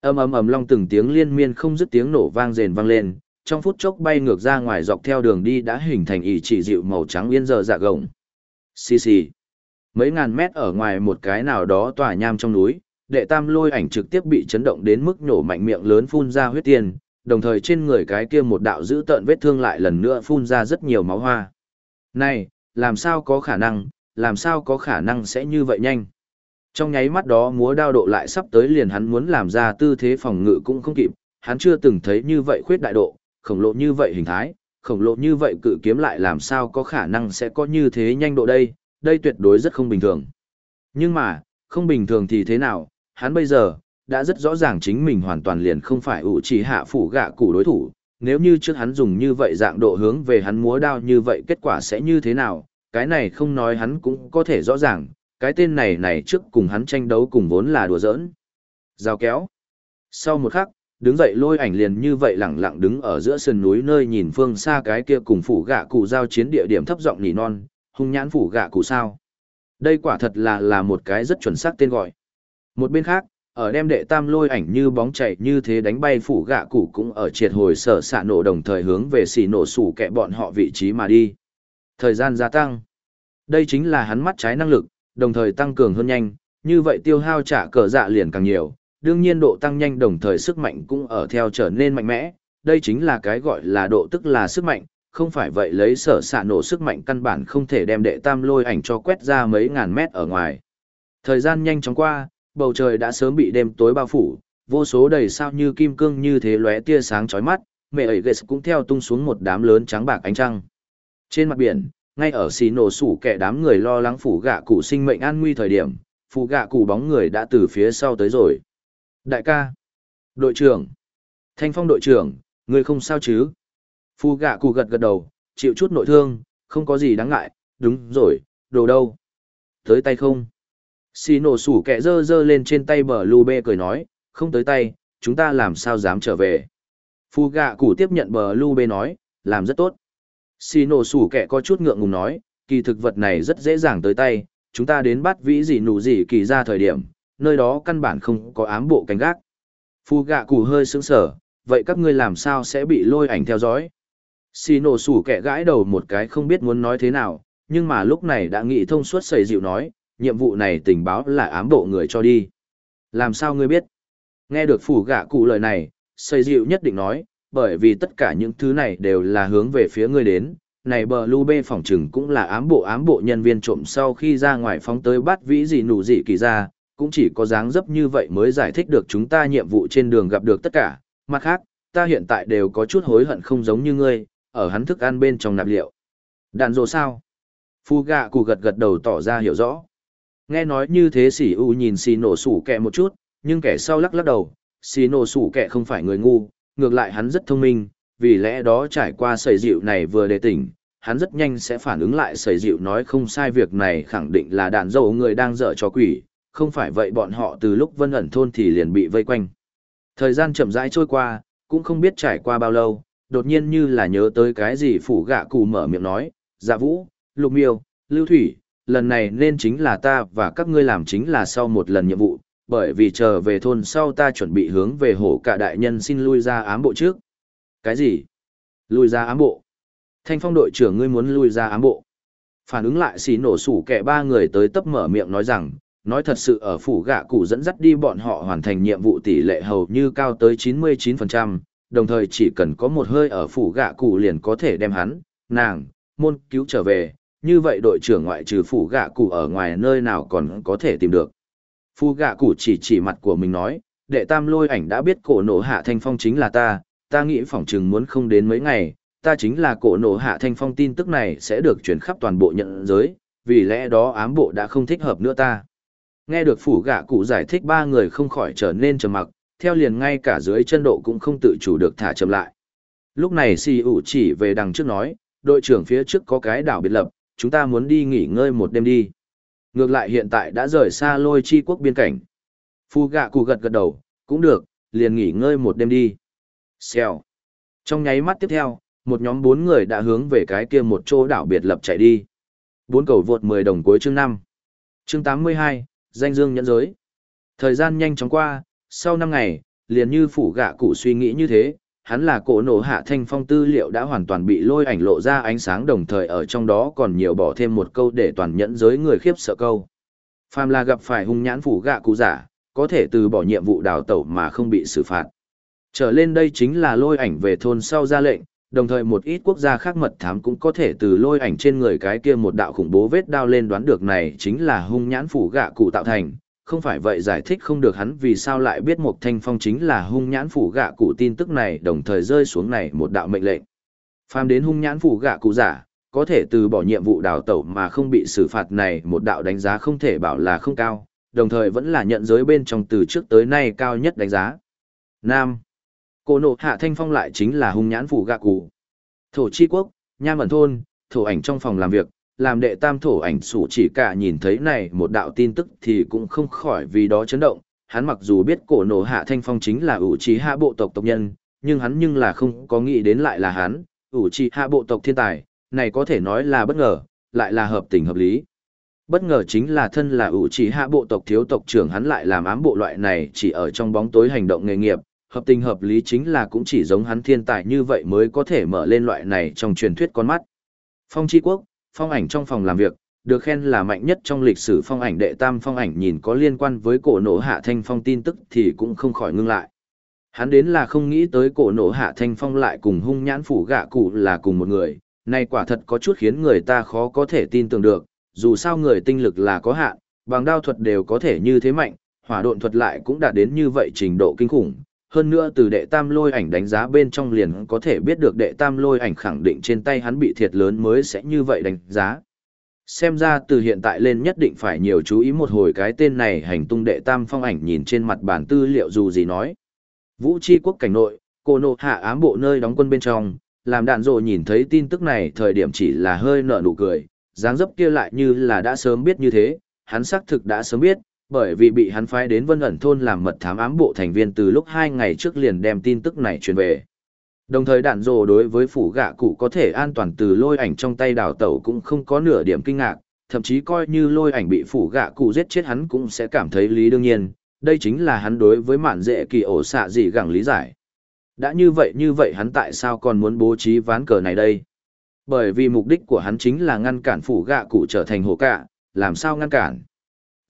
ầm ầm ầm long từng tiếng liên miên không dứt tiếng nổ vang rền vang lên, trong phút chốc bay ngược ra ngoài dọc theo đường đi đã hình thành ỷ chỉ dịu màu trắng yên giờ dạ gồng. Xì xì. Mấy ngàn mét ở ngoài một cái nào đó tỏa nham trong núi, đệ tam lôi ảnh trực tiếp bị chấn động đến mức nổ mạnh miệng lớn phun ra huyết tiền, đồng thời trên người cái kia một đạo dữ tợn vết thương lại lần nữa phun ra rất nhiều máu hoa. Này, làm sao có khả năng, làm sao có khả năng sẽ như vậy nhanh? Trong nháy mắt đó múa đao độ lại sắp tới liền hắn muốn làm ra tư thế phòng ngự cũng không kịp, hắn chưa từng thấy như vậy khuyết đại độ, khổng lồ như vậy hình thái, khổng lồ như vậy cự kiếm lại làm sao có khả năng sẽ có như thế nhanh độ đây, đây tuyệt đối rất không bình thường. Nhưng mà, không bình thường thì thế nào, hắn bây giờ, đã rất rõ ràng chính mình hoàn toàn liền không phải ủ chỉ hạ phủ gạ củ đối thủ, nếu như trước hắn dùng như vậy dạng độ hướng về hắn múa đao như vậy kết quả sẽ như thế nào, cái này không nói hắn cũng có thể rõ ràng, cái tên này này trước cùng hắn tranh đấu cùng vốn là đùa giỡn. Giao kéo. Sau một khắc, đứng dậy lôi ảnh liền như vậy lẳng lặng đứng ở giữa sườn núi nơi nhìn phương xa cái kia cùng phủ gạ cụ giao chiến địa điểm thấp giọng nỉ non, hung nhãn phủ gạ cụ sao. Đây quả thật là là một cái rất chuẩn xác tên gọi. Một bên khác, ở đem đệ tam lôi ảnh như bóng chạy như thế đánh bay phủ gạ cụ cũng ở triệt hồi sở xạ nổ đồng thời hướng về xì nổ sủ kẹ bọn họ vị trí mà đi. Thời gian gia tăng. Đây chính là hắn mắt trái năng lực, đồng thời tăng cường hơn nhanh, như vậy tiêu hao trả cờ dạ liền càng nhiều, đương nhiên độ tăng nhanh đồng thời sức mạnh cũng ở theo trở nên mạnh mẽ, đây chính là cái gọi là độ tức là sức mạnh, không phải vậy lấy sở xạ nổ sức mạnh căn bản không thể đem đệ tam lôi ảnh cho quét ra mấy ngàn mét ở ngoài. Thời gian nhanh chóng qua, bầu trời đã sớm bị đêm tối bao phủ, vô số đầy sao như kim cương như thế lóe tia sáng chói mắt, mẹ ấy ghệ cũng theo tung xuống một đám lớn trắng bạc ánh trăng. Trên mặt biển, ngay ở xì nổ sủ kẻ đám người lo lắng phủ gạ cụ sinh mệnh an nguy thời điểm, phụ gạ cụ bóng người đã từ phía sau tới rồi. Đại ca, đội trưởng, thanh phong đội trưởng, người không sao chứ? phụ gạ cụ gật gật đầu, chịu chút nội thương, không có gì đáng ngại, đúng rồi, đồ đâu? Tới tay không? Xì nổ sủ kẻ dơ dơ lên trên tay bờ lưu bê cười nói, không tới tay, chúng ta làm sao dám trở về. phụ gạ cụ tiếp nhận bờ lưu bê nói, làm rất tốt. Xì nổ sủ kẻ có chút ngượng ngùng nói, kỳ thực vật này rất dễ dàng tới tay, chúng ta đến bắt vĩ gì nụ gì kỳ ra thời điểm, nơi đó căn bản không có ám bộ canh gác. Phu gạ cụ hơi sững sở, vậy các ngươi làm sao sẽ bị lôi ảnh theo dõi? Xì nổ sủ kẻ gãi đầu một cái không biết muốn nói thế nào, nhưng mà lúc này đã nghĩ thông suốt sầy dịu nói, nhiệm vụ này tình báo là ám bộ người cho đi. Làm sao ngươi biết? Nghe được phủ gạ cụ lời này, xây dịu nhất định nói, bởi vì tất cả những thứ này đều là hướng về phía ngươi đến. Này bờ lưu bê phỏng trừng cũng là ám bộ ám bộ nhân viên trộm sau khi ra ngoài phóng tới bắt vĩ gì nụ gì kỳ ra, cũng chỉ có dáng dấp như vậy mới giải thích được chúng ta nhiệm vụ trên đường gặp được tất cả. Mặt khác, ta hiện tại đều có chút hối hận không giống như ngươi, ở hắn thức ăn bên trong nạp liệu. Đàn rồ sao? Phu gạ cụ gật gật đầu tỏ ra hiểu rõ. Nghe nói như thế xỉ u nhìn xì nổ sủ kẹ một chút, nhưng kẻ sau lắc lắc đầu, xì nổ sủ kẹ không phải người ngu, ngược lại hắn rất thông minh, vì lẽ đó trải qua sầy dịu này vừa đề tỉnh, hắn rất nhanh sẽ phản ứng lại sầy dịu nói không sai việc này khẳng định là đàn dâu người đang dở cho quỷ, không phải vậy bọn họ từ lúc vân ẩn thôn thì liền bị vây quanh. Thời gian chậm rãi trôi qua, cũng không biết trải qua bao lâu, đột nhiên như là nhớ tới cái gì phủ gạ cụ mở miệng nói, dạ vũ, lục miêu, lưu thủy, lần này nên chính là ta và các ngươi làm chính là sau một lần nhiệm vụ, bởi vì chờ về thôn sau ta chuẩn bị hướng về hổ cả đại nhân xin lui ra ám bộ trước. Cái gì? Lui ra ám bộ? Thanh phong đội trưởng ngươi muốn lui ra ám bộ. Phản ứng lại xì nổ sủ kẻ ba người tới tấp mở miệng nói rằng, nói thật sự ở phủ gạ cụ dẫn dắt đi bọn họ hoàn thành nhiệm vụ tỷ lệ hầu như cao tới 99%, đồng thời chỉ cần có một hơi ở phủ gạ cụ liền có thể đem hắn, nàng, môn cứu trở về, như vậy đội trưởng ngoại trừ phủ gạ cụ ở ngoài nơi nào còn có thể tìm được. Phu gạ cụ chỉ chỉ mặt của mình nói, đệ tam lôi ảnh đã biết cổ nổ hạ thanh phong chính là ta, ta nghĩ phỏng chừng muốn không đến mấy ngày, ta chính là cổ nổ hạ thanh phong tin tức này sẽ được chuyển khắp toàn bộ nhận giới, vì lẽ đó ám bộ đã không thích hợp nữa ta. Nghe được phủ gạ cụ giải thích ba người không khỏi trở nên trầm mặc, theo liền ngay cả dưới chân độ cũng không tự chủ được thả chậm lại. Lúc này si ủ chỉ về đằng trước nói, đội trưởng phía trước có cái đảo biệt lập, chúng ta muốn đi nghỉ ngơi một đêm đi. Ngược lại hiện tại đã rời xa lôi chi quốc biên cảnh. Phu gạ cụ gật gật đầu, cũng được, liền nghỉ ngơi một đêm đi. Xèo. Trong nháy mắt tiếp theo, một nhóm bốn người đã hướng về cái kia một chỗ đảo biệt lập chạy đi. Bốn cầu vượt 10 đồng cuối chương 5. Chương 82, danh dương nhẫn giới. Thời gian nhanh chóng qua, sau 5 ngày, liền như phủ gạ cụ suy nghĩ như thế, hắn là cổ nổ hạ thanh phong tư liệu đã hoàn toàn bị lôi ảnh lộ ra ánh sáng đồng thời ở trong đó còn nhiều bỏ thêm một câu để toàn nhẫn giới người khiếp sợ câu. Phàm là gặp phải hung nhãn phủ gạ cụ giả, có thể từ bỏ nhiệm vụ đào tẩu mà không bị xử phạt. Trở lên đây chính là lôi ảnh về thôn sau ra lệnh, đồng thời một ít quốc gia khác mật thám cũng có thể từ lôi ảnh trên người cái kia một đạo khủng bố vết đao lên đoán được này chính là hung nhãn phủ gạ cụ tạo thành, không phải vậy giải thích không được hắn vì sao lại biết một thanh phong chính là hung nhãn phủ gạ cụ tin tức này đồng thời rơi xuống này một đạo mệnh lệnh. Phàm đến hung nhãn phủ gạ cụ giả, có thể từ bỏ nhiệm vụ đào tẩu mà không bị xử phạt này một đạo đánh giá không thể bảo là không cao, đồng thời vẫn là nhận giới bên trong từ trước tới nay cao nhất đánh giá. Nam. Cô nộ hạ thanh phong lại chính là hung nhãn phủ gạ cụ. Thổ chi quốc, nha mẩn thôn, thổ ảnh trong phòng làm việc, làm đệ tam thổ ảnh sủ chỉ cả nhìn thấy này một đạo tin tức thì cũng không khỏi vì đó chấn động. Hắn mặc dù biết cổ nổ hạ thanh phong chính là ủ trí hạ bộ tộc tộc nhân, nhưng hắn nhưng là không có nghĩ đến lại là hắn, ủ trí hạ bộ tộc thiên tài, này có thể nói là bất ngờ, lại là hợp tình hợp lý. Bất ngờ chính là thân là ủ trí hạ bộ tộc thiếu tộc trưởng hắn lại làm ám bộ loại này chỉ ở trong bóng tối hành động nghề nghiệp, hợp tình hợp lý chính là cũng chỉ giống hắn thiên tài như vậy mới có thể mở lên loại này trong truyền thuyết con mắt. Phong Chi Quốc, phong ảnh trong phòng làm việc, được khen là mạnh nhất trong lịch sử phong ảnh đệ tam phong ảnh nhìn có liên quan với cổ nổ hạ thanh phong tin tức thì cũng không khỏi ngưng lại. Hắn đến là không nghĩ tới cổ nổ hạ thanh phong lại cùng hung nhãn phủ gạ cụ là cùng một người, này quả thật có chút khiến người ta khó có thể tin tưởng được, dù sao người tinh lực là có hạn, bằng đao thuật đều có thể như thế mạnh, hỏa độn thuật lại cũng đạt đến như vậy trình độ kinh khủng, hơn nữa từ đệ tam lôi ảnh đánh giá bên trong liền có thể biết được đệ tam lôi ảnh khẳng định trên tay hắn bị thiệt lớn mới sẽ như vậy đánh giá. Xem ra từ hiện tại lên nhất định phải nhiều chú ý một hồi cái tên này hành tung đệ tam phong ảnh nhìn trên mặt bản tư liệu dù gì nói. Vũ tri quốc cảnh nội, cô nộ hạ ám bộ nơi đóng quân bên trong, làm đạn rồ nhìn thấy tin tức này thời điểm chỉ là hơi nở nụ cười, dáng dấp kia lại như là đã sớm biết như thế, hắn xác thực đã sớm biết, bởi vì bị hắn phái đến vân ẩn thôn làm mật thám ám bộ thành viên từ lúc hai ngày trước liền đem tin tức này truyền về. Đồng thời đạn rồ đối với phủ gạ cụ có thể an toàn từ lôi ảnh trong tay đào tẩu cũng không có nửa điểm kinh ngạc, thậm chí coi như lôi ảnh bị phủ gạ cụ giết chết hắn cũng sẽ cảm thấy lý đương nhiên, đây chính là hắn đối với mạn dễ kỳ ổ xạ gì gẳng lý giải. Đã như vậy như vậy hắn tại sao còn muốn bố trí ván cờ này đây? Bởi vì mục đích của hắn chính là ngăn cản phủ gạ cụ trở thành hồ cạ, làm sao ngăn cản?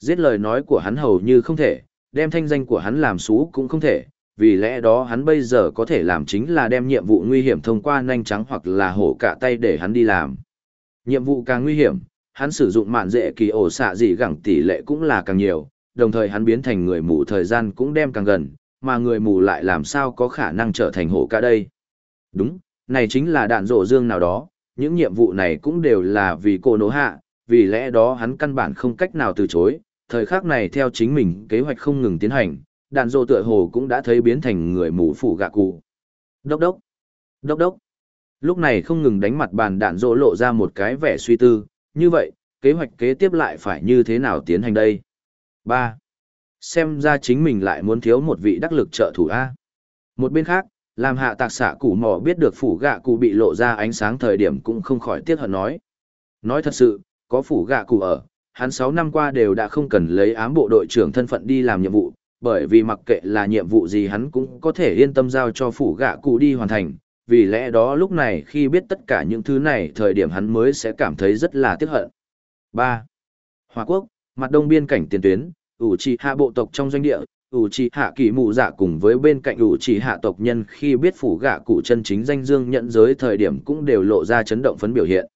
Giết lời nói của hắn hầu như không thể, đem thanh danh của hắn làm xú cũng không thể, vì lẽ đó hắn bây giờ có thể làm chính là đem nhiệm vụ nguy hiểm thông qua nhanh trắng hoặc là hổ cả tay để hắn đi làm. Nhiệm vụ càng nguy hiểm, hắn sử dụng mạn dễ kỳ ổ xạ gì gẳng tỷ lệ cũng là càng nhiều, đồng thời hắn biến thành người mù thời gian cũng đem càng gần, mà người mù lại làm sao có khả năng trở thành hổ cả đây. Đúng, này chính là đạn rộ dương nào đó, những nhiệm vụ này cũng đều là vì cô nỗ hạ, vì lẽ đó hắn căn bản không cách nào từ chối, thời khắc này theo chính mình kế hoạch không ngừng tiến hành, đạn dô tựa hồ cũng đã thấy biến thành người mù phủ gạ cụ. Đốc đốc, đốc đốc. Lúc này không ngừng đánh mặt bàn đạn dô lộ ra một cái vẻ suy tư, như vậy, kế hoạch kế tiếp lại phải như thế nào tiến hành đây? 3. Xem ra chính mình lại muốn thiếu một vị đắc lực trợ thủ A. Một bên khác, làm hạ tạc xạ củ mỏ biết được phủ gạ cụ bị lộ ra ánh sáng thời điểm cũng không khỏi tiếc hận nói. Nói thật sự, có phủ gạ cụ ở, hắn 6 năm qua đều đã không cần lấy ám bộ đội trưởng thân phận đi làm nhiệm vụ, bởi vì mặc kệ là nhiệm vụ gì hắn cũng có thể yên tâm giao cho phủ gạ cụ đi hoàn thành, vì lẽ đó lúc này khi biết tất cả những thứ này thời điểm hắn mới sẽ cảm thấy rất là tiếc hận. 3. Hòa quốc, mặt đông biên cảnh tiền tuyến, ủ trì hạ bộ tộc trong doanh địa, ủ trì hạ kỳ mụ dạ cùng với bên cạnh ủ trì hạ tộc nhân khi biết phủ gạ cụ chân chính danh dương nhận giới thời điểm cũng đều lộ ra chấn động phấn biểu hiện.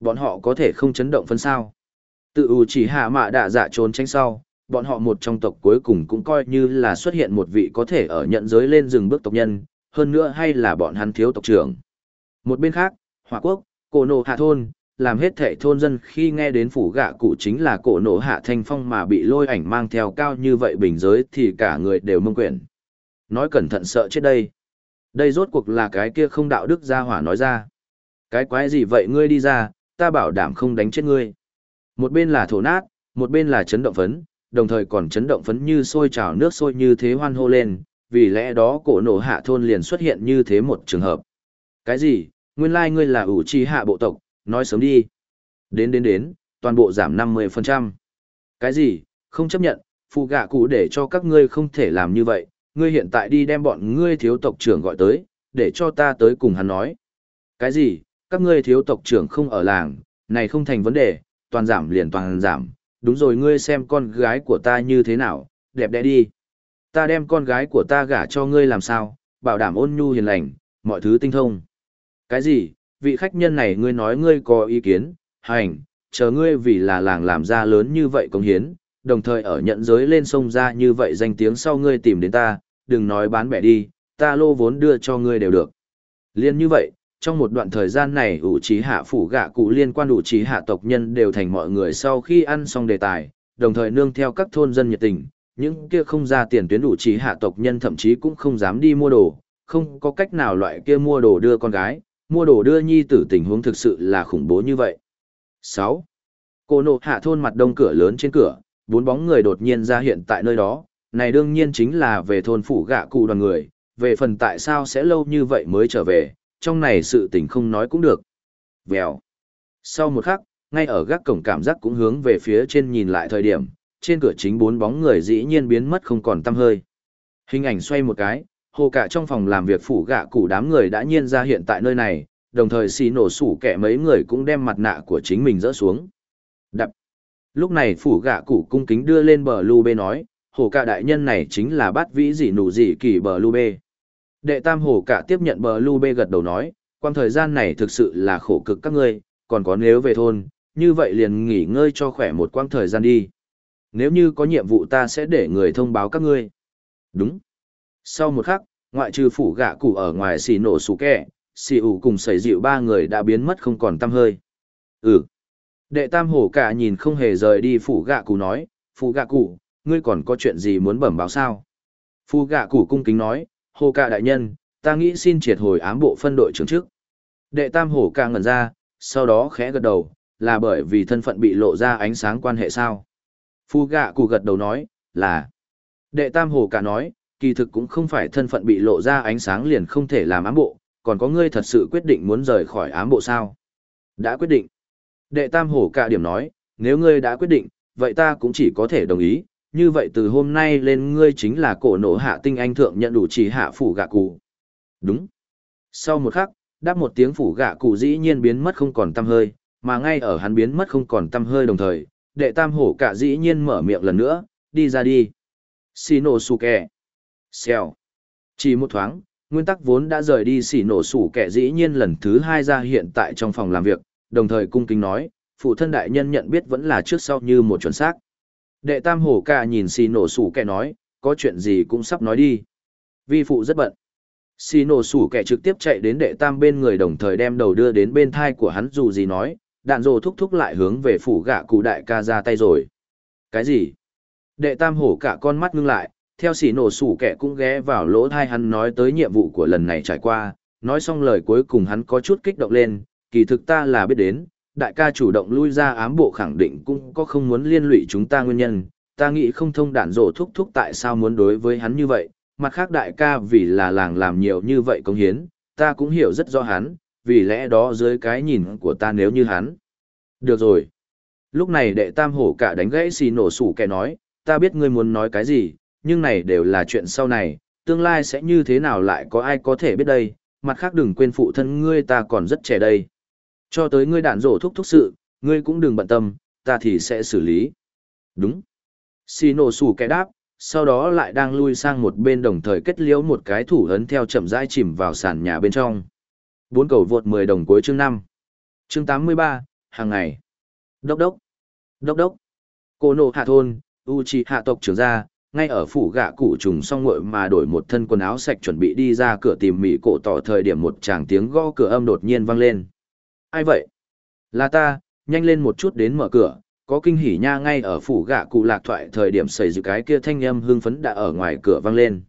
Bọn họ có thể không chấn động phấn sao? Tự ủ chỉ hạ mạ đạ dạ trốn tránh sau, bọn họ một trong tộc cuối cùng cũng coi như là xuất hiện một vị có thể ở nhận giới lên rừng bước tộc nhân, hơn nữa hay là bọn hắn thiếu tộc trưởng. Một bên khác, Hòa Quốc, cổ nổ hạ thôn, làm hết thệ thôn dân khi nghe đến phủ gạ cụ chính là cổ nổ hạ thanh phong mà bị lôi ảnh mang theo cao như vậy bình giới thì cả người đều mông quyển. Nói cẩn thận sợ chết đây. Đây rốt cuộc là cái kia không đạo đức gia hỏa nói ra. Cái quái gì vậy ngươi đi ra, ta bảo đảm không đánh chết ngươi. Một bên là thổ nát, một bên là chấn động phấn, đồng thời còn chấn động phấn như sôi trào nước sôi như thế hoan hô lên, vì lẽ đó cổ nổ hạ thôn liền xuất hiện như thế một trường hợp. Cái gì, nguyên lai like ngươi là ủ chi hạ bộ tộc, nói sớm đi. Đến đến đến, toàn bộ giảm 50%. Cái gì, không chấp nhận, phụ gạ cụ để cho các ngươi không thể làm như vậy, ngươi hiện tại đi đem bọn ngươi thiếu tộc trưởng gọi tới, để cho ta tới cùng hắn nói. Cái gì, các ngươi thiếu tộc trưởng không ở làng, này không thành vấn đề, toàn giảm liền toàn giảm, đúng rồi ngươi xem con gái của ta như thế nào, đẹp đẽ đi. Ta đem con gái của ta gả cho ngươi làm sao, bảo đảm ôn nhu hiền lành, mọi thứ tinh thông. Cái gì, vị khách nhân này ngươi nói ngươi có ý kiến, hành, chờ ngươi vì là làng làm ra lớn như vậy công hiến, đồng thời ở nhận giới lên sông ra như vậy danh tiếng sau ngươi tìm đến ta, đừng nói bán bẻ đi, ta lô vốn đưa cho ngươi đều được. Liên như vậy, trong một đoạn thời gian này ủ trí hạ phủ gạ cụ liên quan ủ trí hạ tộc nhân đều thành mọi người sau khi ăn xong đề tài, đồng thời nương theo các thôn dân nhiệt tình, những kia không ra tiền tuyến ủ trí hạ tộc nhân thậm chí cũng không dám đi mua đồ, không có cách nào loại kia mua đồ đưa con gái, mua đồ đưa nhi tử tình huống thực sự là khủng bố như vậy. 6. Cô nộ hạ thôn mặt đông cửa lớn trên cửa, bốn bóng người đột nhiên ra hiện tại nơi đó, này đương nhiên chính là về thôn phủ gạ cụ đoàn người, về phần tại sao sẽ lâu như vậy mới trở về, trong này sự tình không nói cũng được. Vèo. Sau một khắc, ngay ở gác cổng cảm giác cũng hướng về phía trên nhìn lại thời điểm, trên cửa chính bốn bóng người dĩ nhiên biến mất không còn tăm hơi. Hình ảnh xoay một cái, hồ cả trong phòng làm việc phủ gạ cụ đám người đã nhiên ra hiện tại nơi này, đồng thời xì nổ sủ kẻ mấy người cũng đem mặt nạ của chính mình rỡ xuống. Đập. Lúc này phủ gạ cụ cung kính đưa lên bờ lưu bê nói, hồ cả đại nhân này chính là bát vĩ dị nụ dị kỳ bờ lưu bê. Đệ tam Hổ cả tiếp nhận bờ lưu bê gật đầu nói, quang thời gian này thực sự là khổ cực các ngươi, còn có nếu về thôn, như vậy liền nghỉ ngơi cho khỏe một quang thời gian đi. Nếu như có nhiệm vụ ta sẽ để người thông báo các ngươi. Đúng. Sau một khắc, ngoại trừ phủ gạ cụ ở ngoài xì nổ sủ kẹ, xì ủ cùng sẩy dịu ba người đã biến mất không còn tăm hơi. Ừ. Đệ tam hổ cả nhìn không hề rời đi phủ gạ cụ nói, phủ gạ cụ, ngươi còn có chuyện gì muốn bẩm báo sao? Phủ gạ cụ cung kính nói, hồ cả đại nhân, ta nghĩ xin triệt hồi ám bộ phân đội trưởng trước. Đệ tam Hồ cả ngẩn ra, sau đó khẽ gật đầu, là bởi vì thân phận bị lộ ra ánh sáng quan hệ sao? Phu gạ cụ gật đầu nói, là. Đệ tam Hồ cả nói, kỳ thực cũng không phải thân phận bị lộ ra ánh sáng liền không thể làm ám bộ, còn có ngươi thật sự quyết định muốn rời khỏi ám bộ sao? Đã quyết định. Đệ tam hổ cả điểm nói, nếu ngươi đã quyết định, vậy ta cũng chỉ có thể đồng ý, như vậy từ hôm nay lên ngươi chính là cổ nổ hạ tinh anh thượng nhận đủ chỉ hạ phủ gạ cụ. Đúng. Sau một khắc, đáp một tiếng phủ gạ cụ dĩ nhiên biến mất không còn tăm hơi, mà ngay ở hắn biến mất không còn tăm hơi đồng thời, đệ tam hổ cả dĩ nhiên mở miệng lần nữa, đi ra đi. Shinosuke. Xèo. Chỉ một thoáng, nguyên tắc vốn đã rời đi xỉ nổ sủ kẻ dĩ nhiên lần thứ hai ra hiện tại trong phòng làm việc, đồng thời cung kính nói, phụ thân đại nhân nhận biết vẫn là trước sau như một chuẩn xác. Đệ tam hổ ca nhìn xì nổ sủ kẻ nói, có chuyện gì cũng sắp nói đi. Vi phụ rất bận. Xì nổ sủ kẻ trực tiếp chạy đến đệ tam bên người đồng thời đem đầu đưa đến bên thai của hắn dù gì nói, đạn rồ thúc thúc lại hướng về phủ gạ cụ đại ca ra tay rồi. Cái gì? Đệ tam hổ cả con mắt ngưng lại, theo xì nổ sủ kẻ cũng ghé vào lỗ thai hắn nói tới nhiệm vụ của lần này trải qua, nói xong lời cuối cùng hắn có chút kích động lên, kỳ thực ta là biết đến, đại ca chủ động lui ra ám bộ khẳng định cũng có không muốn liên lụy chúng ta nguyên nhân, ta nghĩ không thông đản rổ thúc thúc tại sao muốn đối với hắn như vậy, mặt khác đại ca vì là làng làm nhiều như vậy công hiến, ta cũng hiểu rất rõ hắn, vì lẽ đó dưới cái nhìn của ta nếu như hắn. Được rồi. Lúc này đệ tam hổ cả đánh gãy xì nổ sủ kẻ nói, ta biết ngươi muốn nói cái gì, nhưng này đều là chuyện sau này, tương lai sẽ như thế nào lại có ai có thể biết đây, mặt khác đừng quên phụ thân ngươi ta còn rất trẻ đây. Cho tới ngươi đạn rổ thúc thúc sự, ngươi cũng đừng bận tâm, ta thì sẽ xử lý. Đúng. Xì nổ sủ kẻ đáp, sau đó lại đang lui sang một bên đồng thời kết liễu một cái thủ ấn theo chậm rãi chìm vào sàn nhà bên trong. Bốn cầu vượt 10 đồng cuối chương 5. Chương 83, hàng ngày. Đốc đốc. Đốc đốc. Cô nộ hạ thôn, u chi hạ tộc trưởng gia, ngay ở phủ gạ cụ trùng xong ngội mà đổi một thân quần áo sạch chuẩn bị đi ra cửa tìm mỹ cổ tỏ thời điểm một chàng tiếng gõ cửa âm đột nhiên vang lên. Ai vậy? Là ta, nhanh lên một chút đến mở cửa, có kinh hỉ nha ngay ở phủ gạ cụ lạc thoại thời điểm xảy dự cái kia thanh âm hương phấn đã ở ngoài cửa vang lên.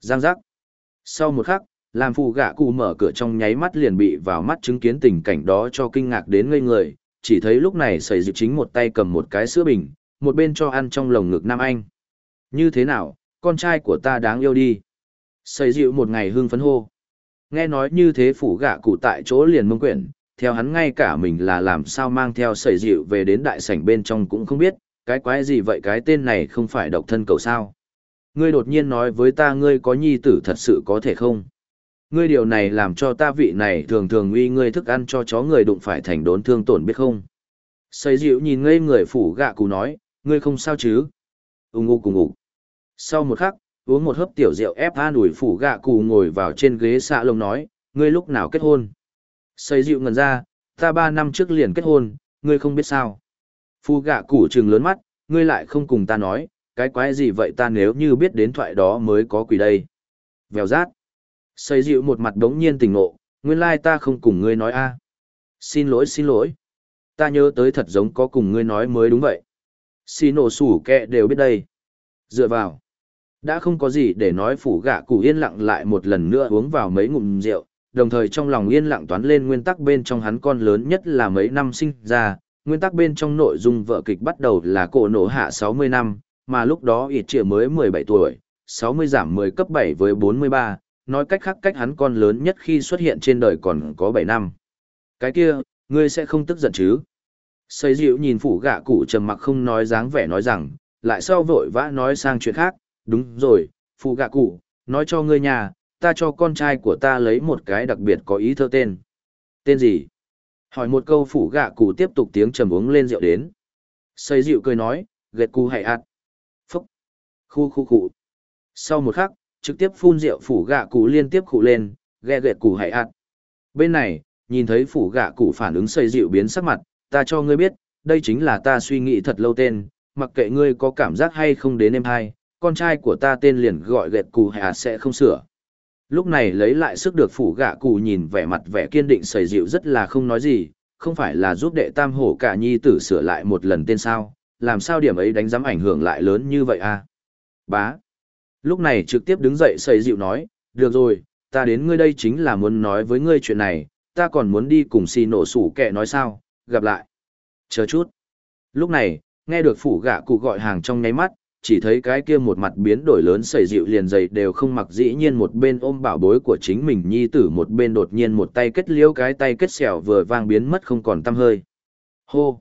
Giang giác. Sau một khắc, làm phủ gạ cụ mở cửa trong nháy mắt liền bị vào mắt chứng kiến tình cảnh đó cho kinh ngạc đến ngây người, chỉ thấy lúc này xảy dự chính một tay cầm một cái sữa bình, một bên cho ăn trong lồng ngực Nam Anh. Như thế nào, con trai của ta đáng yêu đi. Xảy dịu một ngày hương phấn hô. Nghe nói như thế phủ gạ cụ tại chỗ liền mông quyển, theo hắn ngay cả mình là làm sao mang theo sẩy dịu về đến đại sảnh bên trong cũng không biết, cái quái gì vậy cái tên này không phải độc thân cầu sao. Ngươi đột nhiên nói với ta ngươi có nhi tử thật sự có thể không? Ngươi điều này làm cho ta vị này thường thường uy ngươi thức ăn cho chó người đụng phải thành đốn thương tổn biết không? Xây dịu nhìn ngây người phủ gạ cụ nói, ngươi không sao chứ? Úng ngủ cùng ngủ. Sau một khắc, uống một hớp tiểu rượu ép an ủi phủ gạ cụ ngồi vào trên ghế xạ lông nói, ngươi lúc nào kết hôn? Xây dịu ngần ra, ta ba năm trước liền kết hôn, ngươi không biết sao. Phu gạ củ trừng lớn mắt, ngươi lại không cùng ta nói, cái quái gì vậy ta nếu như biết đến thoại đó mới có quỷ đây. Vèo rát. Xây dịu một mặt đống nhiên tỉnh ngộ, nguyên lai ta không cùng ngươi nói a. Xin lỗi xin lỗi. Ta nhớ tới thật giống có cùng ngươi nói mới đúng vậy. Xì nổ sủ kẹ đều biết đây. Dựa vào. Đã không có gì để nói phủ gạ cụ yên lặng lại một lần nữa uống vào mấy ngụm rượu, đồng thời trong lòng yên lặng toán lên nguyên tắc bên trong hắn con lớn nhất là mấy năm sinh ra, nguyên tắc bên trong nội dung vợ kịch bắt đầu là cổ nổ hạ 60 năm, mà lúc đó ịt trịa mới 17 tuổi, 60 giảm 10 cấp 7 với 43, nói cách khác cách hắn con lớn nhất khi xuất hiện trên đời còn có 7 năm. Cái kia, ngươi sẽ không tức giận chứ? Xây dịu nhìn phủ gạ cụ trầm mặc không nói dáng vẻ nói rằng, lại sau vội vã nói sang chuyện khác, đúng rồi, phụ gạ cụ, nói cho ngươi nhà, ta cho con trai của ta lấy một cái đặc biệt có ý thơ tên. Tên gì? Hỏi một câu phủ gạ cụ tiếp tục tiếng trầm uống lên rượu đến. Xây rượu cười nói, gệt cụ hãy ạt. Phúc. Khu khu cụ. Sau một khắc, trực tiếp phun rượu phủ gạ cụ liên tiếp cụ lên, ghe gệt cụ hãy ạt. Bên này, nhìn thấy phủ gạ cụ phản ứng xây dịu biến sắc mặt, ta cho ngươi biết, đây chính là ta suy nghĩ thật lâu tên, mặc kệ ngươi có cảm giác hay không đến em hai, con trai của ta tên liền gọi gẹt cụ hãy ạt sẽ không sửa. Lúc này lấy lại sức được phủ gạ cụ nhìn vẻ mặt vẻ kiên định sầy dịu rất là không nói gì, không phải là giúp đệ tam hổ cả nhi tử sửa lại một lần tên sao, làm sao điểm ấy đánh giám ảnh hưởng lại lớn như vậy à? Bá. Lúc này trực tiếp đứng dậy sầy dịu nói, được rồi, ta đến ngươi đây chính là muốn nói với ngươi chuyện này, ta còn muốn đi cùng xì nổ sủ kệ nói sao, gặp lại. Chờ chút. Lúc này, nghe được phủ gạ cụ gọi hàng trong nháy mắt, chỉ thấy cái kia một mặt biến đổi lớn sẩy dịu liền dày đều không mặc dĩ nhiên một bên ôm bảo bối của chính mình nhi tử một bên đột nhiên một tay kết liễu cái tay kết xẻo vừa vang biến mất không còn tăm hơi. Hô!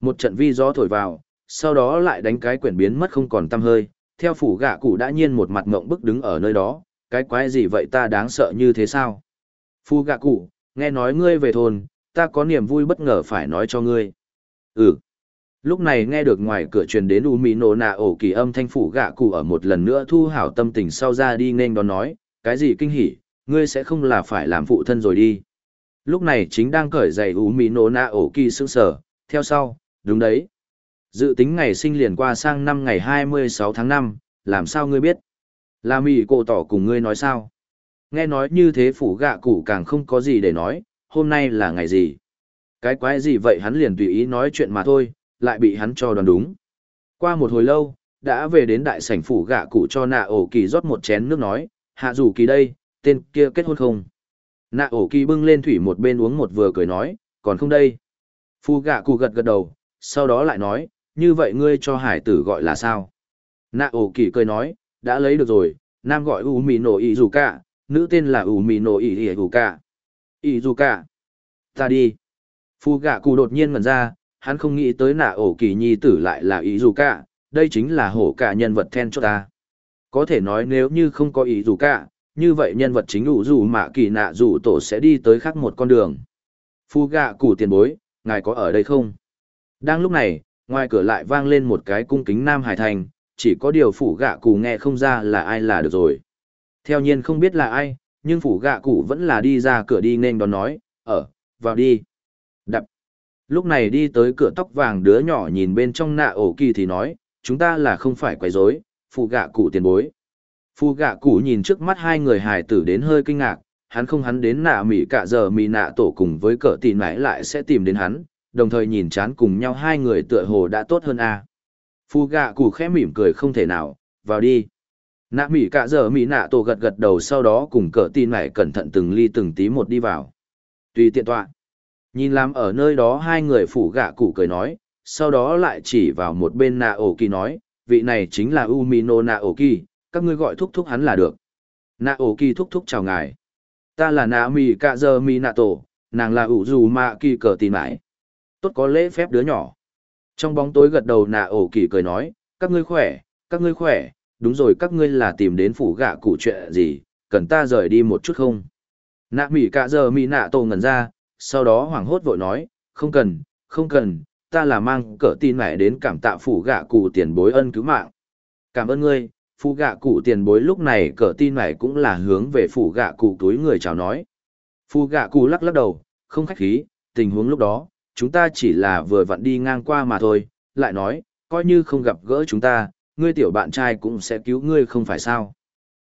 Một trận vi gió thổi vào, sau đó lại đánh cái quyển biến mất không còn tăm hơi, theo phủ gạ cụ đã nhiên một mặt ngộng bức đứng ở nơi đó, cái quái gì vậy ta đáng sợ như thế sao? Phu gạ cụ, nghe nói ngươi về thôn, ta có niềm vui bất ngờ phải nói cho ngươi. Ừ. Lúc này nghe được ngoài cửa truyền đến U Mỹ Nổ Nạ ổ kỳ âm thanh phủ gạ cụ ở một lần nữa thu hảo tâm tình sau ra đi nên đón nói, cái gì kinh hỉ, ngươi sẽ không là phải làm phụ thân rồi đi. Lúc này chính đang cởi giày U Mỹ Nổ Nạ ổ kỳ sững sờ theo sau, đúng đấy. Dự tính ngày sinh liền qua sang năm ngày 26 tháng 5, làm sao ngươi biết? Là Mỹ cổ tỏ cùng ngươi nói sao? Nghe nói như thế phủ gạ cụ càng không có gì để nói, hôm nay là ngày gì? Cái quái gì vậy hắn liền tùy ý nói chuyện mà thôi, lại bị hắn cho đoán đúng. Qua một hồi lâu, đã về đến đại sảnh phủ gạ cụ cho nạ ổ kỳ rót một chén nước nói, hạ dù kỳ đây, tên kia kết hôn không? Nạ ổ kỳ bưng lên thủy một bên uống một vừa cười nói, còn không đây. Phu gạ cụ gật gật đầu, sau đó lại nói, như vậy ngươi cho hải tử gọi là sao? Nạ ổ kỳ cười nói, đã lấy được rồi, nam gọi u mì nổ ý dù cả, nữ tên là u mì nổ ý ý dù cả. Ý dù cả. Ta đi. Phu gạ cụ đột nhiên ngẩn ra, hắn không nghĩ tới nạ ổ kỳ nhi tử lại là ý dù cả, đây chính là hổ cả nhân vật then cho ta. Có thể nói nếu như không có ý dù cả, như vậy nhân vật chính ủ dù mà kỳ nạ dù tổ sẽ đi tới khác một con đường. Phu gạ củ tiền bối, ngài có ở đây không? Đang lúc này, ngoài cửa lại vang lên một cái cung kính nam hải thành, chỉ có điều phủ gạ cụ nghe không ra là ai là được rồi. Theo nhiên không biết là ai, nhưng phủ gạ cụ vẫn là đi ra cửa đi nên đón nói, ở, vào đi. Lúc này đi tới cửa tóc vàng đứa nhỏ nhìn bên trong nạ ổ kỳ thì nói, chúng ta là không phải quấy rối, phụ gạ cụ tiền bối. Phụ gạ cụ nhìn trước mắt hai người hài tử đến hơi kinh ngạc, hắn không hắn đến nạ mỹ cả giờ mỹ nạ tổ cùng với cỡ tì mãi lại sẽ tìm đến hắn, đồng thời nhìn chán cùng nhau hai người tựa hồ đã tốt hơn a. À. Phụ gạ cụ khẽ mỉm cười không thể nào, vào đi. Nạ mỹ cả giờ mỹ nạ tổ gật gật đầu sau đó cùng cỡ tì mãi cẩn thận từng ly từng tí một đi vào. Tùy tiện toạn Nhìn làm ở nơi đó hai người phủ gạ cụ cười nói, sau đó lại chỉ vào một bên nạ ổ kỳ nói, vị này chính là Umino nạ ổ kỳ, các ngươi gọi thúc thúc hắn là được. Nạ ổ kỳ thúc thúc chào ngài. Ta là nạ mì cạ giờ mì nạ tổ, nàng là ủ dù mạ kỳ cờ tì mãi. Tốt có lễ phép đứa nhỏ. Trong bóng tối gật đầu nạ ổ kỳ cười nói, các ngươi khỏe, các ngươi khỏe, đúng rồi các ngươi là tìm đến phủ gạ cụ chuyện gì, cần ta rời đi một chút không? Nạ mỉ cả giờ mỉ nạ tổ ngẩn ra, sau đó hoảng hốt vội nói, không cần, không cần, ta là mang cỡ tin mẹ đến cảm tạ phủ gạ cụ tiền bối ân cứu mạng. Cảm ơn ngươi, phủ gạ cụ tiền bối lúc này cỡ tin mẹ cũng là hướng về phủ gạ cụ túi người chào nói. Phủ gạ cụ lắc lắc đầu, không khách khí, tình huống lúc đó, chúng ta chỉ là vừa vặn đi ngang qua mà thôi, lại nói, coi như không gặp gỡ chúng ta, ngươi tiểu bạn trai cũng sẽ cứu ngươi không phải sao.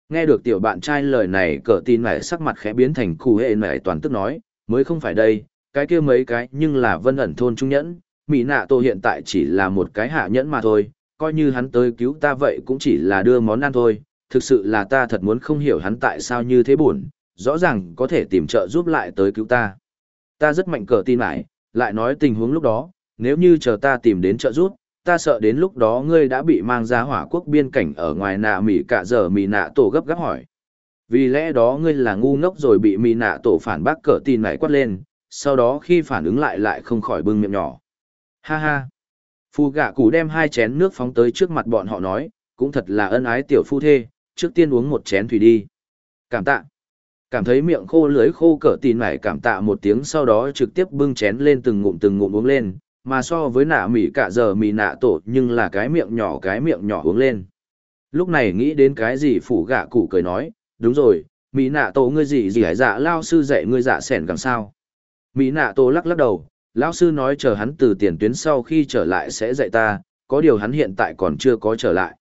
Nghe được tiểu bạn trai lời này cỡ tin mẹ sắc mặt khẽ biến thành cụ hệ mẹ toàn tức nói, mới không phải đây, cái kia mấy cái nhưng là vân ẩn thôn trung nhẫn, mỹ nạ tổ hiện tại chỉ là một cái hạ nhẫn mà thôi, coi như hắn tới cứu ta vậy cũng chỉ là đưa món ăn thôi, thực sự là ta thật muốn không hiểu hắn tại sao như thế buồn, rõ ràng có thể tìm trợ giúp lại tới cứu ta. Ta rất mạnh cờ tin lại, lại nói tình huống lúc đó, nếu như chờ ta tìm đến trợ giúp, ta sợ đến lúc đó ngươi đã bị mang ra hỏa quốc biên cảnh ở ngoài nạ mỉ cả giờ Mỹ nạ tổ gấp gáp hỏi. Vì lẽ đó ngươi là ngu ngốc rồi bị mỉ nạ tổ phản bác cỡ tin lại quát lên, sau đó khi phản ứng lại lại không khỏi bưng miệng nhỏ. Ha ha. Phu gạ cụ đem hai chén nước phóng tới trước mặt bọn họ nói, cũng thật là ân ái tiểu phu thê, trước tiên uống một chén thủy đi. Cảm tạ. Cảm thấy miệng khô lưới khô cỡ tin mải cảm tạ một tiếng sau đó trực tiếp bưng chén lên từng ngụm từng ngụm uống lên, mà so với nạ mỉ cả giờ mỉ nạ tổ nhưng là cái miệng nhỏ cái miệng nhỏ uống lên. Lúc này nghĩ đến cái gì phủ gạ cụ cười nói, đúng rồi, mỹ nạ tổ ngươi gì gì hải dạ lao sư dạy ngươi dạ sẻn càng sao. Mỹ nạ tổ lắc lắc đầu, lão sư nói chờ hắn từ tiền tuyến sau khi trở lại sẽ dạy ta, có điều hắn hiện tại còn chưa có trở lại.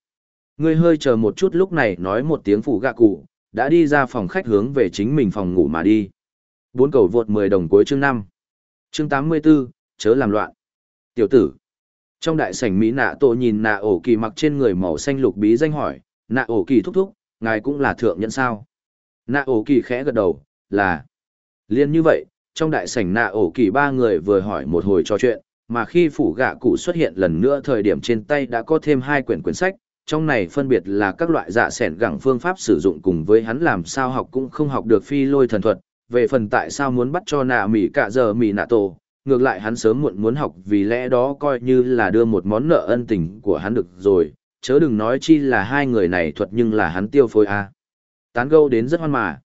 Ngươi hơi chờ một chút lúc này nói một tiếng phủ gạ cụ, đã đi ra phòng khách hướng về chính mình phòng ngủ mà đi. Bốn cầu vượt 10 đồng cuối chương năm Chương 84, chớ làm loạn. Tiểu tử. Trong đại sảnh Mỹ nạ tổ nhìn nạ ổ kỳ mặc trên người màu xanh lục bí danh hỏi, nạ ổ kỳ thúc thúc, ngài cũng là thượng nhẫn sao. Nạ ổ kỳ khẽ gật đầu, là. Liên như vậy, trong đại sảnh nạ ổ kỳ ba người vừa hỏi một hồi trò chuyện, mà khi phủ gạ cụ xuất hiện lần nữa thời điểm trên tay đã có thêm hai quyển quyển sách, trong này phân biệt là các loại dạ sẻn gẳng phương pháp sử dụng cùng với hắn làm sao học cũng không học được phi lôi thần thuật, về phần tại sao muốn bắt cho nạ mỉ cả giờ mỉ nạ tổ, ngược lại hắn sớm muộn muốn học vì lẽ đó coi như là đưa một món nợ ân tình của hắn được rồi, chớ đừng nói chi là hai người này thuật nhưng là hắn tiêu phôi a Tán gâu đến rất hoan mà.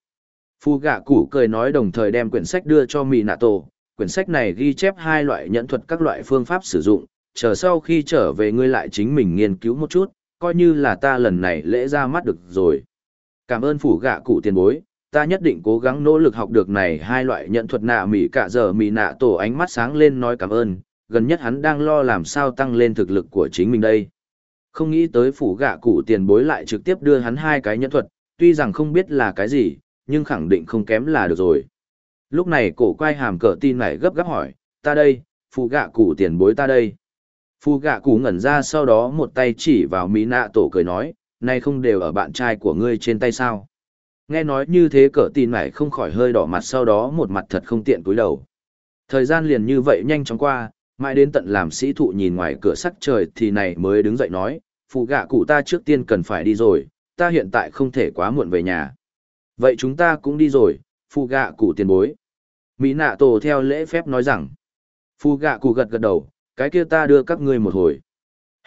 Phu gạ cụ cười nói đồng thời đem quyển sách đưa cho mỹ nạ tổ, quyển sách này ghi chép hai loại nhẫn thuật các loại phương pháp sử dụng, chờ sau khi trở về ngươi lại chính mình nghiên cứu một chút, coi như là ta lần này lễ ra mắt được rồi. Cảm ơn phủ gạ cụ tiền bối, ta nhất định cố gắng nỗ lực học được này hai loại nhận thuật nạ mỹ cả giờ mỹ nạ tổ ánh mắt sáng lên nói cảm ơn, gần nhất hắn đang lo làm sao tăng lên thực lực của chính mình đây. Không nghĩ tới phủ gạ cụ tiền bối lại trực tiếp đưa hắn hai cái nhẫn thuật, tuy rằng không biết là cái gì, nhưng khẳng định không kém là được rồi. Lúc này cổ quay hàm cờ tin này gấp gáp hỏi, ta đây, phủ gạ cụ tiền bối ta đây. Phủ gạ cụ ngẩn ra sau đó một tay chỉ vào mỹ nạ tổ cười nói, nay không đều ở bạn trai của ngươi trên tay sao. Nghe nói như thế cờ tin này không khỏi hơi đỏ mặt sau đó một mặt thật không tiện cúi đầu. Thời gian liền như vậy nhanh chóng qua, mãi đến tận làm sĩ thụ nhìn ngoài cửa sắc trời thì này mới đứng dậy nói, phụ gạ cụ ta trước tiên cần phải đi rồi, ta hiện tại không thể quá muộn về nhà. Vậy chúng ta cũng đi rồi, phụ gạ cụ tiền bối. Mỹ nạ tổ theo lễ phép nói rằng, phụ gạ cụ gật gật đầu, cái kia ta đưa các ngươi một hồi.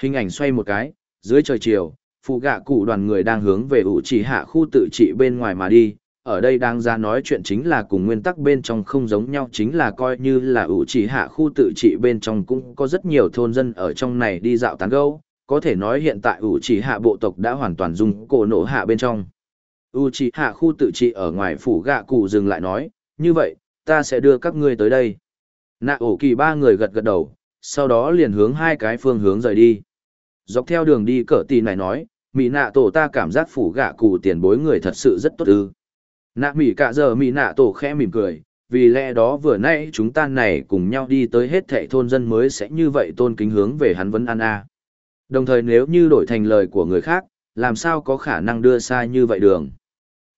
Hình ảnh xoay một cái, dưới trời chiều, phụ gạ cụ đoàn người đang hướng về ủ chỉ hạ khu tự trị bên ngoài mà đi. Ở đây đang ra nói chuyện chính là cùng nguyên tắc bên trong không giống nhau, chính là coi như là ủ chỉ hạ khu tự trị bên trong cũng có rất nhiều thôn dân ở trong này đi dạo tán gâu. Có thể nói hiện tại ủ chỉ hạ bộ tộc đã hoàn toàn dùng cổ nổ hạ bên trong. U c hạ khu tự trị ở ngoài phủ gạ cụ dừng lại nói, như vậy, ta sẽ đưa các ngươi tới đây. Nạ ổ kỳ ba người gật gật đầu, sau đó liền hướng hai cái phương hướng rời đi. Dọc theo đường đi cỡ tì này nói mỹ nạ tổ ta cảm giác phủ gạ cụ tiền bối người thật sự rất tốt ư nạ mỉ cả giờ mỉ nạ tổ khẽ mỉm cười vì lẽ đó vừa nay chúng ta này cùng nhau đi tới hết thệ thôn dân mới sẽ như vậy tôn kính hướng về hắn vấn an a. Đồng thời nếu như đổi thành lời của người khác làm sao có khả năng đưa sai như vậy đường?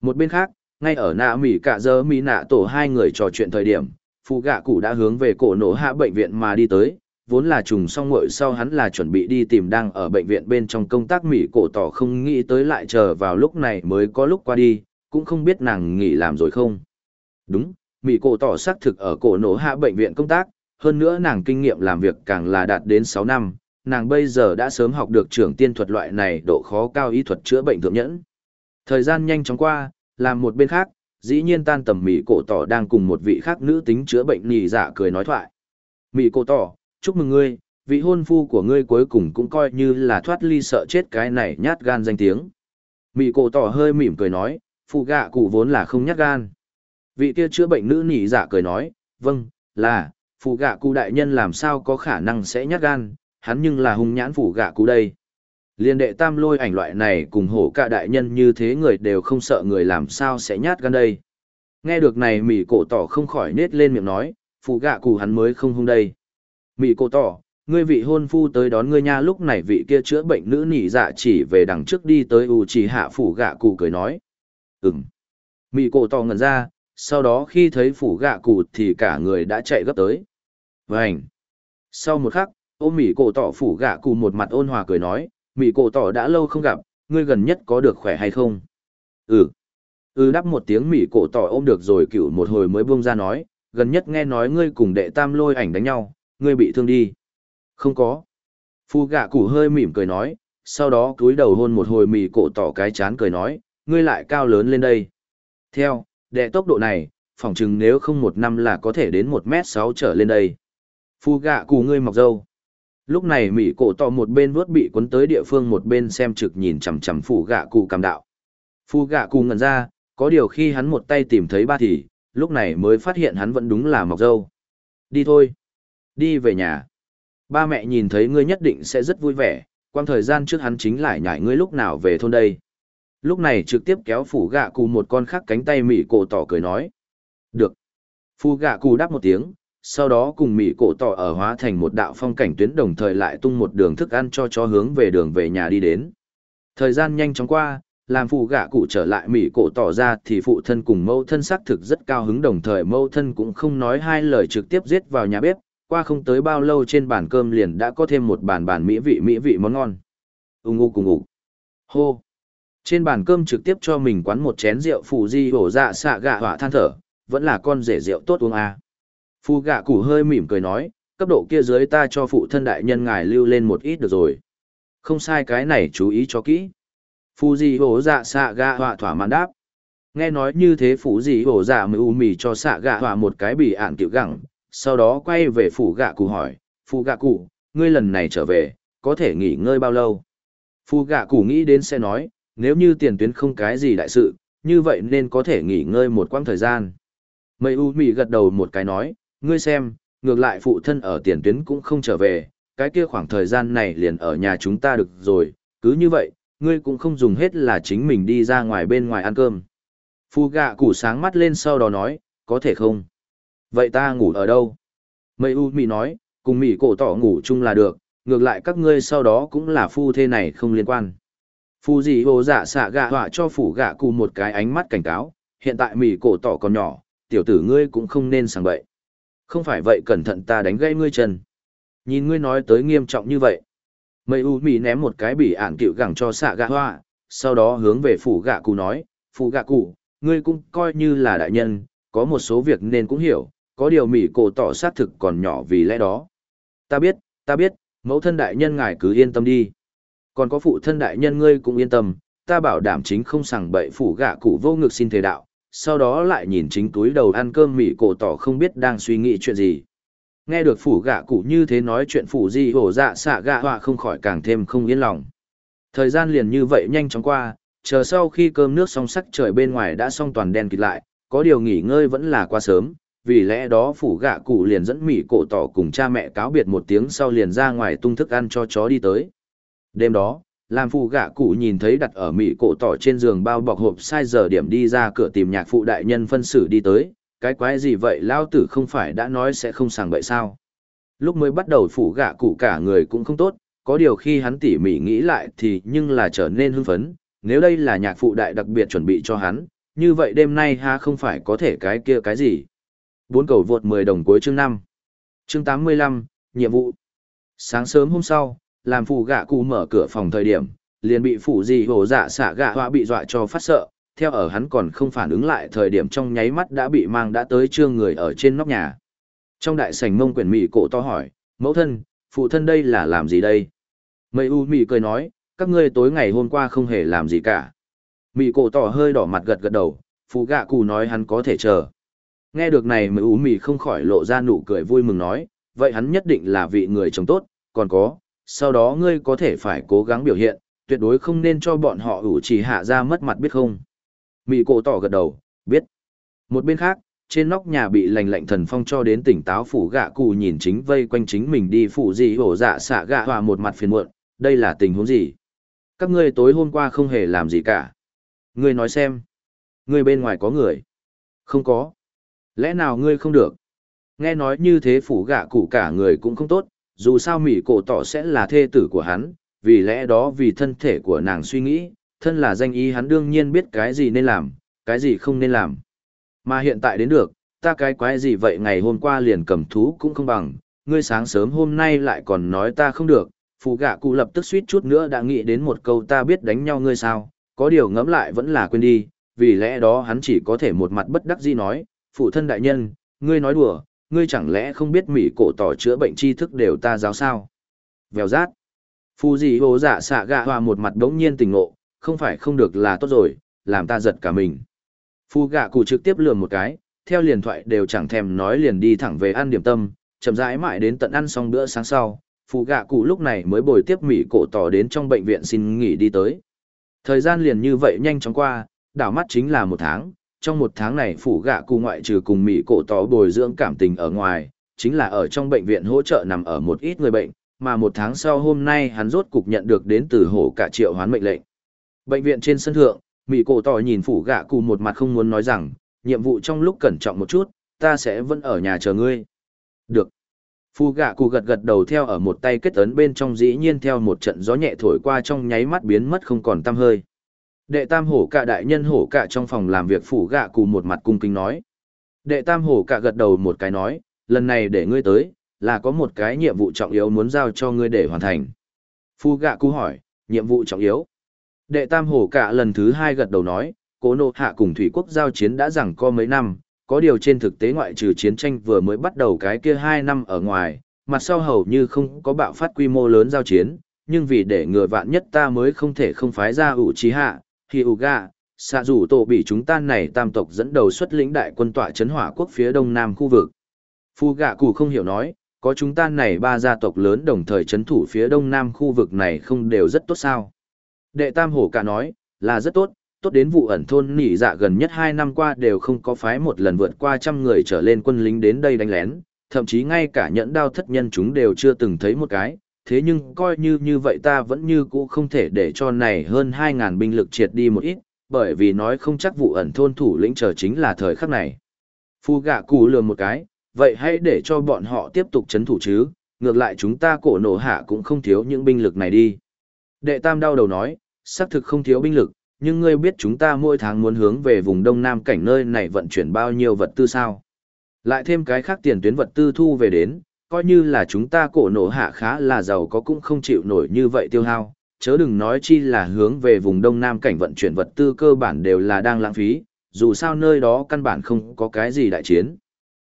Một bên khác, ngay ở nạ mỉ cả giờ mỉ nạ tổ hai người trò chuyện thời điểm, phụ gạ cụ đã hướng về cổ nổ hạ bệnh viện mà đi tới, vốn là trùng xong ngội sau hắn là chuẩn bị đi tìm đang ở bệnh viện bên trong công tác mỉ cổ tỏ không nghĩ tới lại chờ vào lúc này mới có lúc qua đi, cũng không biết nàng nghỉ làm rồi không. Đúng, mỹ cổ tỏ xác thực ở cổ nổ hạ bệnh viện công tác, hơn nữa nàng kinh nghiệm làm việc càng là đạt đến 6 năm, nàng bây giờ đã sớm học được trưởng tiên thuật loại này độ khó cao ý thuật chữa bệnh thượng nhẫn. Thời gian nhanh chóng qua, làm một bên khác, dĩ nhiên tan tầm mỹ cổ tỏ đang cùng một vị khác nữ tính chữa bệnh nhì giả dạ cười nói thoại. Mỹ cổ tỏ, chúc mừng ngươi, vị hôn phu của ngươi cuối cùng cũng coi như là thoát ly sợ chết cái này nhát gan danh tiếng. Mỹ cổ tỏ hơi mỉm cười nói, phụ gạ cụ vốn là không nhát gan. Vị kia chữa bệnh nữ nhị dạ cười nói, vâng, là, phụ gạ cụ đại nhân làm sao có khả năng sẽ nhát gan, hắn nhưng là hung nhãn phụ gạ cụ đây. Liên đệ tam lôi ảnh loại này cùng hổ cả đại nhân như thế người đều không sợ người làm sao sẽ nhát gan đây. Nghe được này Mỹ cổ tỏ không khỏi nết lên miệng nói, phụ gạ cụ hắn mới không hung đây. Mỹ cổ tỏ, ngươi vị hôn phu tới đón ngươi nha lúc này vị kia chữa bệnh nữ nỉ dạ chỉ về đằng trước đi tới u chỉ hạ phủ gạ cụ cười nói. Ừm. Mỹ cổ tỏ ngẩn ra, sau đó khi thấy phủ gạ cụ thì cả người đã chạy gấp tới. Vành. Sau một khắc, ôm Mỹ cổ tỏ phủ gạ cụ một mặt ôn hòa cười nói, Mỹ cổ tỏ đã lâu không gặp, ngươi gần nhất có được khỏe hay không? Ừ. Ừ đáp một tiếng Mỹ cổ tỏ ôm được rồi cựu một hồi mới buông ra nói, gần nhất nghe nói ngươi cùng đệ tam lôi ảnh đánh nhau, ngươi bị thương đi. Không có. Phu gạ cụ hơi mỉm cười nói, sau đó cúi đầu hôn một hồi mì cổ tỏ cái chán cười nói, ngươi lại cao lớn lên đây. Theo, đệ tốc độ này, phỏng chừng nếu không một năm là có thể đến một m sáu trở lên đây. Phu gạ cù ngươi mọc dâu. Lúc này Mỹ cổ tỏ một bên vuốt bị cuốn tới địa phương một bên xem trực nhìn chằm chằm phu gạ cù cầm đạo. Phu gạ cù ngẩn ra, có điều khi hắn một tay tìm thấy ba thì, lúc này mới phát hiện hắn vẫn đúng là mọc dâu. Đi thôi. Đi về nhà. Ba mẹ nhìn thấy ngươi nhất định sẽ rất vui vẻ, quang thời gian trước hắn chính lại nhảy ngươi lúc nào về thôn đây. Lúc này trực tiếp kéo phủ gạ cụ một con khác cánh tay mỉ cổ tỏ cười nói. Được. Phu gạ cụ đáp một tiếng, sau đó cùng mỉ cổ tỏ ở hóa thành một đạo phong cảnh tuyến đồng thời lại tung một đường thức ăn cho chó hướng về đường về nhà đi đến. Thời gian nhanh chóng qua, làm phụ gạ cụ trở lại mỹ cổ tỏ ra thì phụ thân cùng mẫu thân xác thực rất cao hứng đồng thời mẫu thân cũng không nói hai lời trực tiếp giết vào nhà bếp qua không tới bao lâu trên bàn cơm liền đã có thêm một bàn bàn mỹ vị mỹ vị món ngon ù ngụ cùng ngủ hô trên bàn cơm trực tiếp cho mình quán một chén rượu phù di hổ dạ xạ gạ hỏa than thở vẫn là con rể rượu tốt uống à. phù gạ cụ hơi mỉm cười nói cấp độ kia dưới ta cho phụ thân đại nhân ngài lưu lên một ít được rồi không sai cái này chú ý cho kỹ Phù di hổ dạ xạ gạ hỏa thỏa mãn đáp. Nghe nói như thế phù di hổ dạ mới u mì cho xạ gạ hỏa một cái bị ạn tiểu gẳng, sau đó quay về phủ gạ cụ hỏi, phù gạ cụ, ngươi lần này trở về, có thể nghỉ ngơi bao lâu? Phù gạ cụ nghĩ đến sẽ nói, nếu như tiền tuyến không cái gì đại sự, như vậy nên có thể nghỉ ngơi một quãng thời gian. Mây u mị gật đầu một cái nói, ngươi xem, ngược lại phụ thân ở tiền tuyến cũng không trở về, cái kia khoảng thời gian này liền ở nhà chúng ta được rồi, cứ như vậy, ngươi cũng không dùng hết là chính mình đi ra ngoài bên ngoài ăn cơm. Phu gạ củ sáng mắt lên sau đó nói, có thể không? Vậy ta ngủ ở đâu? Mây U Mị nói, cùng Mị cổ tỏ ngủ chung là được, ngược lại các ngươi sau đó cũng là phu thế này không liên quan phù dị hồ dạ xạ gạ họa cho phủ gạ cụ một cái ánh mắt cảnh cáo, hiện tại Mị cổ tỏ còn nhỏ, tiểu tử ngươi cũng không nên sàng bậy. Không phải vậy cẩn thận ta đánh gãy ngươi chân. Nhìn ngươi nói tới nghiêm trọng như vậy. Mây u mì ném một cái bỉ ạn cựu gẳng cho xạ gạ hoa, sau đó hướng về phủ gạ cụ nói, phủ gạ cụ, ngươi cũng coi như là đại nhân, có một số việc nên cũng hiểu, có điều mỉ cổ tỏ xác thực còn nhỏ vì lẽ đó. Ta biết, ta biết, mẫu thân đại nhân ngài cứ yên tâm đi. Còn có phụ thân đại nhân ngươi cũng yên tâm, ta bảo đảm chính không sằng bậy phủ gạ cụ vô ngực xin thề đạo, sau đó lại nhìn chính túi đầu ăn cơm mỉ cổ tỏ không biết đang suy nghĩ chuyện gì. Nghe được phủ gạ cụ như thế nói chuyện phủ di hổ dạ xạ gạ họa không khỏi càng thêm không yên lòng. Thời gian liền như vậy nhanh chóng qua, chờ sau khi cơm nước xong sắc trời bên ngoài đã xong toàn đen kịt lại, có điều nghỉ ngơi vẫn là quá sớm, vì lẽ đó phủ gạ cụ liền dẫn mỉ cổ tỏ cùng cha mẹ cáo biệt một tiếng sau liền ra ngoài tung thức ăn cho chó đi tới. Đêm đó, làm phụ gạ cụ nhìn thấy đặt ở mỹ cổ tỏ trên giường bao bọc hộp sai giờ điểm đi ra cửa tìm nhạc phụ đại nhân phân xử đi tới, cái quái gì vậy lao tử không phải đã nói sẽ không sàng bậy sao. Lúc mới bắt đầu phụ gạ cụ cả người cũng không tốt, có điều khi hắn tỉ mỉ nghĩ lại thì nhưng là trở nên hưng phấn, nếu đây là nhạc phụ đại đặc biệt chuẩn bị cho hắn, như vậy đêm nay ha không phải có thể cái kia cái gì. Bốn cầu vượt 10 đồng cuối chương 5. Chương 85, nhiệm vụ. Sáng sớm hôm sau, làm phụ gạ cụ mở cửa phòng thời điểm, liền bị phụ gì hổ dạ xả gạ hoa bị dọa cho phát sợ, theo ở hắn còn không phản ứng lại thời điểm trong nháy mắt đã bị mang đã tới trương người ở trên nóc nhà. Trong đại sảnh mông quyển mị cổ to hỏi, mẫu thân, phụ thân đây là làm gì đây? Mây u mị cười nói, các ngươi tối ngày hôm qua không hề làm gì cả. Mị cổ tỏ hơi đỏ mặt gật gật đầu, phụ gạ cụ nói hắn có thể chờ. Nghe được này mây u mị không khỏi lộ ra nụ cười vui mừng nói, vậy hắn nhất định là vị người chồng tốt, còn có, sau đó ngươi có thể phải cố gắng biểu hiện, tuyệt đối không nên cho bọn họ ủ chỉ hạ ra mất mặt biết không. Mị cổ tỏ gật đầu, biết. Một bên khác, trên nóc nhà bị lành lạnh thần phong cho đến tỉnh táo phủ gạ cụ nhìn chính vây quanh chính mình đi phủ gì hổ dạ xạ gạ hòa một mặt phiền muộn, đây là tình huống gì? Các ngươi tối hôm qua không hề làm gì cả. Ngươi nói xem. Ngươi bên ngoài có người. Không có. Lẽ nào ngươi không được? Nghe nói như thế phủ gạ cụ cả người cũng không tốt, dù sao mỹ cổ tỏ sẽ là thê tử của hắn, vì lẽ đó vì thân thể của nàng suy nghĩ, thân là danh ý hắn đương nhiên biết cái gì nên làm, cái gì không nên làm. Mà hiện tại đến được, ta cái quái gì vậy ngày hôm qua liền cầm thú cũng không bằng, ngươi sáng sớm hôm nay lại còn nói ta không được, phụ gạ cụ lập tức suýt chút nữa đã nghĩ đến một câu ta biết đánh nhau ngươi sao, có điều ngẫm lại vẫn là quên đi, vì lẽ đó hắn chỉ có thể một mặt bất đắc dĩ nói, phụ thân đại nhân, ngươi nói đùa, ngươi chẳng lẽ không biết mỹ cổ tỏ chữa bệnh tri thức đều ta giáo sao? Vèo rát. phù gì hồ dạ xạ gạ hòa một mặt đống nhiên tình ngộ, không phải không được là tốt rồi, làm ta giật cả mình. phù gạ cụ trực tiếp lườm một cái, theo liền thoại đều chẳng thèm nói liền đi thẳng về ăn điểm tâm, chậm rãi mãi đến tận ăn xong bữa sáng sau. phù gạ cụ lúc này mới bồi tiếp mỹ cổ tỏ đến trong bệnh viện xin nghỉ đi tới. Thời gian liền như vậy nhanh chóng qua, đảo mắt chính là một tháng. Trong một tháng này phủ gạ cụ ngoại trừ cùng mỹ cổ tỏ bồi dưỡng cảm tình ở ngoài, chính là ở trong bệnh viện hỗ trợ nằm ở một ít người bệnh, mà một tháng sau hôm nay hắn rốt cục nhận được đến từ hổ cả triệu hoán mệnh lệnh. Bệnh viện trên sân thượng, Mỹ cổ tỏ nhìn phủ gạ cụ một mặt không muốn nói rằng, nhiệm vụ trong lúc cẩn trọng một chút, ta sẽ vẫn ở nhà chờ ngươi. Được. Phu gạ cụ gật gật đầu theo ở một tay kết ấn bên trong dĩ nhiên theo một trận gió nhẹ thổi qua trong nháy mắt biến mất không còn tăm hơi. Đệ tam hổ cả đại nhân hổ cả trong phòng làm việc phủ gạ cụ một mặt cung kính nói. Đệ tam hổ cả gật đầu một cái nói, lần này để ngươi tới, là có một cái nhiệm vụ trọng yếu muốn giao cho ngươi để hoàn thành. Phu gạ cụ hỏi, nhiệm vụ trọng yếu. Đệ tam hổ cả lần thứ hai gật đầu nói, cố nộ hạ cùng thủy quốc giao chiến đã rằng có mấy năm, có điều trên thực tế ngoại trừ chiến tranh vừa mới bắt đầu cái kia hai năm ở ngoài, mặt sau hầu như không có bạo phát quy mô lớn giao chiến, nhưng vì để ngừa vạn nhất ta mới không thể không phái ra ủ trí hạ, Hi Uga, gạ, xạ rủ tổ bị chúng ta này tam tộc dẫn đầu xuất lĩnh đại quân tỏa chấn hỏa quốc phía đông nam khu vực. Phu gạ cụ không hiểu nói, có chúng ta này ba gia tộc lớn đồng thời chấn thủ phía đông nam khu vực này không đều rất tốt sao. Đệ tam hổ cả nói, là rất tốt, tốt đến vụ ẩn thôn nỉ dạ gần nhất hai năm qua đều không có phái một lần vượt qua trăm người trở lên quân lính đến đây đánh lén, thậm chí ngay cả nhẫn đao thất nhân chúng đều chưa từng thấy một cái, thế nhưng coi như như vậy ta vẫn như cũ không thể để cho này hơn 2.000 binh lực triệt đi một ít, bởi vì nói không chắc vụ ẩn thôn thủ lĩnh chờ chính là thời khắc này. Phu gạ cù lừa một cái, vậy hãy để cho bọn họ tiếp tục chấn thủ chứ, ngược lại chúng ta cổ nổ hạ cũng không thiếu những binh lực này đi. Đệ tam đau đầu nói, xác thực không thiếu binh lực, nhưng ngươi biết chúng ta mỗi tháng muốn hướng về vùng đông nam cảnh nơi này vận chuyển bao nhiêu vật tư sao? Lại thêm cái khác tiền tuyến vật tư thu về đến, coi như là chúng ta cổ nổ hạ khá là giàu có cũng không chịu nổi như vậy tiêu hao, chớ đừng nói chi là hướng về vùng đông nam cảnh vận chuyển vật tư cơ bản đều là đang lãng phí, dù sao nơi đó căn bản không có cái gì đại chiến.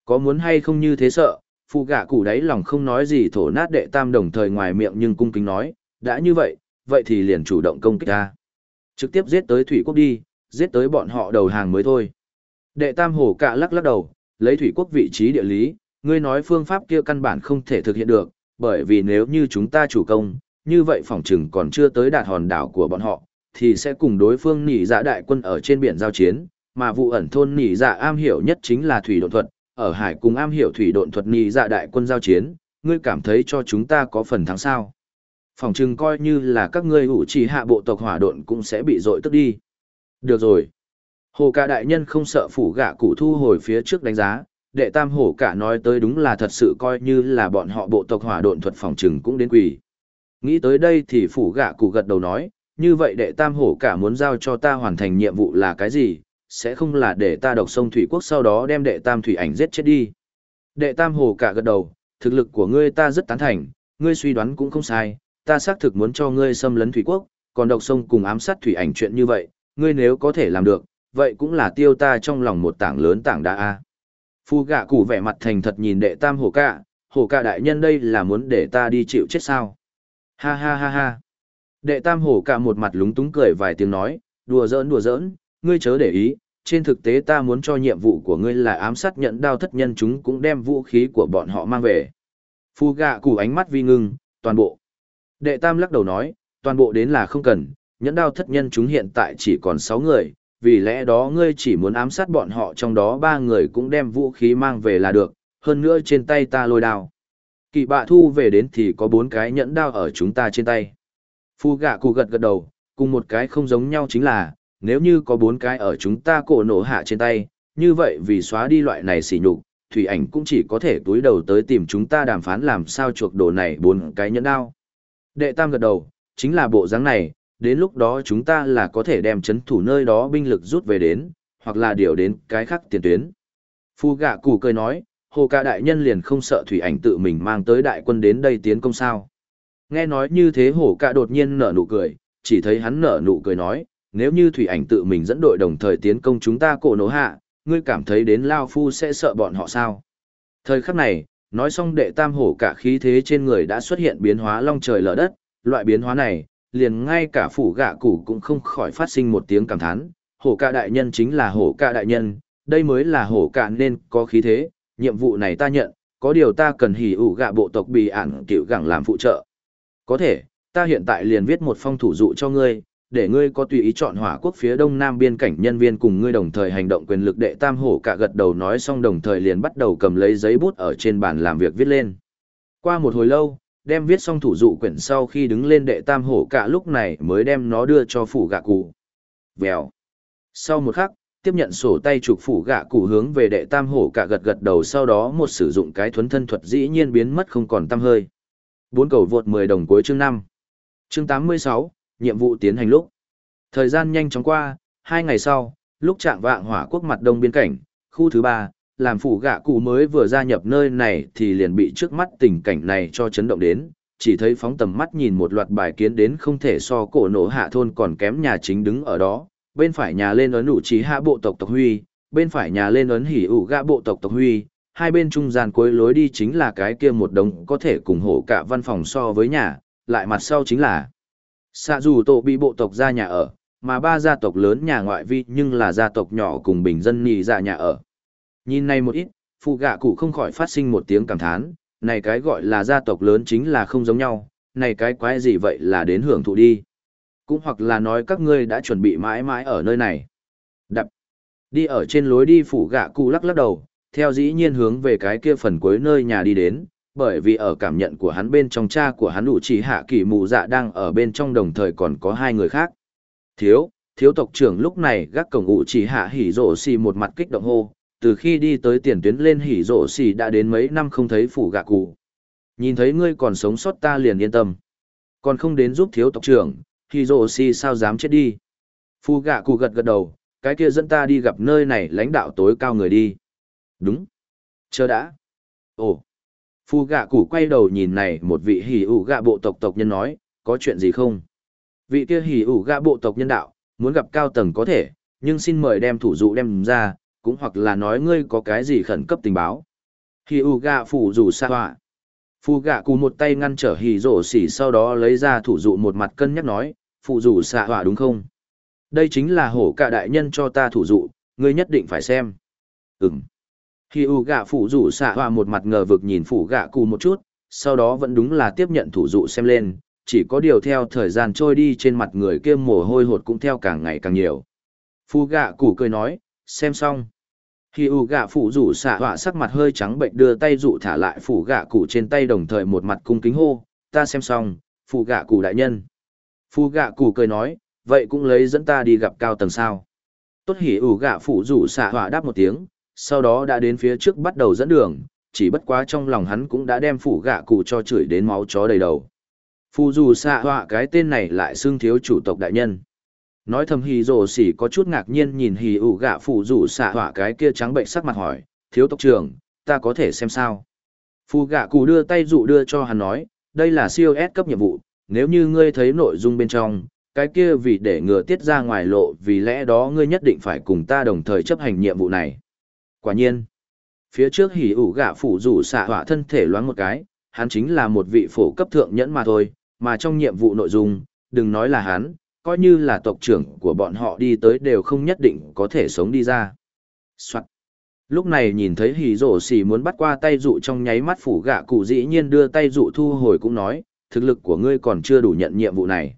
Có muốn hay không như thế sợ, phụ gạ cụ đáy lòng không nói gì thổ nát đệ tam đồng thời ngoài miệng nhưng cung kính nói, đã như vậy, vậy thì liền chủ động công kích ta. Trực tiếp giết tới thủy quốc đi, giết tới bọn họ đầu hàng mới thôi. Đệ tam hổ cạ lắc lắc đầu, lấy thủy quốc vị trí địa lý, ngươi nói phương pháp kia căn bản không thể thực hiện được, bởi vì nếu như chúng ta chủ công, như vậy phòng trừng còn chưa tới đạt hòn đảo của bọn họ, thì sẽ cùng đối phương nỉ dạ đại quân ở trên biển giao chiến, mà vụ ẩn thôn nỉ dạ am hiểu nhất chính là thủy độn thuật, ở hải cùng am hiểu thủy độn thuật nỉ dạ đại quân giao chiến, ngươi cảm thấy cho chúng ta có phần thắng sao? phòng chừng coi như là các ngươi ủ trì hạ bộ tộc hỏa độn cũng sẽ bị dội tức đi. Được rồi. Hồ ca đại nhân không sợ phủ gạ cụ thu hồi phía trước đánh giá, đệ tam hổ cả nói tới đúng là thật sự coi như là bọn họ bộ tộc hỏa độn thuật phòng trừng cũng đến quỷ. Nghĩ tới đây thì phủ gạ cụ gật đầu nói, như vậy đệ tam hổ cả muốn giao cho ta hoàn thành nhiệm vụ là cái gì, sẽ không là để ta độc sông thủy quốc sau đó đem đệ tam thủy ảnh giết chết đi. Đệ tam hổ cả gật đầu, thực lực của ngươi ta rất tán thành, ngươi suy đoán cũng không sai, ta xác thực muốn cho ngươi xâm lấn thủy quốc, còn độc sông cùng ám sát thủy ảnh chuyện như vậy, ngươi nếu có thể làm được, vậy cũng là tiêu ta trong lòng một tảng lớn tảng đa a. Phu gạ cụ vẻ mặt thành thật nhìn đệ tam hổ cả, hổ cả đại nhân đây là muốn để ta đi chịu chết sao? Ha ha ha ha. Đệ tam hổ cả một mặt lúng túng cười vài tiếng nói, đùa giỡn đùa giỡn, ngươi chớ để ý, trên thực tế ta muốn cho nhiệm vụ của ngươi là ám sát nhận đao thất nhân chúng cũng đem vũ khí của bọn họ mang về. Phu gạ củ ánh mắt vi ngưng, toàn bộ. Đệ tam lắc đầu nói, toàn bộ đến là không cần, nhẫn đao thất nhân chúng hiện tại chỉ còn 6 người, vì lẽ đó ngươi chỉ muốn ám sát bọn họ trong đó ba người cũng đem vũ khí mang về là được, hơn nữa trên tay ta lôi đao. Kỳ bạ thu về đến thì có bốn cái nhẫn đao ở chúng ta trên tay. Phu gạ cụ gật gật đầu, cùng một cái không giống nhau chính là, nếu như có bốn cái ở chúng ta cổ nổ hạ trên tay, như vậy vì xóa đi loại này xỉ nhục, thủy ảnh cũng chỉ có thể túi đầu tới tìm chúng ta đàm phán làm sao chuộc đồ này bốn cái nhẫn đao. Đệ tam gật đầu, chính là bộ dáng này, đến lúc đó chúng ta là có thể đem chấn thủ nơi đó binh lực rút về đến, hoặc là điều đến cái khác tiền tuyến. Phu gạ cụ cười nói, hồ ca đại nhân liền không sợ thủy ảnh tự mình mang tới đại quân đến đây tiến công sao. Nghe nói như thế hổ ca đột nhiên nở nụ cười, chỉ thấy hắn nở nụ cười nói, nếu như thủy ảnh tự mình dẫn đội đồng thời tiến công chúng ta cổ nổ hạ, ngươi cảm thấy đến Lao Phu sẽ sợ bọn họ sao? Thời khắc này, nói xong đệ tam hổ cả khí thế trên người đã xuất hiện biến hóa long trời lở đất, loại biến hóa này, liền ngay cả phủ gạ củ cũng không khỏi phát sinh một tiếng cảm thán, hổ ca đại nhân chính là hổ ca đại nhân, đây mới là hổ ca nên có khí thế, nhiệm vụ này ta nhận, có điều ta cần hỉ ủ gạ bộ tộc bị ản cựu gẳng làm phụ trợ. Có thể, ta hiện tại liền viết một phong thủ dụ cho ngươi, để ngươi có tùy ý chọn hỏa quốc phía đông nam biên cảnh nhân viên cùng ngươi đồng thời hành động quyền lực đệ tam hổ cả gật đầu nói xong đồng thời liền bắt đầu cầm lấy giấy bút ở trên bàn làm việc viết lên. Qua một hồi lâu, đem viết xong thủ dụ quyển sau khi đứng lên đệ tam hổ cả lúc này mới đem nó đưa cho phủ gạ cụ. Vèo. Sau một khắc, tiếp nhận sổ tay trục phủ gạ cụ hướng về đệ tam hổ cả gật gật đầu sau đó một sử dụng cái thuấn thân thuật dĩ nhiên biến mất không còn tăm hơi. Bốn cầu vượt 10 đồng cuối chương 5. Chương 86, nhiệm vụ tiến hành lúc. Thời gian nhanh chóng qua, hai ngày sau, lúc trạng vạng hỏa quốc mặt đông biên cảnh, khu thứ ba, làm phủ gạ cụ mới vừa gia nhập nơi này thì liền bị trước mắt tình cảnh này cho chấn động đến, chỉ thấy phóng tầm mắt nhìn một loạt bài kiến đến không thể so cổ nổ hạ thôn còn kém nhà chính đứng ở đó, bên phải nhà lên ấn ủ trí hạ bộ tộc tộc huy, bên phải nhà lên ấn hỉ ủ gạ bộ tộc tộc huy, hai bên trung gian cuối lối đi chính là cái kia một đống có thể cùng hộ cả văn phòng so với nhà, lại mặt sau chính là xạ dù tổ bị bộ tộc ra nhà ở, mà ba gia tộc lớn nhà ngoại vi nhưng là gia tộc nhỏ cùng bình dân nhì ra nhà ở. Nhìn này một ít, phụ gạ cụ không khỏi phát sinh một tiếng cảm thán, này cái gọi là gia tộc lớn chính là không giống nhau, này cái quái gì vậy là đến hưởng thụ đi. Cũng hoặc là nói các ngươi đã chuẩn bị mãi mãi ở nơi này. Đập. Đi ở trên lối đi phủ gạ cụ lắc lắc đầu, theo dĩ nhiên hướng về cái kia phần cuối nơi nhà đi đến, bởi vì ở cảm nhận của hắn bên trong cha của hắn đủ chỉ hạ kỳ mù dạ đang ở bên trong đồng thời còn có hai người khác. Thiếu, thiếu tộc trưởng lúc này gác cổng ủ chỉ hạ hỉ rổ xì một mặt kích động hô, từ khi đi tới tiền tuyến lên hỉ rộ xì đã đến mấy năm không thấy phủ gạ cụ. Nhìn thấy ngươi còn sống sót ta liền yên tâm. Còn không đến giúp thiếu tộc trưởng, hỉ rộ xì sao dám chết đi. Phu gạ cụ gật gật đầu, cái kia dẫn ta đi gặp nơi này lãnh đạo tối cao người đi. Đúng. Chờ đã. Ồ. Phu gạ cụ quay đầu nhìn này một vị hỉ ủ gạ bộ tộc tộc nhân nói, có chuyện gì không? Vị kia hỉ ủ gạ bộ tộc nhân đạo, muốn gặp cao tầng có thể, nhưng xin mời đem thủ dụ đem ra, cũng hoặc là nói ngươi có cái gì khẩn cấp tình báo. Hỉ ủ gạ phủ rủ xa họa. Phu gạ cụ một tay ngăn trở hì rổ xỉ sau đó lấy ra thủ dụ một mặt cân nhắc nói, phụ rủ xạ họa đúng không? Đây chính là hổ cả đại nhân cho ta thủ dụ, ngươi nhất định phải xem. Ừm. Khi u gạ phủ rủ xạ hòa một mặt ngờ vực nhìn phủ gạ cụ một chút, sau đó vẫn đúng là tiếp nhận thủ dụ xem lên, chỉ có điều theo thời gian trôi đi trên mặt người kia mồ hôi hột cũng theo càng ngày càng nhiều. Phu gạ cụ cười nói, xem xong. Khi u gạ phủ rủ xạ họa sắc mặt hơi trắng bệnh đưa tay dụ thả lại phủ gạ cụ trên tay đồng thời một mặt cung kính hô, ta xem xong, phủ gạ cụ đại nhân. Phu gạ cụ cười nói, vậy cũng lấy dẫn ta đi gặp cao tầng sao. Tốt hỉ ủ gạ phủ rủ xạ họa đáp một tiếng, sau đó đã đến phía trước bắt đầu dẫn đường, chỉ bất quá trong lòng hắn cũng đã đem phủ gạ cụ cho chửi đến máu chó đầy đầu. Phù dù xạ họa cái tên này lại xưng thiếu chủ tộc đại nhân. Nói thầm hì rồ xỉ có chút ngạc nhiên nhìn hì ủ gạ phụ rủ xạ hỏa cái kia trắng bệnh sắc mặt hỏi, thiếu tộc trưởng, ta có thể xem sao. Phù gạ cụ đưa tay dụ đưa cho hắn nói, đây là siêu S cấp nhiệm vụ, nếu như ngươi thấy nội dung bên trong, cái kia vì để ngừa tiết ra ngoài lộ vì lẽ đó ngươi nhất định phải cùng ta đồng thời chấp hành nhiệm vụ này. Quả nhiên, Phía trước hỉ ủ gạ phủ rủ xạ hỏa thân thể loáng một cái, hắn chính là một vị phổ cấp thượng nhẫn mà thôi, mà trong nhiệm vụ nội dung, đừng nói là hắn, coi như là tộc trưởng của bọn họ đi tới đều không nhất định có thể sống đi ra. Soạn. Lúc này nhìn thấy hỉ rổ xỉ muốn bắt qua tay dụ trong nháy mắt phủ gạ cụ dĩ nhiên đưa tay dụ thu hồi cũng nói, thực lực của ngươi còn chưa đủ nhận nhiệm vụ này.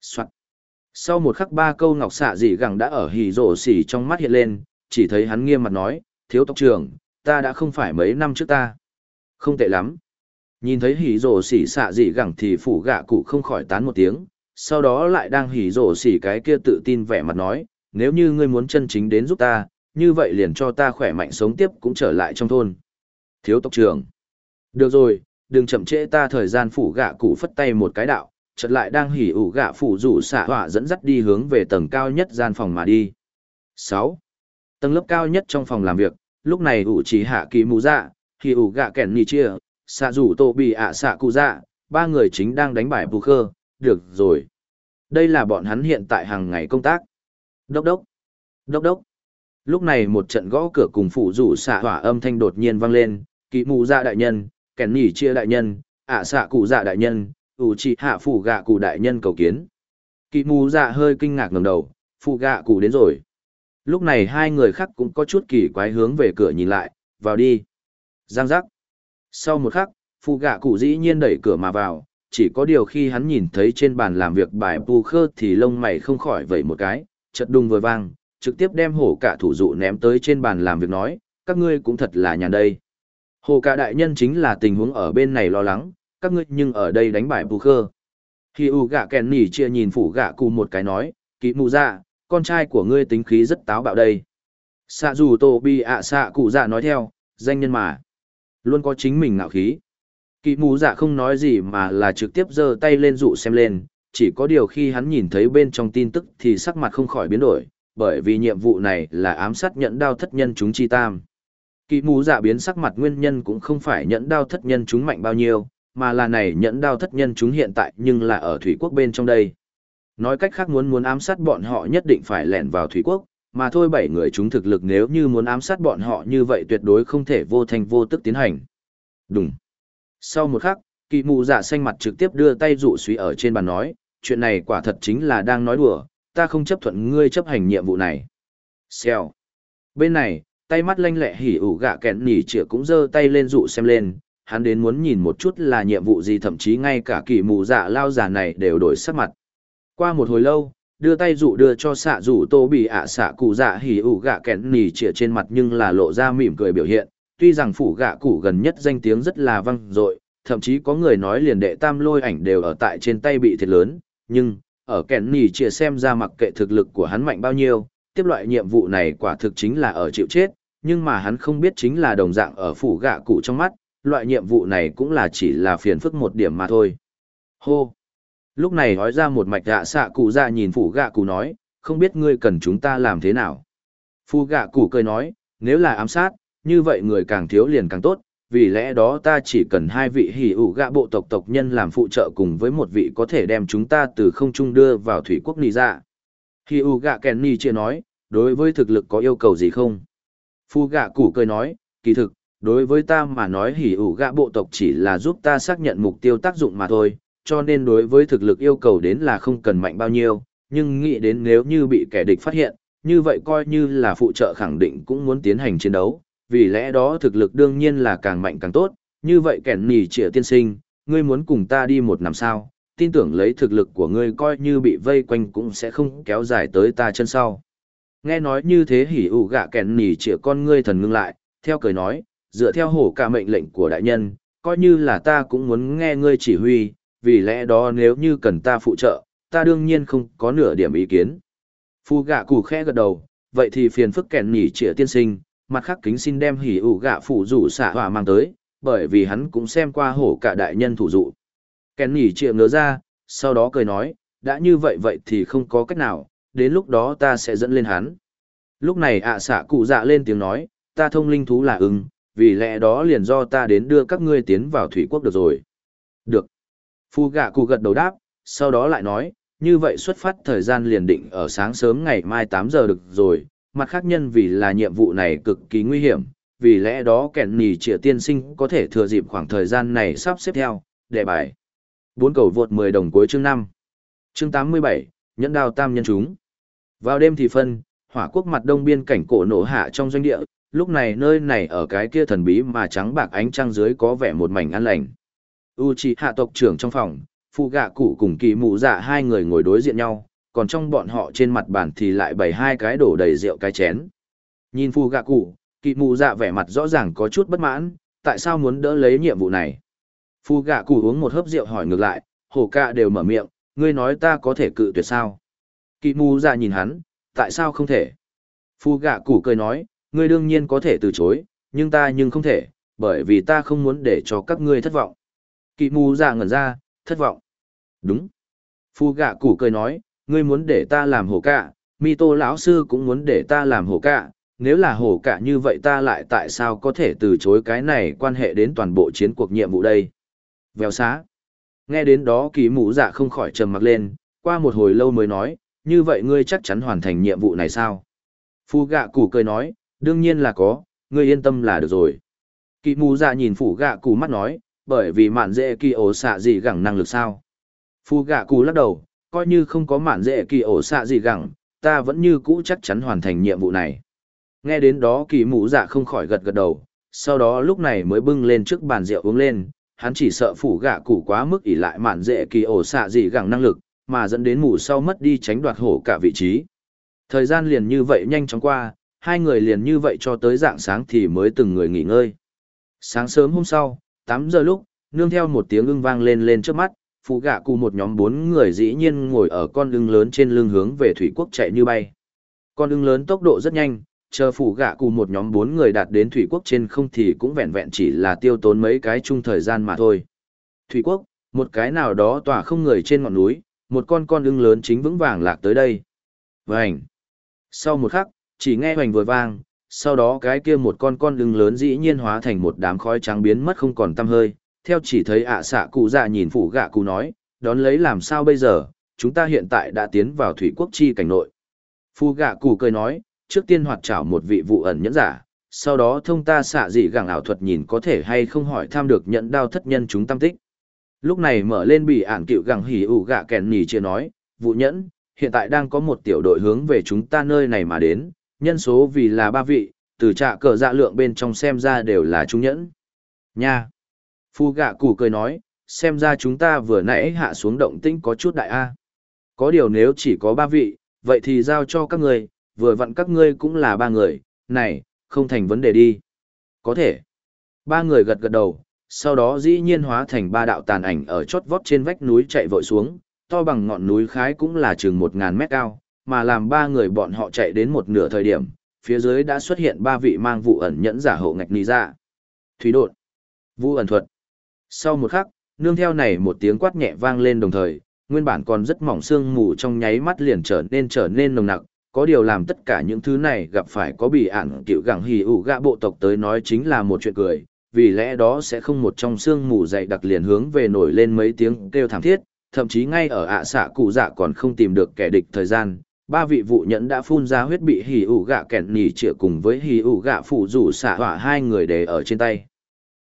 Soạn. Sau một khắc ba câu ngọc xạ dị gẳng đã ở hỉ rổ xỉ trong mắt hiện lên, chỉ thấy hắn nghiêm mặt nói, thiếu tộc trưởng, ta đã không phải mấy năm trước ta. Không tệ lắm. Nhìn thấy hỉ rổ xỉ xạ dị gẳng thì phủ gạ cụ không khỏi tán một tiếng, sau đó lại đang hỉ rổ xỉ cái kia tự tin vẻ mặt nói, nếu như ngươi muốn chân chính đến giúp ta, như vậy liền cho ta khỏe mạnh sống tiếp cũng trở lại trong thôn. Thiếu tộc trưởng. Được rồi, đừng chậm trễ ta thời gian phủ gạ cụ phất tay một cái đạo, chợt lại đang hỉ ủ gạ phủ rủ xạ hỏa dẫn dắt đi hướng về tầng cao nhất gian phòng mà đi. 6. Tầng lớp cao nhất trong phòng làm việc, lúc này ủ chỉ hạ kỳ mù dạ, hỉ ủ gạ kẻn nhì chia, xạ rủ tổ bị ạ xạ cụ dạ, ba người chính đang đánh bài bù khơ, được rồi. Đây là bọn hắn hiện tại hàng ngày công tác. Đốc đốc. Đốc đốc. Lúc này một trận gõ cửa cùng phụ rủ xạ hỏa âm thanh đột nhiên vang lên, kỳ mù dạ đại nhân, kèn nhỉ chia đại nhân, ạ xạ cụ dạ đại nhân, ủ chỉ hạ phụ gạ cụ đại nhân cầu kiến. Kỳ mù dạ hơi kinh ngạc ngẩng đầu, phụ gạ cụ đến rồi. Lúc này hai người khác cũng có chút kỳ quái hướng về cửa nhìn lại, vào đi. Giang giác. Sau một khắc, phụ gạ cụ dĩ nhiên đẩy cửa mà vào, chỉ có điều khi hắn nhìn thấy trên bàn làm việc bài pu khơ thì lông mày không khỏi vẩy một cái, chợt đùng vừa vang, trực tiếp đem hổ cả thủ dụ ném tới trên bàn làm việc nói, các ngươi cũng thật là nhàn đây. Hồ cả đại nhân chính là tình huống ở bên này lo lắng, các ngươi nhưng ở đây đánh bài bù khơ. Khi u gạ kèn nỉ chia nhìn phủ gạ cụ một cái nói, kỵ mù dạ, con trai của ngươi tính khí rất táo bạo đây. Xạ dù tổ bi ạ xạ cụ dạ nói theo, danh nhân mà. Luôn có chính mình ngạo khí. Kỵ mù dạ không nói gì mà là trực tiếp giơ tay lên dụ xem lên, chỉ có điều khi hắn nhìn thấy bên trong tin tức thì sắc mặt không khỏi biến đổi, bởi vì nhiệm vụ này là ám sát nhẫn đao thất nhân chúng chi tam. Kỵ mù dạ biến sắc mặt nguyên nhân cũng không phải nhẫn đao thất nhân chúng mạnh bao nhiêu, mà là này nhẫn đao thất nhân chúng hiện tại nhưng là ở thủy quốc bên trong đây. Nói cách khác muốn muốn ám sát bọn họ nhất định phải lẻn vào thủy quốc, mà thôi bảy người chúng thực lực nếu như muốn ám sát bọn họ như vậy tuyệt đối không thể vô thành vô tức tiến hành. Đúng. Sau một khắc, kỵ mù dạ xanh mặt trực tiếp đưa tay dụ suy ở trên bàn nói, chuyện này quả thật chính là đang nói đùa, ta không chấp thuận ngươi chấp hành nhiệm vụ này. Xèo. Bên này, tay mắt lanh lẹ hỉ ủ gạ kẹn nỉ chĩa cũng giơ tay lên dụ xem lên, hắn đến muốn nhìn một chút là nhiệm vụ gì thậm chí ngay cả kỳ mù dạ lao giả này đều đổi sắc mặt. Qua một hồi lâu, đưa tay dụ đưa cho xạ dụ tô bị ạ xạ cụ dạ hỉ ủ gạ kẹn nỉ chĩa trên mặt nhưng là lộ ra mỉm cười biểu hiện, tuy rằng phủ gạ cụ gần nhất danh tiếng rất là vang dội, thậm chí có người nói liền đệ tam lôi ảnh đều ở tại trên tay bị thiệt lớn, nhưng ở kẻn nỉ chia xem ra mặc kệ thực lực của hắn mạnh bao nhiêu, tiếp loại nhiệm vụ này quả thực chính là ở chịu chết, nhưng mà hắn không biết chính là đồng dạng ở phủ gạ cụ trong mắt, loại nhiệm vụ này cũng là chỉ là phiền phức một điểm mà thôi. Hô! Lúc này nói ra một mạch gạ xạ cụ ra nhìn phủ gạ cụ nói, không biết ngươi cần chúng ta làm thế nào. Phủ gạ cụ cười nói, nếu là ám sát, như vậy người càng thiếu liền càng tốt, vì lẽ đó ta chỉ cần hai vị hỉ ủ gạ bộ tộc tộc nhân làm phụ trợ cùng với một vị có thể đem chúng ta từ không trung đưa vào thủy quốc nì ra. Hỉ ủ gạ kèn nì chia nói, đối với thực lực có yêu cầu gì không? Phu gạ củ cười nói, kỳ thực, đối với ta mà nói hỉ ủ gạ bộ tộc chỉ là giúp ta xác nhận mục tiêu tác dụng mà thôi, cho nên đối với thực lực yêu cầu đến là không cần mạnh bao nhiêu, nhưng nghĩ đến nếu như bị kẻ địch phát hiện, như vậy coi như là phụ trợ khẳng định cũng muốn tiến hành chiến đấu, vì lẽ đó thực lực đương nhiên là càng mạnh càng tốt, như vậy kẻn nỉ trịa tiên sinh, ngươi muốn cùng ta đi một năm sao, tin tưởng lấy thực lực của ngươi coi như bị vây quanh cũng sẽ không kéo dài tới ta chân sau. Nghe nói như thế hỉ ủ gạ kẻn nỉ trịa con ngươi thần ngưng lại, theo cười nói, dựa theo hổ cả mệnh lệnh của đại nhân, coi như là ta cũng muốn nghe ngươi chỉ huy, vì lẽ đó nếu như cần ta phụ trợ, ta đương nhiên không có nửa điểm ý kiến. Phu gạ củ khẽ gật đầu, vậy thì phiền phức kẻn nỉ trịa tiên sinh, mặt khác kính xin đem hỉ ủ gạ phủ rủ xạ hỏa mang tới, bởi vì hắn cũng xem qua hổ cả đại nhân thủ dụ. Kèn nhỉ chịu ngớ ra, sau đó cười nói, đã như vậy vậy thì không có cách nào, đến lúc đó ta sẽ dẫn lên hắn. Lúc này ạ xạ cụ dạ lên tiếng nói, ta thông linh thú là ưng, vì lẽ đó liền do ta đến đưa các ngươi tiến vào thủy quốc được rồi. Được. Phu gạ cụ gật đầu đáp, sau đó lại nói, như vậy xuất phát thời gian liền định ở sáng sớm ngày mai 8 giờ được rồi, mặt khác nhân vì là nhiệm vụ này cực kỳ nguy hiểm, vì lẽ đó kẻn nì trịa tiên sinh có thể thừa dịp khoảng thời gian này sắp xếp theo, đệ bài. Bốn cầu vượt 10 đồng cuối chương 5. Chương 87, nhẫn đao tam nhân chúng. Vào đêm thì phân, hỏa quốc mặt đông biên cảnh cổ nổ hạ trong doanh địa, lúc này nơi này ở cái kia thần bí mà trắng bạc ánh trăng dưới có vẻ một mảnh an lành. hạ tộc trưởng trong phòng, phụ gạ cụ cùng kỳ mụ dạ hai người ngồi đối diện nhau, còn trong bọn họ trên mặt bàn thì lại bày hai cái đổ đầy rượu cái chén. Nhìn phù gạ cụ, kỵ mù dạ vẻ mặt rõ ràng có chút bất mãn, tại sao muốn đỡ lấy nhiệm vụ này. phù gạ cụ uống một hớp rượu hỏi ngược lại, hổ cạ đều mở miệng, ngươi nói ta có thể cự tuyệt sao. kỵ mù dạ nhìn hắn, tại sao không thể? Phu gạ cụ cười nói, ngươi đương nhiên có thể từ chối, nhưng ta nhưng không thể, bởi vì ta không muốn để cho các ngươi thất vọng. Kỵ mù dạ ngẩn ra, thất vọng. Đúng. Phu gạ cụ cười nói, ngươi muốn để ta làm hổ cạ, mi tô lão sư cũng muốn để ta làm hổ cạ, nếu là hổ cạ như vậy ta lại tại sao có thể từ chối cái này quan hệ đến toàn bộ chiến cuộc nhiệm vụ đây. Vèo xá. Nghe đến đó kỳ Mũ dạ không khỏi trầm mặc lên, qua một hồi lâu mới nói, như vậy ngươi chắc chắn hoàn thành nhiệm vụ này sao? Phu gạ Củ cười nói, đương nhiên là có, ngươi yên tâm là được rồi. Kỵ mù dạ nhìn phủ gạ Củ mắt nói, bởi vì mạn dễ kỳ ổ xạ gì gẳng năng lực sao. Phu gạ Củ lắc đầu, coi như không có mạn dễ kỳ ổ xạ gì gẳng, ta vẫn như cũ chắc chắn hoàn thành nhiệm vụ này. Nghe đến đó kỳ mũ dạ không khỏi gật gật đầu, sau đó lúc này mới bưng lên trước bàn rượu uống lên, hắn chỉ sợ phủ gạ cụ quá mức ỷ lại mạn dễ kỳ ổ xạ gì gẳng năng lực, mà dẫn đến mù sau mất đi tránh đoạt hổ cả vị trí. Thời gian liền như vậy nhanh chóng qua, hai người liền như vậy cho tới dạng sáng thì mới từng người nghỉ ngơi. Sáng sớm hôm sau, 8 giờ lúc, nương theo một tiếng ưng vang lên lên trước mắt, phụ gạ cụ một nhóm bốn người dĩ nhiên ngồi ở con ưng lớn trên lưng hướng về thủy quốc chạy như bay. Con ưng lớn tốc độ rất nhanh, chờ phụ gạ cụ một nhóm bốn người đạt đến thủy quốc trên không thì cũng vẹn vẹn chỉ là tiêu tốn mấy cái chung thời gian mà thôi. Thủy quốc, một cái nào đó tỏa không người trên ngọn núi, một con con ưng lớn chính vững vàng lạc tới đây. vảnh Sau một khắc, chỉ nghe hoành vừa vang, sau đó cái kia một con con ưng lớn dĩ nhiên hóa thành một đám khói trắng biến mất không còn tăm hơi, theo chỉ thấy ạ xạ cụ dạ nhìn phủ gạ cụ nói, đón lấy làm sao bây giờ, chúng ta hiện tại đã tiến vào thủy quốc chi cảnh nội. Phu gạ cụ cười nói, trước tiên hoạt trảo một vị vụ ẩn nhẫn giả, sau đó thông ta xạ dị gẳng ảo thuật nhìn có thể hay không hỏi tham được nhận đao thất nhân chúng tam tích. Lúc này mở lên bị ản cựu gẳng hỉ ủ gạ kèn nhì chia nói, vụ nhẫn, hiện tại đang có một tiểu đội hướng về chúng ta nơi này mà đến, nhân số vì là ba vị, từ trạ cờ dạ lượng bên trong xem ra đều là trung nhẫn. Nha! Phu gạ cụ cười nói, xem ra chúng ta vừa nãy hạ xuống động tĩnh có chút đại A. Có điều nếu chỉ có ba vị, vậy thì giao cho các người, vừa vặn các ngươi cũng là ba người, này, không thành vấn đề đi. Có thể. Ba người gật gật đầu, sau đó dĩ nhiên hóa thành ba đạo tàn ảnh ở chót vót trên vách núi chạy vội xuống, to bằng ngọn núi khái cũng là chừng một ngàn mét cao, mà làm ba người bọn họ chạy đến một nửa thời điểm, phía dưới đã xuất hiện ba vị mang vụ ẩn nhẫn giả hậu ngạch ní ra. Thủy đột, Vu ẩn thuật. Sau một khắc, nương theo này một tiếng quát nhẹ vang lên đồng thời, nguyên bản còn rất mỏng xương mù trong nháy mắt liền trở nên trở nên nồng nặc, có điều làm tất cả những thứ này gặp phải có bị ản cựu gẳng hì ủ gạ bộ tộc tới nói chính là một chuyện cười, vì lẽ đó sẽ không một trong xương mù dậy đặc liền hướng về nổi lên mấy tiếng kêu thảm thiết, thậm chí ngay ở ạ xạ cụ dạ còn không tìm được kẻ địch thời gian, ba vị vụ nhẫn đã phun ra huyết bị hì ủ gạ kẹn nỉ trịa cùng với hì ủ gạ phụ rủ xạ hỏa hai người để ở trên tay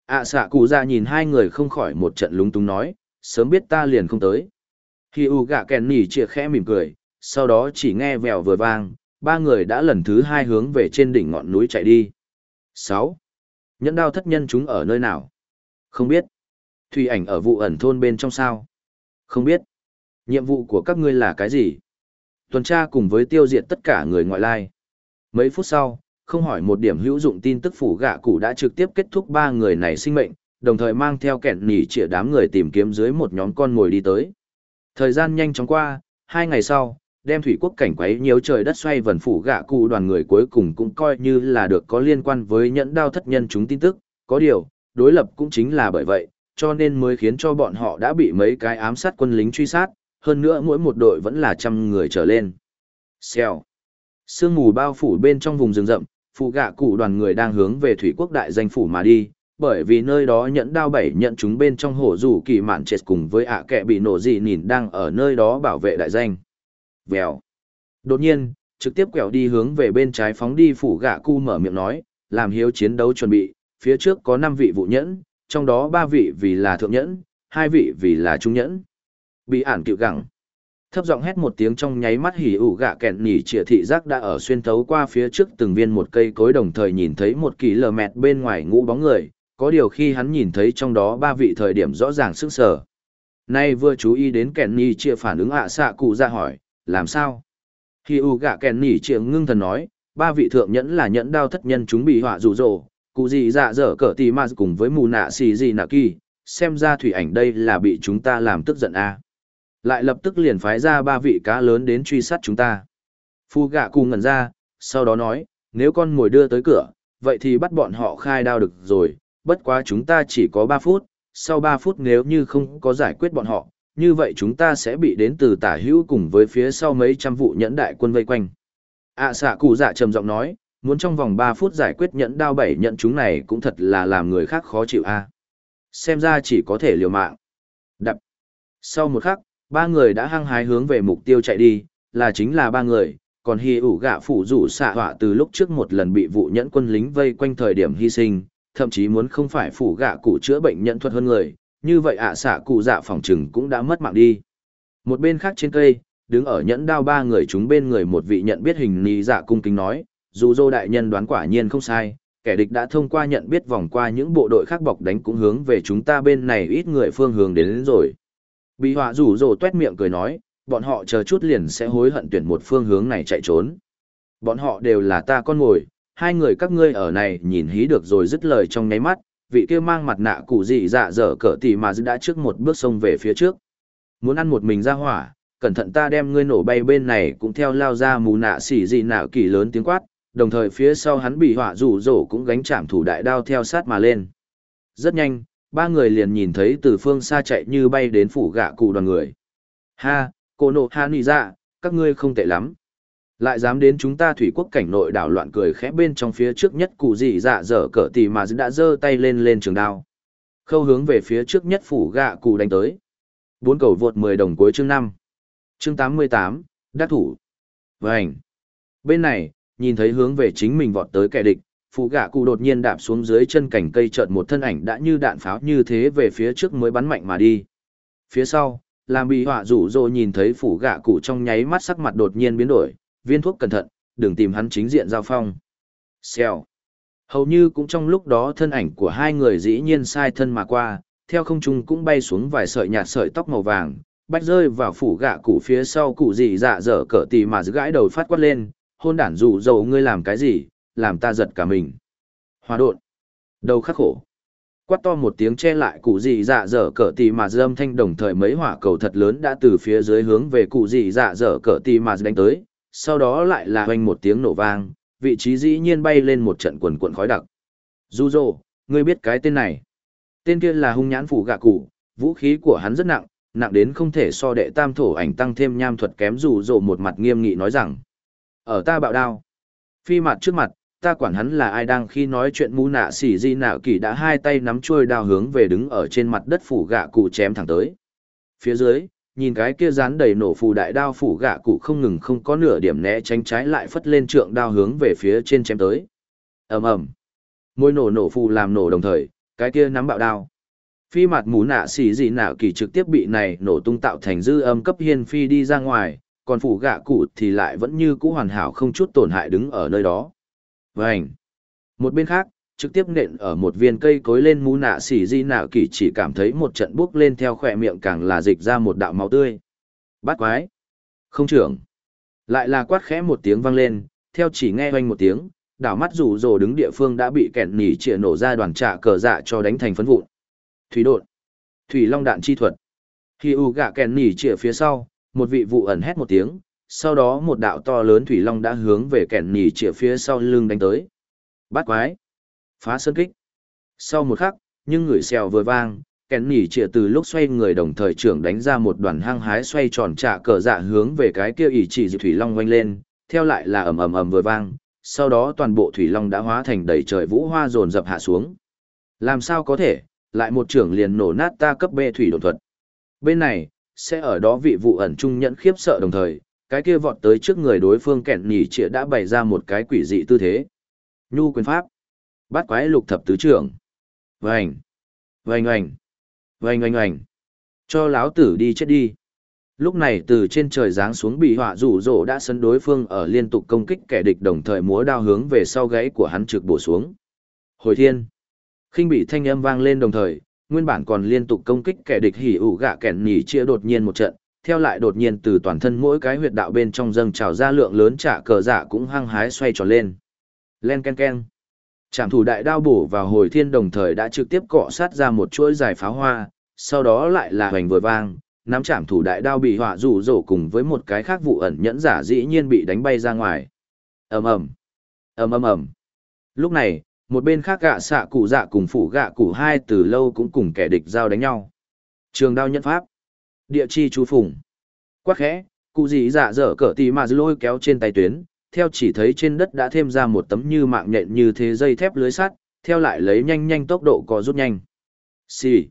ạ xạ cụ già nhìn hai người không khỏi một trận lúng túng nói, sớm biết ta liền không tới. Khi u gạ kèn nỉ chia khẽ mỉm cười, sau đó chỉ nghe vèo vừa vang, ba người đã lần thứ hai hướng về trên đỉnh ngọn núi chạy đi. Sáu, Nhẫn đao thất nhân chúng ở nơi nào? Không biết. Thủy ảnh ở vụ ẩn thôn bên trong sao? Không biết. Nhiệm vụ của các ngươi là cái gì? Tuần tra cùng với tiêu diệt tất cả người ngoại lai. Mấy phút sau, không hỏi một điểm hữu dụng tin tức phủ gạ cụ đã trực tiếp kết thúc ba người này sinh mệnh, đồng thời mang theo kẹn nỉ chĩa đám người tìm kiếm dưới một nhóm con ngồi đi tới. Thời gian nhanh chóng qua, hai ngày sau, đem thủy quốc cảnh quấy nhiều trời đất xoay vần phủ gạ cụ đoàn người cuối cùng cũng coi như là được có liên quan với nhẫn đao thất nhân chúng tin tức, có điều, đối lập cũng chính là bởi vậy, cho nên mới khiến cho bọn họ đã bị mấy cái ám sát quân lính truy sát, hơn nữa mỗi một đội vẫn là trăm người trở lên. Xèo. Sương mù bao phủ bên trong vùng rừng rậm, phụ gạ cụ đoàn người đang hướng về thủy quốc đại danh phủ mà đi, bởi vì nơi đó nhẫn đao bảy nhận chúng bên trong hổ rủ kỳ mạn chết cùng với ạ kẹ bị nổ dị nhìn đang ở nơi đó bảo vệ đại danh. Vèo. Đột nhiên, trực tiếp quẹo đi hướng về bên trái phóng đi phủ gạ cụ mở miệng nói, làm hiếu chiến đấu chuẩn bị, phía trước có năm vị vụ nhẫn, trong đó ba vị vì là thượng nhẫn, hai vị vì là trung nhẫn. Bị ản cựu gẳng. Thấp giọng hét một tiếng trong nháy mắt hỉ ủ gạ kẹn Nỉ trịa thị giác đã ở xuyên thấu qua phía trước từng viên một cây cối đồng thời nhìn thấy một kỳ lờ mẹt bên ngoài ngũ bóng người, có điều khi hắn nhìn thấy trong đó ba vị thời điểm rõ ràng sức sở. Nay vừa chú ý đến kẹn Nỉ trịa phản ứng ạ xạ cụ ra hỏi, làm sao? Hỉ ủ gạ kẹn Nỉ trịa ngưng thần nói, ba vị thượng nhẫn là nhẫn đao thất nhân chúng bị họa rủ rồ, cụ gì dạ dở cỡ tì ma cùng với mù nạ xì gì nạ kỳ, xem ra thủy ảnh đây là bị chúng ta làm tức giận à lại lập tức liền phái ra ba vị cá lớn đến truy sát chúng ta. Phu gạ cùng ngẩn ra, sau đó nói, nếu con mồi đưa tới cửa, vậy thì bắt bọn họ khai đao được rồi, bất quá chúng ta chỉ có 3 phút, sau 3 phút nếu như không có giải quyết bọn họ, như vậy chúng ta sẽ bị đến từ tả hữu cùng với phía sau mấy trăm vụ nhẫn đại quân vây quanh. ạ à, xạ cụ dạ trầm giọng nói, muốn trong vòng 3 phút giải quyết nhẫn đao bảy nhận chúng này cũng thật là làm người khác khó chịu a Xem ra chỉ có thể liều mạng. Đập. Sau một khắc, ba người đã hăng hái hướng về mục tiêu chạy đi, là chính là ba người, còn hy ủ gạ phủ rủ xạ họa từ lúc trước một lần bị vụ nhẫn quân lính vây quanh thời điểm hy sinh, thậm chí muốn không phải phủ gạ cụ chữa bệnh nhẫn thuật hơn người, như vậy ạ xạ cụ dạ phòng chừng cũng đã mất mạng đi. Một bên khác trên cây, đứng ở nhẫn đao ba người chúng bên người một vị nhận biết hình ni dạ cung kính nói, dù dô đại nhân đoán quả nhiên không sai, kẻ địch đã thông qua nhận biết vòng qua những bộ đội khác bọc đánh cũng hướng về chúng ta bên này ít người phương hướng đến, đến rồi. Bị họa rủ rồ tuét miệng cười nói, bọn họ chờ chút liền sẽ hối hận tuyển một phương hướng này chạy trốn. Bọn họ đều là ta con ngồi, hai người các ngươi ở này nhìn hí được rồi dứt lời trong nháy mắt, vị kia mang mặt nạ cụ dị dạ dở cỡ tỉ mà đã trước một bước sông về phía trước. Muốn ăn một mình ra hỏa, cẩn thận ta đem ngươi nổ bay bên này cũng theo lao ra mù nạ xỉ dị nạo kỳ lớn tiếng quát, đồng thời phía sau hắn bị họa rủ rổ cũng gánh chạm thủ đại đao theo sát mà lên. Rất nhanh, ba người liền nhìn thấy từ phương xa chạy như bay đến phủ gạ cụ đoàn người. Ha, cô nộ ha nì dạ, các ngươi không tệ lắm. Lại dám đến chúng ta thủy quốc cảnh nội đảo loạn cười khẽ bên trong phía trước nhất cụ dị dạ dở cỡ tì mà đã giơ tay lên lên trường đao. Khâu hướng về phía trước nhất phủ gạ cụ đánh tới. Bốn cầu vượt 10 đồng cuối chương 5. Chương 88, đắc thủ. Vành. Bên này, nhìn thấy hướng về chính mình vọt tới kẻ địch, phụ gạ cụ đột nhiên đạp xuống dưới chân cành cây trợn một thân ảnh đã như đạn pháo như thế về phía trước mới bắn mạnh mà đi. Phía sau, làm bị họa rủ rỗ nhìn thấy phủ gạ cụ trong nháy mắt sắc mặt đột nhiên biến đổi, viên thuốc cẩn thận, đừng tìm hắn chính diện giao phong. Xèo. Hầu như cũng trong lúc đó thân ảnh của hai người dĩ nhiên sai thân mà qua, theo không trung cũng bay xuống vài sợi nhạt sợi tóc màu vàng, bách rơi vào phủ gạ cụ phía sau cụ gì dạ dở cỡ tì mà gãi đầu phát quát lên, hôn đản rủ rỗ, ngươi làm cái gì? Làm ta giật cả mình. Hòa độn, Đầu khắc khổ. Quát to một tiếng che lại cụ dị dạ dở cỡ tì mà dâm thanh đồng thời mấy hỏa cầu thật lớn đã từ phía dưới hướng về cụ dị dạ dở cỡ tì mà đánh tới, sau đó lại là hoanh một tiếng nổ vang, vị trí dĩ nhiên bay lên một trận quần cuộn khói đặc. Du dô, ngươi biết cái tên này. Tên kia là hung nhãn phủ gạ cụ, vũ khí của hắn rất nặng, nặng đến không thể so đệ tam thổ ảnh tăng thêm nham thuật kém dù dồ một mặt nghiêm nghị nói rằng. Ở ta bạo đao. Phi mặt trước mặt, ta quản hắn là ai đang khi nói chuyện mũ nạ xỉ di nạ kỳ đã hai tay nắm chuôi đao hướng về đứng ở trên mặt đất phủ gạ cụ chém thẳng tới. Phía dưới, nhìn cái kia dán đầy nổ phù đại đao phủ gạ cụ không ngừng không có nửa điểm né tránh trái lại phất lên trượng đao hướng về phía trên chém tới. Ầm ầm. Môi nổ nổ phù làm nổ đồng thời, cái kia nắm bạo đao. Phi mặt mũ nạ xỉ dị nạ kỳ trực tiếp bị này nổ tung tạo thành dư âm cấp hiên phi đi ra ngoài, còn phủ gạ cụ thì lại vẫn như cũ hoàn hảo không chút tổn hại đứng ở nơi đó. Vành. Một bên khác, trực tiếp nện ở một viên cây cối lên mũ nạ xỉ di nạ kỳ chỉ cảm thấy một trận bước lên theo khỏe miệng càng là dịch ra một đạo máu tươi. bát quái. Không trưởng. Lại là quát khẽ một tiếng vang lên, theo chỉ nghe hoanh một tiếng, đảo mắt rủ rồ đứng địa phương đã bị kẹn nỉ chĩa nổ ra đoàn trạ cờ dạ cho đánh thành phấn vụn. Thủy đột. Thủy long đạn chi thuật. Khi u gạ kẹn nỉ chĩa phía sau, một vị vụ ẩn hét một tiếng, sau đó một đạo to lớn thủy long đã hướng về kẻn nỉ chĩa phía sau lưng đánh tới. Bắt quái! Phá sơn kích! Sau một khắc, nhưng người xèo vừa vang, kẻn nỉ chĩa từ lúc xoay người đồng thời trưởng đánh ra một đoàn hang hái xoay tròn trả cờ dạ hướng về cái kia ỉ chỉ dị thủy long oanh lên, theo lại là ầm ầm ầm vừa vang, sau đó toàn bộ thủy long đã hóa thành đầy trời vũ hoa dồn dập hạ xuống. Làm sao có thể, lại một trưởng liền nổ nát ta cấp bê thủy đột thuật. Bên này, sẽ ở đó vị vụ ẩn trung nhẫn khiếp sợ đồng thời, cái kia vọt tới trước người đối phương kẹn nhỉ chĩa đã bày ra một cái quỷ dị tư thế. Nhu quyền pháp. bắt quái lục thập tứ trưởng. Vành. Vành oành. Vành oành oành. Cho láo tử đi chết đi. Lúc này từ trên trời giáng xuống bị họa rủ rỗ đã sân đối phương ở liên tục công kích kẻ địch đồng thời múa đao hướng về sau gáy của hắn trực bổ xuống. Hồi thiên. khinh bị thanh âm vang lên đồng thời, nguyên bản còn liên tục công kích kẻ địch hỉ ủ gạ kẻn nhỉ chia đột nhiên một trận, theo lại đột nhiên từ toàn thân mỗi cái huyệt đạo bên trong dâng trào ra lượng lớn trả cờ dạ cũng hăng hái xoay tròn lên. Len ken ken. Trảm thủ đại đao bổ vào hồi thiên đồng thời đã trực tiếp cọ sát ra một chuỗi dài pháo hoa, sau đó lại là hoành vừa vang, nắm trảm thủ đại đao bị họa rủ rổ cùng với một cái khác vụ ẩn nhẫn giả dĩ nhiên bị đánh bay ra ngoài. ầm ầm ầm ầm ầm Lúc này, một bên khác gạ xạ cụ dạ cùng phủ gạ cụ hai từ lâu cũng cùng kẻ địch giao đánh nhau. Trường đao nhân pháp. Địa chi chú phùng. Quắc khẽ, cụ gì dạ dở cỡ tì mà lôi kéo trên tay tuyến, theo chỉ thấy trên đất đã thêm ra một tấm như mạng nhện như thế dây thép lưới sắt, theo lại lấy nhanh nhanh tốc độ có rút nhanh. Xì.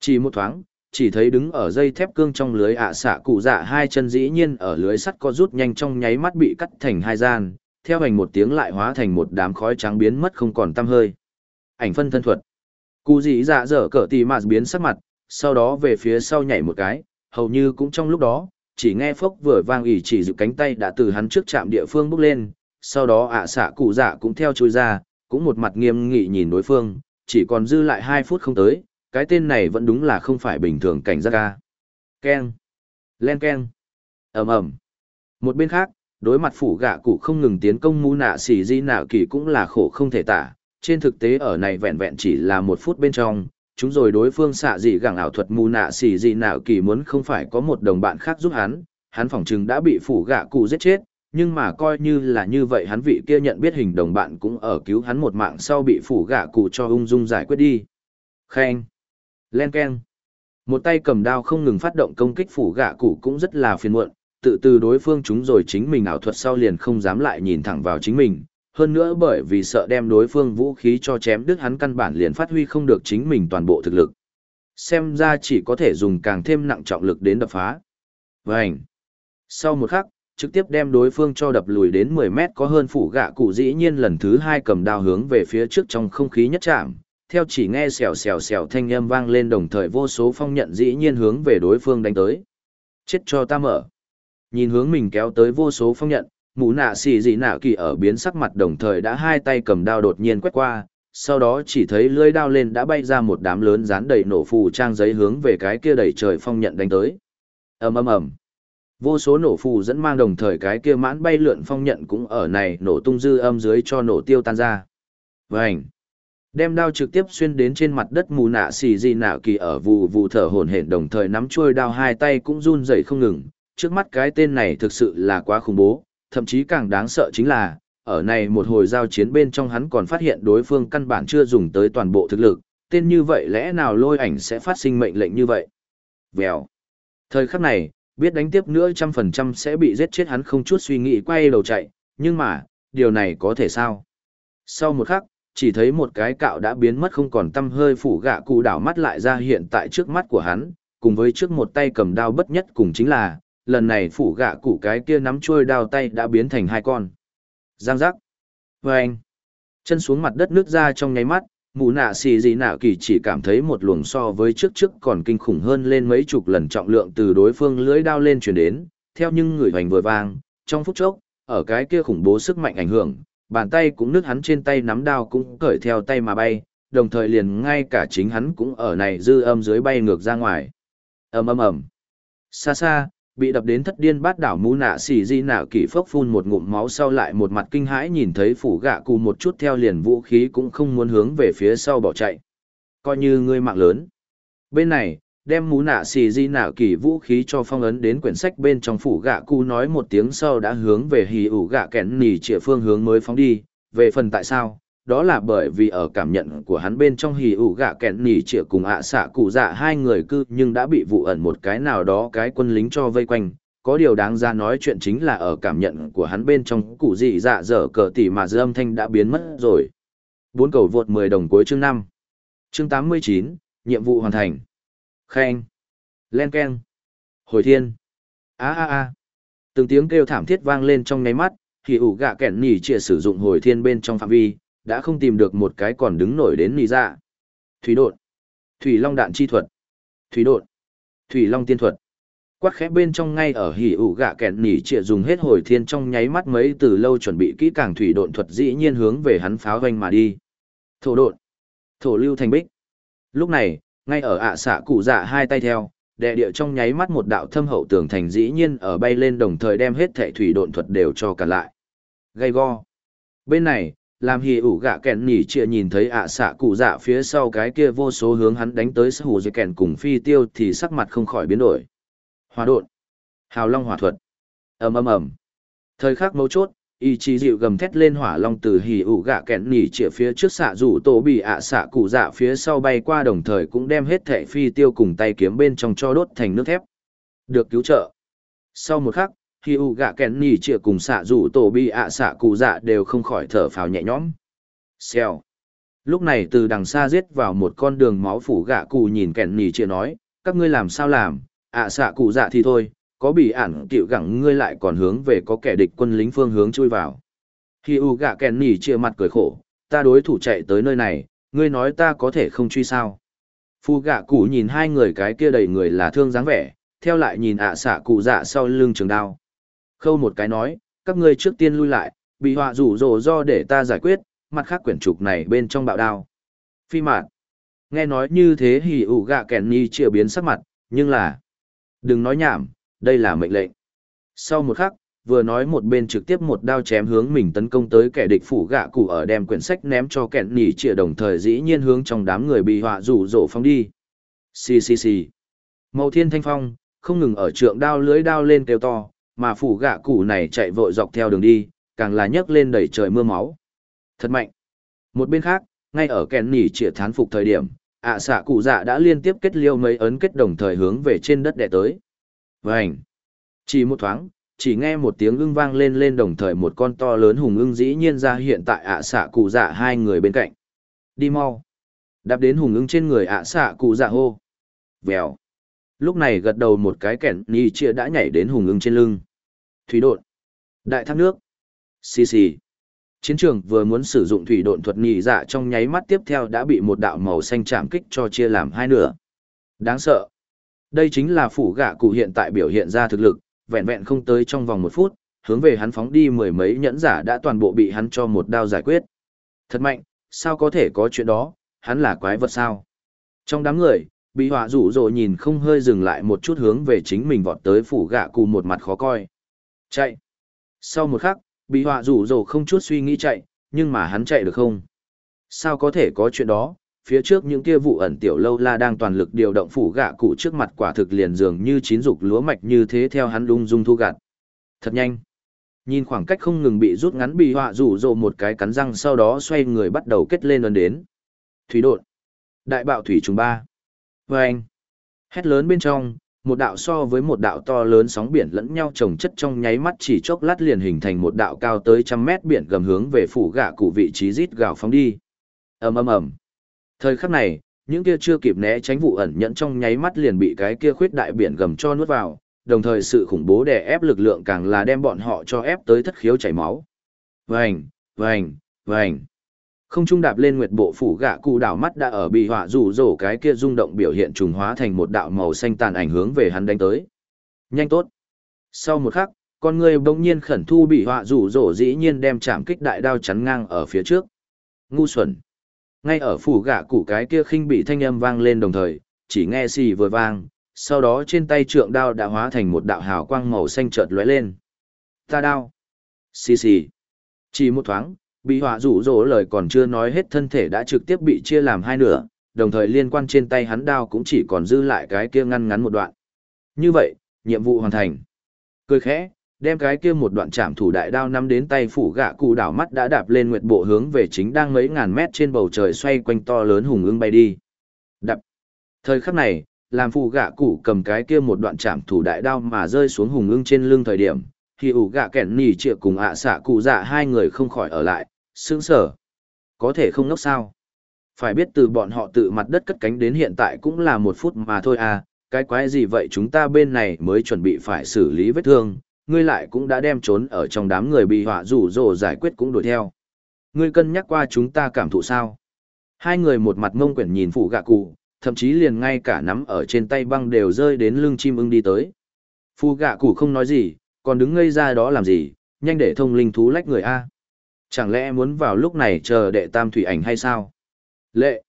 Chỉ một thoáng, chỉ thấy đứng ở dây thép cương trong lưới ạ xạ cụ dạ hai chân dĩ nhiên ở lưới sắt có rút nhanh trong nháy mắt bị cắt thành hai gian, theo hành một tiếng lại hóa thành một đám khói trắng biến mất không còn tăm hơi. Ảnh phân thân thuật. Cụ dĩ dạ dở cỡ tì mà biến sắc mặt, sau đó về phía sau nhảy một cái, hầu như cũng trong lúc đó, chỉ nghe phốc vừa vang ỉ chỉ dự cánh tay đã từ hắn trước chạm địa phương bước lên, sau đó ạ xạ cụ dạ cũng theo chui ra, cũng một mặt nghiêm nghị nhìn đối phương, chỉ còn dư lại hai phút không tới, cái tên này vẫn đúng là không phải bình thường cảnh giác ca. Ken. Len ken. ầm ầm Một bên khác, đối mặt phủ gạ cụ không ngừng tiến công mu nạ xỉ di nạo kỳ cũng là khổ không thể tả, trên thực tế ở này vẹn vẹn chỉ là một phút bên trong, chúng rồi đối phương xạ dị gẳng ảo thuật mù nạ xỉ dị nạo kỳ muốn không phải có một đồng bạn khác giúp hắn, hắn phỏng chừng đã bị phủ gạ cụ giết chết, nhưng mà coi như là như vậy hắn vị kia nhận biết hình đồng bạn cũng ở cứu hắn một mạng sau bị phủ gạ cụ cho ung dung giải quyết đi. Khen. Len Ken. Một tay cầm đao không ngừng phát động công kích phủ gạ cụ cũng rất là phiền muộn, tự từ đối phương chúng rồi chính mình ảo thuật sau liền không dám lại nhìn thẳng vào chính mình. Hơn nữa bởi vì sợ đem đối phương vũ khí cho chém đứt hắn căn bản liền phát huy không được chính mình toàn bộ thực lực. Xem ra chỉ có thể dùng càng thêm nặng trọng lực đến đập phá. Vành. Sau một khắc, trực tiếp đem đối phương cho đập lùi đến 10 mét có hơn phủ gạ cụ dĩ nhiên lần thứ hai cầm đao hướng về phía trước trong không khí nhất chạm, theo chỉ nghe xèo xèo xèo thanh âm vang lên đồng thời vô số phong nhận dĩ nhiên hướng về đối phương đánh tới. Chết cho ta mở. Nhìn hướng mình kéo tới vô số phong nhận, mũ nạ xì dị nạ kỳ ở biến sắc mặt đồng thời đã hai tay cầm đao đột nhiên quét qua, sau đó chỉ thấy lưỡi đao lên đã bay ra một đám lớn dán đầy nổ phù trang giấy hướng về cái kia đầy trời phong nhận đánh tới. ầm ầm ầm. Vô số nổ phù dẫn mang đồng thời cái kia mãn bay lượn phong nhận cũng ở này nổ tung dư âm dưới cho nổ tiêu tan ra. vảnh Đem đao trực tiếp xuyên đến trên mặt đất mù nạ xì dị nạ kỳ ở vù vù thở hổn hển đồng thời nắm chuôi đao hai tay cũng run rẩy không ngừng. Trước mắt cái tên này thực sự là quá khủng bố, thậm chí càng đáng sợ chính là, ở này một hồi giao chiến bên trong hắn còn phát hiện đối phương căn bản chưa dùng tới toàn bộ thực lực, tên như vậy lẽ nào lôi ảnh sẽ phát sinh mệnh lệnh như vậy? Vèo. Thời khắc này, biết đánh tiếp nữa trăm phần trăm sẽ bị giết chết hắn không chút suy nghĩ quay đầu chạy, nhưng mà, điều này có thể sao? Sau một khắc, chỉ thấy một cái cạo đã biến mất không còn tâm hơi phủ gạ cụ đảo mắt lại ra hiện tại trước mắt của hắn, cùng với trước một tay cầm đao bất nhất cùng chính là, lần này phủ gạ cụ cái kia nắm trôi đao tay đã biến thành hai con. Giang giác. Vâng. Chân xuống mặt đất nước ra trong nháy mắt, mù nạ xì gì nạ kỳ chỉ cảm thấy một luồng so với trước trước còn kinh khủng hơn lên mấy chục lần trọng lượng từ đối phương lưỡi đao lên chuyển đến, theo những người hoành vừa vang, trong phút chốc, ở cái kia khủng bố sức mạnh ảnh hưởng, bàn tay cũng nước hắn trên tay nắm đao cũng cởi theo tay mà bay, đồng thời liền ngay cả chính hắn cũng ở này dư âm dưới bay ngược ra ngoài. ầm ầm ầm, xa xa, bị đập đến thất điên bát đảo mũ nạ xỉ di nạ kỷ phốc phun một ngụm máu sau lại một mặt kinh hãi nhìn thấy phủ gạ cụ một chút theo liền vũ khí cũng không muốn hướng về phía sau bỏ chạy. Coi như ngươi mạng lớn. Bên này, đem mũ nạ xì di nạ kỳ vũ khí cho phong ấn đến quyển sách bên trong phủ gạ cụ nói một tiếng sau đã hướng về hì ủ gạ kẽn nỉ trịa phương hướng mới phóng đi về phần tại sao đó là bởi vì ở cảm nhận của hắn bên trong hì ủ gạ kẹn nỉ chĩa cùng ạ xạ cụ dạ hai người cư nhưng đã bị vụ ẩn một cái nào đó cái quân lính cho vây quanh có điều đáng ra nói chuyện chính là ở cảm nhận của hắn bên trong cụ dị dạ dở cờ tỉ mà dư âm thanh đã biến mất rồi bốn cầu vượt mười đồng cuối chương năm chương tám mươi chín nhiệm vụ hoàn thành Khen. Len ken. Hồi thiên. a a a Từng tiếng kêu thảm thiết vang lên trong nháy mắt, thì ủ gạ kẻn nỉ trịa sử dụng hồi thiên bên trong phạm vi, đã không tìm được một cái còn đứng nổi đến nì dạ. Thủy đột, thủy long đạn chi thuật, thủy đột, thủy long tiên thuật. Quát khẽ bên trong ngay ở hỉ ủ gạ kẹn nỉ trịa dùng hết hồi thiên trong nháy mắt mấy từ lâu chuẩn bị kỹ càng thủy độn thuật dĩ nhiên hướng về hắn pháo hoanh mà đi. Thổ độn, thổ lưu thành bích. Lúc này, ngay ở ạ xạ cụ dạ hai tay theo, đệ địa trong nháy mắt một đạo thâm hậu tường thành dĩ nhiên ở bay lên đồng thời đem hết thệ thủy độn thuật đều cho cả lại. Gây go. Bên này, làm hì ủ gạ kẹn nỉ chịa nhìn thấy ạ xạ cụ dạ phía sau cái kia vô số hướng hắn đánh tới sở hữu dây kẹn cùng phi tiêu thì sắc mặt không khỏi biến đổi. Hòa đột, Hào long hỏa thuật. ầm ầm ầm. Thời khắc mấu chốt, ý chí dịu gầm thét lên hỏa long từ hì ủ gạ kẹn nỉ chĩa phía trước xạ rủ tổ bị ạ xạ cụ dạ phía sau bay qua đồng thời cũng đem hết thẻ phi tiêu cùng tay kiếm bên trong cho đốt thành nước thép được cứu trợ sau một khắc hi u gạ kẹn nỉ chĩa cùng xạ rủ tổ bi ạ xạ cụ dạ đều không khỏi thở phào nhẹ nhõm xèo lúc này từ đằng xa giết vào một con đường máu phủ gạ cụ nhìn kẹn nỉ chĩa nói các ngươi làm sao làm ạ xạ cụ dạ thì thôi có bị ản cựu gẳng ngươi lại còn hướng về có kẻ địch quân lính phương hướng chui vào. hi U gạ kèn nỉ chia mặt cười khổ, ta đối thủ chạy tới nơi này, ngươi nói ta có thể không truy sao. Phu gạ cụ nhìn hai người cái kia đầy người là thương dáng vẻ, theo lại nhìn ạ xạ cụ dạ sau lưng trường đao. Khâu một cái nói, các ngươi trước tiên lui lại, bị họa rủ rồ do để ta giải quyết, mặt khác quyển trục này bên trong bạo đao. Phi mạn. Nghe nói như thế hỉ ủ gạ kèn nỉ chia biến sắc mặt, nhưng là... Đừng nói nhảm, đây là mệnh lệnh. Sau một khắc, vừa nói một bên trực tiếp một đao chém hướng mình tấn công tới kẻ địch phủ gạ cụ ở đem quyển sách ném cho kẹn nỉ chĩa đồng thời dĩ nhiên hướng trong đám người bị họa rủ rổ phong đi. Xì xì xì. Màu thiên thanh phong, không ngừng ở trượng đao lưới đao lên kêu to, mà phủ gạ cụ này chạy vội dọc theo đường đi, càng là nhấc lên đẩy trời mưa máu. Thật mạnh. Một bên khác, ngay ở kèn nỉ trịa thán phục thời điểm, ạ xạ cụ dạ đã liên tiếp kết liêu mấy ấn kết đồng thời hướng về trên đất đẻ tới. Vành. Chỉ một thoáng, chỉ nghe một tiếng ưng vang lên lên đồng thời một con to lớn hùng ưng dĩ nhiên ra hiện tại ạ xạ cụ dạ hai người bên cạnh. Đi mau. Đạp đến hùng ưng trên người ạ xạ cụ dạ hô. Vèo. Lúc này gật đầu một cái kẻn ni chia đã nhảy đến hùng ưng trên lưng. Thủy đột. Đại thác nước. Xì xì. Chiến trường vừa muốn sử dụng thủy độn thuật nhị dạ trong nháy mắt tiếp theo đã bị một đạo màu xanh chạm kích cho chia làm hai nửa. Đáng sợ. Đây chính là phủ gạ cụ hiện tại biểu hiện ra thực lực, vẹn vẹn không tới trong vòng một phút, hướng về hắn phóng đi mười mấy nhẫn giả đã toàn bộ bị hắn cho một đao giải quyết. Thật mạnh, sao có thể có chuyện đó, hắn là quái vật sao? Trong đám người, bị họa rủ rồ nhìn không hơi dừng lại một chút hướng về chính mình vọt tới phủ gạ cụ một mặt khó coi. Chạy. Sau một khắc, bị họa rủ rồ không chút suy nghĩ chạy, nhưng mà hắn chạy được không? Sao có thể có chuyện đó, phía trước những kia vụ ẩn tiểu lâu la đang toàn lực điều động phủ gạ cụ trước mặt quả thực liền dường như chín dục lúa mạch như thế theo hắn lung dung thu gạt. Thật nhanh. Nhìn khoảng cách không ngừng bị rút ngắn bị họa rủ rộ một cái cắn răng sau đó xoay người bắt đầu kết lên ấn đến. Thủy đột. Đại bạo thủy trùng ba. Và anh. Hét lớn bên trong, một đạo so với một đạo to lớn sóng biển lẫn nhau chồng chất trong nháy mắt chỉ chốc lát liền hình thành một đạo cao tới trăm mét biển gầm hướng về phủ gạ cụ vị trí rít gào phóng đi. ầm ầm ầm. Thời khắc này, những kia chưa kịp né tránh vụ ẩn nhẫn trong nháy mắt liền bị cái kia khuyết đại biển gầm cho nuốt vào, đồng thời sự khủng bố đè ép lực lượng càng là đem bọn họ cho ép tới thất khiếu chảy máu. Vành, vành, vành. Không trung đạp lên nguyệt bộ phủ gạ cụ đảo mắt đã ở bị họa rủ rổ cái kia rung động biểu hiện trùng hóa thành một đạo màu xanh tàn ảnh hướng về hắn đánh tới. Nhanh tốt. Sau một khắc, con người bỗng nhiên khẩn thu bị họa rủ rổ dĩ nhiên đem chạm kích đại đao chắn ngang ở phía trước. Ngu xuẩn. Ngay ở phủ gạ cụ cái kia khinh bị thanh âm vang lên đồng thời, chỉ nghe xì vừa vang, sau đó trên tay trượng đao đã hóa thành một đạo hào quang màu xanh chợt lóe lên. Ta đao. Xì xì. Chỉ một thoáng, bị họa rủ rỗ lời còn chưa nói hết thân thể đã trực tiếp bị chia làm hai nửa, đồng thời liên quan trên tay hắn đao cũng chỉ còn dư lại cái kia ngăn ngắn một đoạn. Như vậy, nhiệm vụ hoàn thành. Cười khẽ, đem cái kia một đoạn chạm thủ đại đao nắm đến tay phủ gạ cụ đảo mắt đã đạp lên nguyệt bộ hướng về chính đang mấy ngàn mét trên bầu trời xoay quanh to lớn hùng ưng bay đi. Đập. Thời khắc này, làm phủ gạ cụ cầm cái kia một đoạn chạm thủ đại đao mà rơi xuống hùng ưng trên lưng thời điểm, thì ủ gạ kẹn nỉ trịa cùng ạ xạ cụ dạ hai người không khỏi ở lại, sướng sở. Có thể không ngốc sao. Phải biết từ bọn họ tự mặt đất cất cánh đến hiện tại cũng là một phút mà thôi à, cái quái gì vậy chúng ta bên này mới chuẩn bị phải xử lý vết thương, ngươi lại cũng đã đem trốn ở trong đám người bị họa rủ rồ giải quyết cũng đuổi theo. Ngươi cân nhắc qua chúng ta cảm thụ sao? Hai người một mặt ngông quyển nhìn phụ gạ cụ, thậm chí liền ngay cả nắm ở trên tay băng đều rơi đến lưng chim ưng đi tới. Phụ gạ cụ không nói gì, còn đứng ngây ra đó làm gì, nhanh để thông linh thú lách người A. Chẳng lẽ muốn vào lúc này chờ đệ tam thủy ảnh hay sao? Lệ!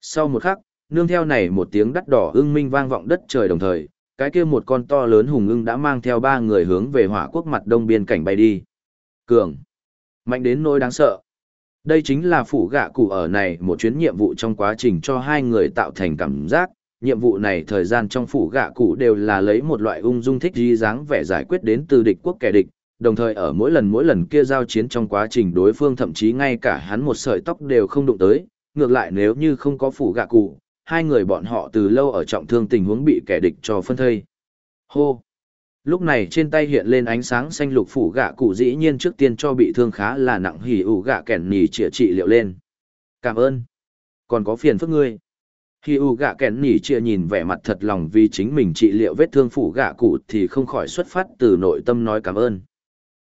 Sau một khắc, nương theo này một tiếng đắt đỏ ưng minh vang vọng đất trời đồng thời, cái kia một con to lớn hùng ưng đã mang theo ba người hướng về hỏa quốc mặt đông biên cảnh bay đi. Cường! Mạnh đến nỗi đáng sợ. Đây chính là phủ gạ cụ ở này một chuyến nhiệm vụ trong quá trình cho hai người tạo thành cảm giác. Nhiệm vụ này thời gian trong phủ gạ cụ đều là lấy một loại ung dung thích di dáng vẻ giải quyết đến từ địch quốc kẻ địch, đồng thời ở mỗi lần mỗi lần kia giao chiến trong quá trình đối phương thậm chí ngay cả hắn một sợi tóc đều không đụng tới, ngược lại nếu như không có phủ gạ cụ, hai người bọn họ từ lâu ở trọng thương tình huống bị kẻ địch cho phân thây. Hô! Lúc này trên tay hiện lên ánh sáng xanh lục phủ gạ cụ dĩ nhiên trước tiên cho bị thương khá là nặng hỉ ủ gạ kẻn nỉ chữa trị liệu lên. Cảm ơn. Còn có phiền phức ngươi. Khi U gạ kẻn nỉ chia nhìn vẻ mặt thật lòng vì chính mình trị liệu vết thương phủ gạ cụ thì không khỏi xuất phát từ nội tâm nói cảm ơn.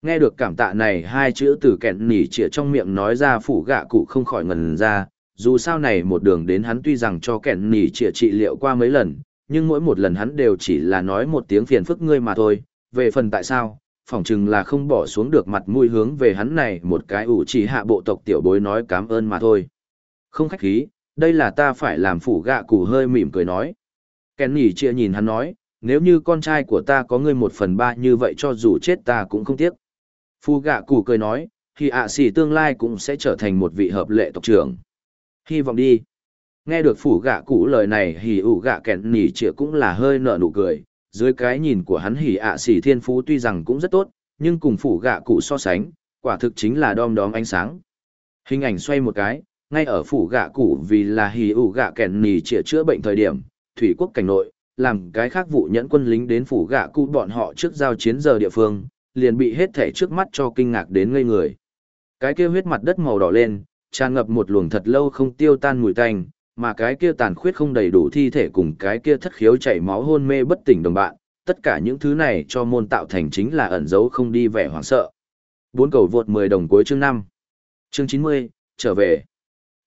Nghe được cảm tạ này hai chữ từ kẹn nỉ chĩa trong miệng nói ra phủ gạ cụ không khỏi ngần ra, dù sao này một đường đến hắn tuy rằng cho kẹn nỉ chĩa trị liệu qua mấy lần, nhưng mỗi một lần hắn đều chỉ là nói một tiếng phiền phức ngươi mà thôi, về phần tại sao, phỏng chừng là không bỏ xuống được mặt mũi hướng về hắn này một cái ủ chỉ hạ bộ tộc tiểu bối nói cảm ơn mà thôi. Không khách khí, đây là ta phải làm phủ gạ cụ hơi mỉm cười nói. kẹn nỉ chĩa nhìn hắn nói, nếu như con trai của ta có ngươi một phần ba như vậy cho dù chết ta cũng không tiếc. Phu gạ cụ cười nói, thì ạ xỉ tương lai cũng sẽ trở thành một vị hợp lệ tộc trưởng. Hy vọng đi. Nghe được phủ gạ cụ lời này hỉ ủ gạ kẹn nỉ trịa cũng là hơi nở nụ cười, dưới cái nhìn của hắn hỉ ạ xỉ thiên phú tuy rằng cũng rất tốt, nhưng cùng phủ gạ cụ so sánh, quả thực chính là đom đóm ánh sáng. Hình ảnh xoay một cái, ngay ở phủ gạ cụ vì là hỉ ủ gạ kẹn nỉ trịa chữa bệnh thời điểm, thủy quốc cảnh nội, làm cái khác vụ nhẫn quân lính đến phủ gạ cụ bọn họ trước giao chiến giờ địa phương, liền bị hết thể trước mắt cho kinh ngạc đến ngây người. Cái kia huyết mặt đất màu đỏ lên, tràn ngập một luồng thật lâu không tiêu tan mùi tanh, mà cái kia tàn khuyết không đầy đủ thi thể cùng cái kia thất khiếu chảy máu hôn mê bất tỉnh đồng bạn, tất cả những thứ này cho môn tạo thành chính là ẩn dấu không đi vẻ hoảng sợ. Bốn cầu vượt 10 đồng cuối chương 5. Chương 90, trở về.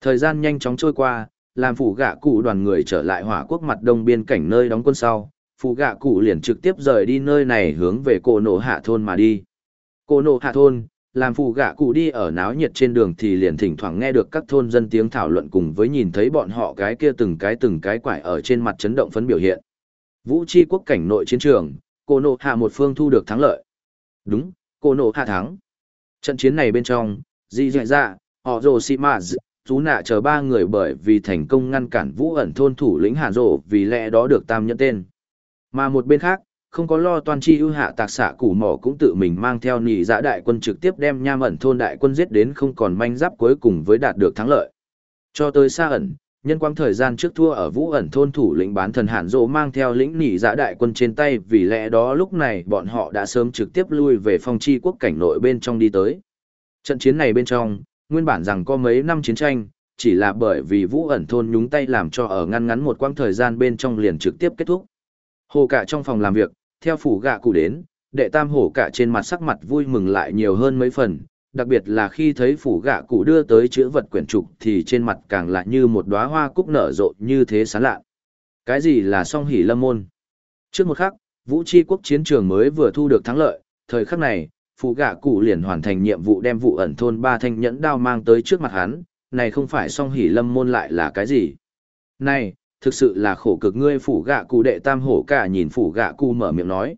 Thời gian nhanh chóng trôi qua, làm phủ gạ cụ đoàn người trở lại hỏa quốc mặt đông biên cảnh nơi đóng quân sau, Phụ gạ cụ liền trực tiếp rời đi nơi này hướng về cổ nổ hạ thôn mà đi. Cổ nổ hạ thôn, làm phụ gạ cụ đi ở náo nhiệt trên đường thì liền thỉnh thoảng nghe được các thôn dân tiếng thảo luận cùng với nhìn thấy bọn họ cái kia từng cái từng cái quải ở trên mặt chấn động phấn biểu hiện. Vũ chi quốc cảnh nội chiến trường, Cổ nộ hạ một phương thu được thắng lợi. Đúng, Cổ nộ hạ thắng. Trận chiến này bên trong, di dạy ra, họ rồ si ma chú nạ chờ ba người bởi vì thành công ngăn cản vũ ẩn thôn thủ lĩnh hàn rộ vì lẽ đó được tam nhẫn tên. Mà một bên khác, không có lo toàn chi ưu hạ tạc xạ củ mỏ cũng tự mình mang theo nỉ dạ đại quân trực tiếp đem nham ẩn thôn đại quân giết đến không còn manh giáp cuối cùng với đạt được thắng lợi. Cho tới xa ẩn nhân quang thời gian trước thua ở vũ ẩn thôn thủ lĩnh bán thần hạn dỗ mang theo lĩnh nỉ dạ đại quân trên tay vì lẽ đó lúc này bọn họ đã sớm trực tiếp lui về phong chi quốc cảnh nội bên trong đi tới. Trận chiến này bên trong nguyên bản rằng có mấy năm chiến tranh chỉ là bởi vì vũ ẩn thôn nhúng tay làm cho ở ngăn ngắn một quãng thời gian bên trong liền trực tiếp kết thúc hồ cả trong phòng làm việc theo phủ gạ cụ đến, đệ tam hổ cả trên mặt sắc mặt vui mừng lại nhiều hơn mấy phần, đặc biệt là khi thấy phủ gạ cụ đưa tới chữ vật quyển trục thì trên mặt càng lại như một đóa hoa cúc nở rộ như thế sán lạ. Cái gì là song hỷ lâm môn? Trước một khắc, vũ chi quốc chiến trường mới vừa thu được thắng lợi, thời khắc này, phủ gạ cụ liền hoàn thành nhiệm vụ đem vụ ẩn thôn ba thanh nhẫn đao mang tới trước mặt hắn, này không phải song hỷ lâm môn lại là cái gì? Này, thực sự là khổ cực ngươi phủ gạ cụ đệ tam hổ cả nhìn phủ gạ cụ mở miệng nói.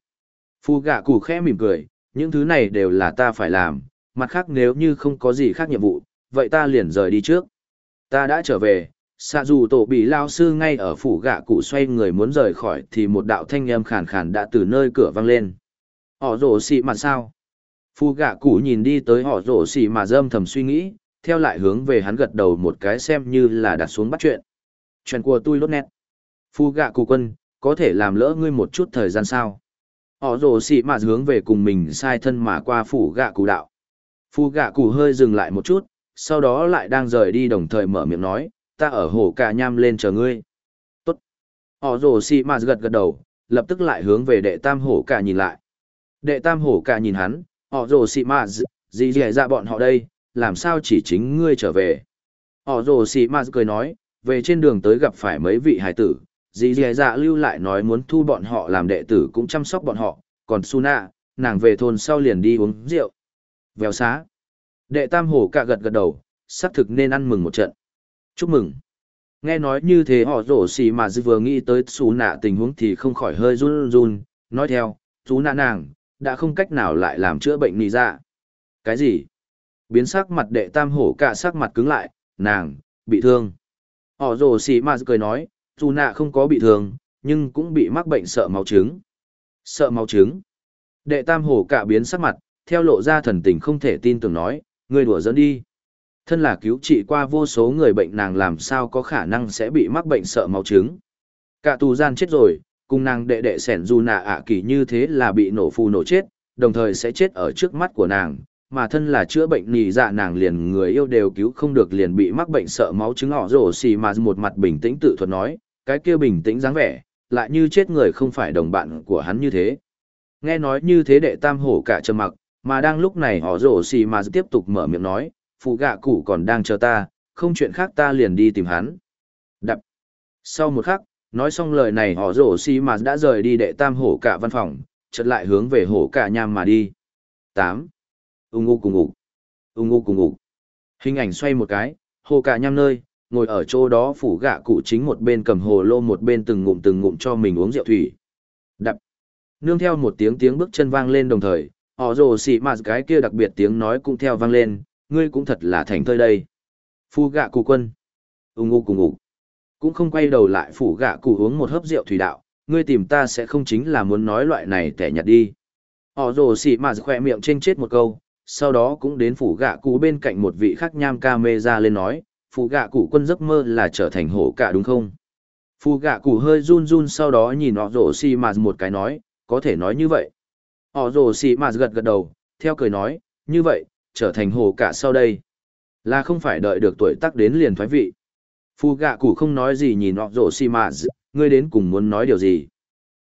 Phủ gạ cụ khẽ mỉm cười, những thứ này đều là ta phải làm, mặt khác nếu như không có gì khác nhiệm vụ, vậy ta liền rời đi trước. Ta đã trở về, xạ dù tổ bị lao sư ngay ở phủ gạ cụ xoay người muốn rời khỏi thì một đạo thanh âm khàn khàn đã từ nơi cửa vang lên. Họ rổ xị mặt sao? Phu gạ cụ nhìn đi tới họ rổ xị mà dâm thầm suy nghĩ, theo lại hướng về hắn gật đầu một cái xem như là đặt xuống bắt chuyện. Chuyện của tôi lốt nét. Phu gạ cụ quân, có thể làm lỡ ngươi một chút thời gian sao? Họ rồ xị mà hướng về cùng mình sai thân mà qua phủ gạ cụ đạo. Phu gạ cụ hơi dừng lại một chút, sau đó lại đang rời đi đồng thời mở miệng nói, ta ở hồ cả nham lên chờ ngươi. Tốt. Họ rồ xị mà gật gật đầu, lập tức lại hướng về đệ tam hổ cả nhìn lại. Đệ tam hổ cả nhìn hắn, họ rồ xị mà gì dì ra bọn họ đây, làm sao chỉ chính ngươi trở về. Họ rồ xì mà cười nói, về trên đường tới gặp phải mấy vị hải tử, dì dì dạ lưu lại nói muốn thu bọn họ làm đệ tử cũng chăm sóc bọn họ, còn Suna, nàng về thôn sau liền đi uống rượu. Vèo xá. Đệ tam hổ cả gật gật đầu, xác thực nên ăn mừng một trận. Chúc mừng. Nghe nói như thế họ rổ xì mà dư vừa nghĩ tới xú nạ tình huống thì không khỏi hơi run run, nói theo, xú nạ nàng, đã không cách nào lại làm chữa bệnh nì ra. Cái gì? Biến sắc mặt đệ tam hổ cả sắc mặt cứng lại, nàng, bị thương. Họ rổ xì mà cười nói, dù nạ không có bị thương, nhưng cũng bị mắc bệnh sợ máu trứng. Sợ máu trứng. Đệ tam hổ cả biến sắc mặt, theo lộ ra thần tình không thể tin tưởng nói, người đùa dẫn đi. Thân là cứu trị qua vô số người bệnh nàng làm sao có khả năng sẽ bị mắc bệnh sợ máu trứng. Cả tù gian chết rồi, cùng nàng đệ đệ sẻn dù nạ ạ kỳ như thế là bị nổ phù nổ chết, đồng thời sẽ chết ở trước mắt của nàng, mà thân là chữa bệnh nì dạ nàng liền người yêu đều cứu không được liền bị mắc bệnh sợ máu trứng họ rổ xì mà một mặt bình tĩnh tự thuật nói, cái kia bình tĩnh dáng vẻ, lại như chết người không phải đồng bạn của hắn như thế. Nghe nói như thế đệ tam hổ cả trầm mặc, mà đang lúc này họ rổ xì mà tiếp tục mở miệng nói, phụ gạ cụ còn đang chờ ta, không chuyện khác ta liền đi tìm hắn. Đập. Sau một khắc, nói xong lời này họ rổ xì mà đã rời đi đệ tam hổ cả văn phòng, chợt lại hướng về hổ cả nham mà đi. 8. Ung ngu cùng ngủ. Ung ngu cùng ngủ. Hình ảnh xoay một cái, hồ cả nhăm nơi, ngồi ở chỗ đó phủ gạ cụ chính một bên cầm hồ lô một bên từng ngụm từng ngụm cho mình uống rượu thủy. Đập. Nương theo một tiếng tiếng bước chân vang lên đồng thời, họ rồ xì mà cái kia đặc biệt tiếng nói cũng theo vang lên, ngươi cũng thật là thành thơi đây. Phu gạ cụ quân. Ung ngu cùng ngủ. Cũng không quay đầu lại phủ gạ cụ uống một hớp rượu thủy đạo, ngươi tìm ta sẽ không chính là muốn nói loại này tẻ nhặt đi. Họ rồ xì mà khỏe miệng trên chết một câu, sau đó cũng đến phủ gạ cụ bên cạnh một vị khác nham ca mê ra lên nói, phủ gạ cụ quân giấc mơ là trở thành hổ cả đúng không? Phủ gạ cụ hơi run run sau đó nhìn họ rổ xì mà một cái nói, có thể nói như vậy. Họ rổ xì mà gật gật đầu, theo cười nói, như vậy, trở thành hổ cả sau đây. Là không phải đợi được tuổi tác đến liền thoái vị. Phu gạ cụ không nói gì nhìn họ rổ xì mà ngươi đến cùng muốn nói điều gì.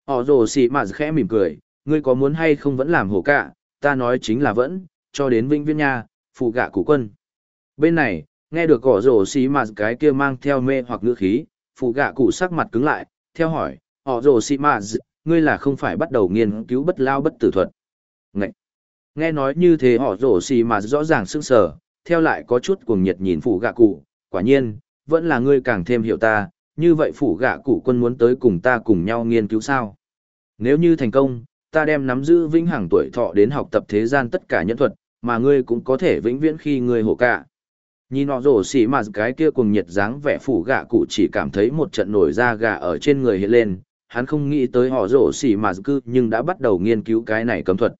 Họ rổ xì mà khẽ mỉm cười, ngươi có muốn hay không vẫn làm hổ cả, ta nói chính là vẫn, cho đến vĩnh viễn nha, phụ gạ cụ quân. Bên này, nghe được gõ rổ xì mà cái kia mang theo mê hoặc ngữ khí, phụ gạ cụ sắc mặt cứng lại, theo hỏi, họ rổ xì mà ngươi là không phải bắt đầu nghiên cứu bất lao bất tử thuật. Ngậy! Nghe nói như thế họ rổ xì mà rõ ràng sững sờ, theo lại có chút cuồng nhiệt nhìn phụ gạ cụ, quả nhiên, vẫn là ngươi càng thêm hiểu ta, như vậy phụ gạ cụ quân muốn tới cùng ta cùng nhau nghiên cứu sao. Nếu như thành công, ta đem nắm giữ vĩnh hằng tuổi thọ đến học tập thế gian tất cả nhân thuật, mà ngươi cũng có thể vĩnh viễn khi ngươi hổ cả. Nhìn họ rổ xỉ mà cái kia cùng nhiệt dáng vẻ phủ gạ cụ chỉ cảm thấy một trận nổi da gà ở trên người hiện lên, hắn không nghĩ tới họ rổ xỉ mà cư nhưng đã bắt đầu nghiên cứu cái này cấm thuật.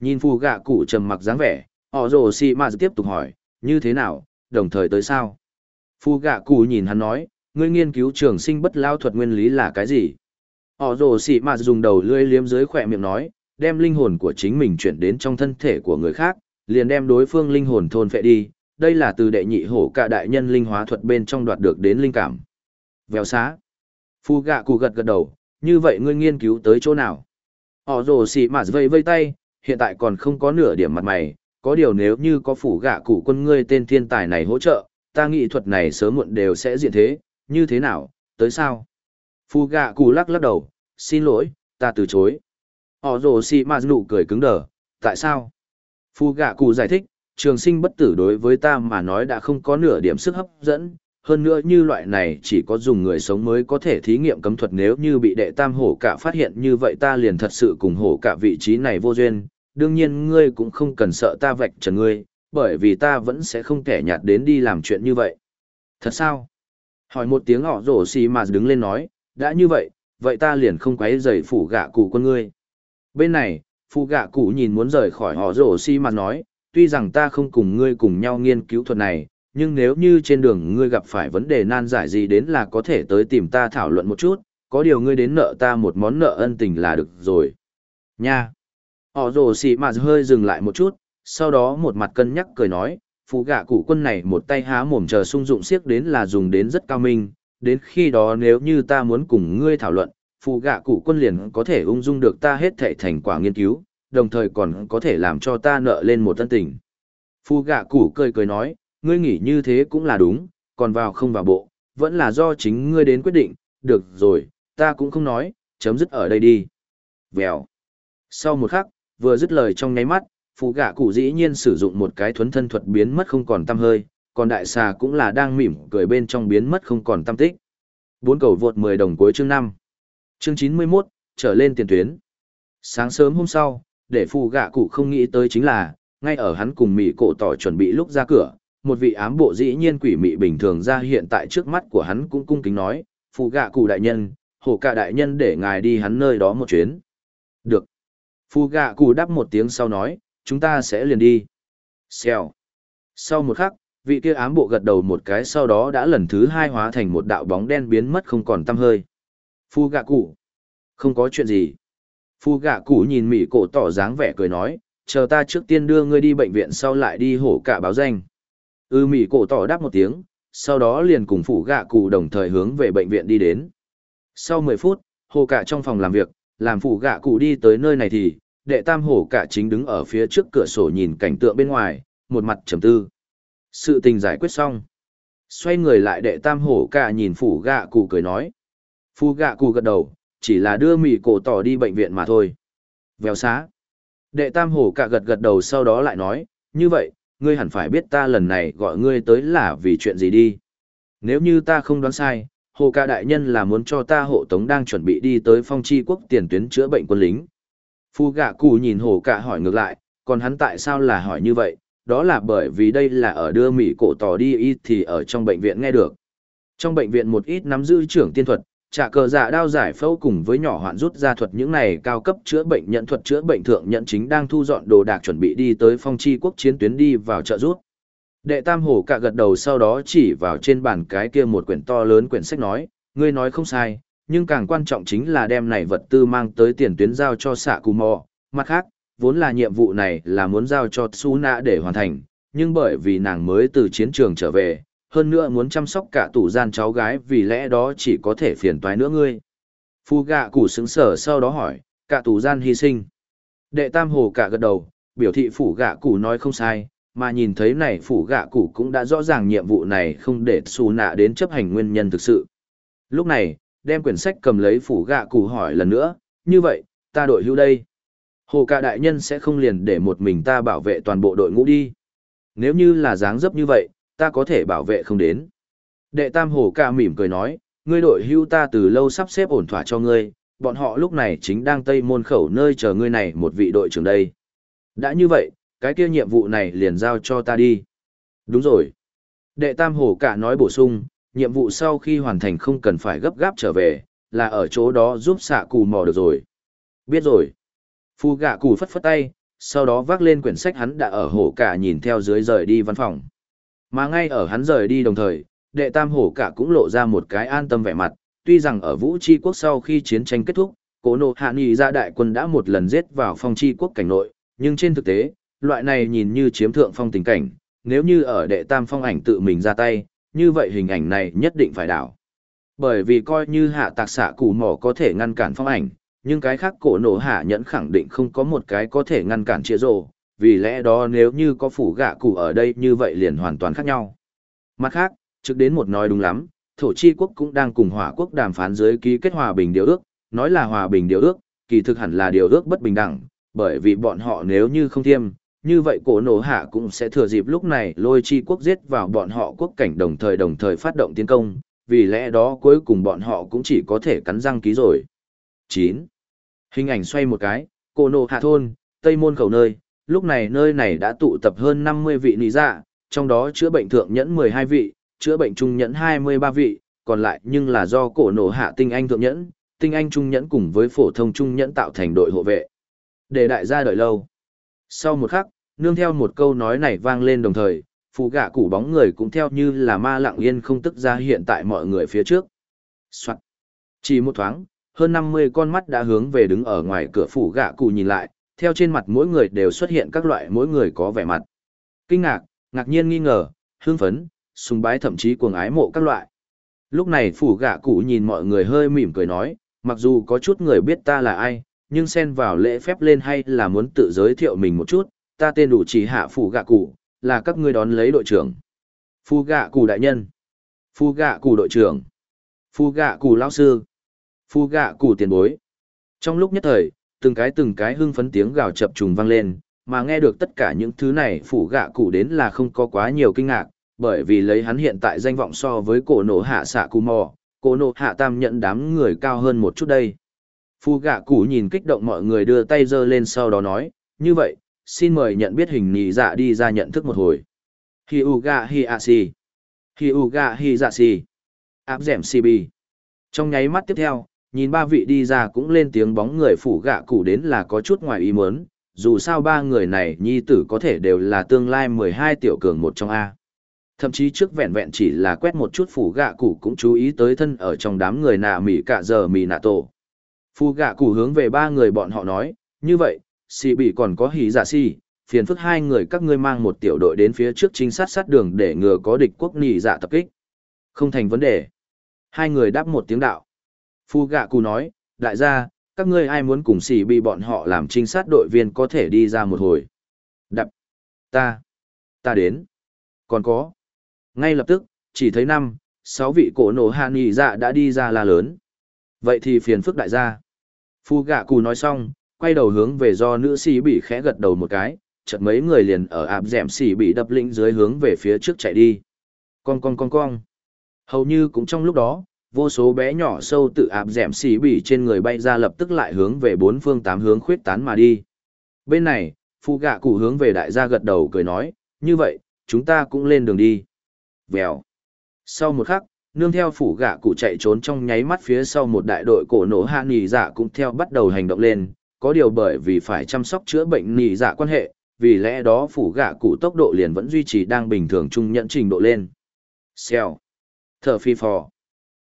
Nhìn phù gạ cụ trầm mặc dáng vẻ, họ rổ xỉ mà tiếp tục hỏi, như thế nào, đồng thời tới sao? Phù gạ cụ nhìn hắn nói, ngươi nghiên cứu trường sinh bất lao thuật nguyên lý là cái gì? Họ rổ xỉ mà dùng đầu lưỡi liếm dưới khỏe miệng nói, đem linh hồn của chính mình chuyển đến trong thân thể của người khác, liền đem đối phương linh hồn thôn phệ đi, đây là từ đệ nhị hổ cả đại nhân linh hóa thuật bên trong đoạt được đến linh cảm. Vèo xá. Phu gạ cụ gật gật đầu, như vậy ngươi nghiên cứu tới chỗ nào? Họ rồ xì mà vây vây tay, hiện tại còn không có nửa điểm mặt mày, có điều nếu như có phủ gạ cụ quân ngươi tên thiên tài này hỗ trợ, ta nghĩ thuật này sớm muộn đều sẽ diện thế, như thế nào, tới sao? Phu gạ cụ lắc lắc đầu, xin lỗi, ta từ chối. Họ rồ xì mà nụ cười cứng đờ, tại sao? Phu gạ cụ giải thích, trường sinh bất tử đối với ta mà nói đã không có nửa điểm sức hấp dẫn, hơn nữa như loại này chỉ có dùng người sống mới có thể thí nghiệm cấm thuật nếu như bị đệ tam hổ cả phát hiện như vậy ta liền thật sự cùng hổ cả vị trí này vô duyên, đương nhiên ngươi cũng không cần sợ ta vạch trần ngươi, bởi vì ta vẫn sẽ không kẻ nhạt đến đi làm chuyện như vậy. Thật sao? Hỏi một tiếng họ rổ xì mà đứng lên nói, đã như vậy, vậy ta liền không quấy rầy phủ gạ cụ con ngươi. Bên này, phụ gạ cụ nhìn muốn rời khỏi họ rổ xi mà nói, tuy rằng ta không cùng ngươi cùng nhau nghiên cứu thuật này, nhưng nếu như trên đường ngươi gặp phải vấn đề nan giải gì đến là có thể tới tìm ta thảo luận một chút, có điều ngươi đến nợ ta một món nợ ân tình là được rồi. Nha! Họ rổ xi mà hơi dừng lại một chút, sau đó một mặt cân nhắc cười nói, phụ gạ cụ quân này một tay há mồm chờ sung dụng siếc đến là dùng đến rất cao minh, đến khi đó nếu như ta muốn cùng ngươi thảo luận, phụ gạ cụ quân liền có thể ung dung được ta hết thệ thành quả nghiên cứu, đồng thời còn có thể làm cho ta nợ lên một tân tình. Phụ gạ cụ cười cười nói, ngươi nghĩ như thế cũng là đúng, còn vào không vào bộ, vẫn là do chính ngươi đến quyết định, được rồi, ta cũng không nói, chấm dứt ở đây đi. Vèo. Sau một khắc, vừa dứt lời trong nháy mắt, phụ gạ cụ dĩ nhiên sử dụng một cái thuấn thân thuật biến mất không còn tăm hơi, còn đại xà cũng là đang mỉm cười bên trong biến mất không còn tăm tích. Bốn cầu vượt 10 đồng cuối chương 5. Chương 91, trở lên tiền tuyến. Sáng sớm hôm sau, để phù gạ cụ không nghĩ tới chính là, ngay ở hắn cùng mị cổ tỏ chuẩn bị lúc ra cửa, một vị ám bộ dĩ nhiên quỷ mị bình thường ra hiện tại trước mắt của hắn cũng cung kính nói, phù gạ cụ đại nhân, hổ cả đại nhân để ngài đi hắn nơi đó một chuyến. Được. Phù gạ cụ đáp một tiếng sau nói, chúng ta sẽ liền đi. Xèo. Sau một khắc, vị kia ám bộ gật đầu một cái sau đó đã lần thứ hai hóa thành một đạo bóng đen biến mất không còn tăm hơi. Phu gạ cụ. Không có chuyện gì. Phu gạ cụ nhìn mỉ cổ tỏ dáng vẻ cười nói, chờ ta trước tiên đưa ngươi đi bệnh viện sau lại đi hổ cả báo danh. Ư ừ, mỉ cổ tỏ đáp một tiếng, sau đó liền cùng phủ gạ cụ đồng thời hướng về bệnh viện đi đến. Sau 10 phút, hồ cả trong phòng làm việc, làm phủ gạ cụ đi tới nơi này thì, đệ tam hổ cả chính đứng ở phía trước cửa sổ nhìn cảnh tượng bên ngoài, một mặt trầm tư. Sự tình giải quyết xong. Xoay người lại đệ tam hổ cả nhìn phủ gạ cụ cười nói. Phu gạ cụ gật đầu, chỉ là đưa mì cổ tỏ đi bệnh viện mà thôi. Vèo xá. Đệ tam hổ cả gật gật đầu sau đó lại nói, như vậy, ngươi hẳn phải biết ta lần này gọi ngươi tới là vì chuyện gì đi. Nếu như ta không đoán sai, hồ ca đại nhân là muốn cho ta hộ tống đang chuẩn bị đi tới phong chi quốc tiền tuyến chữa bệnh quân lính. Phu gạ cụ nhìn hồ ca hỏi ngược lại, còn hắn tại sao là hỏi như vậy, đó là bởi vì đây là ở đưa Mỹ cổ tỏ đi y thì ở trong bệnh viện nghe được. Trong bệnh viện một ít nắm giữ trưởng tiên thuật, trả cờ dạ đao giải phẫu cùng với nhỏ hoạn rút ra thuật những này cao cấp chữa bệnh nhận thuật chữa bệnh thượng nhận chính đang thu dọn đồ đạc chuẩn bị đi tới phong chi quốc chiến tuyến đi vào trợ rút. Đệ tam hổ cả gật đầu sau đó chỉ vào trên bàn cái kia một quyển to lớn quyển sách nói, ngươi nói không sai, nhưng càng quan trọng chính là đem này vật tư mang tới tiền tuyến giao cho xạ cù mò. Mặt khác, vốn là nhiệm vụ này là muốn giao cho Su để hoàn thành, nhưng bởi vì nàng mới từ chiến trường trở về, hơn nữa muốn chăm sóc cả tủ gian cháu gái vì lẽ đó chỉ có thể phiền toái nữa ngươi. Phu gạ củ xứng sở sau đó hỏi, cả tủ gian hy sinh. Đệ tam hồ cả gật đầu, biểu thị phủ gạ củ nói không sai, mà nhìn thấy này phủ gạ củ cũng đã rõ ràng nhiệm vụ này không để xù nạ đến chấp hành nguyên nhân thực sự. Lúc này, đem quyển sách cầm lấy phủ gạ củ hỏi lần nữa, như vậy, ta đội hưu đây. Hồ cả đại nhân sẽ không liền để một mình ta bảo vệ toàn bộ đội ngũ đi. Nếu như là dáng dấp như vậy, ta có thể bảo vệ không đến. Đệ tam hồ ca mỉm cười nói, ngươi đội hưu ta từ lâu sắp xếp ổn thỏa cho ngươi, bọn họ lúc này chính đang tây môn khẩu nơi chờ ngươi này một vị đội trưởng đây. Đã như vậy, cái kia nhiệm vụ này liền giao cho ta đi. Đúng rồi. Đệ tam hồ cả nói bổ sung, nhiệm vụ sau khi hoàn thành không cần phải gấp gáp trở về, là ở chỗ đó giúp xạ cù mò được rồi. Biết rồi. Phu gạ cù phất phất tay, sau đó vác lên quyển sách hắn đã ở hổ cả nhìn theo dưới rời đi văn phòng. Mà ngay ở hắn rời đi đồng thời, đệ tam hổ cả cũng lộ ra một cái an tâm vẻ mặt, tuy rằng ở vũ tri quốc sau khi chiến tranh kết thúc, cổ nộ hạ nghị ra đại quân đã một lần giết vào phong tri quốc cảnh nội, nhưng trên thực tế, loại này nhìn như chiếm thượng phong tình cảnh, nếu như ở đệ tam phong ảnh tự mình ra tay, như vậy hình ảnh này nhất định phải đảo. Bởi vì coi như hạ tạc xạ củ mỏ có thể ngăn cản phong ảnh, nhưng cái khác cổ nổ hạ nhẫn khẳng định không có một cái có thể ngăn cản chia rồ, vì lẽ đó nếu như có phủ gạ cụ ở đây như vậy liền hoàn toàn khác nhau. Mặt khác, trước đến một nói đúng lắm, thổ chi quốc cũng đang cùng hỏa quốc đàm phán dưới ký kết hòa bình điều ước, nói là hòa bình điều ước, kỳ thực hẳn là điều ước bất bình đẳng, bởi vì bọn họ nếu như không thiêm, như vậy cổ nổ hạ cũng sẽ thừa dịp lúc này lôi chi quốc giết vào bọn họ quốc cảnh đồng thời đồng thời phát động tiến công, vì lẽ đó cuối cùng bọn họ cũng chỉ có thể cắn răng ký rồi. 9. Hình ảnh xoay một cái, cổ nổ hạ thôn, tây môn khẩu nơi, lúc này nơi này đã tụ tập hơn 50 vị nị dạ, trong đó chữa bệnh thượng nhẫn 12 vị, chữa bệnh trung nhẫn 23 vị, còn lại nhưng là do cổ nổ hạ tinh anh thượng nhẫn, tinh anh trung nhẫn cùng với phổ thông trung nhẫn tạo thành đội hộ vệ. Để đại gia đợi lâu. Sau một khắc, nương theo một câu nói này vang lên đồng thời, phù gạ củ bóng người cũng theo như là ma lặng yên không tức ra hiện tại mọi người phía trước. Soạn. Chỉ một thoáng, hơn 50 con mắt đã hướng về đứng ở ngoài cửa phủ gạ cụ nhìn lại, theo trên mặt mỗi người đều xuất hiện các loại mỗi người có vẻ mặt. Kinh ngạc, ngạc nhiên nghi ngờ, hương phấn, sùng bái thậm chí cuồng ái mộ các loại. Lúc này phủ gạ cụ nhìn mọi người hơi mỉm cười nói, mặc dù có chút người biết ta là ai, nhưng xen vào lễ phép lên hay là muốn tự giới thiệu mình một chút, ta tên đủ chỉ hạ phủ gạ cụ, là các ngươi đón lấy đội trưởng. Phu gạ cụ đại nhân. Phu gạ cụ đội trưởng. Phu gạ cụ lão sư. Phu gạ cụ tiền bối. Trong lúc nhất thời, từng cái từng cái hưng phấn tiếng gào chập trùng vang lên, mà nghe được tất cả những thứ này phủ gạ cụ đến là không có quá nhiều kinh ngạc, bởi vì lấy hắn hiện tại danh vọng so với cổ nổ hạ xạ cù mò, cổ nổ hạ tam nhận đám người cao hơn một chút đây. Phu gạ cụ nhìn kích động mọi người đưa tay giơ lên sau đó nói, như vậy, xin mời nhận biết hình nhị dạ đi ra nhận thức một hồi. Hi u gạ hi a si. Hi u gạ hi dạ si. Áp dẻm si bi. Trong nháy mắt tiếp theo, nhìn ba vị đi ra cũng lên tiếng bóng người phủ gạ cụ đến là có chút ngoài ý muốn, dù sao ba người này nhi tử có thể đều là tương lai 12 tiểu cường một trong A. Thậm chí trước vẹn vẹn chỉ là quét một chút phủ gạ cụ cũng chú ý tới thân ở trong đám người nạ mỉ cả giờ mỉ nạ tổ. Phủ gạ cụ hướng về ba người bọn họ nói, như vậy, xì bị còn có hỉ giả xì si, phiền phức hai người các ngươi mang một tiểu đội đến phía trước trinh sát sát đường để ngừa có địch quốc nỉ giả dạ tập kích. Không thành vấn đề. Hai người đáp một tiếng đạo. Phu gạ cụ nói, đại gia, các ngươi ai muốn cùng xỉ bị bọn họ làm trinh sát đội viên có thể đi ra một hồi. Đập. Ta. Ta đến. Còn có. Ngay lập tức, chỉ thấy năm, sáu vị cổ nổ hạ nghị dạ đã đi ra la lớn. Vậy thì phiền phức đại gia. Phu gạ cụ nói xong, quay đầu hướng về do nữ sĩ bị khẽ gật đầu một cái, chợt mấy người liền ở áp dẻm xỉ bị đập lĩnh dưới hướng về phía trước chạy đi. Con con con con. Hầu như cũng trong lúc đó, vô số bé nhỏ sâu tự áp dẻm xỉ bỉ trên người bay ra lập tức lại hướng về bốn phương tám hướng khuyết tán mà đi. Bên này, phụ gạ cụ hướng về đại gia gật đầu cười nói, như vậy, chúng ta cũng lên đường đi. Vèo. Sau một khắc, nương theo phủ gạ cụ chạy trốn trong nháy mắt phía sau một đại đội cổ nổ hạ nì dạ cũng theo bắt đầu hành động lên, có điều bởi vì phải chăm sóc chữa bệnh nì dạ quan hệ, vì lẽ đó phủ gạ cụ tốc độ liền vẫn duy trì đang bình thường trung nhận trình độ lên. Xèo. Thở phi phò.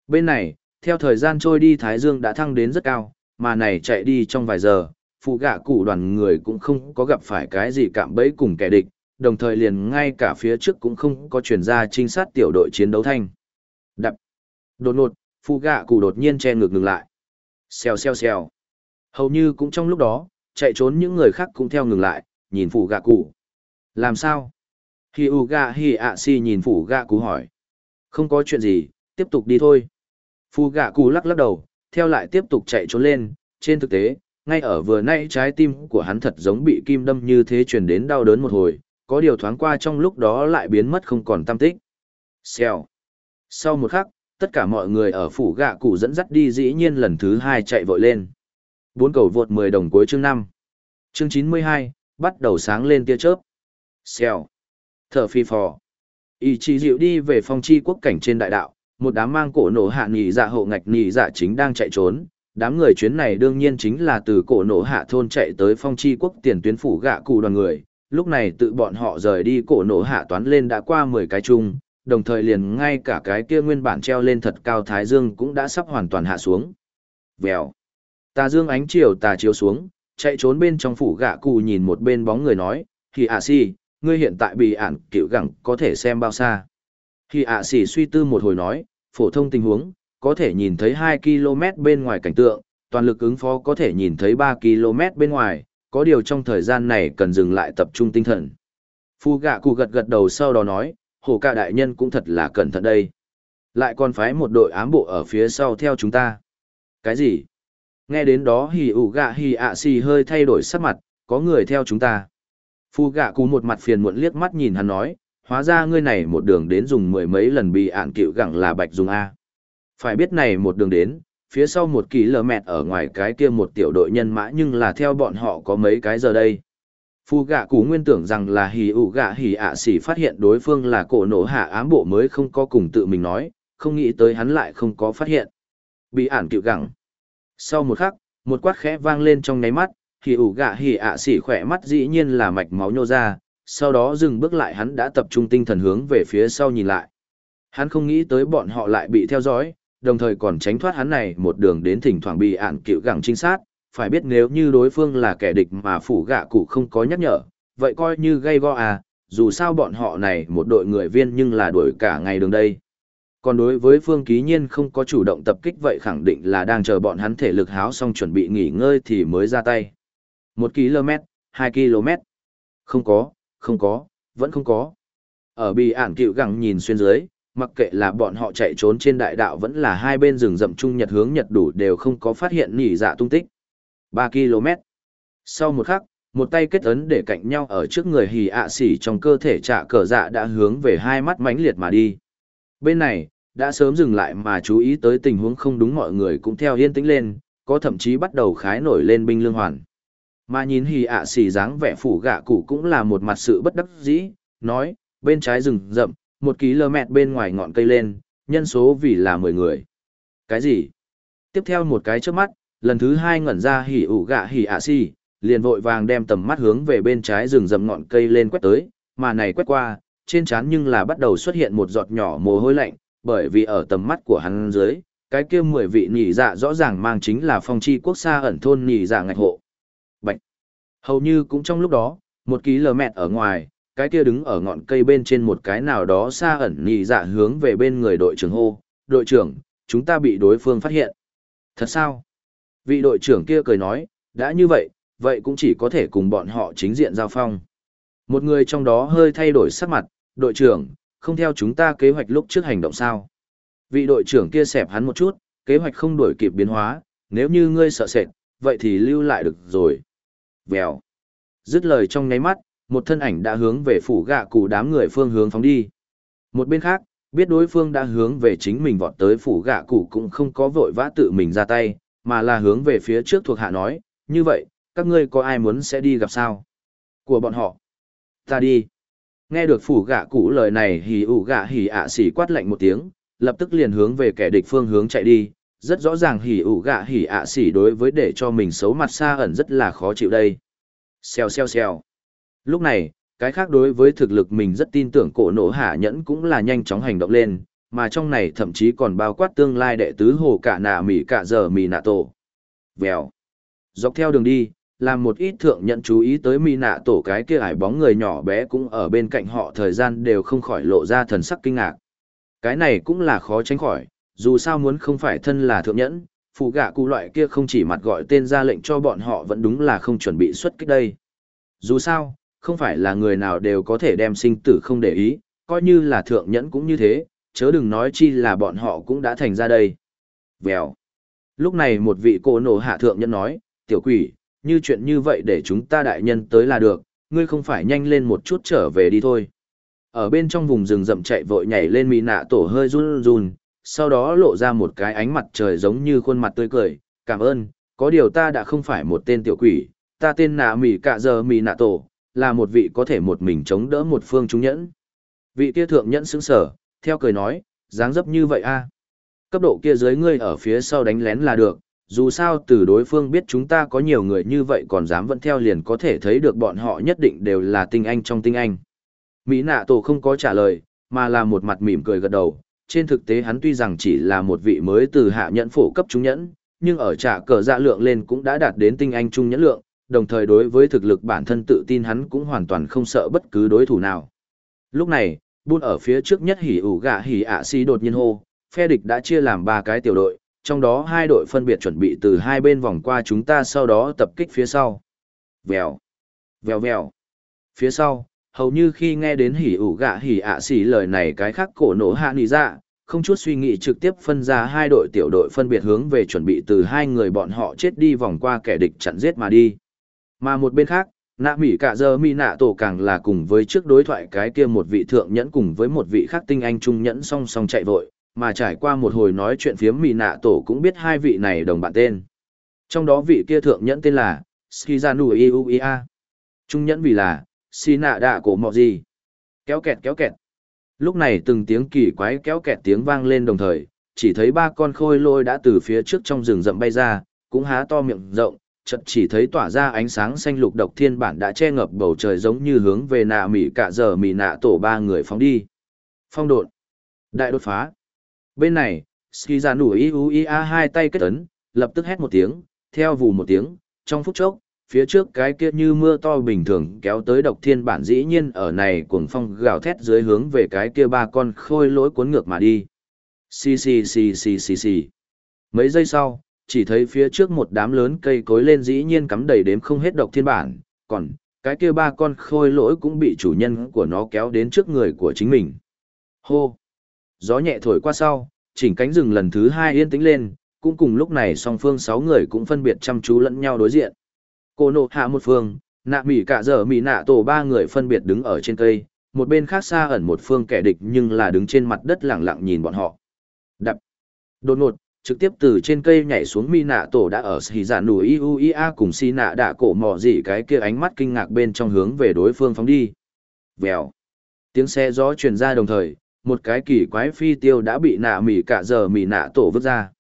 Bên này, theo thời gian trôi đi Thái Dương đã thăng đến rất cao, mà này chạy đi trong vài giờ, phụ gạ cụ đoàn người cũng không có gặp phải cái gì cạm bẫy cùng kẻ địch, đồng thời liền ngay cả phía trước cũng không có chuyển ra trinh sát tiểu đội chiến đấu thanh. Đập. Đột ngột, phụ gạ cụ đột nhiên che ngược ngừng lại. Xèo xèo xèo. Hầu như cũng trong lúc đó, chạy trốn những người khác cũng theo ngừng lại, nhìn phụ gạ cụ. Làm sao? Hi u gạ hi ạ si nhìn phụ gạ cụ hỏi. Không có chuyện gì, tiếp tục đi thôi. Phu gạ cụ lắc lắc đầu, theo lại tiếp tục chạy trốn lên, trên thực tế, ngay ở vừa nãy trái tim của hắn thật giống bị kim đâm như thế truyền đến đau đớn một hồi, có điều thoáng qua trong lúc đó lại biến mất không còn tâm tích. Xèo. Sau một khắc, tất cả mọi người ở phủ gạ cụ dẫn dắt đi dĩ nhiên lần thứ hai chạy vội lên. Bốn cầu vượt 10 đồng cuối chương 5. Chương 92, bắt đầu sáng lên tia chớp. Xèo. Thở phi phò. Ý chỉ dịu đi về phong chi quốc cảnh trên đại đạo, một đám mang cổ nổ hạ nhị dạ hộ ngạch nhị dạ chính đang chạy trốn. Đám người chuyến này đương nhiên chính là từ cổ nổ hạ thôn chạy tới phong chi quốc tiền tuyến phủ gạ cụ đoàn người. Lúc này tự bọn họ rời đi cổ nổ hạ toán lên đã qua 10 cái chung, đồng thời liền ngay cả cái kia nguyên bản treo lên thật cao thái dương cũng đã sắp hoàn toàn hạ xuống. Vèo. Tà dương ánh chiều tà chiếu xuống, chạy trốn bên trong phủ gạ cụ nhìn một bên bóng người nói, thì à si, ngươi hiện tại bị ản cựu gẳng có thể xem bao xa. Khi ạ xỉ suy tư một hồi nói, phổ thông tình huống, có thể nhìn thấy 2 km bên ngoài cảnh tượng, toàn lực ứng phó có thể nhìn thấy 3 km bên ngoài, có điều trong thời gian này cần dừng lại tập trung tinh thần. Phu gạ cụ gật gật đầu sau đó nói, hổ cả đại nhân cũng thật là cẩn thận đây. Lại còn phái một đội ám bộ ở phía sau theo chúng ta. Cái gì? Nghe đến đó hì ủ gạ hì ạ xì hơi thay đổi sắc mặt, có người theo chúng ta. Phu gạ cụ một mặt phiền muộn liếc mắt nhìn hắn nói, hóa ra ngươi này một đường đến dùng mười mấy lần bị ạn cựu gẳng là bạch dùng A. Phải biết này một đường đến, phía sau một kỳ lờ mẹt ở ngoài cái kia một tiểu đội nhân mã nhưng là theo bọn họ có mấy cái giờ đây. Phu gạ cú nguyên tưởng rằng là hì ủ gạ hì ạ xỉ phát hiện đối phương là cổ nổ hạ ám bộ mới không có cùng tự mình nói, không nghĩ tới hắn lại không có phát hiện. Bị ản cựu gẳng. Sau một khắc, một quát khẽ vang lên trong nháy mắt, hì ủ gạ hì ạ xỉ khỏe mắt dĩ nhiên là mạch máu nhô ra, sau đó dừng bước lại hắn đã tập trung tinh thần hướng về phía sau nhìn lại. Hắn không nghĩ tới bọn họ lại bị theo dõi, đồng thời còn tránh thoát hắn này một đường đến thỉnh thoảng bị ản cựu gẳng trinh sát, phải biết nếu như đối phương là kẻ địch mà phủ gạ cụ không có nhắc nhở, vậy coi như gây go à, dù sao bọn họ này một đội người viên nhưng là đuổi cả ngày đường đây. Còn đối với Phương Ký Nhiên không có chủ động tập kích vậy khẳng định là đang chờ bọn hắn thể lực háo xong chuẩn bị nghỉ ngơi thì mới ra tay. 1 km, 2 km. Không có, không có, vẫn không có. Ở bì ản cựu gẳng nhìn xuyên dưới, mặc kệ là bọn họ chạy trốn trên đại đạo vẫn là hai bên rừng rậm trung nhật hướng nhật đủ đều không có phát hiện nỉ dạ tung tích. 3 km. Sau một khắc, một tay kết ấn để cạnh nhau ở trước người hì ạ xỉ trong cơ thể trả cờ dạ đã hướng về hai mắt mãnh liệt mà đi. Bên này, đã sớm dừng lại mà chú ý tới tình huống không đúng mọi người cũng theo yên tĩnh lên, có thậm chí bắt đầu khái nổi lên binh lương hoàn. Mà nhìn hì ạ xì dáng vẻ phủ gạ cụ cũng là một mặt sự bất đắc dĩ, nói, bên trái rừng rậm, một km bên ngoài ngọn cây lên, nhân số vì là 10 người. Cái gì? Tiếp theo một cái trước mắt, lần thứ hai ngẩn ra hỉ ủ gạ hỉ ạ xì liền vội vàng đem tầm mắt hướng về bên trái rừng rậm ngọn cây lên quét tới, mà này quét qua, trên trán nhưng là bắt đầu xuất hiện một giọt nhỏ mồ hôi lạnh, bởi vì ở tầm mắt của hắn dưới, cái kia mười vị nhị dạ rõ ràng mang chính là phong chi quốc xa ẩn thôn nhị dạ ngạch hộ. Bạch. Hầu như cũng trong lúc đó, một ký lờ mẹt ở ngoài, cái kia đứng ở ngọn cây bên trên một cái nào đó xa ẩn nhị dạ hướng về bên người đội trưởng hô, đội trưởng, chúng ta bị đối phương phát hiện. Thật sao? Vị đội trưởng kia cười nói, đã như vậy, vậy cũng chỉ có thể cùng bọn họ chính diện giao phong. Một người trong đó hơi thay đổi sắc mặt, đội trưởng, không theo chúng ta kế hoạch lúc trước hành động sao. Vị đội trưởng kia xẹp hắn một chút, kế hoạch không đổi kịp biến hóa, nếu như ngươi sợ sệt, vậy thì lưu lại được rồi. Vèo. Dứt lời trong nháy mắt, một thân ảnh đã hướng về phủ gạ cụ đám người phương hướng phóng đi. Một bên khác, biết đối phương đã hướng về chính mình vọt tới phủ gạ cụ cũng không có vội vã tự mình ra tay, mà là hướng về phía trước thuộc hạ nói, như vậy, các ngươi có ai muốn sẽ đi gặp sao? Của bọn họ. Ta đi. Nghe được phủ gạ cụ lời này hì ủ gạ hì ạ xỉ quát lạnh một tiếng, lập tức liền hướng về kẻ địch phương hướng chạy đi. Rất rõ ràng hỉ ủ gạ hỉ ạ xỉ đối với để cho mình xấu mặt xa ẩn rất là khó chịu đây. Xèo xèo xèo. Lúc này, cái khác đối với thực lực mình rất tin tưởng cổ nổ hạ nhẫn cũng là nhanh chóng hành động lên, mà trong này thậm chí còn bao quát tương lai đệ tứ hồ cả nạ mỉ cả giờ mỉ nạ tổ. Vèo. Dọc theo đường đi, làm một ít thượng nhận chú ý tới mi nạ tổ cái kia ải bóng người nhỏ bé cũng ở bên cạnh họ thời gian đều không khỏi lộ ra thần sắc kinh ngạc. Cái này cũng là khó tránh khỏi, dù sao muốn không phải thân là thượng nhẫn, phụ gạ cụ loại kia không chỉ mặt gọi tên ra lệnh cho bọn họ vẫn đúng là không chuẩn bị xuất kích đây. Dù sao, không phải là người nào đều có thể đem sinh tử không để ý, coi như là thượng nhẫn cũng như thế, chớ đừng nói chi là bọn họ cũng đã thành ra đây. Vèo. Lúc này một vị cô nổ hạ thượng nhẫn nói, tiểu quỷ, như chuyện như vậy để chúng ta đại nhân tới là được, ngươi không phải nhanh lên một chút trở về đi thôi. Ở bên trong vùng rừng rậm chạy vội nhảy lên mì nạ tổ hơi run run, sau đó lộ ra một cái ánh mặt trời giống như khuôn mặt tươi cười, cảm ơn, có điều ta đã không phải một tên tiểu quỷ, ta tên nạ mỉ cạ giờ mỉ nạ tổ, là một vị có thể một mình chống đỡ một phương trung nhẫn. Vị kia thượng nhẫn sững sở, theo cười nói, dáng dấp như vậy a Cấp độ kia dưới ngươi ở phía sau đánh lén là được, dù sao từ đối phương biết chúng ta có nhiều người như vậy còn dám vẫn theo liền có thể thấy được bọn họ nhất định đều là tinh anh trong tinh anh. Mỹ nạ tổ không có trả lời, mà là một mặt mỉm cười gật đầu. Trên thực tế hắn tuy rằng chỉ là một vị mới từ hạ nhẫn phổ cấp trung nhẫn, nhưng ở trả cờ dạ lượng lên cũng đã đạt đến tinh anh trung nhẫn lượng, đồng thời đối với thực lực bản thân tự tin hắn cũng hoàn toàn không sợ bất cứ đối thủ nào. Lúc này, buôn ở phía trước nhất hỉ ủ gạ hỉ ạ si đột nhiên hô, phe địch đã chia làm ba cái tiểu đội, trong đó hai đội phân biệt chuẩn bị từ hai bên vòng qua chúng ta sau đó tập kích phía sau. Vèo, vèo vèo. Phía sau, hầu như khi nghe đến hỉ ủ gạ hỉ ạ xỉ lời này cái khác cổ nổ hạ nì ra, không chút suy nghĩ trực tiếp phân ra hai đội tiểu đội phân biệt hướng về chuẩn bị từ hai người bọn họ chết đi vòng qua kẻ địch chặn giết mà đi. Mà một bên khác, nạ mỉ cả giờ mi nạ tổ càng là cùng với trước đối thoại cái kia một vị thượng nhẫn cùng với một vị khác tinh anh trung nhẫn song song chạy vội, mà trải qua một hồi nói chuyện phiếm mỹ nạ tổ cũng biết hai vị này đồng bạn tên. Trong đó vị kia thượng nhẫn tên là Skizanu Iuia. Trung nhẫn vì là Sina Đạ Cổ Mọ Gì. Kéo kẹt kéo kẹt. Lúc này từng tiếng kỳ quái kéo kẹt tiếng vang lên đồng thời, chỉ thấy ba con khôi lôi đã từ phía trước trong rừng rậm bay ra, cũng há to miệng rộng, chợt chỉ thấy tỏa ra ánh sáng xanh lục độc thiên bản đã che ngập bầu trời giống như hướng về nạ mỉ cả giờ mỉ nạ tổ ba người phóng đi. Phong độn. Đại đột phá. Bên này, Ski ra nủ a hai tay kết ấn, lập tức hét một tiếng, theo vù một tiếng, trong phút chốc, phía trước cái kia như mưa to bình thường kéo tới độc thiên bản dĩ nhiên ở này cuồng phong gào thét dưới hướng về cái kia ba con khôi lỗi cuốn ngược mà đi. Xì xì xì xì xì xì. Mấy giây sau, chỉ thấy phía trước một đám lớn cây cối lên dĩ nhiên cắm đầy đếm không hết độc thiên bản, còn, cái kia ba con khôi lỗi cũng bị chủ nhân của nó kéo đến trước người của chính mình. Hô! Gió nhẹ thổi qua sau, chỉnh cánh rừng lần thứ hai yên tĩnh lên, cũng cùng lúc này song phương sáu người cũng phân biệt chăm chú lẫn nhau đối diện. Cô nộ hạ một phương, nạ mỉ cả giờ mỉ nạ tổ ba người phân biệt đứng ở trên cây, một bên khác xa ẩn một phương kẻ địch nhưng là đứng trên mặt đất lẳng lặng nhìn bọn họ. Đập. Đột ngột, trực tiếp từ trên cây nhảy xuống mi nạ tổ đã ở xì giả nủ iuia cùng xì nạ đạ cổ mò gì cái kia ánh mắt kinh ngạc bên trong hướng về đối phương phóng đi. Vèo. Tiếng xe gió truyền ra đồng thời, một cái kỳ quái phi tiêu đã bị nạ mỉ cả giờ mỉ nạ tổ vứt ra.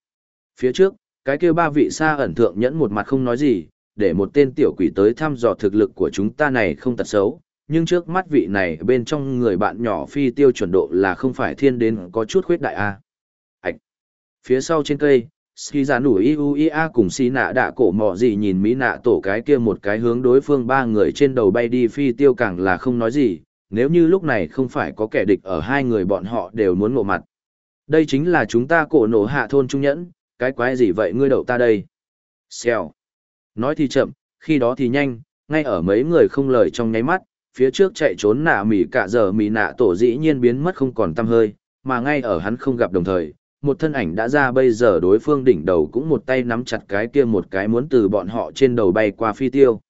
Phía trước, cái kia ba vị xa ẩn thượng nhẫn một mặt không nói gì, để một tên tiểu quỷ tới thăm dò thực lực của chúng ta này không tật xấu, nhưng trước mắt vị này bên trong người bạn nhỏ phi tiêu chuẩn độ là không phải thiên đến có chút khuyết đại a. Ảch! Phía sau trên cây, Ski giả nủ IUIA cùng xì nạ đạ cổ mọ gì nhìn Mỹ nạ tổ cái kia một cái hướng đối phương ba người trên đầu bay đi phi tiêu càng là không nói gì, nếu như lúc này không phải có kẻ địch ở hai người bọn họ đều muốn ngộ mặt. Đây chính là chúng ta cổ nổ hạ thôn trung nhẫn, cái quái gì vậy ngươi đậu ta đây? Xèo. Nói thì chậm, khi đó thì nhanh, ngay ở mấy người không lời trong nháy mắt, phía trước chạy trốn nạ mỉ cả giờ mỉ nạ tổ dĩ nhiên biến mất không còn tăm hơi, mà ngay ở hắn không gặp đồng thời, một thân ảnh đã ra bây giờ đối phương đỉnh đầu cũng một tay nắm chặt cái kia một cái muốn từ bọn họ trên đầu bay qua phi tiêu.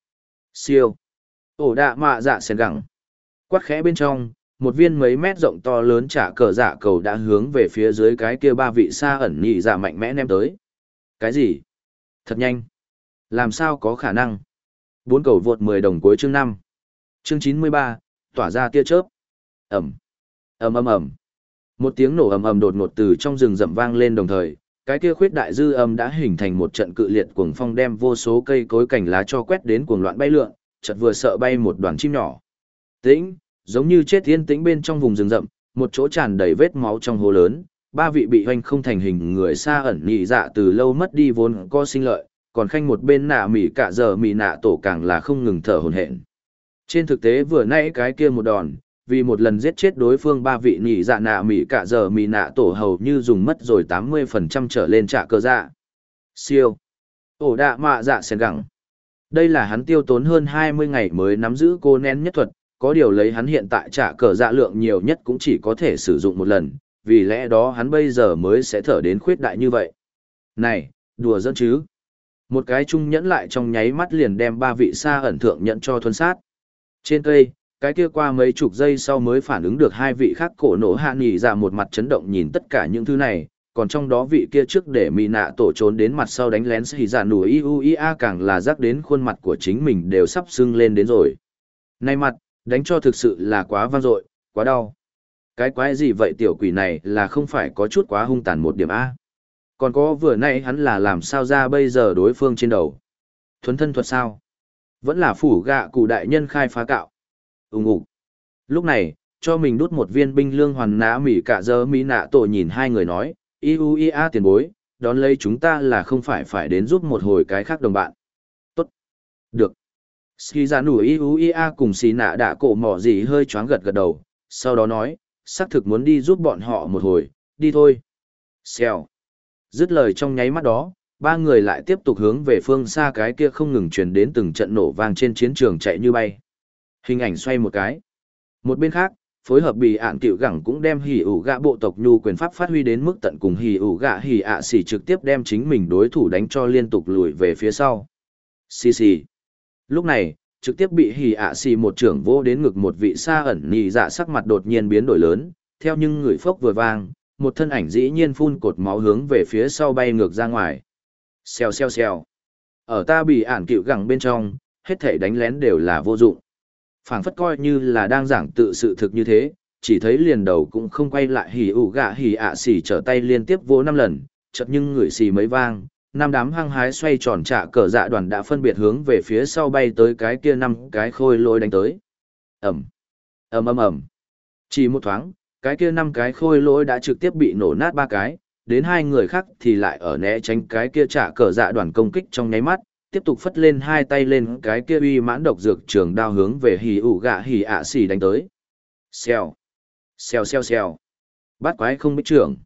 Siêu. Ổ đạ mạ dạ sen gẳng. Quát khẽ bên trong, một viên mấy mét rộng to lớn trả cờ dạ cầu đã hướng về phía dưới cái kia ba vị xa ẩn nhị dạ mạnh mẽ ném tới. Cái gì? Thật nhanh. Làm sao có khả năng? Bốn cầu vượt 10 đồng cuối chương 5. Chương 93, tỏa ra tia chớp. Ẩm. ầm ầm ầm. Một tiếng nổ ầm ầm đột ngột từ trong rừng rậm vang lên đồng thời, cái kia khuyết đại dư âm đã hình thành một trận cự liệt cuồng phong đem vô số cây cối cành lá cho quét đến cuồng loạn bay lượn, chợt vừa sợ bay một đoàn chim nhỏ. Tĩnh, giống như chết yên tĩnh bên trong vùng rừng rậm, một chỗ tràn đầy vết máu trong hồ lớn, ba vị bị hoanh không thành hình người xa ẩn nhị dạ từ lâu mất đi vốn có sinh lợi, còn khanh một bên nạ mỉ cả giờ mỉ nạ tổ càng là không ngừng thở hổn hển. Trên thực tế vừa nãy cái kia một đòn, vì một lần giết chết đối phương ba vị nhị dạ nạ mỉ cả giờ mỉ nạ tổ hầu như dùng mất rồi 80% trở lên trả cơ dạ. Siêu. Ổ đạ mạ dạ sen gẳng. Đây là hắn tiêu tốn hơn 20 ngày mới nắm giữ cô nén nhất thuật, có điều lấy hắn hiện tại trả cờ dạ lượng nhiều nhất cũng chỉ có thể sử dụng một lần, vì lẽ đó hắn bây giờ mới sẽ thở đến khuyết đại như vậy. Này, đùa dẫn chứ. Một cái trung nhẫn lại trong nháy mắt liền đem ba vị xa ẩn thượng nhận cho thuần sát. Trên cây, cái kia qua mấy chục giây sau mới phản ứng được hai vị khác cổ nổ hạ nghỉ ra dạ một mặt chấn động nhìn tất cả những thứ này, còn trong đó vị kia trước để mì nạ tổ trốn đến mặt sau đánh lén xì giả dạ nủ iuia càng là rắc đến khuôn mặt của chính mình đều sắp sưng lên đến rồi. Nay mặt, đánh cho thực sự là quá vang dội, quá đau. Cái quái gì vậy tiểu quỷ này là không phải có chút quá hung tàn một điểm A. Còn có vừa nãy hắn là làm sao ra bây giờ đối phương trên đầu. Thuấn thân thuật sao? Vẫn là phủ gạ cụ đại nhân khai phá cạo. Úng ủ. Lúc này, cho mình đút một viên binh lương hoàn nã mỉ cả giờ mỹ nạ tổ nhìn hai người nói, IUIA tiền bối, đón lấy chúng ta là không phải phải đến giúp một hồi cái khác đồng bạn. Tốt. Được. Ski ra nủ IUIA cùng xì nạ đã cổ mỏ gì hơi choáng gật gật đầu, sau đó nói, xác thực muốn đi giúp bọn họ một hồi, đi thôi. Xèo. Dứt lời trong nháy mắt đó, ba người lại tiếp tục hướng về phương xa cái kia không ngừng truyền đến từng trận nổ vang trên chiến trường chạy như bay. Hình ảnh xoay một cái. Một bên khác, phối hợp bị ạn tiểu gẳng cũng đem hỉ ủ gạ bộ tộc nhu quyền pháp phát huy đến mức tận cùng hỉ ủ gạ hỉ ạ xỉ trực tiếp đem chính mình đối thủ đánh cho liên tục lùi về phía sau. Xì xì. Lúc này, trực tiếp bị hỉ ạ xỉ một trưởng vô đến ngực một vị xa ẩn nhì dạ sắc mặt đột nhiên biến đổi lớn, theo nhưng người phốc vừa vang, một thân ảnh dĩ nhiên phun cột máu hướng về phía sau bay ngược ra ngoài. Xèo xèo xèo. Ở ta bị ản cựu gẳng bên trong, hết thể đánh lén đều là vô dụng. phảng phất coi như là đang giảng tự sự thực như thế, chỉ thấy liền đầu cũng không quay lại hỉ ủ gạ hỉ ạ xỉ trở tay liên tiếp vỗ năm lần, chợt nhưng người xì mấy vang, năm đám hăng hái xoay tròn trả cờ dạ đoàn đã phân biệt hướng về phía sau bay tới cái kia năm cái khôi lôi đánh tới. Ẩm, ầm ầm ầm. Chỉ một thoáng, cái kia năm cái khôi lỗi đã trực tiếp bị nổ nát ba cái, đến hai người khác thì lại ở né tránh cái kia trả cờ dạ đoàn công kích trong nháy mắt, tiếp tục phất lên hai tay lên cái kia uy mãn độc dược trường đao hướng về hì ủ gạ hì ạ xì đánh tới. Xèo, xèo xèo xèo. bắt quái không biết trưởng.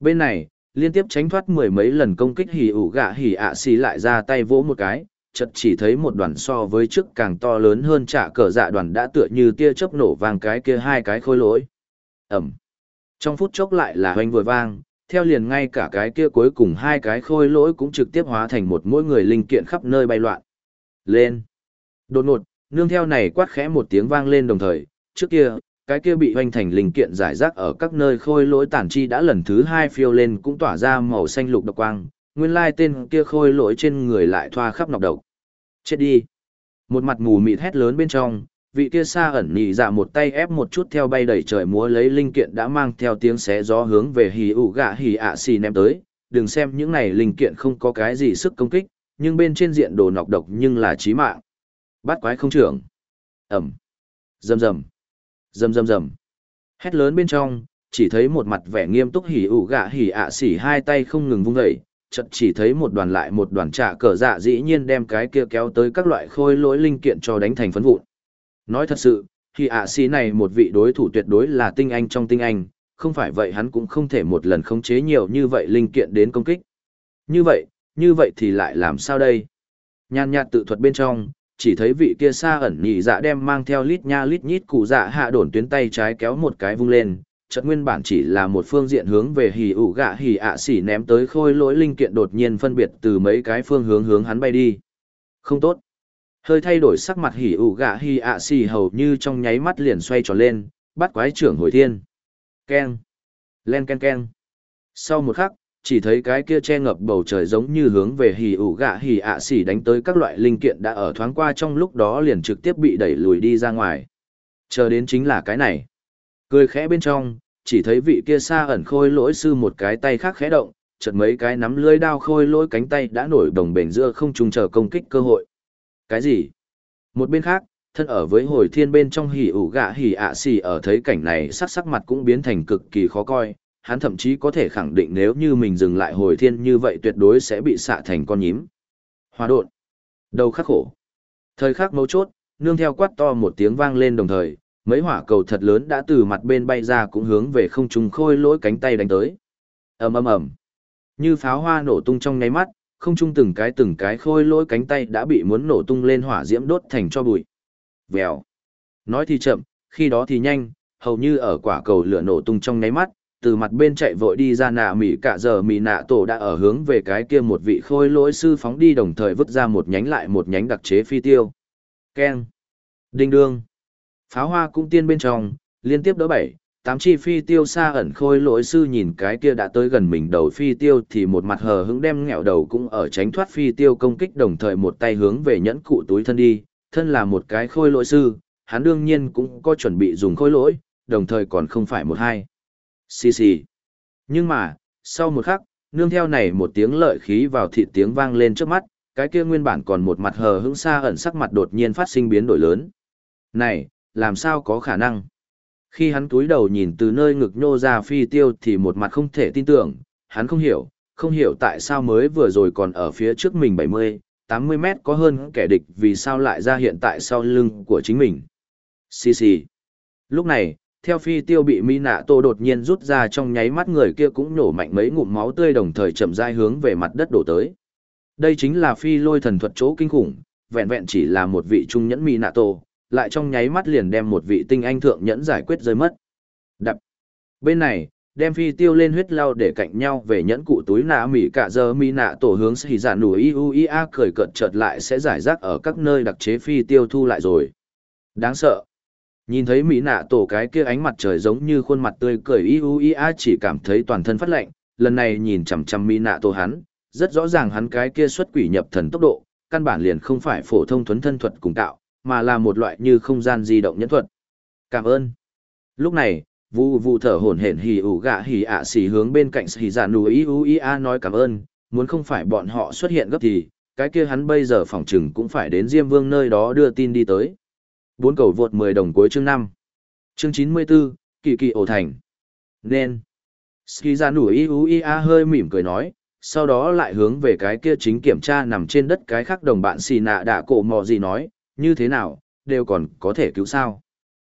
Bên này, liên tiếp tránh thoát mười mấy lần công kích hì ủ gạ hì ạ xì lại ra tay vỗ một cái, chợt chỉ thấy một đoàn so với trước càng to lớn hơn trả cờ dạ đoàn đã tựa như tia chớp nổ vàng cái kia hai cái khôi lỗi. Ẩm. Trong phút chốc lại là hoanh vừa vang, theo liền ngay cả cái kia cuối cùng hai cái khôi lỗi cũng trực tiếp hóa thành một mỗi người linh kiện khắp nơi bay loạn. Lên. Đột ngột, nương theo này quát khẽ một tiếng vang lên đồng thời, trước kia, cái kia bị hoanh thành linh kiện giải rác ở các nơi khôi lỗi tản chi đã lần thứ hai phiêu lên cũng tỏa ra màu xanh lục độc quang, nguyên lai tên kia khôi lỗi trên người lại thoa khắp nọc độc. Chết đi. Một mặt mù mịt hét lớn bên trong, vị kia xa ẩn nhị dạ một tay ép một chút theo bay đẩy trời múa lấy linh kiện đã mang theo tiếng xé gió hướng về hì ủ gạ hì ạ xì ném tới. Đừng xem những này linh kiện không có cái gì sức công kích, nhưng bên trên diện đồ nọc độc nhưng là chí mạng. Bắt quái không trưởng. Ẩm. Rầm rầm. Rầm rầm rầm. Hét lớn bên trong, chỉ thấy một mặt vẻ nghiêm túc hỉ ủ gạ hỉ ạ xỉ hai tay không ngừng vung vẩy chợt chỉ thấy một đoàn lại một đoàn trạ cờ dạ dĩ nhiên đem cái kia kéo tới các loại khôi lỗi linh kiện cho đánh thành phấn vụn. Nói thật sự, thì ạ xì này một vị đối thủ tuyệt đối là tinh anh trong tinh anh, không phải vậy hắn cũng không thể một lần khống chế nhiều như vậy linh kiện đến công kích. Như vậy, như vậy thì lại làm sao đây? Nhàn nhạt tự thuật bên trong, chỉ thấy vị kia xa ẩn nhị dạ đem mang theo lít nha lít nhít cụ dạ hạ đổn tuyến tay trái kéo một cái vung lên, chợt nguyên bản chỉ là một phương diện hướng về hỉ ủ gạ hỉ ạ xỉ ném tới khôi lỗi linh kiện đột nhiên phân biệt từ mấy cái phương hướng hướng hắn bay đi. Không tốt hơi thay đổi sắc mặt hỉ ủ gạ hỉ ạ xì hầu như trong nháy mắt liền xoay tròn lên, bắt quái trưởng hồi thiên. Keng. Len ken ken sau một khắc, chỉ thấy cái kia che ngập bầu trời giống như hướng về hỉ ủ gạ hỉ ạ xì đánh tới các loại linh kiện đã ở thoáng qua trong lúc đó liền trực tiếp bị đẩy lùi đi ra ngoài. Chờ đến chính là cái này. Cười khẽ bên trong, chỉ thấy vị kia xa ẩn khôi lỗi sư một cái tay khác khẽ động chật mấy cái nắm lưới đao khôi lỗi cánh tay đã nổi đồng bền giữa không trùng chờ công kích cơ hội cái gì? Một bên khác, thân ở với hồi thiên bên trong hỉ ủ gạ hỉ ạ xì ở thấy cảnh này sắc sắc mặt cũng biến thành cực kỳ khó coi, hắn thậm chí có thể khẳng định nếu như mình dừng lại hồi thiên như vậy tuyệt đối sẽ bị xạ thành con nhím. Hòa đột. Đầu khắc khổ. Thời khắc mấu chốt, nương theo quát to một tiếng vang lên đồng thời, mấy hỏa cầu thật lớn đã từ mặt bên bay ra cũng hướng về không trung khôi lỗi cánh tay đánh tới. ầm ầm ầm, như pháo hoa nổ tung trong nháy mắt, không chung từng cái từng cái khôi lỗi cánh tay đã bị muốn nổ tung lên hỏa diễm đốt thành cho bụi. Vèo. Nói thì chậm, khi đó thì nhanh, hầu như ở quả cầu lửa nổ tung trong nháy mắt, từ mặt bên chạy vội đi ra nạ mỉ cả giờ mỉ nạ tổ đã ở hướng về cái kia một vị khôi lỗi sư phóng đi đồng thời vứt ra một nhánh lại một nhánh đặc chế phi tiêu. Keng. Đinh đương. Pháo hoa cũng tiên bên trong, liên tiếp đỡ bảy, tám chi phi tiêu xa ẩn khôi lỗi sư nhìn cái kia đã tới gần mình đầu phi tiêu thì một mặt hờ hững đem nghẹo đầu cũng ở tránh thoát phi tiêu công kích đồng thời một tay hướng về nhẫn cụ túi thân đi, thân là một cái khôi lỗi sư, hắn đương nhiên cũng có chuẩn bị dùng khôi lỗi, đồng thời còn không phải một hai. Xì xì. Nhưng mà, sau một khắc, nương theo này một tiếng lợi khí vào thịt tiếng vang lên trước mắt, cái kia nguyên bản còn một mặt hờ hững xa ẩn sắc mặt đột nhiên phát sinh biến đổi lớn. Này, làm sao có khả năng? Khi hắn túi đầu nhìn từ nơi ngực nhô ra phi tiêu thì một mặt không thể tin tưởng, hắn không hiểu, không hiểu tại sao mới vừa rồi còn ở phía trước mình 70, 80 mét có hơn kẻ địch vì sao lại ra hiện tại sau lưng của chính mình. Xì xì. Lúc này, theo phi tiêu bị Mi nạ tô đột nhiên rút ra trong nháy mắt người kia cũng nổ mạnh mấy ngụm máu tươi đồng thời chậm rãi hướng về mặt đất đổ tới. Đây chính là phi lôi thần thuật chỗ kinh khủng, vẹn vẹn chỉ là một vị trung nhẫn Mi nạ tô, lại trong nháy mắt liền đem một vị tinh anh thượng nhẫn giải quyết rơi mất. Đập. Bên này, đem phi tiêu lên huyết lao để cạnh nhau về nhẫn cụ túi nạ mỉ cả giờ mi nạ tổ hướng xì giả nủ iuia cười cợt chợt lại sẽ giải rác ở các nơi đặc chế phi tiêu thu lại rồi. Đáng sợ. Nhìn thấy mỹ nạ tổ cái kia ánh mặt trời giống như khuôn mặt tươi cười iuia chỉ cảm thấy toàn thân phát lạnh, lần này nhìn chằm chằm mỹ nạ tổ hắn, rất rõ ràng hắn cái kia xuất quỷ nhập thần tốc độ, căn bản liền không phải phổ thông thuấn thân thuật cùng tạo, mà là một loại như không gian di động nhẫn thuật. Cảm ơn. Lúc này, vụ vụ thở hổn hển hì ủ gạ hì ạ xì hướng bên cạnh hì giả nù ý ú ý a nói cảm ơn, muốn không phải bọn họ xuất hiện gấp thì, cái kia hắn bây giờ phỏng chừng cũng phải đến Diêm Vương nơi đó đưa tin đi tới. Bốn cầu vượt 10 đồng cuối chương 5. Chương 94, kỳ kỳ ổ thành. Nên. Ski ra nủ ý u ý a hơi mỉm cười nói, sau đó lại hướng về cái kia chính kiểm tra nằm trên đất cái khác đồng bạn xì nạ đã cổ mò gì nói, như thế nào, đều còn có thể cứu sao.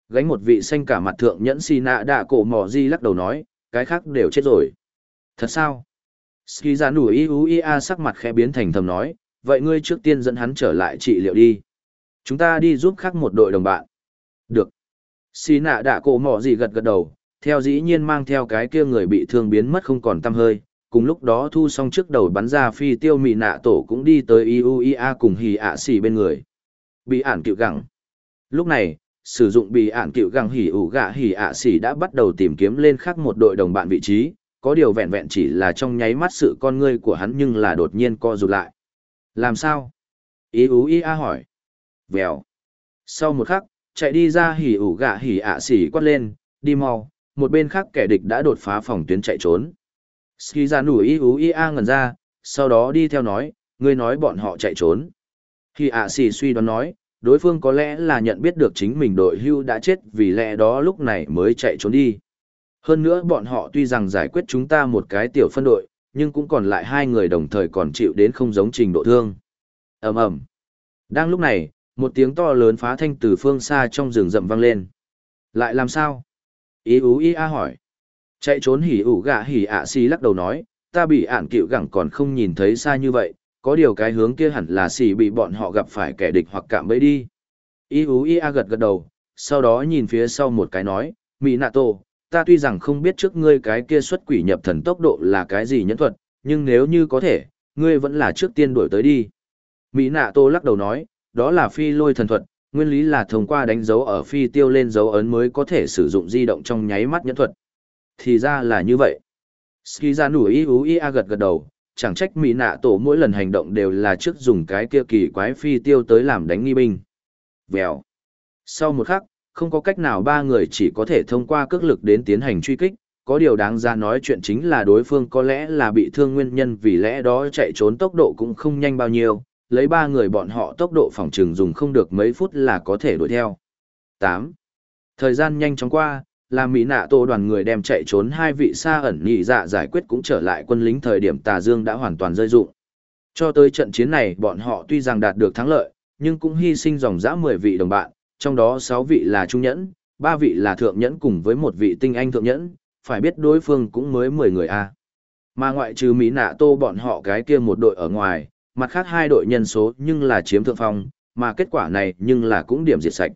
Gánh một vị xanh cả mặt thượng nhẫn xì nạ đạ cổ mò di lắc đầu nói, cái khác đều chết rồi. Thật sao? Ski ra nủ y u i a sắc mặt khẽ biến thành thầm nói, vậy ngươi trước tiên dẫn hắn trở lại trị liệu đi. Chúng ta đi giúp khác một đội đồng bạn. Được. Xì nạ Đạ cổ mỏ Di gật gật đầu, theo dĩ nhiên mang theo cái kia người bị thương biến mất không còn tăm hơi. Cùng lúc đó thu xong trước đầu bắn ra phi tiêu mị nạ tổ cũng đi tới IUIA cùng hì ạ xì bên người. Bị ản cựu gẳng. Lúc này, sử dụng bị ản cựu gẳng hỉ ủ gạ hỉ ạ xỉ đã bắt đầu tìm kiếm lên khác một đội đồng bạn vị trí, có điều vẹn vẹn chỉ là trong nháy mắt sự con ngươi của hắn nhưng là đột nhiên co rụt lại. Làm sao? Ý ú ý a hỏi. Vèo. Sau một khắc, chạy đi ra hỉ ủ gạ hỉ ạ xỉ quát lên, đi mau, một bên khác kẻ địch đã đột phá phòng tuyến chạy trốn. Ski ra nủ ý ú ý a ngần ra, sau đó đi theo nói, ngươi nói bọn họ chạy trốn khi ạ xì suy đoán nói, đối phương có lẽ là nhận biết được chính mình đội hưu đã chết vì lẽ đó lúc này mới chạy trốn đi. Hơn nữa bọn họ tuy rằng giải quyết chúng ta một cái tiểu phân đội, nhưng cũng còn lại hai người đồng thời còn chịu đến không giống trình độ thương. ầm ầm Đang lúc này, một tiếng to lớn phá thanh từ phương xa trong rừng rậm vang lên. Lại làm sao? Ý ú ý a hỏi. Chạy trốn hỉ ủ gạ hỉ ạ xì lắc đầu nói, ta bị ản cựu gẳng còn không nhìn thấy xa như vậy, có điều cái hướng kia hẳn là xì bị bọn họ gặp phải kẻ địch hoặc cạm bẫy đi. Y ú y a gật gật đầu, sau đó nhìn phía sau một cái nói, Mỹ nạ tổ, ta tuy rằng không biết trước ngươi cái kia xuất quỷ nhập thần tốc độ là cái gì nhẫn thuật, nhưng nếu như có thể, ngươi vẫn là trước tiên đuổi tới đi. Mỹ nạ tổ lắc đầu nói, đó là phi lôi thần thuật, nguyên lý là thông qua đánh dấu ở phi tiêu lên dấu ấn mới có thể sử dụng di động trong nháy mắt nhẫn thuật. Thì ra là như vậy. Ski ra nủ y ú y a gật gật đầu, chẳng trách Mỹ nạ tổ mỗi lần hành động đều là trước dùng cái kia kỳ quái phi tiêu tới làm đánh nghi binh. Vèo. Sau một khắc, không có cách nào ba người chỉ có thể thông qua cước lực đến tiến hành truy kích, có điều đáng ra nói chuyện chính là đối phương có lẽ là bị thương nguyên nhân vì lẽ đó chạy trốn tốc độ cũng không nhanh bao nhiêu, lấy ba người bọn họ tốc độ phòng trường dùng không được mấy phút là có thể đuổi theo. tám. Thời gian nhanh chóng qua, là Mỹ nạ tô đoàn người đem chạy trốn hai vị xa ẩn nhị dạ giải quyết cũng trở lại quân lính thời điểm tà dương đã hoàn toàn rơi dụng. Cho tới trận chiến này bọn họ tuy rằng đạt được thắng lợi, nhưng cũng hy sinh dòng dã 10 vị đồng bạn, trong đó sáu vị là trung nhẫn, ba vị là thượng nhẫn cùng với một vị tinh anh thượng nhẫn, phải biết đối phương cũng mới 10 người a. Mà ngoại trừ Mỹ nạ tô bọn họ cái kia một đội ở ngoài, mặt khác hai đội nhân số nhưng là chiếm thượng phong, mà kết quả này nhưng là cũng điểm diệt sạch.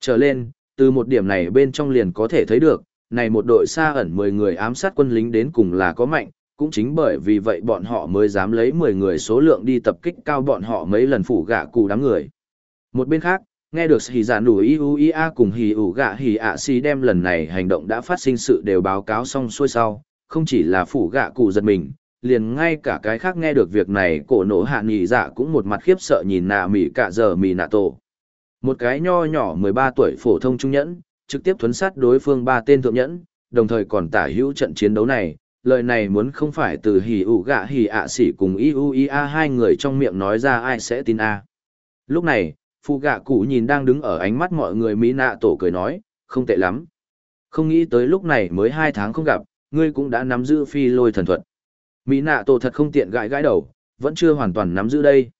Trở lên, từ một điểm này bên trong liền có thể thấy được, này một đội xa ẩn 10 người ám sát quân lính đến cùng là có mạnh, cũng chính bởi vì vậy bọn họ mới dám lấy 10 người số lượng đi tập kích cao bọn họ mấy lần phủ gạ cụ đám người. Một bên khác, nghe được hì giả dạ nủ iuia cùng hì ủ gạ hì ạ xì đem lần này hành động đã phát sinh sự đều báo cáo xong xuôi sau không chỉ là phủ gạ cụ giật mình liền ngay cả cái khác nghe được việc này cổ nổ hạ nghỉ dạ cũng một mặt khiếp sợ nhìn nạ mỉ cả giờ mỉ nạ tổ một cái nho nhỏ mười ba tuổi phổ thông trung nhẫn, trực tiếp thuấn sát đối phương ba tên thượng nhẫn, đồng thời còn tả hữu trận chiến đấu này. Lời này muốn không phải từ hỉ ủ gạ hỉ ạ xỉ cùng iuia hai người trong miệng nói ra ai sẽ tin a. Lúc này phụ gạ cụ nhìn đang đứng ở ánh mắt mọi người mỹ nạ tổ cười nói, không tệ lắm. Không nghĩ tới lúc này mới hai tháng không gặp, ngươi cũng đã nắm giữ phi lôi thần thuật. Mỹ nạ tổ thật không tiện gãi gãi đầu, vẫn chưa hoàn toàn nắm giữ đây.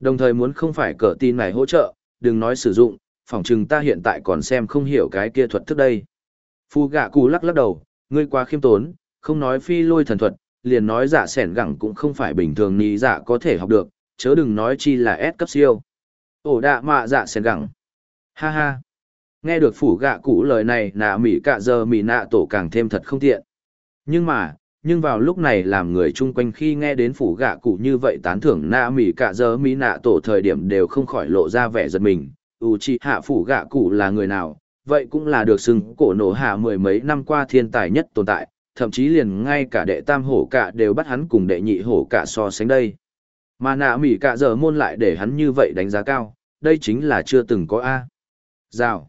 Đồng thời muốn không phải cờ tin này hỗ trợ đừng nói sử dụng, phỏng chừng ta hiện tại còn xem không hiểu cái kia thuật thức đây. Phu gạ cụ lắc lắc đầu, ngươi quá khiêm tốn, không nói phi lôi thần thuật, liền nói giả sẻn gẳng cũng không phải bình thường ní giả có thể học được, chớ đừng nói chi là S cấp siêu. Ổ đạ mạ giả sẻn gẳng. Ha ha. Nghe được phủ gạ cụ lời này, nạ mỉ cạ giờ mỉ nạ tổ càng thêm thật không tiện. Nhưng mà nhưng vào lúc này làm người chung quanh khi nghe đến phủ gạ cụ như vậy tán thưởng nạ mỹ cả giờ mỹ nạ tổ thời điểm đều không khỏi lộ ra vẻ giật mình u chi hạ phủ gạ cụ là người nào vậy cũng là được xưng cổ nổ hạ mười mấy năm qua thiên tài nhất tồn tại thậm chí liền ngay cả đệ tam hổ cả đều bắt hắn cùng đệ nhị hổ cả so sánh đây mà nạ mỉ cả giờ môn lại để hắn như vậy đánh giá cao, đây chính là chưa từng có A. Rào.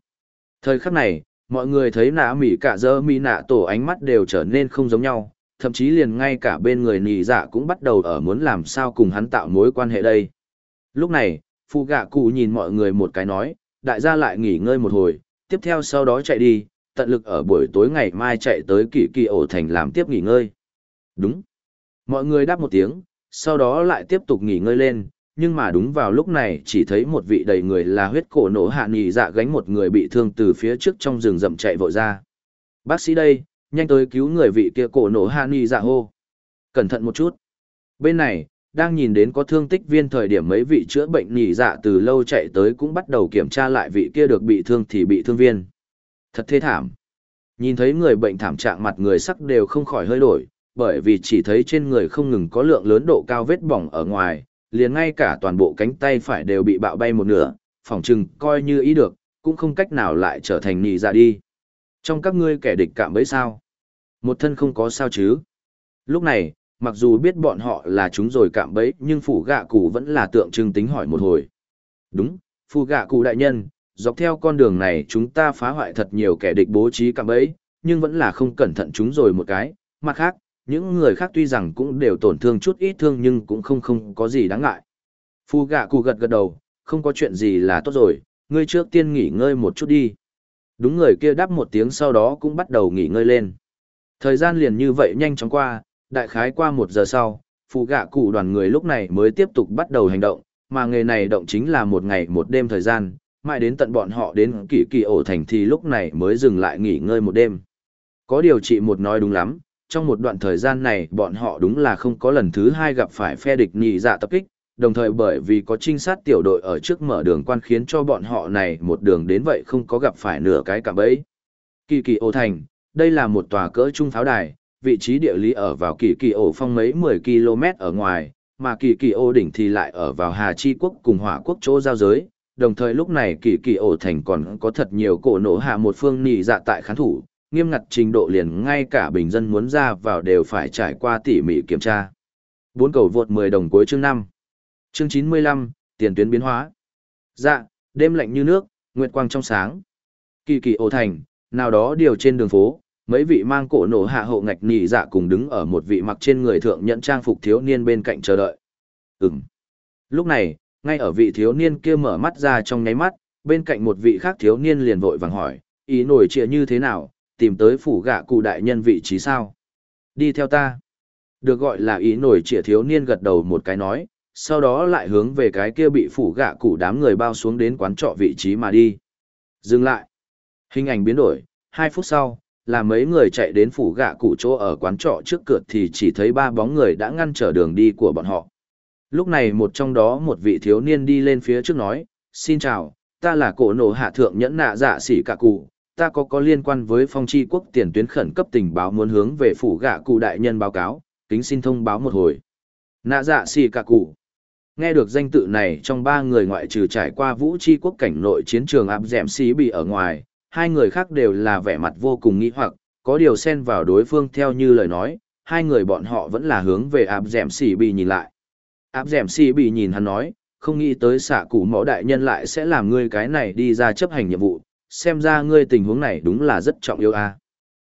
Thời khắc này, mọi người thấy nạ mỉ cả giờ mỹ nạ tổ ánh mắt đều trở nên không giống nhau, thậm chí liền ngay cả bên người nì dạ cũng bắt đầu ở muốn làm sao cùng hắn tạo mối quan hệ đây. Lúc này, phụ gạ cụ nhìn mọi người một cái nói, đại gia lại nghỉ ngơi một hồi, tiếp theo sau đó chạy đi, tận lực ở buổi tối ngày mai chạy tới kỳ kỳ ổ thành làm tiếp nghỉ ngơi. Đúng. Mọi người đáp một tiếng, sau đó lại tiếp tục nghỉ ngơi lên, nhưng mà đúng vào lúc này chỉ thấy một vị đầy người là huyết cổ nổ hạ nghỉ dạ gánh một người bị thương từ phía trước trong rừng rậm chạy vội ra. Bác sĩ đây, nhanh tới cứu người vị kia cổ nổ hạ ni dạ hô. Cẩn thận một chút. Bên này, đang nhìn đến có thương tích viên thời điểm mấy vị chữa bệnh nhị dạ từ lâu chạy tới cũng bắt đầu kiểm tra lại vị kia được bị thương thì bị thương viên. Thật thế thảm. Nhìn thấy người bệnh thảm trạng mặt người sắc đều không khỏi hơi đổi, bởi vì chỉ thấy trên người không ngừng có lượng lớn độ cao vết bỏng ở ngoài, liền ngay cả toàn bộ cánh tay phải đều bị bạo bay một nửa, phỏng chừng coi như ý được, cũng không cách nào lại trở thành nhị dạ đi. Trong các ngươi kẻ địch cạm bấy sao? Một thân không có sao chứ? Lúc này, mặc dù biết bọn họ là chúng rồi cạm bẫy nhưng phủ gạ cụ vẫn là tượng trưng tính hỏi một hồi. Đúng, phủ gạ cụ đại nhân, dọc theo con đường này chúng ta phá hoại thật nhiều kẻ địch bố trí cạm bẫy, nhưng vẫn là không cẩn thận chúng rồi một cái. Mặt khác, những người khác tuy rằng cũng đều tổn thương chút ít thương nhưng cũng không không có gì đáng ngại. Phu gạ cụ gật gật đầu, không có chuyện gì là tốt rồi, ngươi trước tiên nghỉ ngơi một chút đi. Đúng người kia đáp một tiếng sau đó cũng bắt đầu nghỉ ngơi lên. Thời gian liền như vậy nhanh chóng qua, đại khái qua một giờ sau, phụ gạ cụ đoàn người lúc này mới tiếp tục bắt đầu hành động, mà nghề này động chính là một ngày một đêm thời gian, mãi đến tận bọn họ đến kỳ kỳ ổ thành thì lúc này mới dừng lại nghỉ ngơi một đêm. Có điều chị một nói đúng lắm, trong một đoạn thời gian này bọn họ đúng là không có lần thứ hai gặp phải phe địch nhị dạ tập kích, đồng thời bởi vì có trinh sát tiểu đội ở trước mở đường quan khiến cho bọn họ này một đường đến vậy không có gặp phải nửa cái cạm bẫy. Kỳ kỳ ô thành, đây là một tòa cỡ trung pháo đài, vị trí địa lý ở vào kỳ kỳ ổ phong mấy 10 km ở ngoài, mà kỳ kỳ ổ đỉnh thì lại ở vào Hà Chi quốc cùng Hỏa quốc chỗ giao giới. Đồng thời lúc này kỳ kỳ ổ thành còn có thật nhiều cổ nổ hạ một phương nì dạ tại khán thủ, nghiêm ngặt trình độ liền ngay cả bình dân muốn ra vào đều phải trải qua tỉ mỉ kiểm tra. Bốn cầu vượt 10 đồng cuối chương 5. Chương 95, tiền tuyến biến hóa. Dạ, đêm lạnh như nước, nguyệt quang trong sáng. Kỳ kỳ ổ thành, nào đó điều trên đường phố, mấy vị mang cổ nổ hạ hậu ngạch nhị dạ cùng đứng ở một vị mặc trên người thượng nhận trang phục thiếu niên bên cạnh chờ đợi. Ừm. Lúc này, ngay ở vị thiếu niên kia mở mắt ra trong nháy mắt, bên cạnh một vị khác thiếu niên liền vội vàng hỏi, ý nổi trịa như thế nào, tìm tới phủ gạ cụ đại nhân vị trí sao? Đi theo ta. Được gọi là ý nổi trịa thiếu niên gật đầu một cái nói, sau đó lại hướng về cái kia bị phủ gạ cụ đám người bao xuống đến quán trọ vị trí mà đi. Dừng lại. Hình ảnh biến đổi, hai phút sau, là mấy người chạy đến phủ gạ cụ chỗ ở quán trọ trước cửa thì chỉ thấy ba bóng người đã ngăn trở đường đi của bọn họ. Lúc này một trong đó một vị thiếu niên đi lên phía trước nói, xin chào, ta là cổ nổ hạ thượng nhẫn nạ dạ sĩ cả cụ, ta có có liên quan với phong tri quốc tiền tuyến khẩn cấp tình báo muốn hướng về phủ gạ cụ đại nhân báo cáo, kính xin thông báo một hồi. Nạ dạ sĩ cả cụ. Nghe được danh tự này trong ba người ngoại trừ trải qua vũ tri quốc cảnh nội chiến trường áp dẻm xí bị ở ngoài, hai người khác đều là vẻ mặt vô cùng nghĩ hoặc, có điều xen vào đối phương theo như lời nói, hai người bọn họ vẫn là hướng về áp dẻm xì bị nhìn lại. Áp dẻm xì bị nhìn hắn nói, không nghĩ tới xạ cụ mẫu đại nhân lại sẽ làm ngươi cái này đi ra chấp hành nhiệm vụ, xem ra ngươi tình huống này đúng là rất trọng yếu a.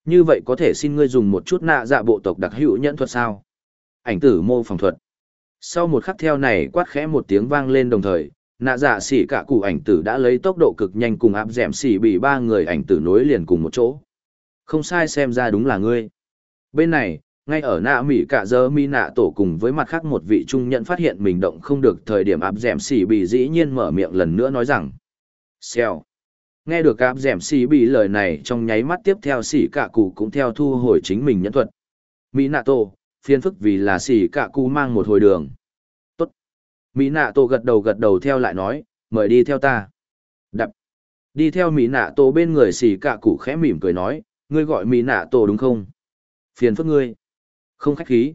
Như vậy có thể xin ngươi dùng một chút nạ dạ bộ tộc đặc hữu nhẫn thuật sao? Ảnh tử mô phỏng thuật. Sau một khắc theo này quát khẽ một tiếng vang lên đồng thời, nạ dạ xỉ cả cụ ảnh tử đã lấy tốc độ cực nhanh cùng áp d ẻ m xỉ bị ba người ảnh tử nối liền cùng một chỗ. Không sai xem ra đúng là ngươi. Bên này, ngay ở nạ mỹ cả giờ mi nạ tổ cùng với mặt khác một vị trung nhận phát hiện mình động không được thời điểm áp d ẻ m xỉ bị dĩ nhiên mở miệng lần nữa nói rằng, xèo. Nghe được áp d ẻ m xỉ bị lời này, trong nháy mắt tiếp theo xỉ cả cụ cũng theo thu hồi chính mình nhẫn thuật. Mỹ nạ tổ phiên phức vì là xỉ cả cụ mang một hồi đường mỹ nạ tổ gật đầu gật đầu theo lại nói, mời đi theo ta. Đập. Đi theo mỹ nạ tổ bên người xì cạ cụ khẽ mỉm cười nói, ngươi gọi mỹ nạ tổ đúng không? Phiền phức ngươi. Không khách khí.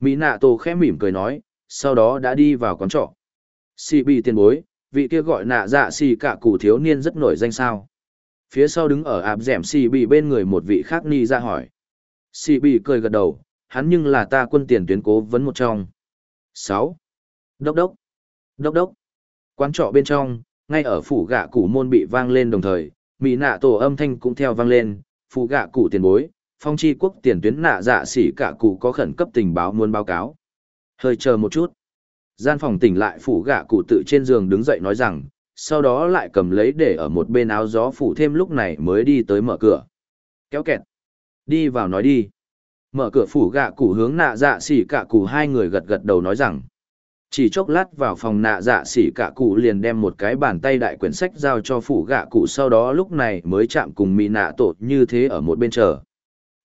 Mỹ nạ tổ khẽ mỉm cười nói, sau đó đã đi vào quán trọ. Xì bị tiền bối, vị kia gọi nạ dạ xì cạ cụ thiếu niên rất nổi danh sao? Phía sau đứng ở áp d ẻ m xì bị bên người một vị khác ni ra hỏi. Xì bị cười gật đầu, hắn nhưng là ta quân tiền tuyến cố vấn một trong. Sáu. Đốc đốc. Đốc đốc. Quán trọ bên trong, ngay ở phủ gạ cụ môn bị vang lên đồng thời, mỹ nạ tổ âm thanh cũng theo vang lên, phủ gạ cụ tiền bối, phong tri quốc tiền tuyến nạ dạ xỉ cả cụ có khẩn cấp tình báo muốn báo cáo. Hơi chờ một chút. Gian phòng tỉnh lại phủ gạ cụ tự trên giường đứng dậy nói rằng, sau đó lại cầm lấy để ở một bên áo gió phủ thêm lúc này mới đi tới mở cửa. Kéo kẹt. Đi vào nói đi. Mở cửa phủ gạ cụ hướng nạ dạ xỉ cả cụ hai người gật gật đầu nói rằng, chỉ chốc lát vào phòng nạ dạ xỉ cả cụ liền đem một cái bàn tay đại quyển sách giao cho phủ gạ cụ sau đó lúc này mới chạm cùng mỹ nạ tột như thế ở một bên chờ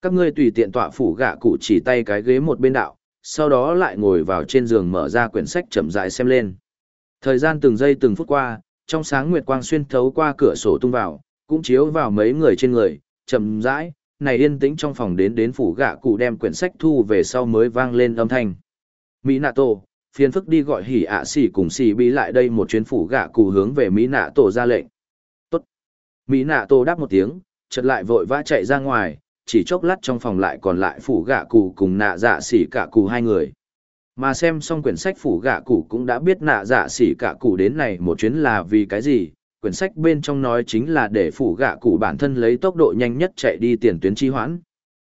các ngươi tùy tiện tọa phủ gạ cụ chỉ tay cái ghế một bên đạo sau đó lại ngồi vào trên giường mở ra quyển sách chậm rãi xem lên. Thời gian từng giây từng phút qua, trong sáng nguyệt quang xuyên thấu qua cửa sổ tung vào, cũng chiếu vào mấy người trên người, chậm rãi, này yên tĩnh trong phòng đến đến phủ gạ cụ đem quyển sách thu về sau mới vang lên âm thanh. Mỹ nạ tổ, phiền phức đi gọi hỉ ạ xỉ cùng xỉ bí lại đây một chuyến phủ gạ cụ hướng về Mỹ nạ tổ ra lệnh. Tốt. Mỹ nạ tổ đáp một tiếng, chợt lại vội vã chạy ra ngoài, chỉ chốc lát trong phòng lại còn lại phủ gạ cụ cùng nạ dạ xỉ cả cụ hai người. Mà xem xong quyển sách phủ gạ cụ cũng đã biết nạ dạ xỉ cả cụ đến này một chuyến là vì cái gì, quyển sách bên trong nói chính là để phủ gạ cụ bản thân lấy tốc độ nhanh nhất chạy đi tiền tuyến chi hoãn.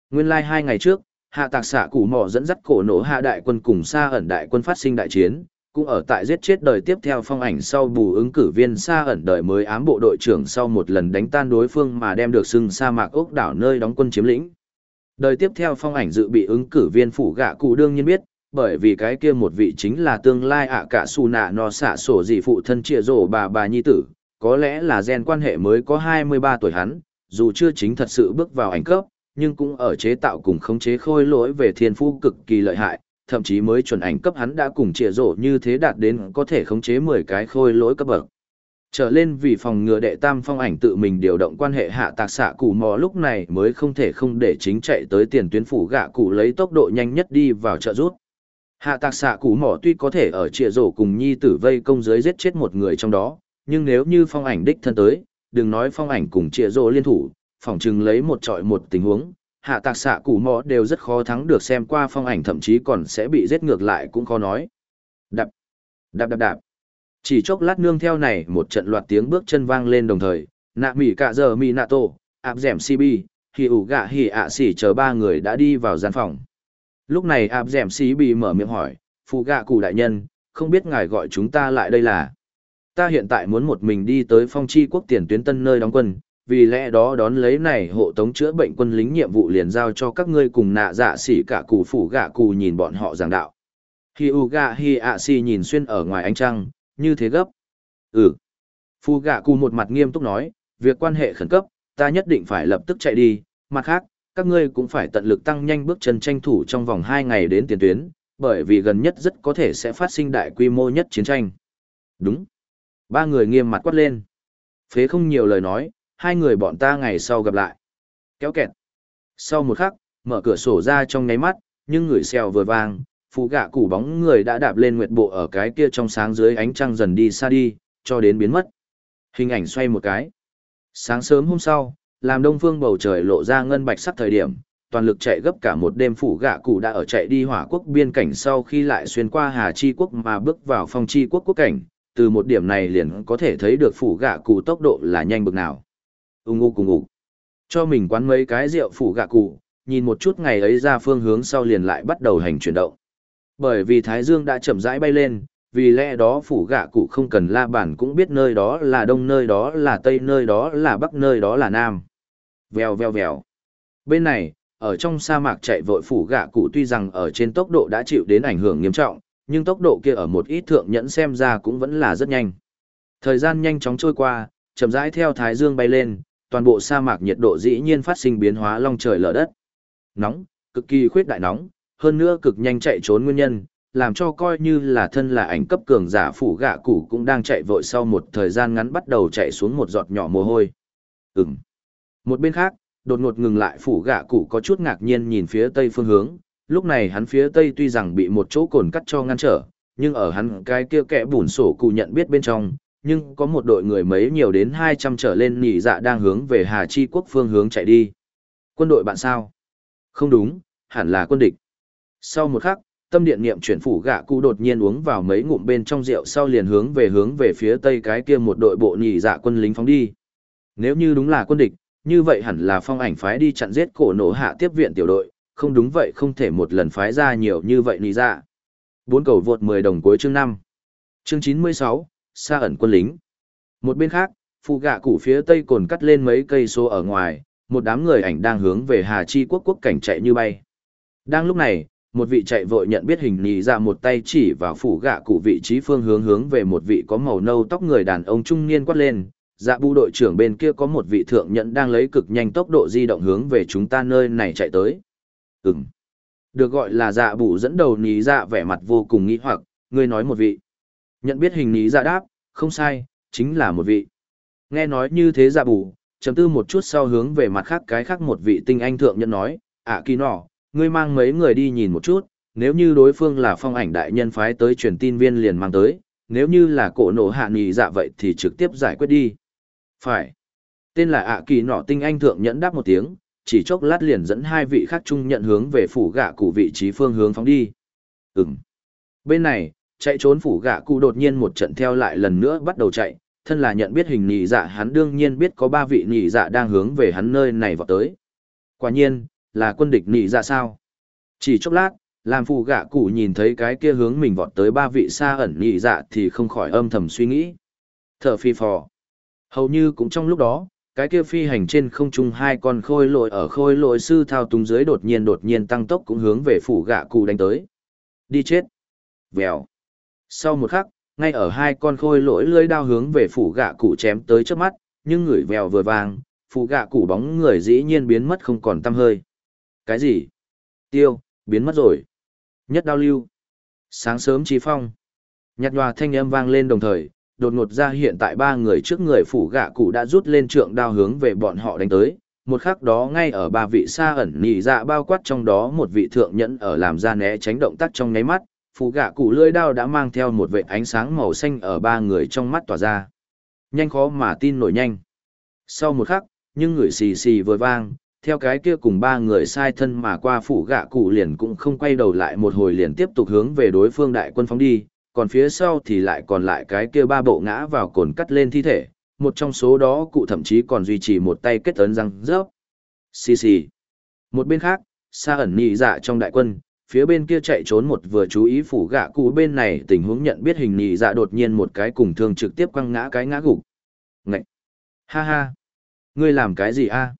Nguyên lai like hai ngày trước, hạ tạc xạ cụ mỏ dẫn dắt cổ nổ hạ đại quân cùng xa ẩn đại quân phát sinh đại chiến, cũng ở tại giết chết đời tiếp theo phong ảnh sau bù ứng cử viên xa ẩn đời mới ám bộ đội trưởng sau một lần đánh tan đối phương mà đem được xưng sa mạc ốc đảo nơi đóng quân chiếm lĩnh. Đời tiếp theo phong ảnh dự bị ứng cử viên phủ gạ cụ đương nhiên biết, bởi vì cái kia một vị chính là tương lai ạ cả xù nạ no xạ sổ dị phụ thân chia rổ bà bà nhi tử, có lẽ là gen quan hệ mới có 23 tuổi hắn, dù chưa chính thật sự bước vào ảnh cấp, nhưng cũng ở chế tạo cùng khống chế khôi lỗi về thiên phú cực kỳ lợi hại, thậm chí mới chuẩn ảnh cấp hắn đã cùng trịa rổ như thế đạt đến có thể khống chế 10 cái khôi lỗi cấp bậc. Trở lên vì phòng ngừa đệ tam phong ảnh tự mình điều động quan hệ hạ tạc xạ cụ mò lúc này mới không thể không để chính chạy tới tiền tuyến phủ gạ cụ lấy tốc độ nhanh nhất đi vào trợ rút. Hạ tạc xạ cụ mỏ tuy có thể ở trịa rổ cùng nhi tử vây công giới giết chết một người trong đó, nhưng nếu như phong ảnh đích thân tới, đừng nói phong ảnh cùng trịa rổ liên thủ, phỏng chừng lấy một trọi một tình huống, hạ tạc xạ cụ mò đều rất khó thắng được xem qua phong ảnh thậm chí còn sẽ bị giết ngược lại cũng khó nói. Đạp, đạp đạp đạp. Chỉ chốc lát nương theo này một trận loạt tiếng bước chân vang lên đồng thời, nạ mỉ cả giờ mỉ nạ tổ, áp dẻm CB, hì ủ gạ hì ạ xỉ chờ ba người đã đi vào gian phòng. Lúc này áp dẻm CB mở miệng hỏi, phụ gạ cụ đại nhân, không biết ngài gọi chúng ta lại đây là. Ta hiện tại muốn một mình đi tới phong chi quốc tiền tuyến tân nơi đóng quân, vì lẽ đó đón lấy này hộ tống chữa bệnh quân lính nhiệm vụ liền giao cho các ngươi cùng nạ dạ xỉ cả cụ phủ gạ cụ nhìn bọn họ giảng đạo. Hi u gạ hi ạ xỉ nhìn xuyên ở ngoài ánh trăng, như thế gấp. Ừ. Phu gạ cụ một mặt nghiêm túc nói, việc quan hệ khẩn cấp, ta nhất định phải lập tức chạy đi, mặt khác, các ngươi cũng phải tận lực tăng nhanh bước chân tranh thủ trong vòng 2 ngày đến tiền tuyến, bởi vì gần nhất rất có thể sẽ phát sinh đại quy mô nhất chiến tranh. Đúng. Ba người nghiêm mặt quát lên. Phế không nhiều lời nói, hai người bọn ta ngày sau gặp lại. Kéo kẹt. Sau một khắc, mở cửa sổ ra trong nháy mắt, nhưng người xèo vừa vang, phụ gạ củ bóng người đã đạp lên nguyệt bộ ở cái kia trong sáng dưới ánh trăng dần đi xa đi, cho đến biến mất. Hình ảnh xoay một cái. Sáng sớm hôm sau, làm đông phương bầu trời lộ ra ngân bạch sắc thời điểm, toàn lực chạy gấp cả một đêm phủ gạ cụ đã ở chạy đi hỏa quốc biên cảnh sau khi lại xuyên qua Hà Chi quốc mà bước vào phong chi quốc quốc cảnh, từ một điểm này liền có thể thấy được phủ gạ cụ tốc độ là nhanh bực nào. Ung ngu cùng ngủ. Cho mình quán mấy cái rượu phủ gạ cụ, nhìn một chút ngày ấy ra phương hướng sau liền lại bắt đầu hành chuyển động. Bởi vì Thái Dương đã chậm rãi bay lên, vì lẽ đó phủ gạ cụ không cần la bản cũng biết nơi đó là đông nơi đó là tây nơi đó là bắc nơi đó là nam. Vèo vèo vèo. Bên này, ở trong sa mạc chạy vội phủ gạ cụ tuy rằng ở trên tốc độ đã chịu đến ảnh hưởng nghiêm trọng, nhưng tốc độ kia ở một ít thượng nhẫn xem ra cũng vẫn là rất nhanh. Thời gian nhanh chóng trôi qua, chậm rãi theo thái dương bay lên, toàn bộ sa mạc nhiệt độ dĩ nhiên phát sinh biến hóa long trời lở đất. Nóng, cực kỳ khuyết đại nóng, hơn nữa cực nhanh chạy trốn nguyên nhân, làm cho coi như là thân là ảnh cấp cường giả phủ gạ cụ cũng đang chạy vội sau một thời gian ngắn bắt đầu chạy xuống một giọt nhỏ mồ hôi. Ừm. Một bên khác, đột ngột ngừng lại phủ gạ cụ có chút ngạc nhiên nhìn phía tây phương hướng, lúc này hắn phía tây tuy rằng bị một chỗ cồn cắt cho ngăn trở, nhưng ở hắn cái kia kẽ bùn sổ cụ nhận biết bên trong, nhưng có một đội người mấy nhiều đến 200 trở lên nhị dạ đang hướng về Hà Chi quốc phương hướng chạy đi. Quân đội bạn sao? Không đúng, hẳn là quân địch. Sau một khắc, tâm điện niệm chuyển phủ gạ cụ đột nhiên uống vào mấy ngụm bên trong rượu sau liền hướng về hướng về phía tây cái kia một đội bộ nhị dạ quân lính phóng đi. Nếu như đúng là quân địch, như vậy hẳn là phong ảnh phái đi chặn giết cổ nổ hạ tiếp viện tiểu đội, không đúng vậy không thể một lần phái ra nhiều như vậy nhị dạ. Bốn cầu vượt 10 đồng cuối chương 5. Chương 96, xa ẩn quân lính. Một bên khác, phụ gạ củ phía tây cồn cắt lên mấy cây số ở ngoài, một đám người ảnh đang hướng về Hà Chi quốc quốc cảnh chạy như bay. Đang lúc này, một vị chạy vội nhận biết hình nì ra một tay chỉ vào phủ gạ cụ vị trí phương hướng hướng về một vị có màu nâu tóc người đàn ông trung niên quát lên. Dạ bu đội trưởng bên kia có một vị thượng nhận đang lấy cực nhanh tốc độ di động hướng về chúng ta nơi này chạy tới. Ừm. Được gọi là dạ bụ dẫn đầu ní dạ vẻ mặt vô cùng nghĩ hoặc, ngươi nói một vị. Nhận biết hình ní dạ đáp, không sai, chính là một vị. Nghe nói như thế dạ bù, chấm tư một chút sau hướng về mặt khác cái khác một vị tinh anh thượng nhân nói, ạ kỳ nọ, ngươi mang mấy người đi nhìn một chút, nếu như đối phương là phong ảnh đại nhân phái tới truyền tin viên liền mang tới, nếu như là cổ nổ hạ nghỉ dạ vậy thì trực tiếp giải quyết đi. Phải. Tên là ạ kỳ nọ tinh anh thượng nhẫn đáp một tiếng, chỉ chốc lát liền dẫn hai vị khác chung nhận hướng về phủ gạ cụ vị trí phương hướng phóng đi. Ừm. Bên này, chạy trốn phủ gạ cụ đột nhiên một trận theo lại lần nữa bắt đầu chạy, thân là nhận biết hình nhị dạ hắn đương nhiên biết có ba vị nhị dạ đang hướng về hắn nơi này vào tới. Quả nhiên, là quân địch nhị dạ sao? Chỉ chốc lát, làm phù gạ cụ nhìn thấy cái kia hướng mình vọt tới ba vị xa ẩn nhị dạ thì không khỏi âm thầm suy nghĩ. Thở phi phò. Hầu như cũng trong lúc đó, cái kia phi hành trên không trung hai con khôi lội ở khôi lội sư thao túng dưới đột nhiên đột nhiên tăng tốc cũng hướng về phủ gạ cụ đánh tới. Đi chết. Vèo. Sau một khắc, ngay ở hai con khôi lỗi lưỡi đao hướng về phủ gạ cụ chém tới trước mắt, nhưng người vèo vừa vàng, phủ gạ cụ bóng người dĩ nhiên biến mất không còn tăm hơi. Cái gì? Tiêu, biến mất rồi. Nhất đao lưu. Sáng sớm trí phong. Nhạt nhòa thanh âm vang lên đồng thời, đột ngột ra hiện tại ba người trước người phủ gạ cụ đã rút lên trượng đao hướng về bọn họ đánh tới. Một khắc đó ngay ở ba vị xa ẩn nhị dạ bao quát trong đó một vị thượng nhẫn ở làm ra né tránh động tác trong nháy mắt, Phụ gạ cụ lưỡi đao đã mang theo một vệ ánh sáng màu xanh ở ba người trong mắt tỏa ra. Nhanh khó mà tin nổi nhanh. Sau một khắc, nhưng người xì xì vừa vang, theo cái kia cùng ba người sai thân mà qua phủ gạ cụ liền cũng không quay đầu lại một hồi liền tiếp tục hướng về đối phương đại quân phóng đi, còn phía sau thì lại còn lại cái kia ba bộ ngã vào cồn cắt lên thi thể, một trong số đó cụ thậm chí còn duy trì một tay kết ấn răng rớp. Xì xì. Một bên khác, xa ẩn nhị dạ trong đại quân, phía bên kia chạy trốn một vừa chú ý phủ gạ cụ bên này tình huống nhận biết hình nhị dạ đột nhiên một cái cùng thương trực tiếp quăng ngã cái ngã gục. Ngậy! Ha ha! Ngươi làm cái gì a?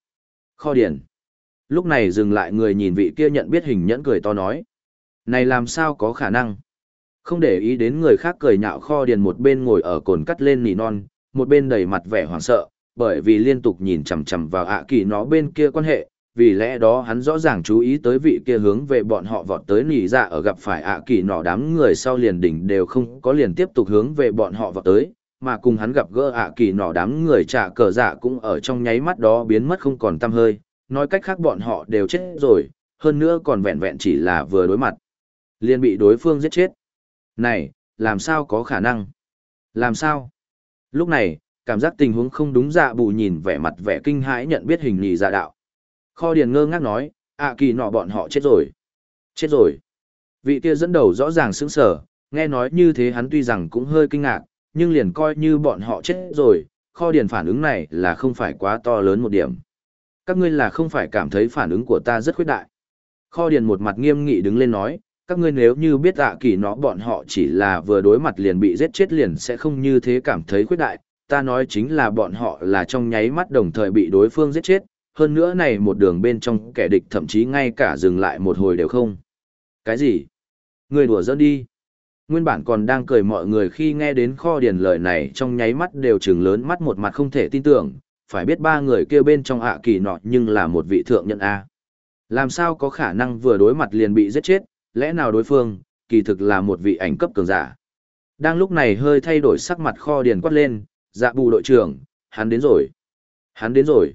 Kho điển. Lúc này dừng lại người nhìn vị kia nhận biết hình nhẫn cười to nói. Này làm sao có khả năng? Không để ý đến người khác cười nhạo kho điền một bên ngồi ở cồn cắt lên nỉ non, một bên đầy mặt vẻ hoảng sợ, bởi vì liên tục nhìn chằm chằm vào ạ kỳ nó bên kia quan hệ, vì lẽ đó hắn rõ ràng chú ý tới vị kia hướng về bọn họ vọt tới nỉ dạ ở gặp phải ạ kỳ nọ đám người sau liền đỉnh đều không có liền tiếp tục hướng về bọn họ vọt tới, mà cùng hắn gặp gỡ ạ kỳ nọ đám người trả cờ dạ cũng ở trong nháy mắt đó biến mất không còn tăm hơi, nói cách khác bọn họ đều chết rồi, hơn nữa còn vẹn vẹn chỉ là vừa đối mặt. Liền bị đối phương giết chết. Này, làm sao có khả năng? Làm sao? Lúc này, cảm giác tình huống không đúng dạ bù nhìn vẻ mặt vẻ kinh hãi nhận biết hình nhì dạ đạo. Kho điền ngơ ngác nói, ạ kỳ nọ bọn họ chết rồi. Chết rồi. Vị kia dẫn đầu rõ ràng sững sờ, nghe nói như thế hắn tuy rằng cũng hơi kinh ngạc, nhưng liền coi như bọn họ chết rồi, kho điền phản ứng này là không phải quá to lớn một điểm. Các ngươi là không phải cảm thấy phản ứng của ta rất khuyết đại. Kho điền một mặt nghiêm nghị đứng lên nói, các ngươi nếu như biết ạ kỳ nó bọn họ chỉ là vừa đối mặt liền bị giết chết liền sẽ không như thế cảm thấy khuyết đại, ta nói chính là bọn họ là trong nháy mắt đồng thời bị đối phương giết chết, hơn nữa này một đường bên trong kẻ địch thậm chí ngay cả dừng lại một hồi đều không. Cái gì? Người đùa dẫn đi. Nguyên bản còn đang cười mọi người khi nghe đến kho điền lời này trong nháy mắt đều trừng lớn mắt một mặt không thể tin tưởng, phải biết ba người kia bên trong ạ kỳ nọ nhưng là một vị thượng nhân A. Làm sao có khả năng vừa đối mặt liền bị giết chết, lẽ nào đối phương, kỳ thực là một vị ảnh cấp cường giả. Đang lúc này hơi thay đổi sắc mặt kho điền quát lên, dạ bù đội trưởng, hắn đến rồi. Hắn đến rồi.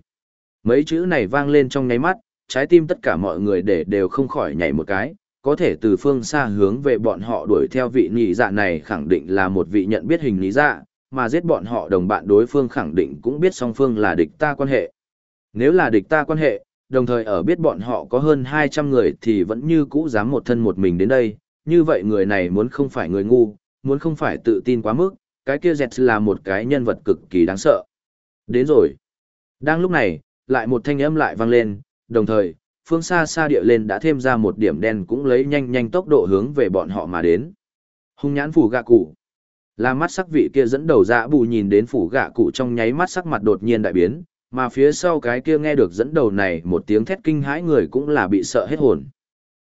Mấy chữ này vang lên trong nháy mắt, trái tim tất cả mọi người để đều không khỏi nhảy một cái, có thể từ phương xa hướng về bọn họ đuổi theo vị nhị dạ này khẳng định là một vị nhận biết hình lý dạ, mà giết bọn họ đồng bạn đối phương khẳng định cũng biết song phương là địch ta quan hệ. Nếu là địch ta quan hệ, đồng thời ở biết bọn họ có hơn 200 người thì vẫn như cũ dám một thân một mình đến đây, như vậy người này muốn không phải người ngu, muốn không phải tự tin quá mức, cái kia dẹt là một cái nhân vật cực kỳ đáng sợ. Đến rồi. Đang lúc này, lại một thanh âm lại vang lên, đồng thời, phương xa xa địa lên đã thêm ra một điểm đen cũng lấy nhanh nhanh tốc độ hướng về bọn họ mà đến. Hung nhãn phủ gạ cụ. Là mắt sắc vị kia dẫn đầu dạ bù nhìn đến phủ gạ cụ trong nháy mắt sắc mặt đột nhiên đại biến, mà phía sau cái kia nghe được dẫn đầu này một tiếng thét kinh hãi người cũng là bị sợ hết hồn.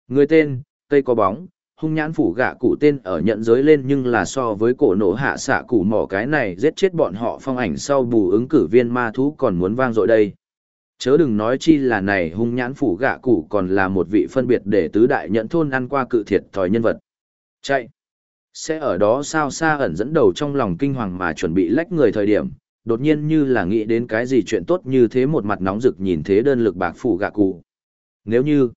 Người tên, cây có bóng, hung nhãn phủ gạ cụ tên ở nhận giới lên nhưng là so với cổ nổ hạ xạ cụ mỏ cái này giết chết bọn họ phong ảnh sau bù ứng cử viên ma thú còn muốn vang dội đây. Chớ đừng nói chi là này hung nhãn phủ gạ cụ còn là một vị phân biệt để tứ đại nhận thôn ăn qua cự thiệt thòi nhân vật. Chạy! Sẽ ở đó sao xa ẩn dẫn đầu trong lòng kinh hoàng mà chuẩn bị lách người thời điểm, đột nhiên như là nghĩ đến cái gì chuyện tốt như thế một mặt nóng rực nhìn thế đơn lực bạc phủ gạ cụ. Nếu như,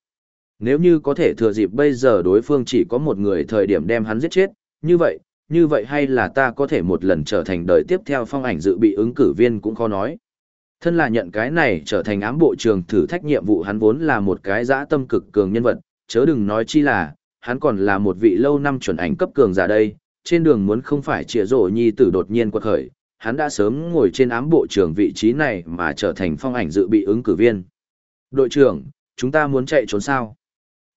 nếu như có thể thừa dịp bây giờ đối phương chỉ có một người thời điểm đem hắn giết chết, như vậy, như vậy hay là ta có thể một lần trở thành đời tiếp theo phong ảnh dự bị ứng cử viên cũng khó nói. Thân là nhận cái này trở thành ám bộ trường thử thách nhiệm vụ hắn vốn là một cái dã tâm cực cường nhân vật, chớ đừng nói chi là, hắn còn là một vị lâu năm chuẩn ảnh cấp cường giả đây, trên đường muốn không phải trịa rổ nhi tử đột nhiên quật khởi, hắn đã sớm ngồi trên ám bộ trưởng vị trí này mà trở thành phong ảnh dự bị ứng cử viên. Đội trưởng, chúng ta muốn chạy trốn sao?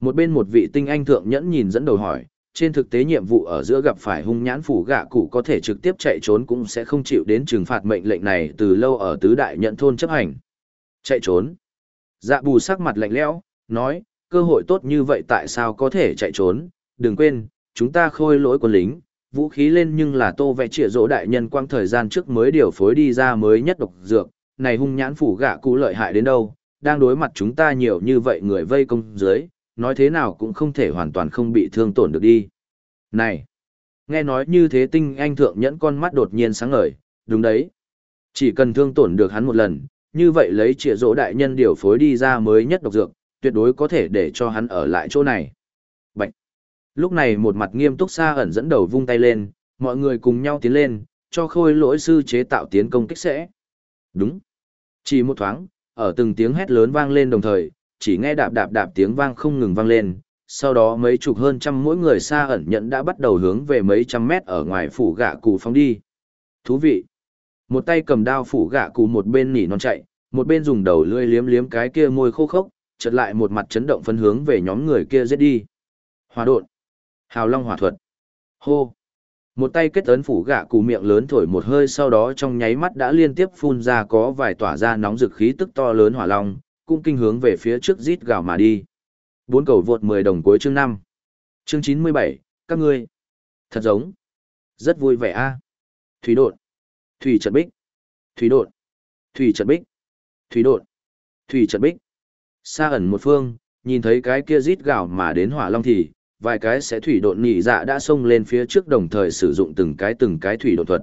Một bên một vị tinh anh thượng nhẫn nhìn dẫn đầu hỏi, trên thực tế nhiệm vụ ở giữa gặp phải hung nhãn phủ gạ cụ có thể trực tiếp chạy trốn cũng sẽ không chịu đến trừng phạt mệnh lệnh này từ lâu ở tứ đại nhận thôn chấp hành. Chạy trốn. Dạ bù sắc mặt lạnh lẽo, nói, cơ hội tốt như vậy tại sao có thể chạy trốn, đừng quên, chúng ta khôi lỗi quân lính, vũ khí lên nhưng là tô vẽ trịa dỗ đại nhân quang thời gian trước mới điều phối đi ra mới nhất độc dược, này hung nhãn phủ gạ cụ lợi hại đến đâu, đang đối mặt chúng ta nhiều như vậy người vây công dưới, nói thế nào cũng không thể hoàn toàn không bị thương tổn được đi. Này! Nghe nói như thế tinh anh thượng nhẫn con mắt đột nhiên sáng ngời, đúng đấy. Chỉ cần thương tổn được hắn một lần, như vậy lấy trịa dỗ đại nhân điều phối đi ra mới nhất độc dược, tuyệt đối có thể để cho hắn ở lại chỗ này. Bạch! Lúc này một mặt nghiêm túc xa ẩn dẫn đầu vung tay lên, mọi người cùng nhau tiến lên, cho khôi lỗi sư chế tạo tiến công kích sẽ. Đúng. Chỉ một thoáng, ở từng tiếng hét lớn vang lên đồng thời, chỉ nghe đạp đạp đạp tiếng vang không ngừng vang lên, sau đó mấy chục hơn trăm mỗi người xa ẩn nhận đã bắt đầu hướng về mấy trăm mét ở ngoài phủ gạ cụ phóng đi. Thú vị! Một tay cầm đao phủ gạ cụ một bên nỉ non chạy, một bên dùng đầu lưỡi liếm liếm cái kia môi khô khốc, chợt lại một mặt chấn động phân hướng về nhóm người kia giết đi. Hòa đột! Hào long hỏa thuật! Hô! Một tay kết ấn phủ gạ cụ miệng lớn thổi một hơi sau đó trong nháy mắt đã liên tiếp phun ra có vài tỏa ra nóng rực khí tức to lớn hỏa long, cung kinh hướng về phía trước rít gào mà đi. Bốn cầu vượt 10 đồng cuối chương 5. Chương 97, các ngươi. Thật giống. Rất vui vẻ a. Thủy đột. Thủy trận bích. Thủy đột. Thủy trận bích. Thủy đột. Thủy trận bích. Xa ẩn một phương, nhìn thấy cái kia rít gào mà đến hỏa long thì, vài cái sẽ thủy độn nhị dạ đã xông lên phía trước đồng thời sử dụng từng cái từng cái thủy độn thuật.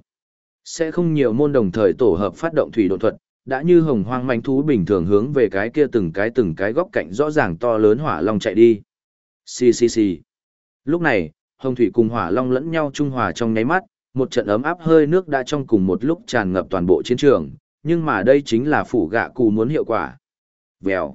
Sẽ không nhiều môn đồng thời tổ hợp phát động thủy độn thuật, đã như hồng hoang manh thú bình thường hướng về cái kia từng cái từng cái góc cạnh rõ ràng to lớn hỏa long chạy đi. Xì xì xì. Lúc này, hồng thủy cùng hỏa long lẫn nhau trung hòa trong nháy mắt, một trận ấm áp hơi nước đã trong cùng một lúc tràn ngập toàn bộ chiến trường, nhưng mà đây chính là phủ gạ cù muốn hiệu quả. Vèo.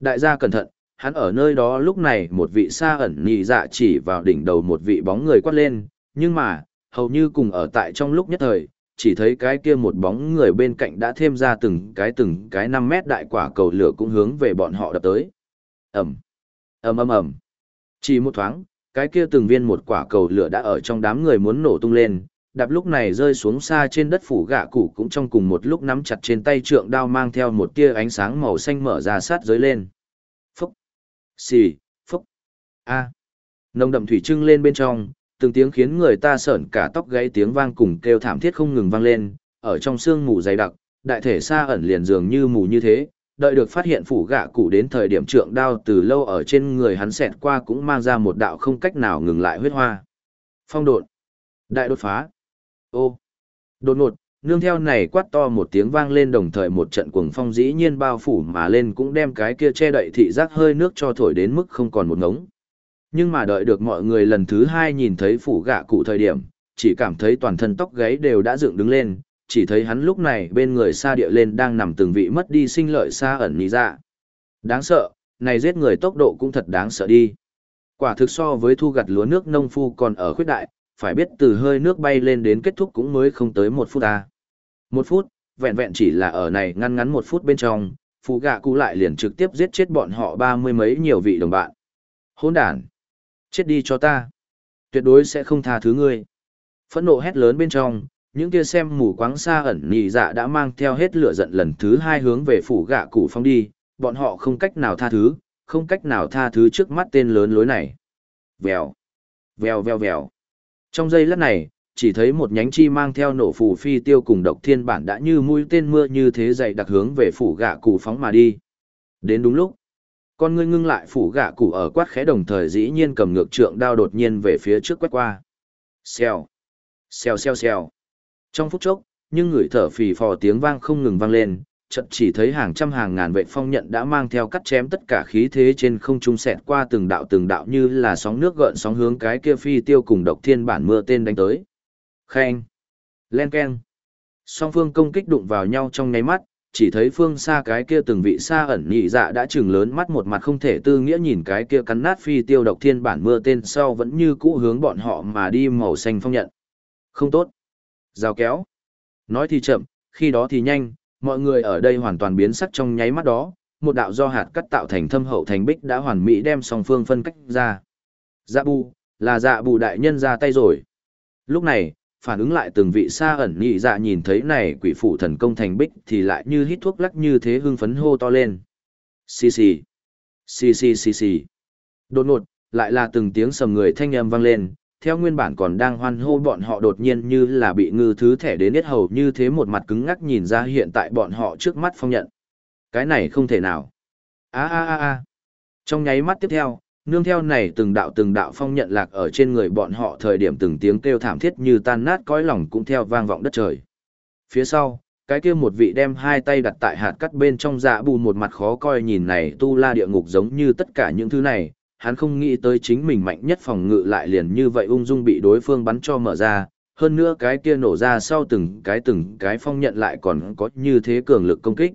Đại gia cẩn thận, hắn ở nơi đó lúc này một vị xa ẩn nhị dạ chỉ vào đỉnh đầu một vị bóng người quát lên, nhưng mà, hầu như cùng ở tại trong lúc nhất thời, chỉ thấy cái kia một bóng người bên cạnh đã thêm ra từng cái từng cái 5 mét đại quả cầu lửa cũng hướng về bọn họ đập tới. Ẩm, ầm ầm ầm. Chỉ một thoáng, cái kia từng viên một quả cầu lửa đã ở trong đám người muốn nổ tung lên, đạp lúc này rơi xuống xa trên đất phủ gạ cụ cũng trong cùng một lúc nắm chặt trên tay trượng đao mang theo một tia ánh sáng màu xanh mở ra sát giới lên. Phúc, xì, phúc, a. Nồng đậm thủy trưng lên bên trong, từng tiếng khiến người ta sởn cả tóc gáy tiếng vang cùng kêu thảm thiết không ngừng vang lên, ở trong sương mù dày đặc, đại thể xa ẩn liền dường như mù như thế, đợi được phát hiện phủ gạ cụ đến thời điểm trượng đao từ lâu ở trên người hắn xẹt qua cũng mang ra một đạo không cách nào ngừng lại huyết hoa. Phong đột. Đại đột phá. Ô. Đột ngột, nương theo này quát to một tiếng vang lên đồng thời một trận cuồng phong dĩ nhiên bao phủ mà lên cũng đem cái kia che đậy thị giác hơi nước cho thổi đến mức không còn một ngống. Nhưng mà đợi được mọi người lần thứ hai nhìn thấy phủ gạ cụ thời điểm, chỉ cảm thấy toàn thân tóc gáy đều đã dựng đứng lên, chỉ thấy hắn lúc này bên người xa địa lên đang nằm từng vị mất đi sinh lợi xa ẩn nhị ra. Dạ. Đáng sợ, này giết người tốc độ cũng thật đáng sợ đi. Quả thực so với thu gặt lúa nước nông phu còn ở khuyết đại, phải biết từ hơi nước bay lên đến kết thúc cũng mới không tới một phút ta. Một phút, vẹn vẹn chỉ là ở này ngăn ngắn một phút bên trong, phụ gạ cụ lại liền trực tiếp giết chết bọn họ ba mươi mấy nhiều vị đồng bạn. Hỗn đàn! Chết đi cho ta. Tuyệt đối sẽ không tha thứ ngươi. Phẫn nộ hét lớn bên trong, những kia xem mù quáng xa ẩn nhị dạ đã mang theo hết lửa giận lần thứ hai hướng về phủ gạ cụ phong đi, bọn họ không cách nào tha thứ, không cách nào tha thứ trước mắt tên lớn lối này. Vèo, vèo vèo vèo. Trong giây lát này, chỉ thấy một nhánh chi mang theo nổ phù phi tiêu cùng độc thiên bản đã như mũi tên mưa như thế dày đặc hướng về phủ gạ cụ phóng mà đi. Đến đúng lúc, con ngươi ngưng lại phủ gạ cụ ở quát khẽ đồng thời dĩ nhiên cầm ngược trượng đao đột nhiên về phía trước quét qua. Xèo, xèo xèo xèo. Trong phút chốc, nhưng người thở phì phò tiếng vang không ngừng vang lên, chợt chỉ thấy hàng trăm hàng ngàn vệ phong nhận đã mang theo cắt chém tất cả khí thế trên không trung xẹt qua từng đạo từng đạo như là sóng nước gợn sóng hướng cái kia phi tiêu cùng độc thiên bản mưa tên đánh tới. Khen. Len keng. Song phương công kích đụng vào nhau trong nháy mắt, chỉ thấy phương xa cái kia từng vị xa ẩn nhị dạ đã chừng lớn mắt một mặt không thể tư nghĩa nhìn cái kia cắn nát phi tiêu độc thiên bản mưa tên sau vẫn như cũ hướng bọn họ mà đi màu xanh phong nhận. Không tốt. Rào kéo. Nói thì chậm, khi đó thì nhanh, mọi người ở đây hoàn toàn biến sắc trong nháy mắt đó, một đạo do hạt cắt tạo thành thâm hậu thành bích đã hoàn mỹ đem song phương phân cách ra. Dạ bù, là dạ bù đại nhân ra tay rồi. Lúc này, phản ứng lại từng vị xa ẩn nhị dạ nhìn thấy này quỷ phụ thần công thành bích thì lại như hít thuốc lắc như thế hưng phấn hô to lên. Xì xì, xì xì xì xì. Đột ngột, lại là từng tiếng sầm người thanh âm vang lên, theo nguyên bản còn đang hoan hô bọn họ đột nhiên như là bị ngư thứ thẻ đến hết hầu như thế một mặt cứng ngắc nhìn ra hiện tại bọn họ trước mắt phong nhận. Cái này không thể nào. a a a a Trong nháy mắt tiếp theo, nương theo này từng đạo từng đạo phong nhận lạc ở trên người bọn họ thời điểm từng tiếng kêu thảm thiết như tan nát cõi lòng cũng theo vang vọng đất trời. Phía sau, cái kia một vị đem hai tay đặt tại hạt cắt bên trong dạ bù một mặt khó coi nhìn này tu la địa ngục giống như tất cả những thứ này, hắn không nghĩ tới chính mình mạnh nhất phòng ngự lại liền như vậy ung dung bị đối phương bắn cho mở ra, hơn nữa cái kia nổ ra sau từng cái từng cái phong nhận lại còn có như thế cường lực công kích.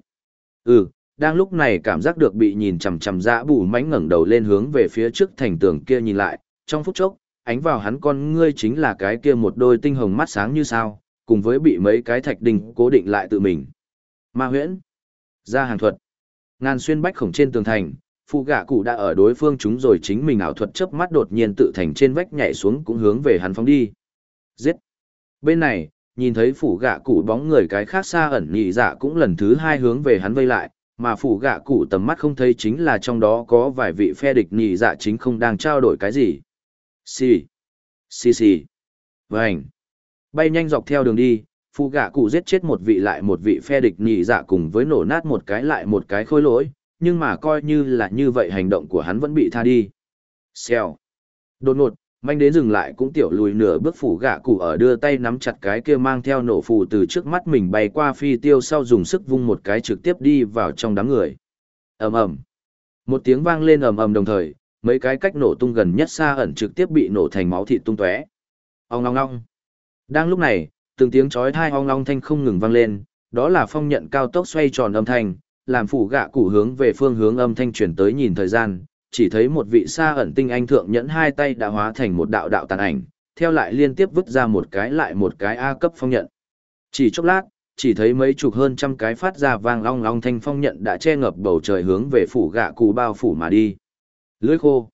Ừ, đang lúc này cảm giác được bị nhìn chằm chằm dã bù mánh ngẩng đầu lên hướng về phía trước thành tường kia nhìn lại, trong phút chốc, ánh vào hắn con ngươi chính là cái kia một đôi tinh hồng mắt sáng như sao, cùng với bị mấy cái thạch đình cố định lại tự mình. Ma huyễn, ra hàng thuật, ngàn xuyên bách khổng trên tường thành, phụ gạ cụ đã ở đối phương chúng rồi chính mình ảo thuật chớp mắt đột nhiên tự thành trên vách nhảy xuống cũng hướng về hắn phóng đi. Giết! Bên này, nhìn thấy phủ gạ cụ bóng người cái khác xa ẩn nhị dạ cũng lần thứ hai hướng về hắn vây lại, mà phủ gạ cụ tầm mắt không thấy chính là trong đó có vài vị phe địch nhị dạ chính không đang trao đổi cái gì. Xì! Xì xì! Vânh! Bay nhanh dọc theo đường đi, phụ gạ cụ giết chết một vị lại một vị phe địch nhị dạ cùng với nổ nát một cái lại một cái khôi lỗi, nhưng mà coi như là như vậy hành động của hắn vẫn bị tha đi. Xèo. Đột ngột, manh đến dừng lại cũng tiểu lùi nửa bước phủ gạ cụ ở đưa tay nắm chặt cái kia mang theo nổ phù từ trước mắt mình bay qua phi tiêu sau dùng sức vung một cái trực tiếp đi vào trong đám người. ầm ầm Một tiếng vang lên ầm ầm đồng thời, mấy cái cách nổ tung gần nhất xa ẩn trực tiếp bị nổ thành máu thịt tung tóe. Ong ong ong. Đang lúc này, từng tiếng chói tai ong ong thanh không ngừng vang lên, đó là phong nhận cao tốc xoay tròn âm thanh, làm phủ gạ cụ hướng về phương hướng âm thanh truyền tới nhìn thời gian, chỉ thấy một vị xa ẩn tinh anh thượng nhẫn hai tay đã hóa thành một đạo đạo tàn ảnh, theo lại liên tiếp vứt ra một cái lại một cái A cấp phong nhận. Chỉ chốc lát, chỉ thấy mấy chục hơn trăm cái phát ra vang long long thanh phong nhận đã che ngập bầu trời hướng về phủ gạ cụ bao phủ mà đi. Lưỡi khô.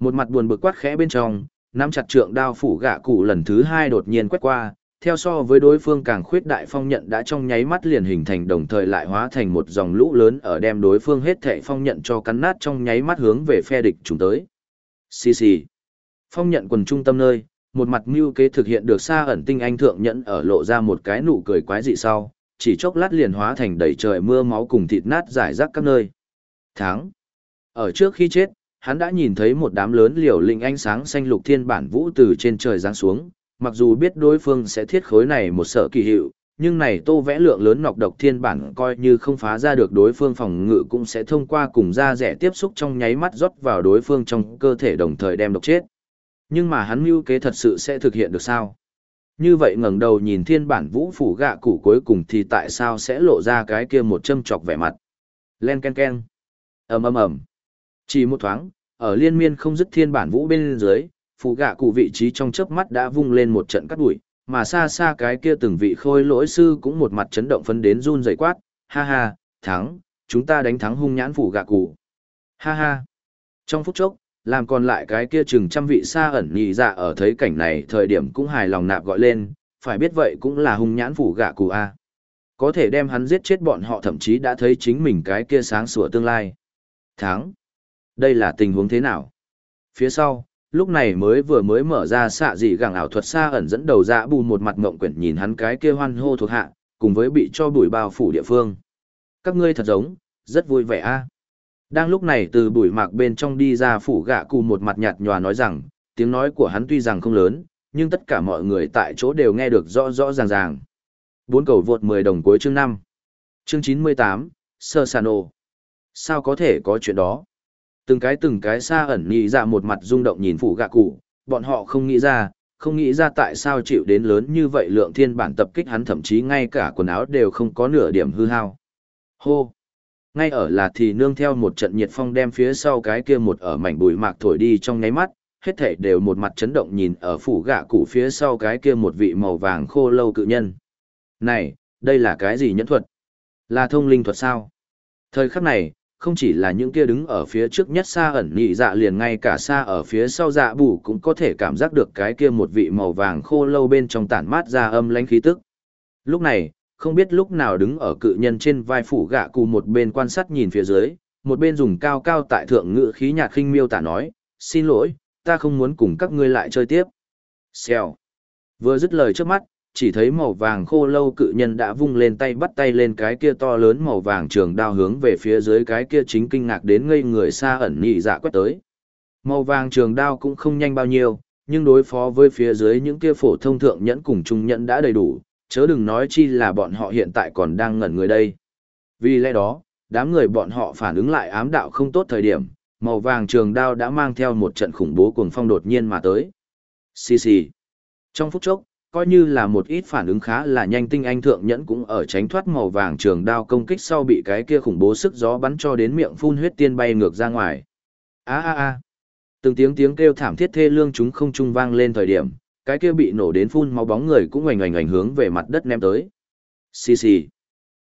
Một mặt buồn bực quát khẽ bên trong, nắm chặt trượng đao phủ gạ cụ lần thứ hai đột nhiên quét qua, theo so với đối phương càng khuyết đại phong nhận đã trong nháy mắt liền hình thành đồng thời lại hóa thành một dòng lũ lớn ở đem đối phương hết thệ phong nhận cho cắn nát trong nháy mắt hướng về phe địch chúng tới. Xì xì. Phong nhận quần trung tâm nơi, một mặt mưu kế thực hiện được xa ẩn tinh anh thượng nhẫn ở lộ ra một cái nụ cười quái dị sau, chỉ chốc lát liền hóa thành đầy trời mưa máu cùng thịt nát giải rác các nơi. Tháng. Ở trước khi chết, hắn đã nhìn thấy một đám lớn liều linh ánh sáng xanh lục thiên bản vũ từ trên trời giáng xuống, mặc dù biết đối phương sẽ thiết khối này một sợ kỳ hiệu, nhưng này tô vẽ lượng lớn nọc độc thiên bản coi như không phá ra được đối phương phòng ngự cũng sẽ thông qua cùng da rẻ tiếp xúc trong nháy mắt rót vào đối phương trong cơ thể đồng thời đem độc chết. Nhưng mà hắn mưu kế thật sự sẽ thực hiện được sao? Như vậy ngẩng đầu nhìn thiên bản vũ phủ gạ củ cuối cùng thì tại sao sẽ lộ ra cái kia một châm chọc vẻ mặt? Len ken ken. ầm ầm ầm. Chỉ một thoáng, ở liên miên không dứt thiên bản vũ bên dưới, phụ gạ cụ vị trí trong chớp mắt đã vung lên một trận cắt đuổi, mà xa xa cái kia từng vị khôi lỗi sư cũng một mặt chấn động phấn đến run rẩy quát, ha ha, thắng, chúng ta đánh thắng hung nhãn phụ gạ cụ. Ha ha. Trong phút chốc, làm còn lại cái kia chừng trăm vị xa ẩn nhị dạ ở thấy cảnh này thời điểm cũng hài lòng nạp gọi lên, phải biết vậy cũng là hung nhãn phụ gạ cụ a. Có thể đem hắn giết chết bọn họ thậm chí đã thấy chính mình cái kia sáng sủa tương lai. Thắng. Đây là tình huống thế nào? Phía sau, lúc này mới vừa mới mở ra xạ dị gẳng ảo thuật xa ẩn dẫn đầu dạ bù một mặt ngộng quyển nhìn hắn cái kia hoan hô thuộc hạ, cùng với bị cho bụi bao phủ địa phương. Các ngươi thật giống, rất vui vẻ a. Đang lúc này từ bụi mạc bên trong đi ra phủ gạ cụ một mặt nhạt nhòa nói rằng, tiếng nói của hắn tuy rằng không lớn, nhưng tất cả mọi người tại chỗ đều nghe được rõ rõ ràng ràng. Bốn cầu vượt 10 đồng cuối chương 5. Chương 98, Sơ Sano. Sao có thể có chuyện đó? Từng cái từng cái xa ẩn nhị ra một mặt rung động nhìn phủ gạ cụ, bọn họ không nghĩ ra, không nghĩ ra tại sao chịu đến lớn như vậy lượng thiên bản tập kích hắn thậm chí ngay cả quần áo đều không có nửa điểm hư hao. Hô! Ngay ở là thì nương theo một trận nhiệt phong đem phía sau cái kia một ở mảnh bụi mạc thổi đi trong nháy mắt, hết thảy đều một mặt chấn động nhìn ở phủ gạ cụ phía sau cái kia một vị màu vàng khô lâu cự nhân. Này, đây là cái gì nhẫn thuật? Là thông linh thuật sao? Thời khắc này, không chỉ là những kia đứng ở phía trước nhất xa ẩn nhị dạ liền ngay cả xa ở phía sau dạ bù cũng có thể cảm giác được cái kia một vị màu vàng khô lâu bên trong tản mát ra âm lãnh khí tức. Lúc này, không biết lúc nào đứng ở cự nhân trên vai phủ gạ cụ một bên quan sát nhìn phía dưới, một bên dùng cao cao tại thượng ngự khí nhạt khinh miêu tả nói, xin lỗi, ta không muốn cùng các ngươi lại chơi tiếp. Xèo. Vừa dứt lời trước mắt, chỉ thấy màu vàng khô lâu cự nhân đã vung lên tay bắt tay lên cái kia to lớn màu vàng trường đao hướng về phía dưới cái kia chính kinh ngạc đến ngây người xa ẩn nhị dạ quét tới. Màu vàng trường đao cũng không nhanh bao nhiêu, nhưng đối phó với phía dưới những kia phổ thông thượng nhẫn cùng trung nhẫn đã đầy đủ, chớ đừng nói chi là bọn họ hiện tại còn đang ngẩn người đây. Vì lẽ đó, đám người bọn họ phản ứng lại ám đạo không tốt thời điểm, màu vàng trường đao đã mang theo một trận khủng bố cuồng phong đột nhiên mà tới. Xì xì. Trong phút chốc, coi như là một ít phản ứng khá là nhanh tinh anh thượng nhẫn cũng ở tránh thoát màu vàng trường đao công kích sau bị cái kia khủng bố sức gió bắn cho đến miệng phun huyết tiên bay ngược ra ngoài. A a a. Từng tiếng tiếng kêu thảm thiết thê lương chúng không trung vang lên thời điểm, cái kia bị nổ đến phun máu bóng người cũng ngoảnh ngoảnh oành hướng về mặt đất ném tới. Xì xì.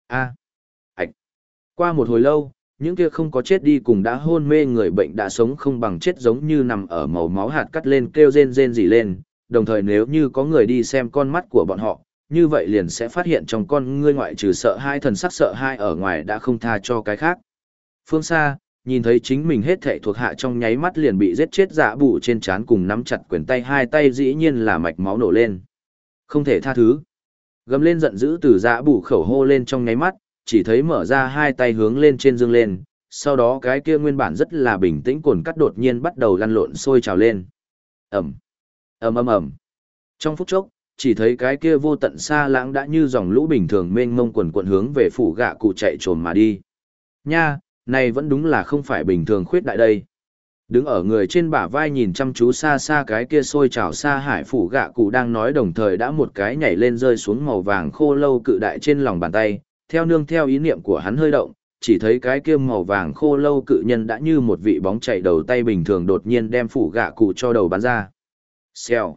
A. Ảch. Qua một hồi lâu, những kia không có chết đi cùng đã hôn mê người bệnh đã sống không bằng chết giống như nằm ở màu máu hạt cắt lên kêu rên rên rỉ lên, đồng thời nếu như có người đi xem con mắt của bọn họ, như vậy liền sẽ phát hiện trong con ngươi ngoại trừ sợ hai thần sắc sợ hai ở ngoài đã không tha cho cái khác. Phương xa, nhìn thấy chính mình hết thảy thuộc hạ trong nháy mắt liền bị giết chết dạ bụ trên trán cùng nắm chặt quyền tay hai tay dĩ nhiên là mạch máu nổ lên. Không thể tha thứ. Gầm lên giận dữ từ dạ bụ khẩu hô lên trong nháy mắt, chỉ thấy mở ra hai tay hướng lên trên dương lên, sau đó cái kia nguyên bản rất là bình tĩnh cồn cắt đột nhiên bắt đầu lăn lộn sôi trào lên. Ẩm ầm ầm ầm. Trong phút chốc, chỉ thấy cái kia vô tận xa lãng đã như dòng lũ bình thường mênh mông quần quận hướng về phủ gạ cụ chạy trồm mà đi. Nha, này vẫn đúng là không phải bình thường khuyết đại đây. Đứng ở người trên bả vai nhìn chăm chú xa xa cái kia sôi trào xa hải phủ gạ cụ đang nói đồng thời đã một cái nhảy lên rơi xuống màu vàng khô lâu cự đại trên lòng bàn tay. Theo nương theo ý niệm của hắn hơi động, chỉ thấy cái kia màu vàng khô lâu cự nhân đã như một vị bóng chạy đầu tay bình thường đột nhiên đem phủ gạ cụ cho đầu bắn ra. Xèo.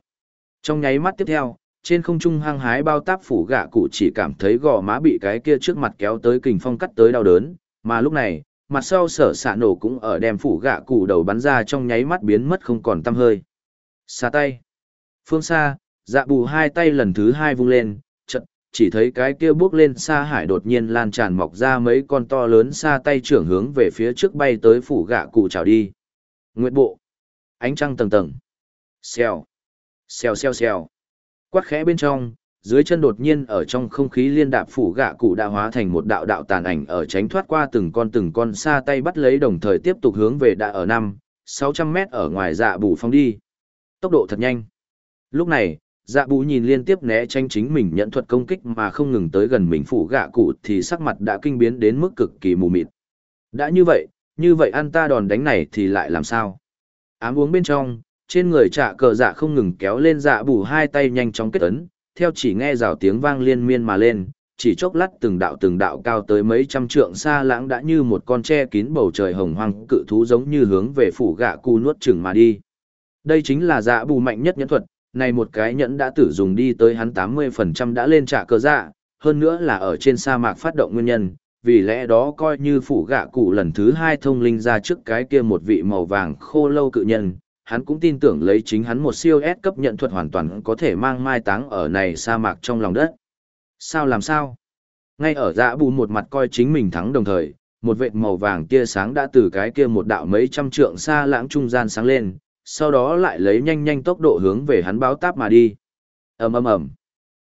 Trong nháy mắt tiếp theo, trên không trung hăng hái bao táp phủ gạ cụ chỉ cảm thấy gò má bị cái kia trước mặt kéo tới kình phong cắt tới đau đớn, mà lúc này, mặt sau sở xạ nổ cũng ở đem phủ gạ cụ đầu bắn ra trong nháy mắt biến mất không còn tăm hơi. Xa tay. Phương xa, dạ bù hai tay lần thứ hai vung lên, chật, chỉ thấy cái kia bước lên xa hải đột nhiên lan tràn mọc ra mấy con to lớn xa tay trưởng hướng về phía trước bay tới phủ gạ cụ trào đi. Nguyệt bộ. Ánh trăng tầng tầng. Xèo. Xèo xèo xèo. Quát khẽ bên trong, dưới chân đột nhiên ở trong không khí liên đạp phủ gạ cụ đã hóa thành một đạo đạo tàn ảnh ở tránh thoát qua từng con từng con xa tay bắt lấy đồng thời tiếp tục hướng về đã ở năm, 600 mét ở ngoài dạ bù phong đi. Tốc độ thật nhanh. Lúc này, dạ bù nhìn liên tiếp né tranh chính mình nhận thuật công kích mà không ngừng tới gần mình phủ gạ cụ thì sắc mặt đã kinh biến đến mức cực kỳ mù mịt. Đã như vậy, như vậy ăn ta đòn đánh này thì lại làm sao? Ám uống bên trong, trên người trạ cờ dạ không ngừng kéo lên dạ bù hai tay nhanh chóng kết ấn, theo chỉ nghe rào tiếng vang liên miên mà lên, chỉ chốc lát từng đạo từng đạo cao tới mấy trăm trượng xa lãng đã như một con tre kín bầu trời hồng hoang cự thú giống như hướng về phủ gạ cu nuốt chừng mà đi. Đây chính là dạ bù mạnh nhất nhẫn thuật, này một cái nhẫn đã tử dùng đi tới hắn 80% đã lên trả cờ dạ, hơn nữa là ở trên sa mạc phát động nguyên nhân, vì lẽ đó coi như phủ gạ cụ lần thứ hai thông linh ra trước cái kia một vị màu vàng khô lâu cự nhân, hắn cũng tin tưởng lấy chính hắn một siêu S cấp nhận thuật hoàn toàn có thể mang mai táng ở này sa mạc trong lòng đất. Sao làm sao? Ngay ở dạ bù một mặt coi chính mình thắng đồng thời, một vệt màu vàng tia sáng đã từ cái kia một đạo mấy trăm trượng xa lãng trung gian sáng lên, sau đó lại lấy nhanh nhanh tốc độ hướng về hắn báo táp mà đi. ầm ầm ầm.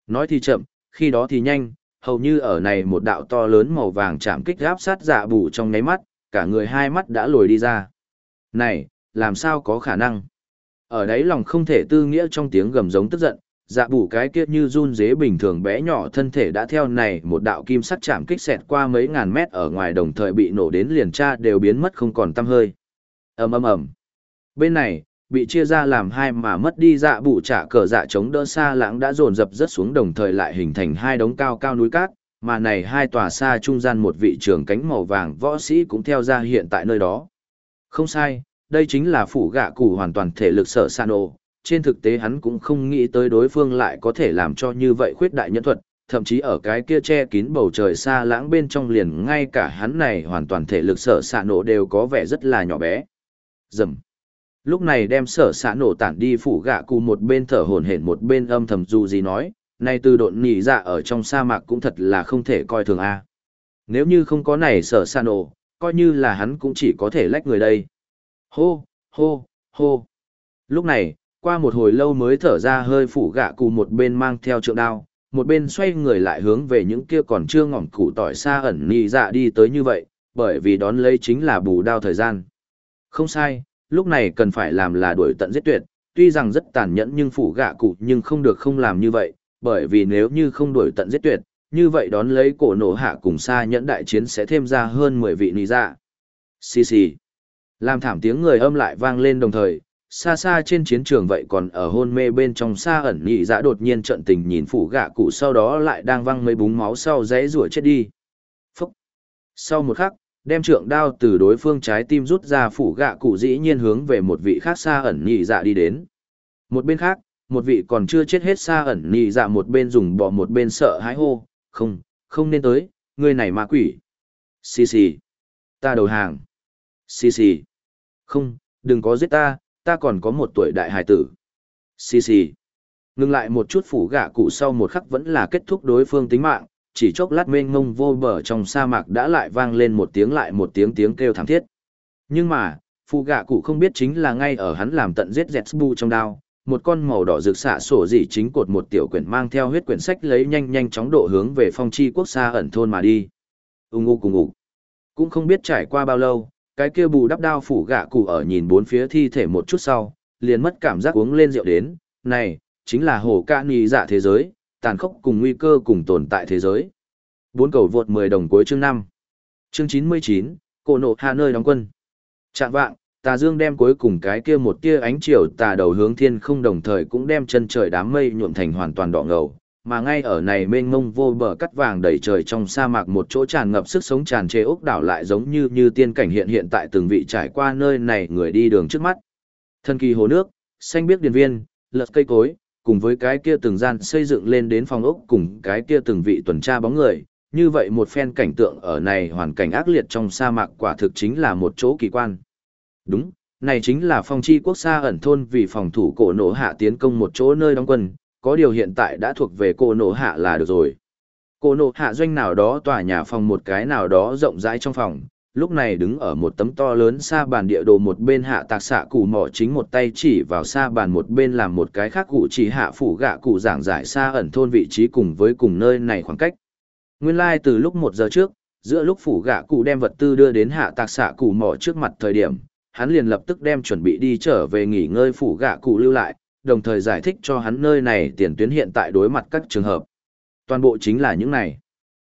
Nói thì chậm, khi đó thì nhanh, hầu như ở này một đạo to lớn màu vàng chạm kích gáp sát dạ bù trong nháy mắt, cả người hai mắt đã lồi đi ra. Này, làm sao có khả năng? Ở đấy lòng không thể tư nghĩa trong tiếng gầm giống tức giận, dạ bù cái kia như run dế bình thường bé nhỏ thân thể đã theo này một đạo kim sắt chạm kích xẹt qua mấy ngàn mét ở ngoài đồng thời bị nổ đến liền tra đều biến mất không còn tăm hơi. ầm ầm ầm. Bên này, bị chia ra làm hai mà mất đi dạ bụ trả cờ dạ chống đỡ xa lãng đã dồn dập rất xuống đồng thời lại hình thành hai đống cao cao núi cát, mà này hai tòa xa trung gian một vị trưởng cánh màu vàng võ sĩ cũng theo ra hiện tại nơi đó. Không sai, đây chính là phủ gạ cụ hoàn toàn thể lực sở san ồ. Trên thực tế hắn cũng không nghĩ tới đối phương lại có thể làm cho như vậy khuyết đại nhân thuật, thậm chí ở cái kia che kín bầu trời xa lãng bên trong liền ngay cả hắn này hoàn toàn thể lực sở xạ nổ đều có vẻ rất là nhỏ bé. Dầm lúc này đem sở xã nổ tản đi phủ gạ cụ một bên thở hổn hển một bên âm thầm dù gì nói nay từ độn nhị dạ ở trong sa mạc cũng thật là không thể coi thường a nếu như không có này sở xã nổ coi như là hắn cũng chỉ có thể lách người đây hô hô hô lúc này qua một hồi lâu mới thở ra hơi phủ gạ cụ một bên mang theo trượng đao một bên xoay người lại hướng về những kia còn chưa ngỏm củ tỏi xa ẩn nì dạ đi tới như vậy bởi vì đón lấy chính là bù đao thời gian không sai lúc này cần phải làm là đuổi tận giết tuyệt, tuy rằng rất tàn nhẫn nhưng phủ gạ cụ nhưng không được không làm như vậy, bởi vì nếu như không đuổi tận giết tuyệt, như vậy đón lấy cổ nổ hạ cùng xa nhẫn đại chiến sẽ thêm ra hơn 10 vị nì dạ. Xì xì. Làm thảm tiếng người âm lại vang lên đồng thời, xa xa trên chiến trường vậy còn ở hôn mê bên trong xa ẩn nhị dạ đột nhiên trận tình nhìn phủ gạ cụ sau đó lại đang văng mấy búng máu sau rẽ rủa chết đi. Phúc. Sau một khắc, đem trượng đao từ đối phương trái tim rút ra phủ gạ cụ dĩ nhiên hướng về một vị khác xa ẩn nhị dạ đi đến. Một bên khác, một vị còn chưa chết hết xa ẩn nhị dạ một bên dùng bỏ một bên sợ hãi hô, không, không nên tới, người này ma quỷ. Xì xì, ta đầu hàng. Xì xì, không, đừng có giết ta, ta còn có một tuổi đại hải tử. Xì xì, ngừng lại một chút phủ gạ cụ sau một khắc vẫn là kết thúc đối phương tính mạng, chỉ chốc lát mênh mông vô bờ trong sa mạc đã lại vang lên một tiếng lại một tiếng tiếng kêu thảm thiết. Nhưng mà, phụ gạ cụ không biết chính là ngay ở hắn làm tận giết Zetsbu trong đao, một con màu đỏ rực xạ sổ dị chính cột một tiểu quyển mang theo huyết quyển sách lấy nhanh nhanh chóng độ hướng về phong chi quốc xa ẩn thôn mà đi. Ung ngu cùng ngủ. Cũng không biết trải qua bao lâu, cái kia bù đắp đao phủ gạ cụ ở nhìn bốn phía thi thể một chút sau, liền mất cảm giác uống lên rượu đến, này, chính là hồ ca nghi dạ thế giới, tàn khốc cùng nguy cơ cùng tồn tại thế giới. Bốn cầu vượt 10 đồng cuối chương năm Chương 99, cổ nộ hạ nơi đóng quân. Trạng vạng, tà dương đem cuối cùng cái kia một tia ánh chiều tà đầu hướng thiên không đồng thời cũng đem chân trời đám mây nhuộm thành hoàn toàn đỏ ngầu. Mà ngay ở này mênh mông vô bờ cắt vàng đầy trời trong sa mạc một chỗ tràn ngập sức sống tràn trề ốc đảo lại giống như như tiên cảnh hiện hiện tại từng vị trải qua nơi này người đi đường trước mắt. Thân kỳ hồ nước, xanh biếc điền viên, lật cây cối, cùng với cái kia từng gian xây dựng lên đến phòng ốc cùng cái kia từng vị tuần tra bóng người, như vậy một phen cảnh tượng ở này hoàn cảnh ác liệt trong sa mạc quả thực chính là một chỗ kỳ quan. Đúng, này chính là phong chi quốc gia ẩn thôn vì phòng thủ cổ nổ hạ tiến công một chỗ nơi đóng quân, có điều hiện tại đã thuộc về cô nổ hạ là được rồi. Cô nổ hạ doanh nào đó tòa nhà phòng một cái nào đó rộng rãi trong phòng, lúc này đứng ở một tấm to lớn xa bàn địa đồ một bên hạ tạc xạ cụ mỏ chính một tay chỉ vào xa bàn một bên làm một cái khác cụ chỉ hạ phủ gạ cụ giảng giải xa ẩn thôn vị trí cùng với cùng nơi này khoảng cách. Nguyên lai like từ lúc một giờ trước, giữa lúc phủ gạ cụ đem vật tư đưa đến hạ tạc xạ cụ mỏ trước mặt thời điểm, hắn liền lập tức đem chuẩn bị đi trở về nghỉ ngơi phủ gạ cụ lưu lại, đồng thời giải thích cho hắn nơi này tiền tuyến hiện tại đối mặt các trường hợp. Toàn bộ chính là những này.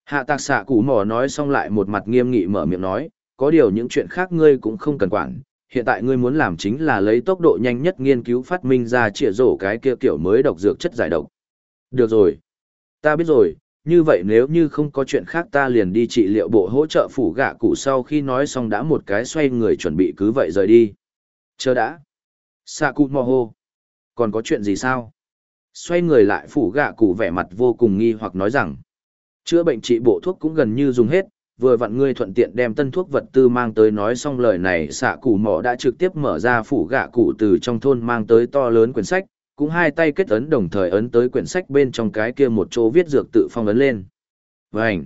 Hạ tạc xạ cụ mỏ nói xong lại một mặt nghiêm nghị mở miệng nói, có điều những chuyện khác ngươi cũng không cần quản, hiện tại ngươi muốn làm chính là lấy tốc độ nhanh nhất nghiên cứu phát minh ra trịa rổ cái kia kiểu mới độc dược chất giải độc. Được rồi. Ta biết rồi, như vậy nếu như không có chuyện khác ta liền đi trị liệu bộ hỗ trợ phủ gạ cụ sau khi nói xong đã một cái xoay người chuẩn bị cứ vậy rời đi. Chờ đã. Sa cụ mò hô. Còn có chuyện gì sao? Xoay người lại phủ gạ cụ vẻ mặt vô cùng nghi hoặc nói rằng. Chữa bệnh trị bộ thuốc cũng gần như dùng hết, vừa vặn ngươi thuận tiện đem tân thuốc vật tư mang tới nói xong lời này xạ cụ mỏ đã trực tiếp mở ra phủ gạ cụ từ trong thôn mang tới to lớn quyển sách, cũng hai tay kết ấn đồng thời ấn tới quyển sách bên trong cái kia một chỗ viết dược tự phong ấn lên. Vành!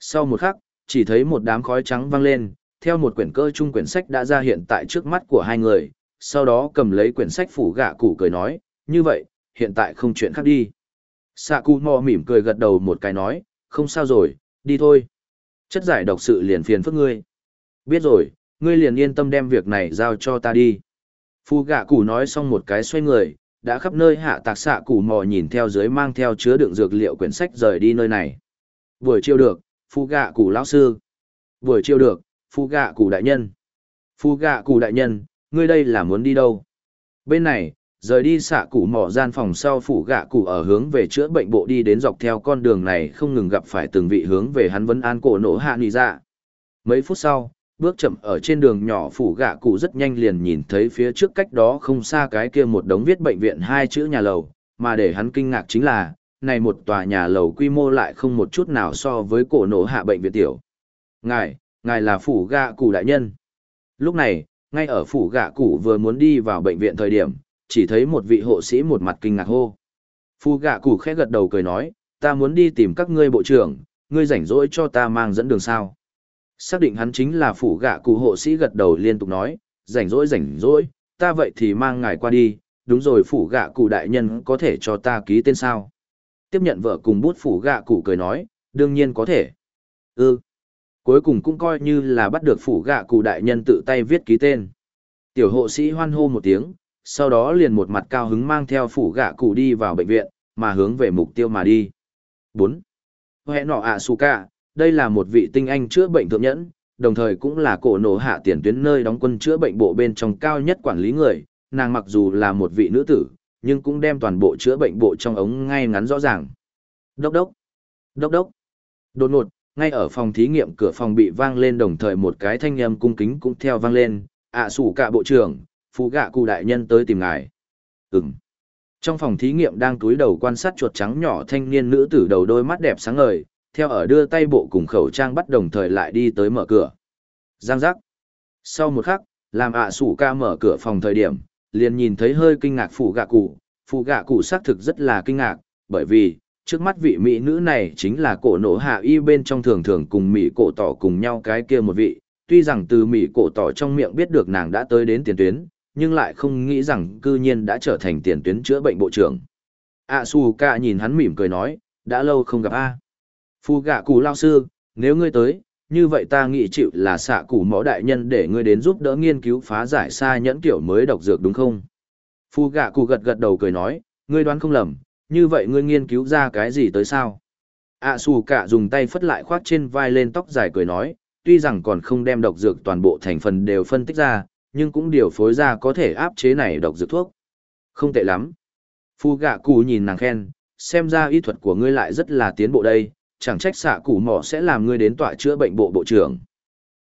Sau một khắc, chỉ thấy một đám khói trắng văng lên, theo một quyển cơ chung quyển sách đã ra hiện tại trước mắt của hai người, sau đó cầm lấy quyển sách phủ gạ cụ cười nói, như vậy, hiện tại không chuyện khác đi. Sạ cụ mò mỉm cười gật đầu một cái nói, không sao rồi, đi thôi. Chất giải độc sự liền phiền phức ngươi. Biết rồi, ngươi liền yên tâm đem việc này giao cho ta đi. Phu gạ cụ nói xong một cái xoay người, đã khắp nơi hạ tạc sạ cụ mò nhìn theo dưới mang theo chứa đựng dược liệu quyển sách rời đi nơi này. Buổi chiều được, phu gạ cụ lão sư. Buổi chiều được, phu gạ cụ đại nhân. Phu gạ cụ đại nhân, ngươi đây là muốn đi đâu? Bên này, rời đi xạ cụ mỏ gian phòng sau phủ gạ cụ ở hướng về chữa bệnh bộ đi đến dọc theo con đường này không ngừng gặp phải từng vị hướng về hắn vấn an cổ nổ hạ nì ra. Dạ. Mấy phút sau, bước chậm ở trên đường nhỏ phủ gạ cụ rất nhanh liền nhìn thấy phía trước cách đó không xa cái kia một đống viết bệnh viện hai chữ nhà lầu, mà để hắn kinh ngạc chính là, này một tòa nhà lầu quy mô lại không một chút nào so với cổ nổ hạ bệnh viện tiểu. Ngài, ngài là phủ gạ cụ đại nhân. Lúc này, ngay ở phủ gạ cụ vừa muốn đi vào bệnh viện thời điểm, chỉ thấy một vị hộ sĩ một mặt kinh ngạc hô. Phu gạ cụ khẽ gật đầu cười nói, ta muốn đi tìm các ngươi bộ trưởng, ngươi rảnh rỗi cho ta mang dẫn đường sao. Xác định hắn chính là phủ gạ cụ hộ sĩ gật đầu liên tục nói, rảnh rỗi rảnh rỗi, ta vậy thì mang ngài qua đi, đúng rồi phủ gạ cụ đại nhân có thể cho ta ký tên sao. Tiếp nhận vợ cùng bút phủ gạ cụ cười nói, đương nhiên có thể. Ừ. Cuối cùng cũng coi như là bắt được phủ gạ cụ đại nhân tự tay viết ký tên. Tiểu hộ sĩ hoan hô một tiếng, sau đó liền một mặt cao hứng mang theo phủ gạ cụ đi vào bệnh viện, mà hướng về mục tiêu mà đi. 4. Hệ nọ ạ su ca, đây là một vị tinh anh chữa bệnh thượng nhẫn, đồng thời cũng là cổ nổ hạ tiền tuyến nơi đóng quân chữa bệnh bộ bên trong cao nhất quản lý người, nàng mặc dù là một vị nữ tử, nhưng cũng đem toàn bộ chữa bệnh bộ trong ống ngay ngắn rõ ràng. Đốc đốc, đốc đốc, đột ngột, ngay ở phòng thí nghiệm cửa phòng bị vang lên đồng thời một cái thanh âm cung kính cũng theo vang lên, ạ à, sủ cả bộ trưởng, phụ gạ cụ đại nhân tới tìm ngài. Ừm. Trong phòng thí nghiệm đang túi đầu quan sát chuột trắng nhỏ thanh niên nữ tử đầu đôi mắt đẹp sáng ngời, theo ở đưa tay bộ cùng khẩu trang bắt đồng thời lại đi tới mở cửa. Giang giác. Sau một khắc, làm ạ sủ ca mở cửa phòng thời điểm, liền nhìn thấy hơi kinh ngạc phụ gạ cụ. Phụ gạ cụ xác thực rất là kinh ngạc, bởi vì, trước mắt vị mỹ nữ này chính là cổ nổ hạ y bên trong thường thường cùng mỹ cổ tỏ cùng nhau cái kia một vị. Tuy rằng từ mỹ cổ tỏ trong miệng biết được nàng đã tới đến tiền tuyến, nhưng lại không nghĩ rằng cư nhiên đã trở thành tiền tuyến chữa bệnh bộ trưởng. A su ca nhìn hắn mỉm cười nói, đã lâu không gặp a Phu gạ cụ lao sư, nếu ngươi tới, như vậy ta nghĩ chịu là xạ cụ mõ đại nhân để ngươi đến giúp đỡ nghiên cứu phá giải xa nhẫn kiểu mới độc dược đúng không? Phu gạ cụ gật gật đầu cười nói, ngươi đoán không lầm, như vậy ngươi nghiên cứu ra cái gì tới sao? ạ xù cả dùng tay phất lại khoác trên vai lên tóc dài cười nói, tuy rằng còn không đem độc dược toàn bộ thành phần đều phân tích ra, nhưng cũng điều phối ra có thể áp chế này độc dược thuốc. Không tệ lắm. Phu gạ cụ nhìn nàng khen, xem ra y thuật của ngươi lại rất là tiến bộ đây, chẳng trách xạ cụ mỏ sẽ làm ngươi đến tọa chữa bệnh bộ bộ trưởng.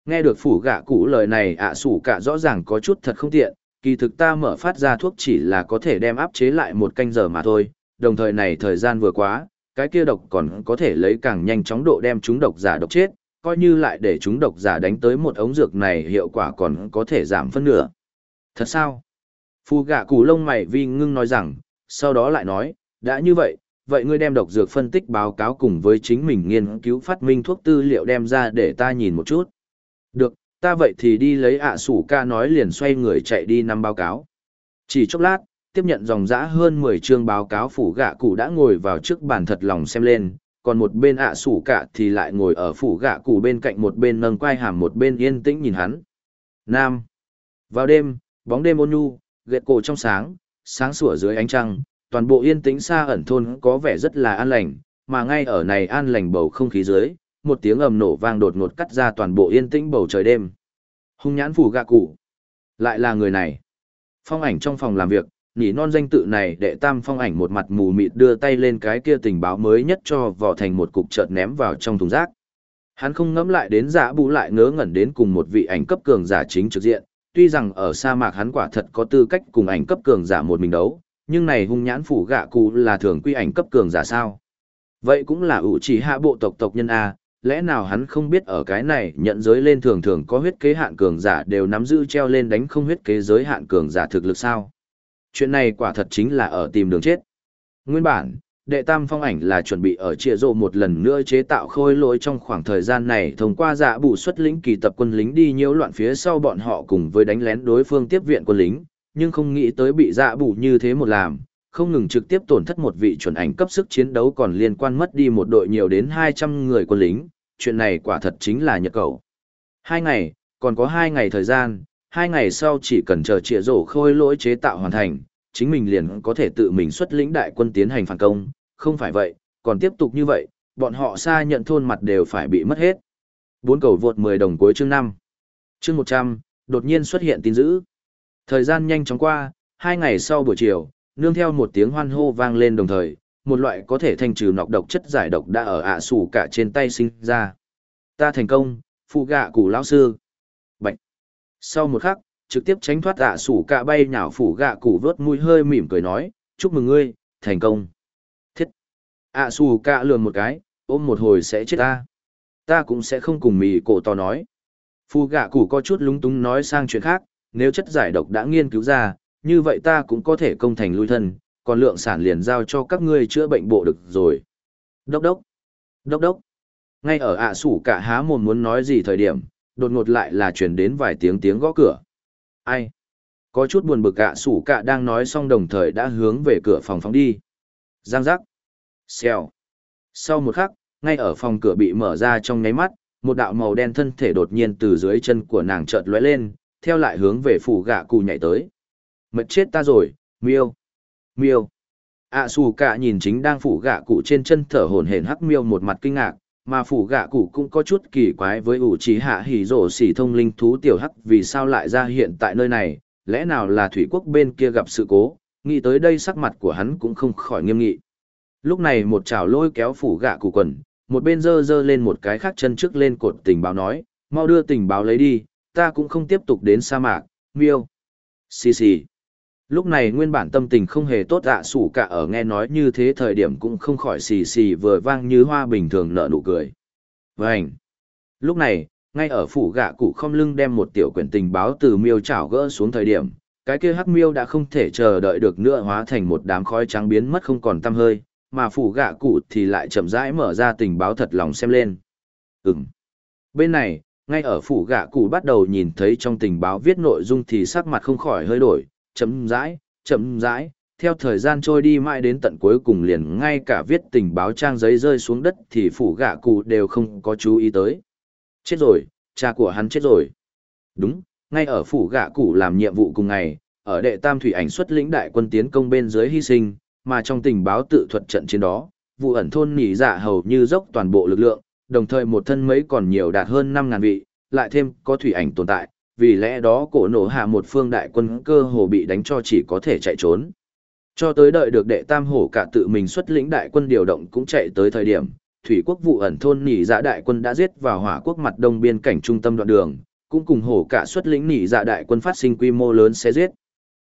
Nghe được phủ gạ cụ lời này ạ à sủ cả rõ ràng có chút thật không tiện, kỳ thực ta mở phát ra thuốc chỉ là có thể đem áp chế lại một canh giờ mà thôi, đồng thời này thời gian vừa quá, cái kia độc còn có thể lấy càng nhanh chóng độ đem chúng độc giả độc chết, coi như lại để chúng độc giả đánh tới một ống dược này hiệu quả còn có thể giảm phân nửa. Thật sao? Phu gạ củ lông mày vi ngưng nói rằng, sau đó lại nói, đã như vậy, vậy ngươi đem độc dược phân tích báo cáo cùng với chính mình nghiên cứu phát minh thuốc tư liệu đem ra để ta nhìn một chút. Được, ta vậy thì đi lấy ạ sủ ca nói liền xoay người chạy đi năm báo cáo. Chỉ chốc lát, tiếp nhận dòng dã hơn 10 chương báo cáo phủ gạ cụ đã ngồi vào trước bàn thật lòng xem lên, còn một bên ạ sủ cả thì lại ngồi ở phủ gạ cụ bên cạnh một bên nâng quai hàm một bên yên tĩnh nhìn hắn. Nam. Vào đêm, bóng đêm ôn nhu, gẹt cổ trong sáng, sáng sủa dưới ánh trăng, toàn bộ yên tĩnh xa ẩn thôn có vẻ rất là an lành, mà ngay ở này an lành bầu không khí dưới, một tiếng ầm nổ vang đột ngột cắt ra toàn bộ yên tĩnh bầu trời đêm. Hung nhãn phủ gạ cụ. Lại là người này. Phong ảnh trong phòng làm việc, nỉ non danh tự này đệ tam phong ảnh một mặt mù mịt đưa tay lên cái kia tình báo mới nhất cho vò thành một cục chợt ném vào trong thùng rác. Hắn không ngẫm lại đến giả bù lại ngớ ngẩn đến cùng một vị ảnh cấp cường giả chính trực diện, tuy rằng ở sa mạc hắn quả thật có tư cách cùng ảnh cấp cường giả một mình đấu, nhưng này hung nhãn phủ gạ cụ là thường quy ảnh cấp cường giả sao. Vậy cũng là ủ chỉ hạ bộ tộc tộc nhân A, lẽ nào hắn không biết ở cái này nhận giới lên thường thường có huyết kế hạn cường giả đều nắm giữ treo lên đánh không huyết kế giới hạn cường giả thực lực sao? Chuyện này quả thật chính là ở tìm đường chết. Nguyên bản, đệ tam phong ảnh là chuẩn bị ở chia rộ một lần nữa chế tạo khôi lỗi trong khoảng thời gian này thông qua dạ bù xuất lính kỳ tập quân lính đi nhiễu loạn phía sau bọn họ cùng với đánh lén đối phương tiếp viện quân lính nhưng không nghĩ tới bị dạ bù như thế một làm, không ngừng trực tiếp tổn thất một vị chuẩn ảnh cấp sức chiến đấu còn liên quan mất đi một đội nhiều đến 200 người quân lính, chuyện này quả thật chính là nhật cầu. Hai ngày, còn có hai ngày thời gian, hai ngày sau chỉ cần chờ trịa rổ khôi lỗi chế tạo hoàn thành, chính mình liền có thể tự mình xuất lĩnh đại quân tiến hành phản công, không phải vậy, còn tiếp tục như vậy, bọn họ xa nhận thôn mặt đều phải bị mất hết. Bốn cầu vượt 10 đồng cuối chương 5. Chương 100, đột nhiên xuất hiện tin dữ. Thời gian nhanh chóng qua, hai ngày sau buổi chiều, nương theo một tiếng hoan hô vang lên đồng thời, một loại có thể thanh trừ nọc độc chất giải độc đã ở ạ à sủ cả trên tay sinh ra. Ta thành công, phụ gạ củ lão sư. Sau một khắc, trực tiếp tránh thoát ạ sủ cạ bay nhào phủ gạ củ vớt mũi hơi mỉm cười nói, chúc mừng ngươi, thành công. Thiết. ạ sủ cạ lườm một cái, ôm một hồi sẽ chết ta. Ta cũng sẽ không cùng mì cổ to nói. Phù gạ củ có chút lúng túng nói sang chuyện khác, nếu chất giải độc đã nghiên cứu ra, như vậy ta cũng có thể công thành lui thân, còn lượng sản liền giao cho các ngươi chữa bệnh bộ được rồi. Đốc đốc, đốc đốc. Ngay ở ạ sủ cả há mồm muốn nói gì thời điểm, đột ngột lại là chuyển đến vài tiếng tiếng gõ cửa. Ai? Có chút buồn bực ạ sủ cả đang nói xong đồng thời đã hướng về cửa phòng phóng đi. Giang giác. Xèo. Sau một khắc, ngay ở phòng cửa bị mở ra trong nháy mắt, một đạo màu đen thân thể đột nhiên từ dưới chân của nàng chợt lóe lên, theo lại hướng về phủ gạ cụ nhảy tới. Mệt chết ta rồi, miêu. Miêu. ạ xù cả nhìn chính đang phủ gạ cụ trên chân thở hổn hển hắc miêu một mặt kinh ngạc, mà phủ gạ cụ cũng có chút kỳ quái với ủ trí hạ hỉ rổ xỉ thông linh thú tiểu hắc vì sao lại ra hiện tại nơi này, lẽ nào là thủy quốc bên kia gặp sự cố, nghĩ tới đây sắc mặt của hắn cũng không khỏi nghiêm nghị. Lúc này một chảo lôi kéo phủ gạ cụ quần, một bên dơ dơ lên một cái khác chân trước lên cột tình báo nói, mau đưa tình báo lấy đi, ta cũng không tiếp tục đến sa mạc, miêu. Xì xì. Lúc này nguyên bản tâm tình không hề tốt ạ à, sủ cả ở nghe nói như thế thời điểm cũng không khỏi xì xì vừa vang như hoa bình thường nở nụ cười. Vânh! Lúc này, ngay ở phủ gạ cụ không lưng đem một tiểu quyển tình báo từ miêu chảo gỡ xuống thời điểm, cái kia hắc miêu đã không thể chờ đợi được nữa hóa thành một đám khói trắng biến mất không còn tăm hơi, mà phủ gạ cụ thì lại chậm rãi mở ra tình báo thật lòng xem lên. Ừm. Bên này, ngay ở phủ gạ cụ bắt đầu nhìn thấy trong tình báo viết nội dung thì sắc mặt không khỏi hơi đổi, chậm rãi, chậm rãi, theo thời gian trôi đi mãi đến tận cuối cùng liền ngay cả viết tình báo trang giấy rơi xuống đất thì phủ gạ cụ đều không có chú ý tới. Chết rồi, cha của hắn chết rồi. Đúng, ngay ở phủ gạ cụ làm nhiệm vụ cùng ngày, ở đệ tam thủy ảnh xuất lĩnh đại quân tiến công bên dưới hy sinh, mà trong tình báo tự thuật trận chiến đó, vụ ẩn thôn nỉ dạ hầu như dốc toàn bộ lực lượng, đồng thời một thân mấy còn nhiều đạt hơn 5.000 vị, lại thêm có thủy ảnh tồn tại, vì lẽ đó cổ nổ hạ một phương đại quân cơ hồ bị đánh cho chỉ có thể chạy trốn. Cho tới đợi được đệ tam hổ cả tự mình xuất lĩnh đại quân điều động cũng chạy tới thời điểm, thủy quốc vụ ẩn thôn nỉ dạ đại quân đã giết vào hỏa quốc mặt đông biên cảnh trung tâm đoạn đường, cũng cùng hổ cả xuất lĩnh nỉ dạ đại quân phát sinh quy mô lớn sẽ giết.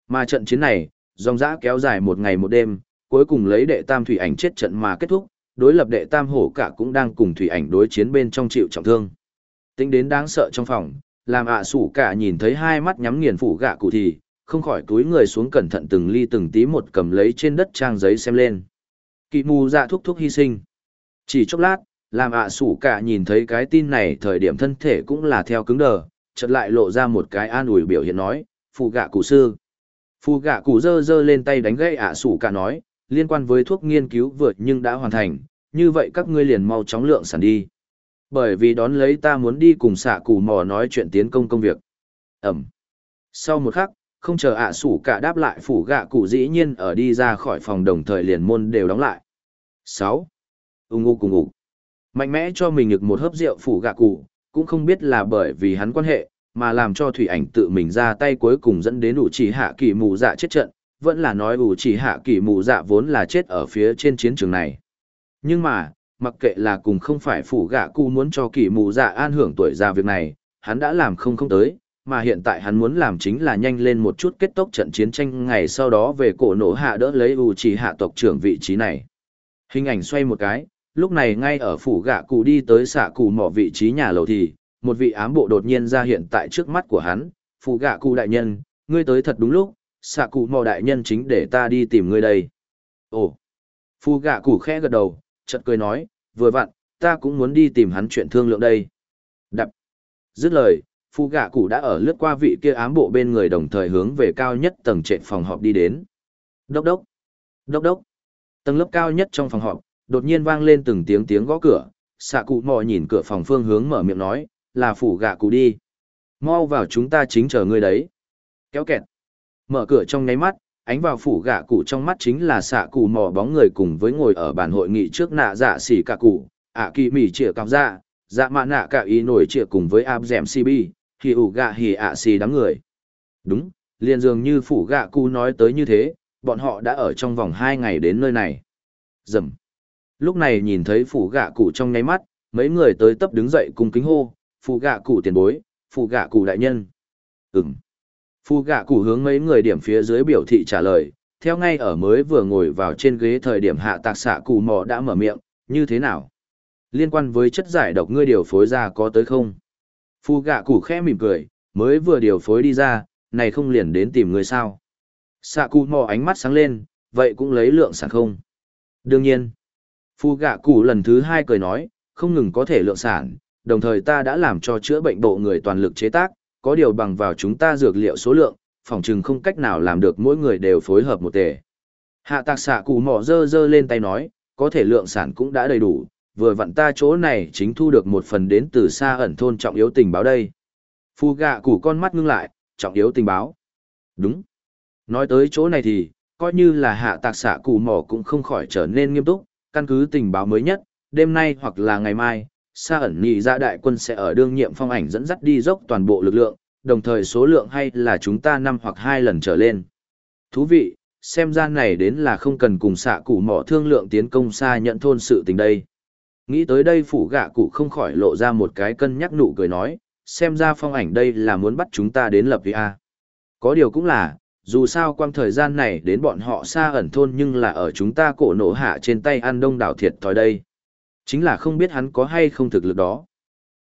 Mà trận chiến này, dòng dã kéo dài một ngày một đêm, cuối cùng lấy đệ tam thủy ảnh chết trận mà kết thúc, đối lập đệ tam hổ cả cũng đang cùng thủy ảnh đối chiến bên trong chịu trọng thương. Tính đến đáng sợ trong phòng, làm ạ à sủ cả nhìn thấy hai mắt nhắm nghiền phủ gạ cụ thì, không khỏi túi người xuống cẩn thận từng ly từng tí một cầm lấy trên đất trang giấy xem lên. Kỵ mù dạ thúc thúc hy sinh. Chỉ chốc lát, làm ạ à sủ cả nhìn thấy cái tin này thời điểm thân thể cũng là theo cứng đờ, chợt lại lộ ra một cái an ủi biểu hiện nói, phụ gạ cụ sư. Phụ gạ cụ dơ dơ lên tay đánh gãy ạ à sủ cả nói, liên quan với thuốc nghiên cứu vượt nhưng đã hoàn thành, như vậy các ngươi liền mau chóng lượng sản đi. Bởi vì đón lấy ta muốn đi cùng xạ củ mò nói chuyện tiến công công việc. Ẩm. Sau một khắc, không chờ ạ à sủ cả đáp lại phủ gạ cụ dĩ nhiên ở đi ra khỏi phòng đồng thời liền môn đều đóng lại. 6. Ung ngu cùng ngủ. Mạnh mẽ cho mình ngực một hớp rượu phủ gạ cụ, cũng không biết là bởi vì hắn quan hệ, mà làm cho thủy ảnh tự mình ra tay cuối cùng dẫn đến ủ chỉ hạ kỳ mù dạ chết trận, vẫn là nói ủ chỉ hạ kỳ mù dạ vốn là chết ở phía trên chiến trường này. Nhưng mà, mặc kệ là cùng không phải phủ gạ cụ muốn cho kỳ mù dạ an hưởng tuổi già việc này, hắn đã làm không không tới, mà hiện tại hắn muốn làm chính là nhanh lên một chút kết thúc trận chiến tranh ngày sau đó về cổ nổ hạ đỡ lấy ủ chỉ hạ tộc trưởng vị trí này. Hình ảnh xoay một cái, lúc này ngay ở phủ gạ cụ đi tới xạ cụ mỏ vị trí nhà lầu thì, một vị ám bộ đột nhiên ra hiện tại trước mắt của hắn, phủ gạ cụ đại nhân, ngươi tới thật đúng lúc, xạ cụ mỏ đại nhân chính để ta đi tìm ngươi đây. Ồ, phủ gạ cụ khẽ gật đầu, chợt cười nói, vừa vặn, ta cũng muốn đi tìm hắn chuyện thương lượng đây. Đập. Dứt lời, Phu gạ cụ đã ở lướt qua vị kia ám bộ bên người đồng thời hướng về cao nhất tầng trệt phòng họp đi đến. Đốc đốc, đốc đốc. Tầng lớp cao nhất trong phòng họp, đột nhiên vang lên từng tiếng tiếng gõ cửa, xạ cụ mò nhìn cửa phòng phương hướng mở miệng nói, là phủ gạ cụ đi. Mau vào chúng ta chính chờ ngươi đấy. Kéo kẹt. Mở cửa trong ngáy mắt, ánh vào phủ gạ cụ trong mắt chính là xạ cụ mò bóng người cùng với ngồi ở bàn hội nghị trước nạ dạ xỉ cả cụ, ạ kỳ mỉ chĩa cao dạ, dạ mạ nạ cả ý nổi chĩa cùng với áp dẻm cb, hì ủ gạ hì ạ xì đám người. Đúng, liền dường như phủ gạ cụ nói tới như thế, bọn họ đã ở trong vòng hai ngày đến nơi này. Dầm. Lúc này nhìn thấy phủ gạ cụ trong nháy mắt, mấy người tới tấp đứng dậy cùng kính hô, phủ gạ cụ tiền bối, phủ gạ cụ đại nhân. ừng Phu gạ cụ hướng mấy người điểm phía dưới biểu thị trả lời, theo ngay ở mới vừa ngồi vào trên ghế thời điểm hạ tạc xạ cụ mò đã mở miệng, như thế nào? Liên quan với chất giải độc ngươi điều phối ra có tới không? Phu gạ cụ khẽ mỉm cười, mới vừa điều phối đi ra, này không liền đến tìm ngươi sao? Xạ cụ mò ánh mắt sáng lên, vậy cũng lấy lượng sản không? Đương nhiên. Phu gạ cụ lần thứ hai cười nói, không ngừng có thể lượng sản, đồng thời ta đã làm cho chữa bệnh bộ người toàn lực chế tác, có điều bằng vào chúng ta dược liệu số lượng, phòng trừng không cách nào làm được mỗi người đều phối hợp một tề. Hạ tạc xạ cụ mỏ dơ dơ lên tay nói, có thể lượng sản cũng đã đầy đủ, vừa vặn ta chỗ này chính thu được một phần đến từ xa ẩn thôn trọng yếu tình báo đây. Phu gạ cụ con mắt ngưng lại, trọng yếu tình báo. Đúng. Nói tới chỗ này thì, coi như là hạ tạc xạ cụ mỏ cũng không khỏi trở nên nghiêm túc, căn cứ tình báo mới nhất, đêm nay hoặc là ngày mai, xa ẩn nhị ra đại quân sẽ ở đương nhiệm phong ảnh dẫn dắt đi dốc toàn bộ lực lượng, đồng thời số lượng hay là chúng ta năm hoặc hai lần trở lên. Thú vị, xem ra này đến là không cần cùng xạ cụ mỏ thương lượng tiến công xa nhận thôn sự tình đây. Nghĩ tới đây phủ gạ cụ không khỏi lộ ra một cái cân nhắc nụ cười nói, xem ra phong ảnh đây là muốn bắt chúng ta đến lập vì A. Có điều cũng là, dù sao quang thời gian này đến bọn họ xa ẩn thôn nhưng là ở chúng ta cổ nổ hạ trên tay ăn đông đảo thiệt thòi đây. Chính là không biết hắn có hay không thực lực đó.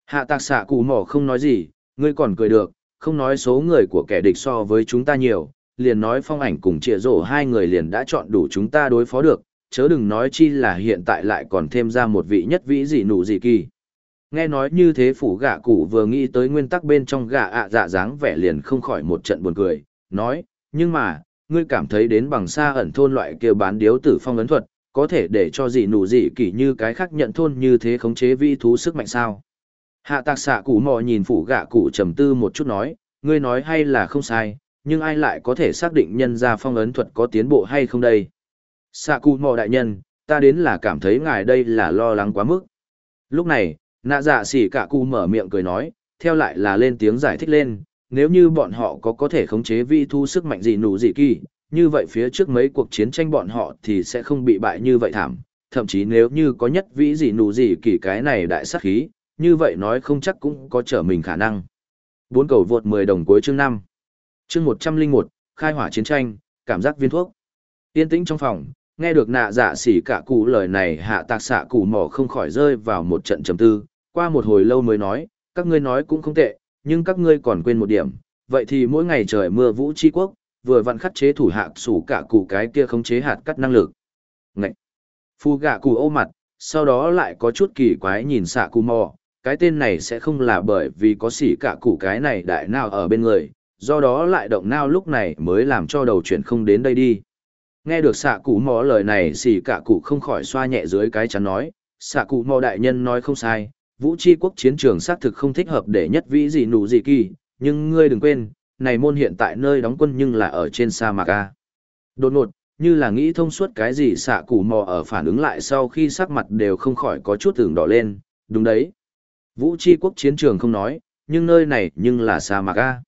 Hạ tạc xạ cụ mỏ không nói gì, ngươi còn cười được, không nói số người của kẻ địch so với chúng ta nhiều, liền nói phong ảnh cùng trịa rổ hai người liền đã chọn đủ chúng ta đối phó được, chớ đừng nói chi là hiện tại lại còn thêm ra một vị nhất vĩ gì nụ gì kỳ. Nghe nói như thế phủ gạ cụ vừa nghĩ tới nguyên tắc bên trong gạ ạ dạ dáng vẻ liền không khỏi một trận buồn cười, nói, nhưng mà, ngươi cảm thấy đến bằng xa ẩn thôn loại kia bán điếu tử phong ấn thuật, có thể để cho gì nụ gì kỳ như cái khác nhận thôn như thế khống chế vi thú sức mạnh sao. Hạ tạc xạ cụ mò nhìn phủ gạ cụ trầm tư một chút nói, ngươi nói hay là không sai, nhưng ai lại có thể xác định nhân ra phong ấn thuật có tiến bộ hay không đây? Xạ cụ mò đại nhân, ta đến là cảm thấy ngài đây là lo lắng quá mức. Lúc này, nạ dạ xỉ cả cụ mở miệng cười nói, theo lại là lên tiếng giải thích lên, nếu như bọn họ có có thể khống chế vi thu sức mạnh gì nụ gì kỳ, như vậy phía trước mấy cuộc chiến tranh bọn họ thì sẽ không bị bại như vậy thảm, thậm chí nếu như có nhất vĩ gì nụ gì kỳ cái này đại sát khí, như vậy nói không chắc cũng có trở mình khả năng. Bốn cầu vượt 10 đồng cuối chương 5. Chương 101, khai hỏa chiến tranh, cảm giác viên thuốc. Yên tĩnh trong phòng, nghe được nạ dạ xỉ cả cụ lời này hạ tạc xạ cụ mỏ không khỏi rơi vào một trận trầm tư, qua một hồi lâu mới nói, các ngươi nói cũng không tệ, nhưng các ngươi còn quên một điểm, vậy thì mỗi ngày trời mưa vũ chi quốc, vừa vặn khắc chế thủ hạ sủ cả cụ cái kia khống chế hạt cắt năng lực. Ngậy! Phu gạ cụ ô mặt, sau đó lại có chút kỳ quái nhìn xạ cụ mò, cái tên này sẽ không là bởi vì có xỉ cả cụ cái này đại nào ở bên người, do đó lại động nao lúc này mới làm cho đầu chuyển không đến đây đi. Nghe được xạ cụ mò lời này xỉ cả cụ không khỏi xoa nhẹ dưới cái chắn nói, xạ cụ mò đại nhân nói không sai, vũ chi quốc chiến trường xác thực không thích hợp để nhất vĩ gì nụ gì kỳ, nhưng ngươi đừng quên, này môn hiện tại nơi đóng quân nhưng là ở trên sa mạc A. Đột ngột, như là nghĩ thông suốt cái gì xạ cù mò ở phản ứng lại sau khi sắc mặt đều không khỏi có chút tưởng đỏ lên, đúng đấy. Vũ chi quốc chiến trường không nói, nhưng nơi này nhưng là sa mạc A.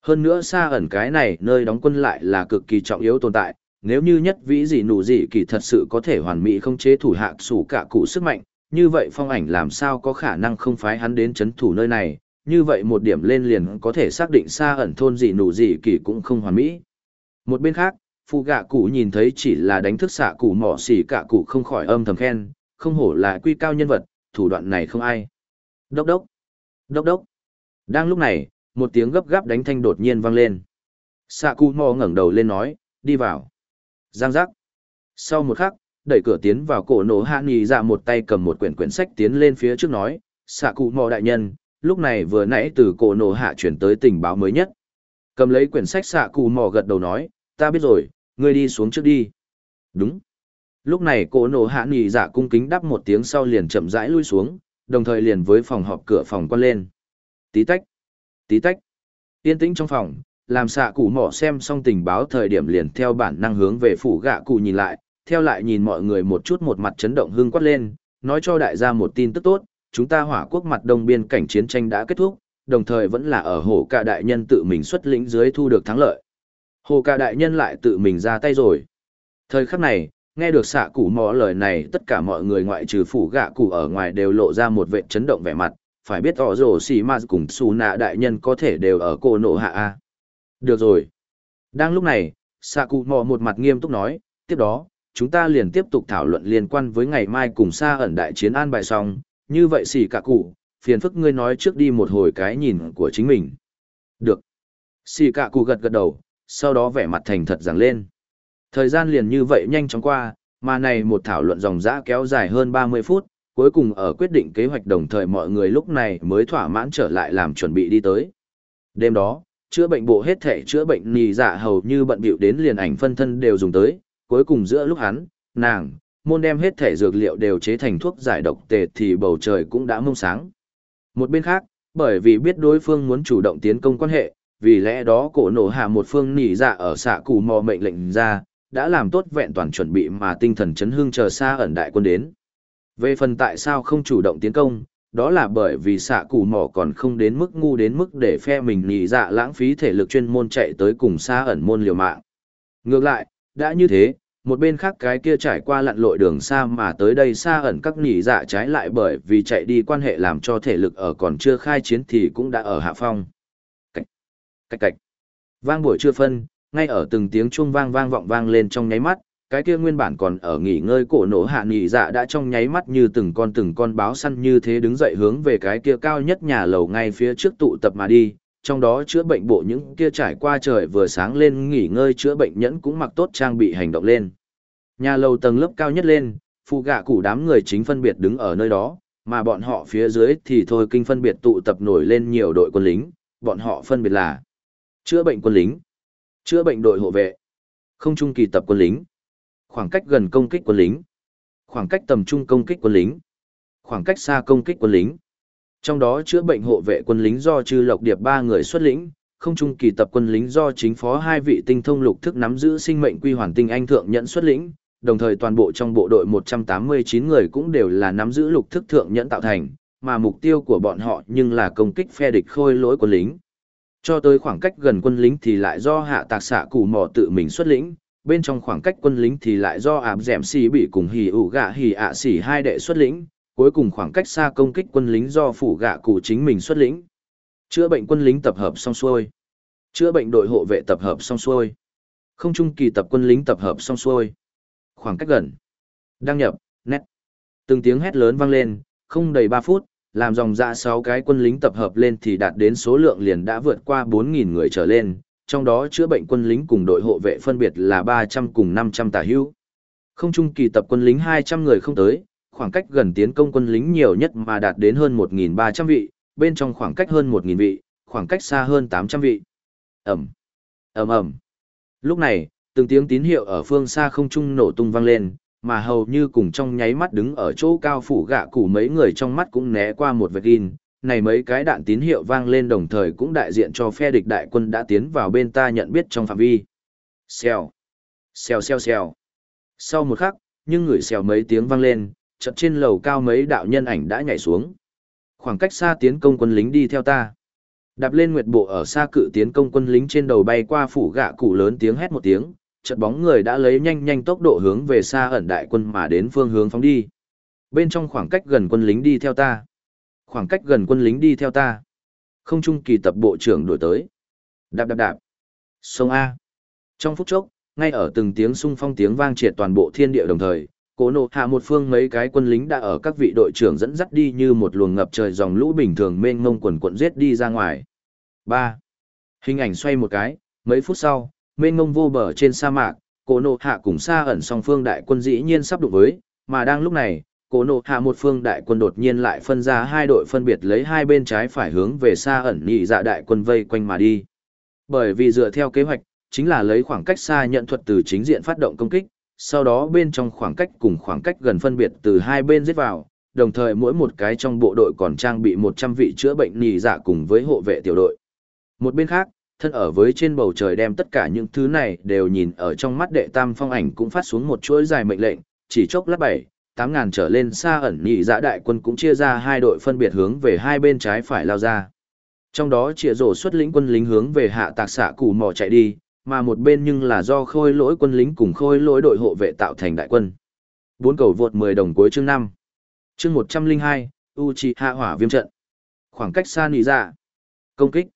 Hơn nữa xa ẩn cái này nơi đóng quân lại là cực kỳ trọng yếu tồn tại, nếu như nhất vĩ gì nụ gì kỳ thật sự có thể hoàn mỹ không chế thủ hạ sủ cả cụ sức mạnh, như vậy phong ảnh làm sao có khả năng không phái hắn đến chấn thủ nơi này, như vậy một điểm lên liền có thể xác định xa ẩn thôn gì nụ gì kỳ cũng không hoàn mỹ. Một bên khác, phụ gạ cụ nhìn thấy chỉ là đánh thức xạ cụ mỏ xỉ cả cụ không khỏi âm thầm khen, không hổ là quy cao nhân vật, thủ đoạn này không ai. Đốc đốc, đốc đốc. Đang lúc này, một tiếng gấp gáp đánh thanh đột nhiên vang lên. Xạ cụ mỏ ngẩng đầu lên nói, đi vào. Giang giác. Sau một khắc, đẩy cửa tiến vào cổ nổ hạ nghỉ ra một tay cầm một quyển quyển sách tiến lên phía trước nói xạ cụ mỏ đại nhân lúc này vừa nãy từ cổ nổ hạ chuyển tới tình báo mới nhất. Cầm lấy quyển sách xạ cụ mò gật đầu nói, ta biết rồi, ngươi đi xuống trước đi. Đúng. Lúc này cổ nổ hạ nghỉ dạ cung kính đắp một tiếng sau liền chậm rãi lui xuống, đồng thời liền với phòng họp cửa phòng quan lên. Tí tách, tí tách. Yên tĩnh trong phòng, làm xạ cụ mỏ xem xong tình báo thời điểm liền theo bản năng hướng về phủ gạ cụ nhìn lại, theo lại nhìn mọi người một chút một mặt chấn động hưng quát lên, nói cho đại gia một tin tức tốt, chúng ta hỏa quốc mặt đông biên cảnh chiến tranh đã kết thúc, đồng thời vẫn là ở hồ ca đại nhân tự mình xuất lĩnh dưới thu được thắng lợi. Hồ ca đại nhân lại tự mình ra tay rồi. Thời khắc này, nghe được xạ cụ mò lời này tất cả mọi người ngoại trừ phủ gạ cụ ở ngoài đều lộ ra một vệ chấn động vẻ mặt, phải biết tỏ rổ xì ma cùng xù nạ đại nhân có thể đều ở cô nổ hạ A. Được rồi. Đang lúc này, xạ cụ mò một mặt nghiêm túc nói, tiếp đó, chúng ta liền tiếp tục thảo luận liên quan với ngày mai cùng xa ẩn đại chiến an bài xong, như vậy xì cả cụ, phiền phức ngươi nói trước đi một hồi cái nhìn của chính mình. Được. Xì cả cụ gật gật đầu, sau đó vẻ mặt thành thật rằng lên. Thời gian liền như vậy nhanh chóng qua, mà này một thảo luận dòng dã kéo dài hơn 30 phút, cuối cùng ở quyết định kế hoạch đồng thời mọi người lúc này mới thỏa mãn trở lại làm chuẩn bị đi tới. Đêm đó, chữa bệnh bộ hết thể chữa bệnh nì dạ hầu như bận bịu đến liền ảnh phân thân đều dùng tới, cuối cùng giữa lúc hắn, nàng, môn đem hết thể dược liệu đều chế thành thuốc giải độc tề thì bầu trời cũng đã mông sáng. Một bên khác, bởi vì biết đối phương muốn chủ động tiến công quan hệ, vì lẽ đó cổ nổ hạ một phương nỉ dạ ở xạ cù mò mệnh lệnh ra, đã làm tốt vẹn toàn chuẩn bị mà tinh thần chấn hương chờ xa ẩn đại quân đến. Về phần tại sao không chủ động tiến công, đó là bởi vì xạ cù mỏ còn không đến mức ngu đến mức để phe mình nỉ dạ lãng phí thể lực chuyên môn chạy tới cùng xa ẩn môn liều mạng. Ngược lại, đã như thế, một bên khác cái kia trải qua lặn lội đường xa mà tới đây xa ẩn các nhị dạ trái lại bởi vì chạy đi quan hệ làm cho thể lực ở còn chưa khai chiến thì cũng đã ở hạ phong. Cạch, cạch cạch. Vang buổi trưa phân, ngay ở từng tiếng chuông vang vang vọng vang lên trong nháy mắt, cái kia nguyên bản còn ở nghỉ ngơi cổ nổ hạ nhị dạ đã trong nháy mắt như từng con từng con báo săn như thế đứng dậy hướng về cái kia cao nhất nhà lầu ngay phía trước tụ tập mà đi, trong đó chữa bệnh bộ những kia trải qua trời vừa sáng lên nghỉ ngơi chữa bệnh nhẫn cũng mặc tốt trang bị hành động lên. Nhà lầu tầng lớp cao nhất lên, phụ gạ củ đám người chính phân biệt đứng ở nơi đó, mà bọn họ phía dưới thì thôi kinh phân biệt tụ tập nổi lên nhiều đội quân lính, bọn họ phân biệt là chữa bệnh quân lính, chữa bệnh đội hộ vệ, không trung kỳ tập quân lính, khoảng cách gần công kích quân lính, khoảng cách tầm trung công kích quân lính, khoảng cách xa công kích quân lính. Trong đó chữa bệnh hộ vệ quân lính do Trư Lộc Điệp ba người xuất lĩnh, không trung kỳ tập quân lính do chính phó hai vị tinh thông lục thức nắm giữ sinh mệnh quy hoàn tinh anh thượng nhận xuất lĩnh, đồng thời toàn bộ trong bộ đội 189 người cũng đều là nắm giữ lục thức thượng nhẫn tạo thành, mà mục tiêu của bọn họ nhưng là công kích phe địch khôi lỗi quân lính. Cho tới khoảng cách gần quân lính thì lại do hạ tạc xạ củ mỏ tự mình xuất lĩnh, bên trong khoảng cách quân lính thì lại do áp dẻm xì bị cùng hì ủ gạ hì ạ xì hai đệ xuất lĩnh, cuối cùng khoảng cách xa công kích quân lính do phủ gạ cụ chính mình xuất lĩnh. Chữa bệnh quân lính tập hợp xong xuôi. Chữa bệnh đội hộ vệ tập hợp xong xuôi. Không trung kỳ tập quân lính tập hợp xong xuôi. Khoảng cách gần. Đăng nhập, nét. Từng tiếng hét lớn vang lên, không đầy 3 phút, làm dòng dạ 6 cái quân lính tập hợp lên thì đạt đến số lượng liền đã vượt qua 4.000 người trở lên, trong đó chữa bệnh quân lính cùng đội hộ vệ phân biệt là 300 cùng 500 tả hữu. Không trung kỳ tập quân lính 200 người không tới, khoảng cách gần tiến công quân lính nhiều nhất mà đạt đến hơn 1.300 vị, bên trong khoảng cách hơn 1.000 vị, khoảng cách xa hơn 800 vị. Ẩm, ầm ầm. Lúc này, từng tiếng tín hiệu ở phương xa không trung nổ tung vang lên, mà hầu như cùng trong nháy mắt đứng ở chỗ cao phủ gạ củ mấy người trong mắt cũng né qua một vệt in. Này mấy cái đạn tín hiệu vang lên đồng thời cũng đại diện cho phe địch đại quân đã tiến vào bên ta nhận biết trong phạm vi. Xèo, xèo xèo xèo. Sau một khắc, nhưng người xèo mấy tiếng vang lên, chợt trên lầu cao mấy đạo nhân ảnh đã nhảy xuống. Khoảng cách xa tiến công quân lính đi theo ta. Đạp lên nguyệt bộ ở xa cự tiến công quân lính trên đầu bay qua phủ gạ cụ lớn tiếng hét một tiếng, chợt bóng người đã lấy nhanh nhanh tốc độ hướng về xa ẩn đại quân mà đến phương hướng phóng đi. Bên trong khoảng cách gần quân lính đi theo ta. Khoảng cách gần quân lính đi theo ta. Không trung kỳ tập bộ trưởng đổi tới. Đạp đạp đạp. Sông A. Trong phút chốc, ngay ở từng tiếng sung phong tiếng vang triệt toàn bộ thiên địa đồng thời, cố nộ hạ một phương mấy cái quân lính đã ở các vị đội trưởng dẫn dắt đi như một luồng ngập trời dòng lũ bình thường mênh mông quần quận giết đi ra ngoài. 3. Hình ảnh xoay một cái, mấy phút sau, mênh mông vô bờ trên sa mạc, cố nộ hạ cùng xa ẩn song phương đại quân dĩ nhiên sắp đụng với, mà đang lúc này, cố nộ hạ một phương đại quân đột nhiên lại phân ra hai đội phân biệt lấy hai bên trái phải hướng về xa ẩn nhị dạ đại quân vây quanh mà đi. Bởi vì dựa theo kế hoạch, chính là lấy khoảng cách xa nhận thuật từ chính diện phát động công kích, sau đó bên trong khoảng cách cùng khoảng cách gần phân biệt từ hai bên giết vào, đồng thời mỗi một cái trong bộ đội còn trang bị 100 vị chữa bệnh nì dạ cùng với hộ vệ tiểu đội. Một bên khác, thân ở với trên bầu trời đem tất cả những thứ này đều nhìn ở trong mắt đệ tam phong ảnh cũng phát xuống một chuỗi dài mệnh lệnh, chỉ chốc lát bảy, tám ngàn trở lên xa ẩn nì dạ đại quân cũng chia ra hai đội phân biệt hướng về hai bên trái phải lao ra. Trong đó chĩa rổ xuất lĩnh quân lính hướng về hạ tạc xạ củ mò chạy đi, mà một bên nhưng là do khôi lỗi quân lính cùng khôi lỗi đội hộ vệ tạo thành đại quân. Bốn cầu vượt 10 đồng cuối chương 5. Chương 102, hạ hỏa viêm trận. Khoảng cách xa nỉ ra. Công kích.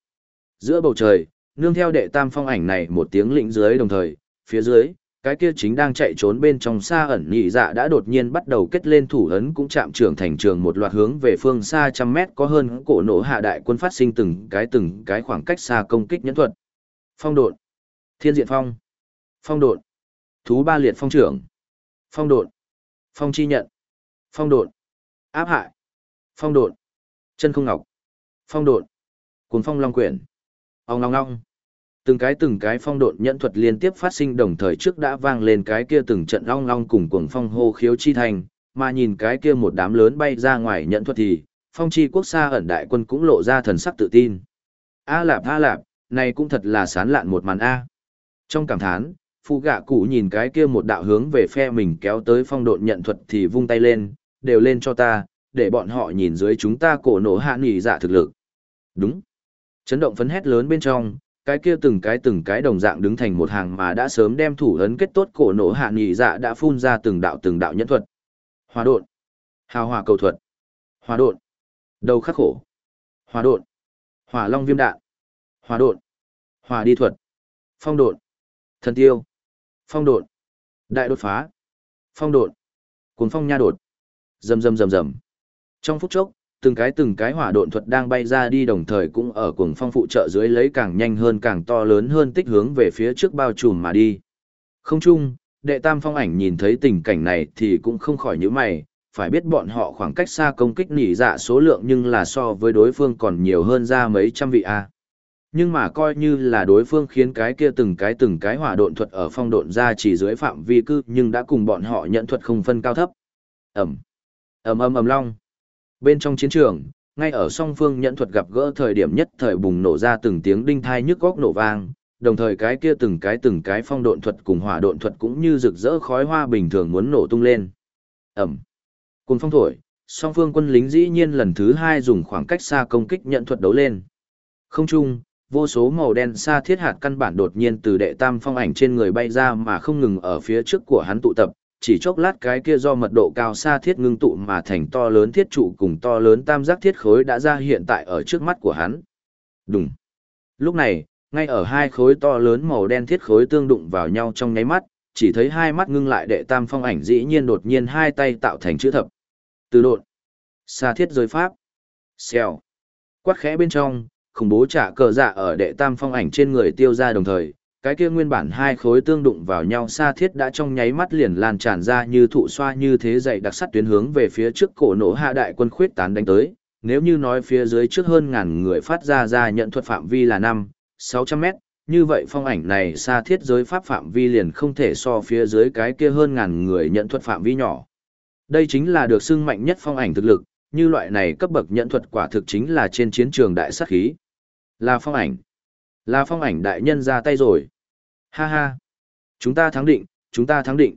Giữa bầu trời, nương theo đệ tam phong ảnh này một tiếng lĩnh dưới đồng thời, phía dưới, cái kia chính đang chạy trốn bên trong xa ẩn nhị dạ đã đột nhiên bắt đầu kết lên thủ ấn cũng chạm trưởng thành trường một loạt hướng về phương xa trăm mét có hơn cổ nổ hạ đại quân phát sinh từng cái từng cái khoảng cách xa công kích nhẫn thuật. Phong độn, thiên diện phong, phong độn, thú ba liệt phong trưởng, phong độn, phong chi nhận, phong độn, áp hại, phong độn, chân không ngọc, phong độn, cuốn phong long quyển, ông long long. Từng cái từng cái phong độn nhẫn thuật liên tiếp phát sinh đồng thời trước đã vang lên cái kia từng trận long long cùng cuồng phong hô khiếu chi thành, mà nhìn cái kia một đám lớn bay ra ngoài nhẫn thuật thì, phong chi quốc xa ẩn đại quân cũng lộ ra thần sắc tự tin. A lạp a lạp, này cũng thật là sán lạn một màn A. Trong cảm thán, phụ gạ cụ nhìn cái kia một đạo hướng về phe mình kéo tới phong độn nhận thuật thì vung tay lên, đều lên cho ta, để bọn họ nhìn dưới chúng ta cổ nổ hạ nghỉ dạ thực lực. Đúng. Chấn động phấn hét lớn bên trong, cái kia từng cái từng cái đồng dạng đứng thành một hàng mà đã sớm đem thủ ấn kết tốt cổ nổ hạ nghỉ dạ đã phun ra từng đạo từng đạo nhẫn thuật. Hòa độn, hào hòa cầu thuật, hòa độn, đầu khắc khổ, hòa độn, hỏa long viêm đạn, hòa độn, hòa đi thuật, phong độn, thần tiêu, phong độn, đại đột phá, phong độn, cuồng phong nha đột, rầm rầm rầm rầm. Trong phút chốc, từng cái từng cái hỏa độn thuật đang bay ra đi đồng thời cũng ở cuồng phong phụ trợ dưới lấy càng nhanh hơn càng to lớn hơn tích hướng về phía trước bao trùm mà đi. Không chung, đệ tam phong ảnh nhìn thấy tình cảnh này thì cũng không khỏi nhíu mày, phải biết bọn họ khoảng cách xa công kích nỉ dạ số lượng nhưng là so với đối phương còn nhiều hơn ra mấy trăm vị A. Nhưng mà coi như là đối phương khiến cái kia từng cái từng cái hỏa độn thuật ở phong độn ra chỉ dưới phạm vi cư nhưng đã cùng bọn họ nhận thuật không phân cao thấp. Ẩm, ầm ầm ầm long. Bên trong chiến trường, ngay ở song phương nhận thuật gặp gỡ thời điểm nhất thời bùng nổ ra từng tiếng đinh thai nhức góc nổ vang, đồng thời cái kia từng cái từng cái phong độn thuật cùng hỏa độn thuật cũng như rực rỡ khói hoa bình thường muốn nổ tung lên. Ẩm. Cùng phong thổi, song phương quân lính dĩ nhiên lần thứ hai dùng khoảng cách xa công kích nhận thuật đấu lên. Không chung, vô số màu đen xa thiết hạt căn bản đột nhiên từ đệ tam phong ảnh trên người bay ra mà không ngừng ở phía trước của hắn tụ tập, chỉ chốc lát cái kia do mật độ cao xa thiết ngưng tụ mà thành to lớn thiết trụ cùng to lớn tam giác thiết khối đã ra hiện tại ở trước mắt của hắn. Đùng. Lúc này, ngay ở hai khối to lớn màu đen thiết khối tương đụng vào nhau trong nháy mắt, chỉ thấy hai mắt ngưng lại đệ tam phong ảnh dĩ nhiên đột nhiên hai tay tạo thành chữ thập. Từ độn. Xa thiết rơi pháp. Xèo. Quát khẽ bên trong, khủng bố trả cờ dạ ở đệ tam phong ảnh trên người tiêu ra đồng thời, cái kia nguyên bản hai khối tương đụng vào nhau xa thiết đã trong nháy mắt liền lan tràn ra như thụ xoa như thế dày đặc sắt tuyến hướng về phía trước cổ nổ hạ đại quân khuyết tán đánh tới. Nếu như nói phía dưới trước hơn ngàn người phát ra ra nhận thuật phạm vi là năm sáu trăm mét như vậy phong ảnh này xa thiết giới pháp phạm vi liền không thể so phía dưới cái kia hơn ngàn người nhận thuật phạm vi nhỏ. Đây chính là được xưng mạnh nhất phong ảnh thực lực như loại này cấp bậc nhận thuật quả thực chính là trên chiến trường đại sát khí là phong ảnh là phong ảnh đại nhân ra tay rồi Ha ha! Chúng ta thắng định, chúng ta thắng định.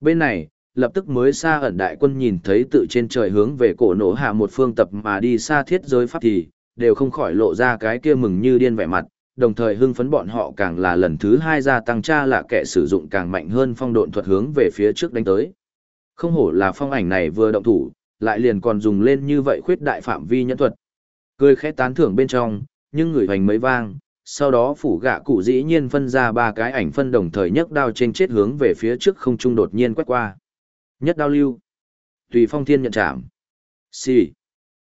Bên này, lập tức mới xa ẩn đại quân nhìn thấy tự trên trời hướng về cổ nổ hạ một phương tập mà đi xa thiết giới pháp thì, đều không khỏi lộ ra cái kia mừng như điên vẻ mặt, đồng thời hưng phấn bọn họ càng là lần thứ hai gia tăng tra là kẻ sử dụng càng mạnh hơn phong độn thuật hướng về phía trước đánh tới. Không hổ là phong ảnh này vừa động thủ, lại liền còn dùng lên như vậy khuyết đại phạm vi nhẫn thuật. Cười khẽ tán thưởng bên trong, nhưng người hoành mấy vang, sau đó phủ gạ cụ dĩ nhiên phân ra ba cái ảnh phân đồng thời nhấc đao trên chết hướng về phía trước không trung đột nhiên quét qua. Nhất đao lưu. Tùy phong thiên nhận chạm. Xì.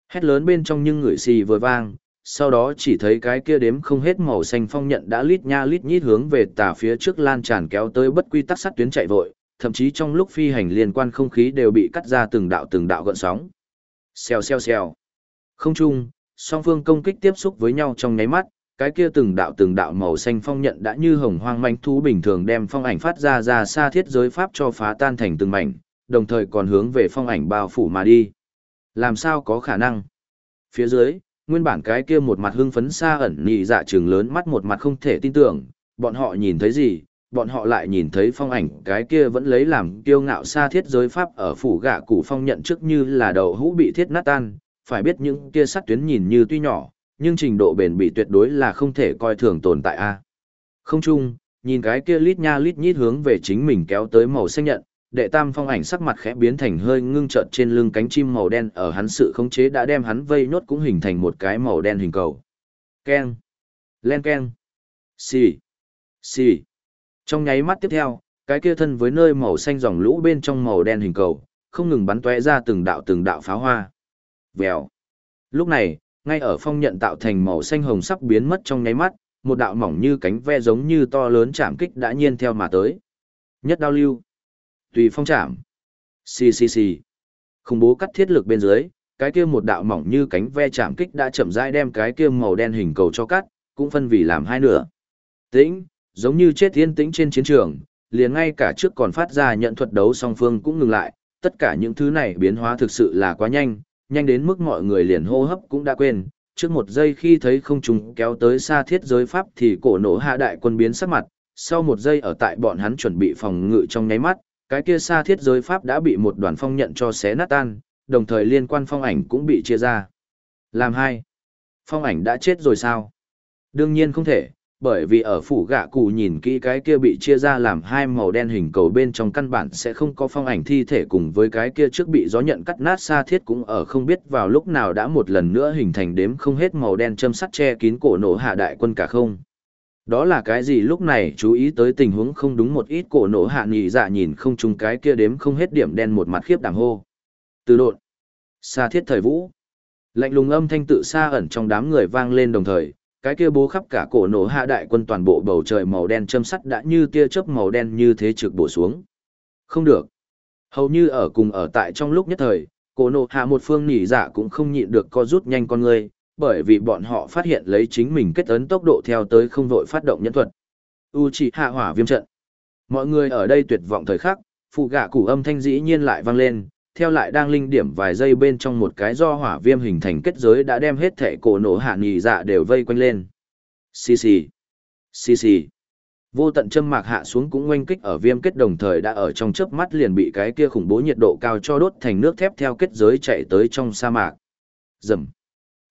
Hét lớn bên trong nhưng người xì vừa vang, sau đó chỉ thấy cái kia đếm không hết màu xanh phong nhận đã lít nha lít nhít hướng về tả phía trước lan tràn kéo tới bất quy tắc sắt tuyến chạy vội, thậm chí trong lúc phi hành liên quan không khí đều bị cắt ra từng đạo từng đạo gợn sóng. Xèo xèo xèo. Không chung, song phương công kích tiếp xúc với nhau trong nháy mắt, cái kia từng đạo từng đạo màu xanh phong nhận đã như hồng hoang manh thú bình thường đem phong ảnh phát ra ra xa thiết giới pháp cho phá tan thành từng mảnh, đồng thời còn hướng về phong ảnh bao phủ mà đi. Làm sao có khả năng? Phía dưới, nguyên bản cái kia một mặt hưng phấn xa ẩn nhị dạ trường lớn mắt một mặt không thể tin tưởng, bọn họ nhìn thấy gì, bọn họ lại nhìn thấy phong ảnh cái kia vẫn lấy làm kiêu ngạo xa thiết giới pháp ở phủ gạ cụ phong nhận trước như là đầu hũ bị thiết nát tan, phải biết những kia sắt tuyến nhìn như tuy nhỏ, nhưng trình độ bền bị tuyệt đối là không thể coi thường tồn tại a. Không chung, nhìn cái kia lít nha lít nhít hướng về chính mình kéo tới màu xanh nhận, đệ tam phong ảnh sắc mặt khẽ biến thành hơi ngưng chợt trên lưng cánh chim màu đen ở hắn sự khống chế đã đem hắn vây nốt cũng hình thành một cái màu đen hình cầu. Keng. Len keng. Xì. Xì. Trong nháy mắt tiếp theo, cái kia thân với nơi màu xanh dòng lũ bên trong màu đen hình cầu, không ngừng bắn tóe ra từng đạo từng đạo pháo hoa. Vèo. Lúc này, ngay ở phong nhận tạo thành màu xanh hồng sắp biến mất trong nháy mắt, một đạo mỏng như cánh ve giống như to lớn chạm kích đã nhiên theo mà tới. Nhất đao lưu. Tùy phong chạm. Xì xì xì. Khủng bố cắt thiết lực bên dưới, cái kia một đạo mỏng như cánh ve chạm kích đã chậm rãi đem cái kia màu đen hình cầu cho cắt, cũng phân vì làm hai nửa. Tĩnh, giống như chết yên tĩnh trên chiến trường, liền ngay cả trước còn phát ra nhận thuật đấu song phương cũng ngừng lại, tất cả những thứ này biến hóa thực sự là quá nhanh, nhanh đến mức mọi người liền hô hấp cũng đã quên. Trước một giây khi thấy không trùng kéo tới xa thiết giới pháp thì cổ nổ hạ đại quân biến sắc mặt, sau một giây ở tại bọn hắn chuẩn bị phòng ngự trong nháy mắt, cái kia xa thiết giới pháp đã bị một đoàn phong nhận cho xé nát tan, đồng thời liên quan phong ảnh cũng bị chia ra. Làm hai, phong ảnh đã chết rồi sao? Đương nhiên không thể, bởi vì ở phủ gạ cụ nhìn kỹ cái kia bị chia ra làm hai màu đen hình cầu bên trong căn bản sẽ không có phong ảnh thi thể cùng với cái kia trước bị gió nhận cắt nát xa thiết cũng ở không biết vào lúc nào đã một lần nữa hình thành đếm không hết màu đen châm sắt che kín cổ nổ hạ đại quân cả không. Đó là cái gì lúc này chú ý tới tình huống không đúng một ít cổ nổ hạ nhị dạ nhìn không chung cái kia đếm không hết điểm đen một mặt khiếp đảm hô. Từ độn. Xa thiết thời vũ. Lạnh lùng âm thanh tự xa ẩn trong đám người vang lên đồng thời, cái kia bố khắp cả cổ nổ hạ đại quân toàn bộ bầu trời màu đen châm sắt đã như tia chớp màu đen như thế trực bổ xuống. Không được. Hầu như ở cùng ở tại trong lúc nhất thời, cổ nổ hạ một phương nỉ dạ cũng không nhịn được co rút nhanh con người, bởi vì bọn họ phát hiện lấy chính mình kết ấn tốc độ theo tới không vội phát động nhân thuật. U chỉ hạ hỏa viêm trận. Mọi người ở đây tuyệt vọng thời khắc, phụ gạ củ âm thanh dĩ nhiên lại vang lên, theo lại đang linh điểm vài giây bên trong một cái do hỏa viêm hình thành kết giới đã đem hết thể cổ nổ hạ nhì dạ đều vây quanh lên. Xì xì. Xì xì. Vô tận châm mạc hạ xuống cũng oanh kích ở viêm kết đồng thời đã ở trong chớp mắt liền bị cái kia khủng bố nhiệt độ cao cho đốt thành nước thép theo kết giới chạy tới trong sa mạc. Dầm.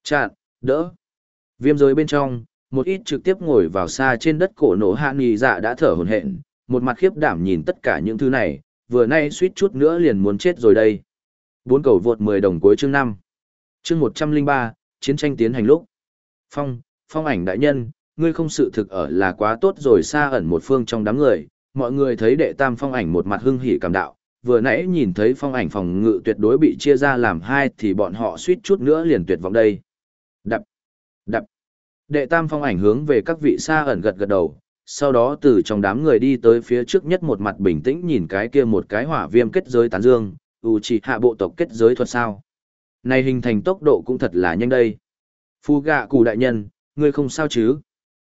Chạn, đỡ. Viêm giới bên trong, một ít trực tiếp ngồi vào xa trên đất cổ nổ hạ nhì dạ đã thở hổn hển, một mặt khiếp đảm nhìn tất cả những thứ này, vừa nay suýt chút nữa liền muốn chết rồi đây. Bốn cầu vượt 10 đồng cuối chương 5. Chương 103, chiến tranh tiến hành lúc. Phong, phong ảnh đại nhân, ngươi không sự thực ở là quá tốt rồi xa ẩn một phương trong đám người, mọi người thấy đệ tam phong ảnh một mặt hưng hỉ cảm đạo, vừa nãy nhìn thấy phong ảnh phòng ngự tuyệt đối bị chia ra làm hai thì bọn họ suýt chút nữa liền tuyệt vọng đây. Đập, đập. Đệ tam phong ảnh hướng về các vị xa ẩn gật gật đầu, sau đó từ trong đám người đi tới phía trước nhất một mặt bình tĩnh nhìn cái kia một cái hỏa viêm kết giới tán dương, ủ chỉ hạ bộ tộc kết giới thuật sao. Này hình thành tốc độ cũng thật là nhanh đây. Phu gạ cụ đại nhân, ngươi không sao chứ?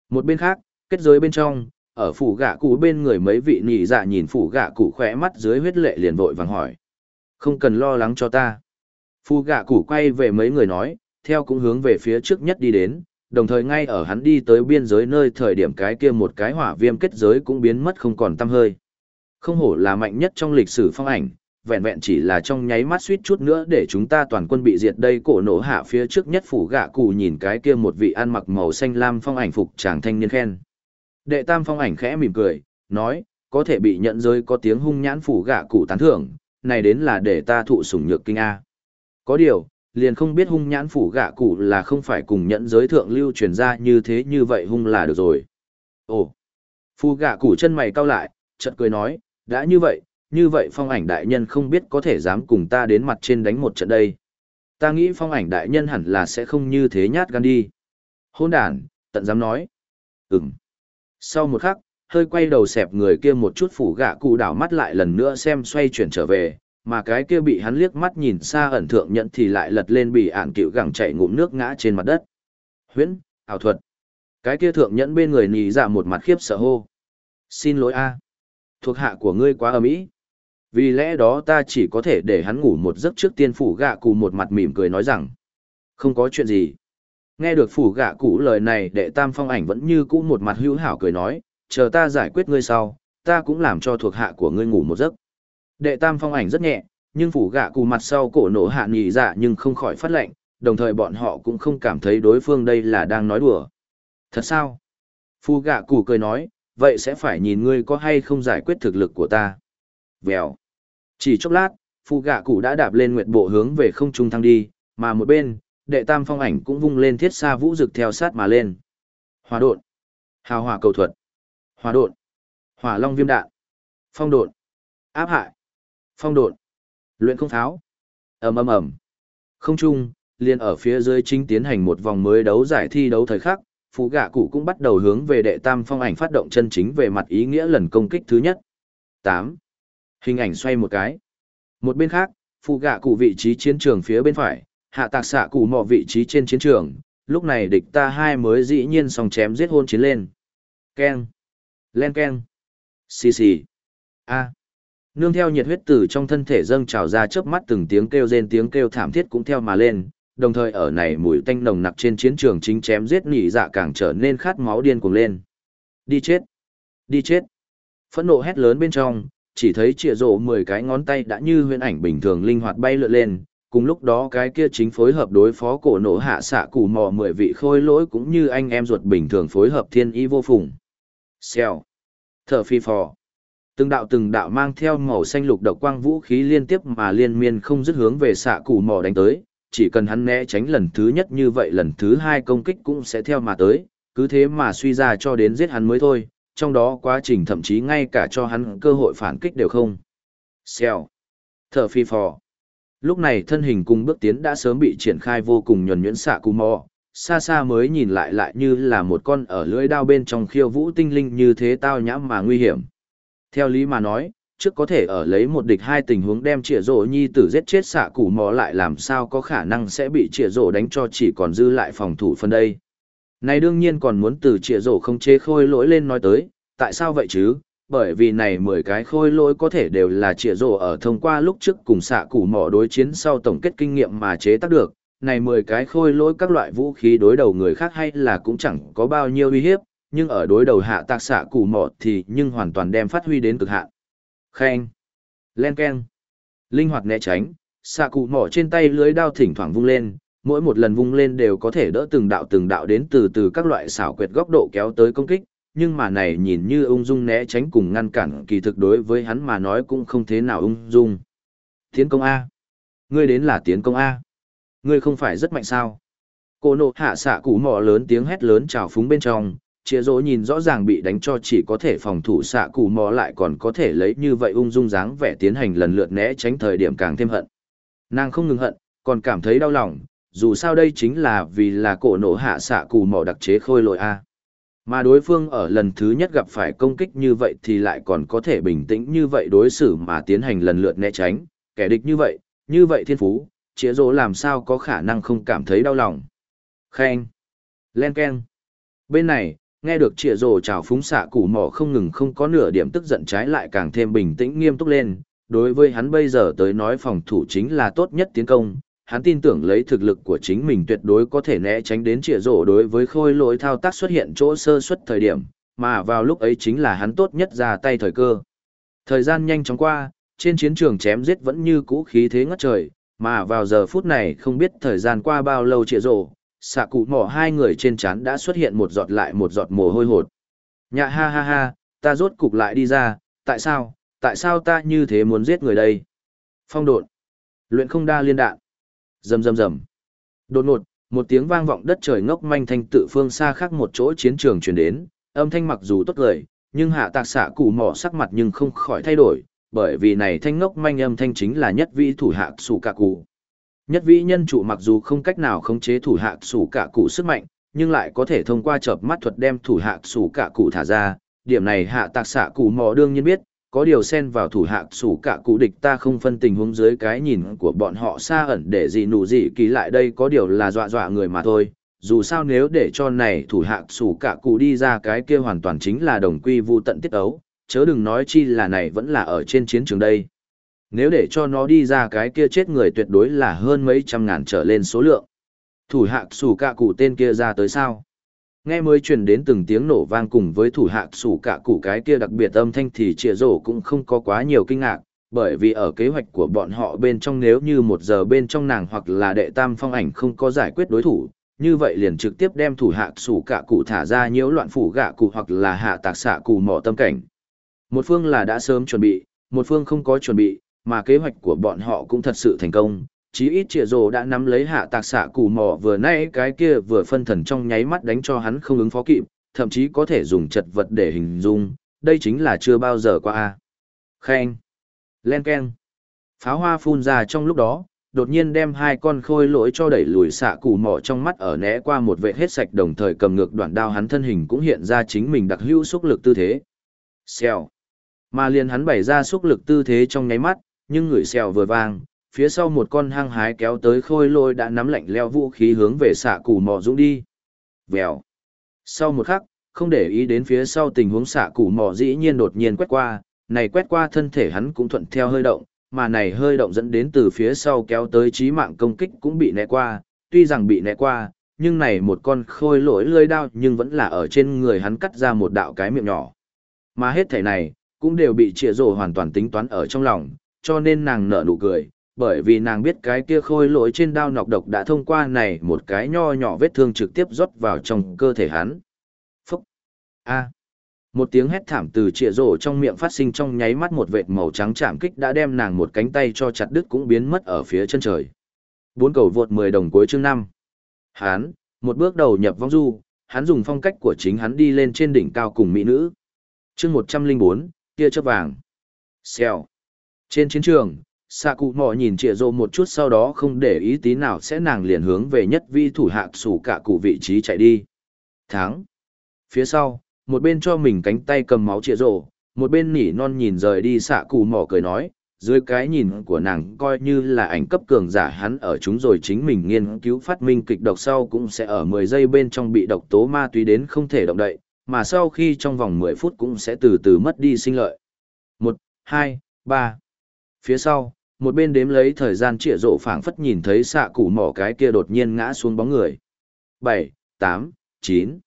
Một bên khác, kết giới bên trong, ở phủ gạ cụ bên người mấy vị nhị dạ nhìn phủ gạ cụ khỏe mắt dưới huyết lệ liền vội vàng hỏi. Không cần lo lắng cho ta. Phu gạ cụ quay về mấy người nói, theo cũng hướng về phía trước nhất đi đến, đồng thời ngay ở hắn đi tới biên giới nơi thời điểm cái kia một cái hỏa viêm kết giới cũng biến mất không còn tăm hơi. Không hổ là mạnh nhất trong lịch sử phong ảnh, vẹn vẹn chỉ là trong nháy mắt suýt chút nữa để chúng ta toàn quân bị diệt đây cổ nổ hạ phía trước nhất phủ gạ cụ nhìn cái kia một vị ăn mặc màu xanh lam phong ảnh phục chàng thanh niên khen. Đệ tam phong ảnh khẽ mỉm cười, nói, có thể bị nhận rơi có tiếng hung nhãn phủ gạ cụ tán thưởng, này đến là để ta thụ sủng nhược kinh A. Có điều, liền không biết hung nhãn phủ gạ cụ là không phải cùng nhẫn giới thượng lưu truyền ra như thế như vậy hung là được rồi. Ồ, phù gạ cụ chân mày cau lại, chợt cười nói, đã như vậy, như vậy phong ảnh đại nhân không biết có thể dám cùng ta đến mặt trên đánh một trận đây. Ta nghĩ phong ảnh đại nhân hẳn là sẽ không như thế nhát gan đi. Hôn đàn, tận dám nói. Ừm. Sau một khắc, hơi quay đầu xẹp người kia một chút phủ gạ cụ đảo mắt lại lần nữa xem xoay chuyển trở về, mà cái kia bị hắn liếc mắt nhìn xa ẩn thượng nhận thì lại lật lên bị ạn cựu gẳng chạy ngụm nước ngã trên mặt đất. Huyễn, ảo thuật. Cái kia thượng nhẫn bên người nì ra một mặt khiếp sợ hô. Xin lỗi a Thuộc hạ của ngươi quá âm ỉ Vì lẽ đó ta chỉ có thể để hắn ngủ một giấc trước tiên phủ gạ cụ một mặt mỉm cười nói rằng. Không có chuyện gì. Nghe được phủ gạ cụ lời này đệ tam phong ảnh vẫn như cũ một mặt hữu hảo cười nói, chờ ta giải quyết ngươi sau, ta cũng làm cho thuộc hạ của ngươi ngủ một giấc. Đệ tam phong ảnh rất nhẹ, nhưng phủ gạ cụ mặt sau cổ nổ hạ nhị dạ nhưng không khỏi phát lệnh, đồng thời bọn họ cũng không cảm thấy đối phương đây là đang nói đùa. Thật sao? Phu gạ cụ cười nói, vậy sẽ phải nhìn ngươi có hay không giải quyết thực lực của ta. Vèo. Chỉ chốc lát, phu gạ cụ đã đạp lên nguyệt bộ hướng về không trung thăng đi, mà một bên, đệ tam phong ảnh cũng vung lên thiết xa vũ rực theo sát mà lên. Hòa đột. Hào hỏa cầu thuật. Hòa đột. Hỏa long viêm đạn. Phong đột. Áp hại. Phong đột. Luyện không pháo. ầm ầm ầm. Không trung, liền ở phía dưới chính tiến hành một vòng mới đấu giải thi đấu thời khắc, phụ gạ cụ cũng bắt đầu hướng về đệ tam phong ảnh phát động chân chính về mặt ý nghĩa lần công kích thứ nhất. 8. Hình ảnh xoay một cái. Một bên khác, phụ gạ cụ vị trí chiến trường phía bên phải, hạ tạc xạ cụ mọ vị trí trên chiến trường, lúc này địch ta hai mới dĩ nhiên song chém giết hôn chiến lên. Keng. Len keng. Xì xì. A. Nương theo nhiệt huyết từ trong thân thể dâng trào ra chớp mắt từng tiếng kêu rên tiếng kêu thảm thiết cũng theo mà lên, đồng thời ở này mùi tanh nồng nặc trên chiến trường chính chém giết nỉ dạ càng trở nên khát máu điên cuồng lên. Đi chết! Đi chết! Phẫn nộ hét lớn bên trong, chỉ thấy chĩa rộ mười cái ngón tay đã như huyễn ảnh bình thường linh hoạt bay lượn lên, cùng lúc đó cái kia chính phối hợp đối phó cổ nổ hạ xạ củ mò mười vị khôi lỗi cũng như anh em ruột bình thường phối hợp thiên y vô phùng. Xèo! Thở phi phò! Từng đạo từng đạo mang theo màu xanh lục độc quang vũ khí liên tiếp mà liên miên không dứt hướng về xạ củ mỏ đánh tới, chỉ cần hắn né tránh lần thứ nhất như vậy lần thứ hai công kích cũng sẽ theo mà tới, cứ thế mà suy ra cho đến giết hắn mới thôi, trong đó quá trình thậm chí ngay cả cho hắn cơ hội phản kích đều không. Xèo. Thở phi phò. Lúc này thân hình cùng bước tiến đã sớm bị triển khai vô cùng nhuần nhuyễn xạ cù mò xa xa mới nhìn lại lại như là một con ở lưỡi đao bên trong khiêu vũ tinh linh như thế tao nhãm mà nguy hiểm theo lý mà nói, trước có thể ở lấy một địch hai tình huống đem trịa rổ nhi tử giết chết xạ củ mò lại làm sao có khả năng sẽ bị trịa rổ đánh cho chỉ còn dư lại phòng thủ phân đây. Này đương nhiên còn muốn từ trịa rổ không chế khôi lỗi lên nói tới, tại sao vậy chứ? Bởi vì này mười cái khôi lỗi có thể đều là trịa rổ ở thông qua lúc trước cùng xạ củ mò đối chiến sau tổng kết kinh nghiệm mà chế tác được. Này mười cái khôi lỗi các loại vũ khí đối đầu người khác hay là cũng chẳng có bao nhiêu uy hiếp, nhưng ở đối đầu hạ tạc xạ cụ mọ thì nhưng hoàn toàn đem phát huy đến cực hạn. Khen. Len keng. Linh hoạt né tránh, xạ cụ mỏ trên tay lưới đao thỉnh thoảng vung lên, mỗi một lần vung lên đều có thể đỡ từng đạo từng đạo đến từ từ các loại xảo quyệt góc độ kéo tới công kích, nhưng mà này nhìn như ung dung né tránh cùng ngăn cản kỳ thực đối với hắn mà nói cũng không thế nào ung dung. Tiến công A. Ngươi đến là tiến công A. Ngươi không phải rất mạnh sao. Cô nộ hạ xạ cụ mỏ lớn tiếng hét lớn trào phúng bên trong, chia rỗ nhìn rõ ràng bị đánh cho chỉ có thể phòng thủ xạ cụ mò lại còn có thể lấy như vậy ung dung dáng vẻ tiến hành lần lượt né tránh thời điểm càng thêm hận. Nàng không ngừng hận, còn cảm thấy đau lòng, dù sao đây chính là vì là cổ nổ hạ xạ cụ mò đặc chế khôi lội a. Mà đối phương ở lần thứ nhất gặp phải công kích như vậy thì lại còn có thể bình tĩnh như vậy đối xử mà tiến hành lần lượt né tránh, kẻ địch như vậy như vậy thiên phú chĩa rỗ làm sao có khả năng không cảm thấy đau lòng. Khen. Len k e n bên này nghe được chĩa rồ chào phúng xạ củ mỏ không ngừng không có nửa điểm tức giận trái lại càng thêm bình tĩnh nghiêm túc lên, đối với hắn bây giờ tới nói phòng thủ chính là tốt nhất tiến công, hắn tin tưởng lấy thực lực của chính mình tuyệt đối có thể né tránh đến chĩa rổ đối với khôi lỗi thao tác xuất hiện chỗ sơ xuất thời điểm, mà vào lúc ấy chính là hắn tốt nhất ra tay thời cơ. Thời gian nhanh chóng qua, trên chiến trường chém giết vẫn như cũ khí thế ngất trời, mà vào giờ phút này không biết thời gian qua bao lâu chĩa rổ xạ cụ mỏ hai người trên trán đã xuất hiện một giọt lại một giọt mồ hôi hột. Nhạ ha ha ha, ta rốt cục lại đi ra, tại sao, tại sao ta như thế muốn giết người đây? Phong độn, luyện không đa liên đạn, rầm rầm rầm. Đột ngột, một tiếng vang vọng đất trời ngốc manh thanh tự phương xa khác một chỗ chiến trường truyền đến, âm thanh mặc dù tốt lời, nhưng hạ tạc xạ cụ mỏ sắc mặt nhưng không khỏi thay đổi, bởi vì này thanh ngốc manh âm thanh chính là nhất vị thủ hạ sủ cả cụ. Nhất vĩ nhân trụ mặc dù không cách nào khống chế thủ hạ sủ cả cụ sức mạnh, nhưng lại có thể thông qua chợp mắt thuật đem thủ hạ sủ cả cụ thả ra, điểm này hạ tạc xạ cụ mò đương nhiên biết, có điều xen vào thủ hạ sủ cả cụ địch ta không phân tình huống dưới cái nhìn của bọn họ xa ẩn để gì nụ gì kỳ lại đây có điều là dọa dọa người mà thôi. Dù sao nếu để cho này thủ hạ sủ cả cụ đi ra cái kia hoàn toàn chính là đồng quy vu tận tiết ấu, chớ đừng nói chi là này vẫn là ở trên chiến trường đây. Nếu để cho nó đi ra cái kia chết người tuyệt đối là hơn mấy trăm ngàn trở lên số lượng. Thủ hạ sủ cả cụ tên kia ra tới sao? Nghe mới truyền đến từng tiếng nổ vang cùng với thủ hạ sủ cả cụ cái kia đặc biệt âm thanh thì trịa rổ cũng không có quá nhiều kinh ngạc, bởi vì ở kế hoạch của bọn họ bên trong nếu như một giờ bên trong nàng hoặc là đệ tam phong ảnh không có giải quyết đối thủ, như vậy liền trực tiếp đem thủ hạ sủ cả cụ thả ra nhiễu loạn phủ gạ cụ hoặc là hạ tạc xạ cụ mỏ tâm cảnh. Một phương là đã sớm chuẩn bị, một phương không có chuẩn bị, mà kế hoạch của bọn họ cũng thật sự thành công, chí ít trịa rồ đã nắm lấy hạ tạc xạ cù mò vừa nãy cái kia vừa phân thần trong nháy mắt đánh cho hắn không ứng phó kịp, thậm chí có thể dùng chật vật để hình dung, đây chính là chưa bao giờ qua a. Khen. Len ken. Pháo hoa phun ra trong lúc đó, đột nhiên đem hai con khôi lỗi cho đẩy lùi xạ cù mỏ trong mắt ở né qua một vệ hết sạch đồng thời cầm ngược đoạn đao hắn thân hình cũng hiện ra chính mình đặc hữu xúc lực tư thế. Xèo. Mà liền hắn bày ra xúc lực tư thế trong nháy mắt, nhưng người xèo vừa vang, phía sau một con hăng hái kéo tới khôi lôi đã nắm lạnh leo vũ khí hướng về xạ cù mò dũng đi. Vèo. Sau một khắc không để ý đến phía sau tình huống xạ cù mò dĩ nhiên đột nhiên quét qua này quét qua thân thể hắn cũng thuận theo hơi động mà này hơi động dẫn đến từ phía sau kéo tới trí mạng công kích cũng bị né qua tuy rằng bị né qua nhưng này một con khôi lỗi lơi đao nhưng vẫn là ở trên người hắn cắt ra một đạo cái miệng nhỏ. Mà hết thể này cũng đều bị trịa rổ hoàn toàn tính toán ở trong lòng cho nên nàng nở nụ cười bởi vì nàng biết cái kia khôi lỗi trên đao nọc độc đã thông qua này một cái nho nhỏ vết thương trực tiếp rót vào trong cơ thể hắn. Phúc! A! Một tiếng hét thảm từ trịa rổ trong miệng phát sinh trong nháy mắt một vệt màu trắng chạm kích đã đem nàng một cánh tay cho chặt đứt cũng biến mất ở phía chân trời. Bốn cầu vượt 10 đồng cuối chương 5. Hán, một bước đầu nhập vong du, hắn dùng phong cách của chính hắn đi lên trên đỉnh cao cùng mỹ nữ. Chương 104, kia chớp vàng. Xèo. Trên chiến trường, xạ cụ mò nhìn trịa rộ một chút sau đó không để ý tí nào sẽ nàng liền hướng về nhất vi thủ hạ sủ cả cụ vị trí chạy đi tháng phía sau một bên cho mình cánh tay cầm máu trịa rộ một bên nỉ non nhìn rời đi xạ cụ mò cười nói dưới cái nhìn của nàng coi như là ảnh cấp cường giả hắn ở chúng rồi chính mình nghiên cứu phát minh kịch độc sau cũng sẽ ở mười giây bên trong bị độc tố ma túy đến không thể động đậy, mà sau khi trong vòng mười phút cũng sẽ từ từ mất đi sinh lợi. Một, hai, ba. Phía sau, một bên đếm lấy thời gian trịa rộ phảng phất nhìn thấy xạ củ mỏ cái kia đột nhiên ngã xuống bóng người. Bảy, tám, chín,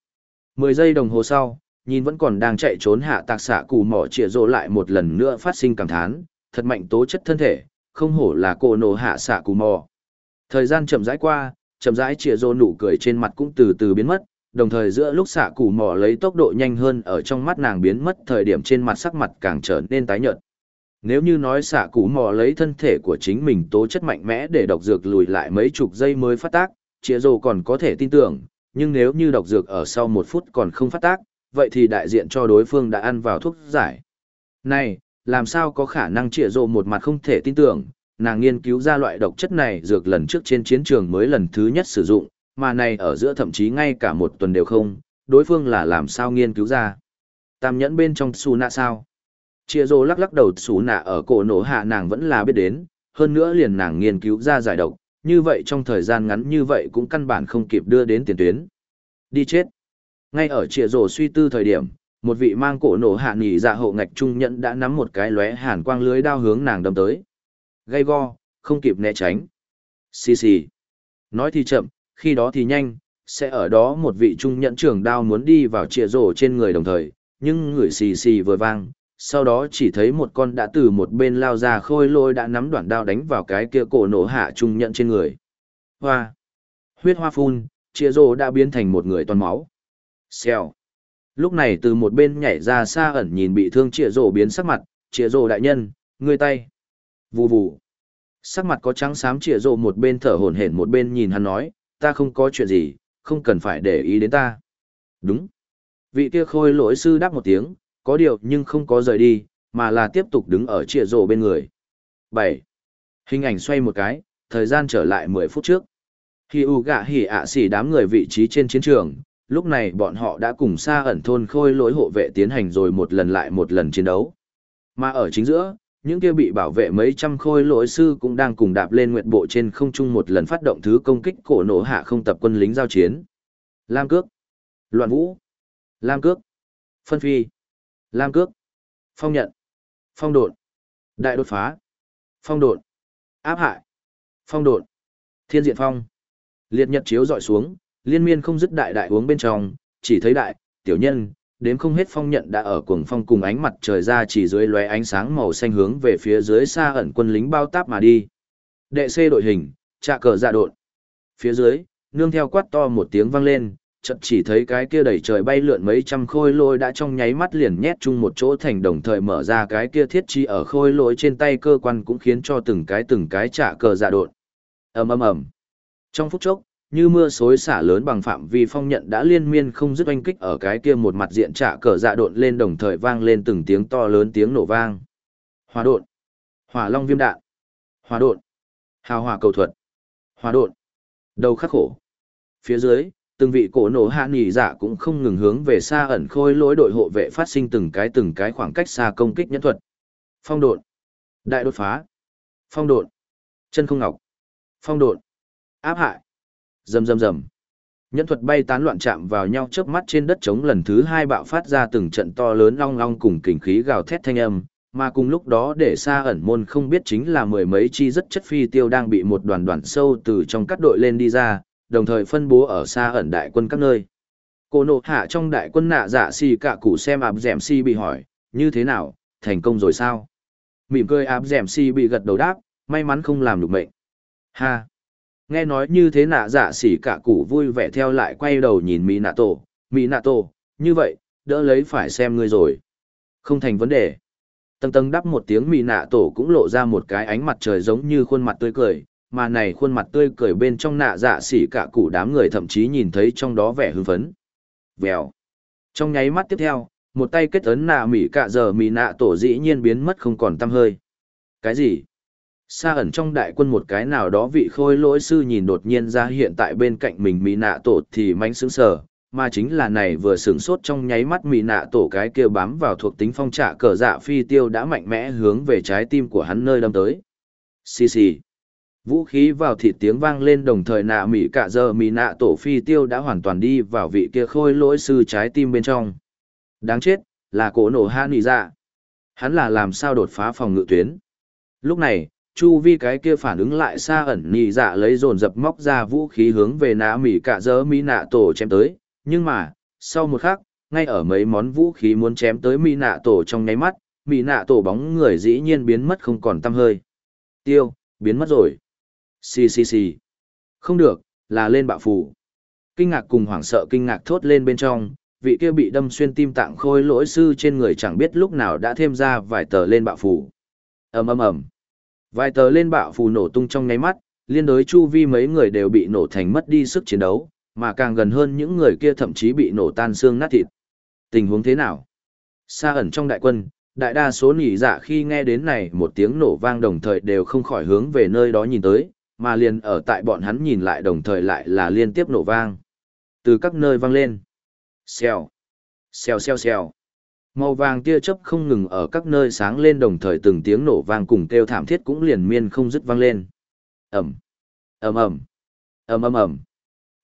mười giây đồng hồ sau, nhìn vẫn còn đang chạy trốn hạ tạc xạ củ mỏ trịa rộ lại một lần nữa phát sinh cảm thán, thật mạnh tố chất thân thể, không hổ là cô nổ hạ xạ củ mỏ. Thời gian chậm rãi qua, chậm rãi trịa rộ nụ cười trên mặt cũng từ từ biến mất, đồng thời giữa lúc xạ củ mỏ lấy tốc độ nhanh hơn ở trong mắt nàng biến mất thời điểm trên mặt sắc mặt càng trở nên tái nhợt. Nếu như nói xạ cụ mò lấy thân thể của chính mình tố chất mạnh mẽ để độc dược lùi lại mấy chục giây mới phát tác, chĩa rồ còn có thể tin tưởng, nhưng nếu như độc dược ở sau một phút còn không phát tác, vậy thì đại diện cho đối phương đã ăn vào thuốc giải. Này, làm sao có khả năng chĩa rồ một mặt không thể tin tưởng, nàng nghiên cứu ra loại độc chất này dược lần trước trên chiến trường mới lần thứ nhất sử dụng, mà này ở giữa thậm chí ngay cả một tuần đều không, đối phương là làm sao nghiên cứu ra. Tam nhẫn bên trong su nạ sao? Chia rô lắc lắc đầu xù nạ ở cổ nổ hạ nàng vẫn là biết đến, hơn nữa liền nàng nghiên cứu ra giải độc, như vậy trong thời gian ngắn như vậy cũng căn bản không kịp đưa đến tiền tuyến. Đi chết. Ngay ở chia rô suy tư thời điểm, một vị mang cổ nổ hạ nghỉ dạ hậu ngạch trung nhẫn đã nắm một cái lóe hàn quang lưới đao hướng nàng đâm tới. Gây go, không kịp né tránh. Xì xì. Nói thì chậm, khi đó thì nhanh, sẽ ở đó một vị trung nhẫn trưởng đao muốn đi vào chia rổ trên người đồng thời, nhưng người xì xì vừa vang, sau đó chỉ thấy một con đã từ một bên lao ra khôi lôi đã nắm đoạn đao đánh vào cái kia cổ nổ hạ trung nhận trên người. Hoa! Huyết hoa phun, chia rô đã biến thành một người toàn máu. Xèo! Lúc này từ một bên nhảy ra xa ẩn nhìn bị thương chia rô biến sắc mặt, chia rô đại nhân, ngươi tay. Vù vù! Sắc mặt có trắng xám chia rô một bên thở hổn hển một bên nhìn hắn nói, ta không có chuyện gì, không cần phải để ý đến ta. Đúng! Vị kia khôi lỗi sư đáp một tiếng, có điều nhưng không có rời đi, mà là tiếp tục đứng ở trịa rổ bên người. 7. Hình ảnh xoay một cái, thời gian trở lại 10 phút trước. Khi U gạ hỉ ạ xỉ đám người vị trí trên chiến trường, lúc này bọn họ đã cùng xa ẩn thôn khôi lối hộ vệ tiến hành rồi một lần lại một lần chiến đấu. Mà ở chính giữa, những kia bị bảo vệ mấy trăm khôi lỗi sư cũng đang cùng đạp lên nguyện bộ trên không trung một lần phát động thứ công kích cổ nổ hạ không tập quân lính giao chiến. Lam cước, loạn vũ, lam cước, phân phi, lam cước, phong nhận, phong độn, đại đột phá, phong độn, áp hại, phong độn, thiên diện phong. Liệt nhật chiếu dọi xuống, liên miên không dứt đại đại uống bên trong, chỉ thấy đại, tiểu nhân, đến không hết phong nhận đã ở cuồng phong cùng ánh mặt trời ra chỉ dưới lóe ánh sáng màu xanh hướng về phía dưới xa ẩn quân lính bao táp mà đi. Đệ C đội hình, trạ cờ dạ đột. Phía dưới, nương theo quát to một tiếng vang lên, chợt chỉ thấy cái kia đầy trời bay lượn mấy trăm khôi lôi đã trong nháy mắt liền nhét chung một chỗ thành đồng thời mở ra cái kia thiết chi ở khôi lôi trên tay cơ quan cũng khiến cho từng cái từng cái trả cờ dạ đột. ầm ầm ầm. Trong phút chốc, như mưa xối xả lớn bằng phạm vi phong nhận đã liên miên không dứt oanh kích ở cái kia một mặt diện trả cờ dạ đột lên đồng thời vang lên từng tiếng to lớn tiếng nổ vang. Hỏa đột, hỏa long viêm đạn, hỏa đột, hào hỏa cầu thuật, hỏa đột, đầu khắc khổ. Phía dưới, từng vị cổ nổ hạ nghỉ dạ cũng không ngừng hướng về xa ẩn khôi lối đội hộ vệ phát sinh từng cái từng cái khoảng cách xa công kích nhân thuật. Phong độn, đại đột phá, phong độn, chân không ngọc, phong độn, áp hại, rầm rầm rầm. Nhân thuật bay tán loạn chạm vào nhau trước mắt trên đất trống lần thứ hai bạo phát ra từng trận to lớn long long cùng kình khí gào thét thanh âm, mà cùng lúc đó để xa ẩn môn không biết chính là mười mấy chi rất chất phi tiêu đang bị một đoàn đoàn sâu từ trong các đội lên đi ra, đồng thời phân bố ở xa ẩn đại quân các nơi. Cô nộ hạ trong đại quân nạ giả xì cả củ xem áp dẻm si bị hỏi, như thế nào, thành công rồi sao? Mỉm cười áp dẻm si bị gật đầu đáp, may mắn không làm được mệnh. Ha! Nghe nói như thế nạ dạ giả xỉ cả củ vui vẻ theo lại quay đầu nhìn Mỹ nạ tổ, Mỹ nạ tổ, như vậy, đỡ lấy phải xem ngươi rồi. Không thành vấn đề. Tầng tầng đắp một tiếng Mỹ nạ tổ cũng lộ ra một cái ánh mặt trời giống như khuôn mặt tươi cười, mà này khuôn mặt tươi cười bên trong nạ dạ xỉ cả cụ đám người thậm chí nhìn thấy trong đó vẻ hưng phấn. Vèo. Trong nháy mắt tiếp theo, một tay kết ấn nạ mỉ cả giờ mỉ nạ tổ dĩ nhiên biến mất không còn tăm hơi. Cái gì? Xa ẩn trong đại quân một cái nào đó vị khôi lỗi sư nhìn đột nhiên ra hiện tại bên cạnh mình mỉ nạ tổ thì mánh sướng sờ, mà chính là này vừa sướng sốt trong nháy mắt mỉ nạ tổ cái kia bám vào thuộc tính phong trạ cờ dạ phi tiêu đã mạnh mẽ hướng về trái tim của hắn nơi đâm tới. Xì xì. Vũ khí vào thịt tiếng vang lên đồng thời nạ mỉ cả giờ mỉ nạ tổ phi tiêu đã hoàn toàn đi vào vị kia khôi lỗi sư trái tim bên trong. Đáng chết, là cổ nổ ha nị dạ. Hắn là làm sao đột phá phòng ngự tuyến. Lúc này, chu vi cái kia phản ứng lại xa ẩn nị dạ lấy dồn dập móc ra vũ khí hướng về nạ mỉ cả giờ mỉ nạ tổ chém tới. Nhưng mà, sau một khắc, ngay ở mấy món vũ khí muốn chém tới mỉ nạ tổ trong nháy mắt, mỹ nạ tổ bóng người dĩ nhiên biến mất không còn tăm hơi. Tiêu, biến mất rồi. Xì xì xì. Không được, là lên bạo phù. Kinh ngạc cùng hoảng sợ kinh ngạc thốt lên bên trong, vị kia bị đâm xuyên tim tạng khôi lỗi sư trên người chẳng biết lúc nào đã thêm ra vài tờ lên bạo phù. ầm ầm ầm. Vài tờ lên bạo phù nổ tung trong nháy mắt, liên đối chu vi mấy người đều bị nổ thành mất đi sức chiến đấu, mà càng gần hơn những người kia thậm chí bị nổ tan xương nát thịt. Tình huống thế nào? Xa ẩn trong đại quân, đại đa số nhị dạ khi nghe đến này một tiếng nổ vang đồng thời đều không khỏi hướng về nơi đó nhìn tới, mà liền ở tại bọn hắn nhìn lại đồng thời lại là liên tiếp nổ vang. Từ các nơi vang lên. Xèo, xèo xèo xèo. Màu vàng tia chớp không ngừng ở các nơi sáng lên đồng thời từng tiếng nổ vang cùng kêu thảm thiết cũng liền miên không dứt vang lên. Ầm, ầm ầm, ầm ầm ầm.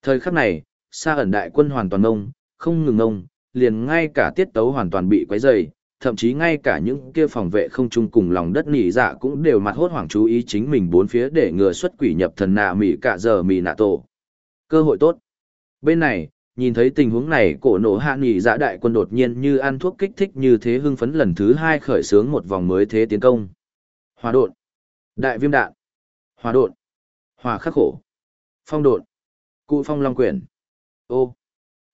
Thời khắc này, xa ẩn đại quân hoàn toàn ngông, không ngừng ngông, liền ngay cả tiết tấu hoàn toàn bị quấy rầy, thậm chí ngay cả những kia phòng vệ không chung cùng lòng đất nỉ dạ cũng đều mặt hốt hoảng chú ý chính mình bốn phía để ngừa xuất quỷ nhập thần nạ mỉ cả giờ mỉ nạ tổ. Cơ hội tốt. Bên này, nhìn thấy tình huống này cổ nổ hạ nỉ dạ đại quân đột nhiên như ăn thuốc kích thích như thế hưng phấn lần thứ hai khởi xướng một vòng mới thế tiến công. Hòa đột. Đại viêm đạn. Hòa đột. Hòa khắc khổ. Phong đột. Cụ phong long quyển. Ô.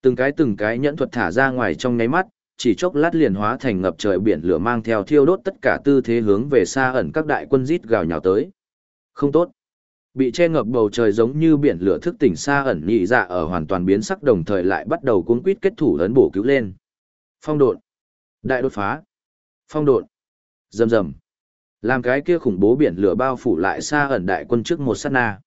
Từng cái từng cái nhẫn thuật thả ra ngoài trong nháy mắt, chỉ chốc lát liền hóa thành ngập trời biển lửa mang theo thiêu đốt tất cả tư thế hướng về xa ẩn các đại quân rít gào nhào tới. Không tốt. Bị che ngập bầu trời giống như biển lửa thức tỉnh xa ẩn nhị dạ ở hoàn toàn biến sắc đồng thời lại bắt đầu cuống quýt kết thủ ấn bổ cứu lên. Phong độn. Đại đột phá. Phong độn. Rầm rầm. Làm cái kia khủng bố biển lửa bao phủ lại xa ẩn đại quân trước một sát na.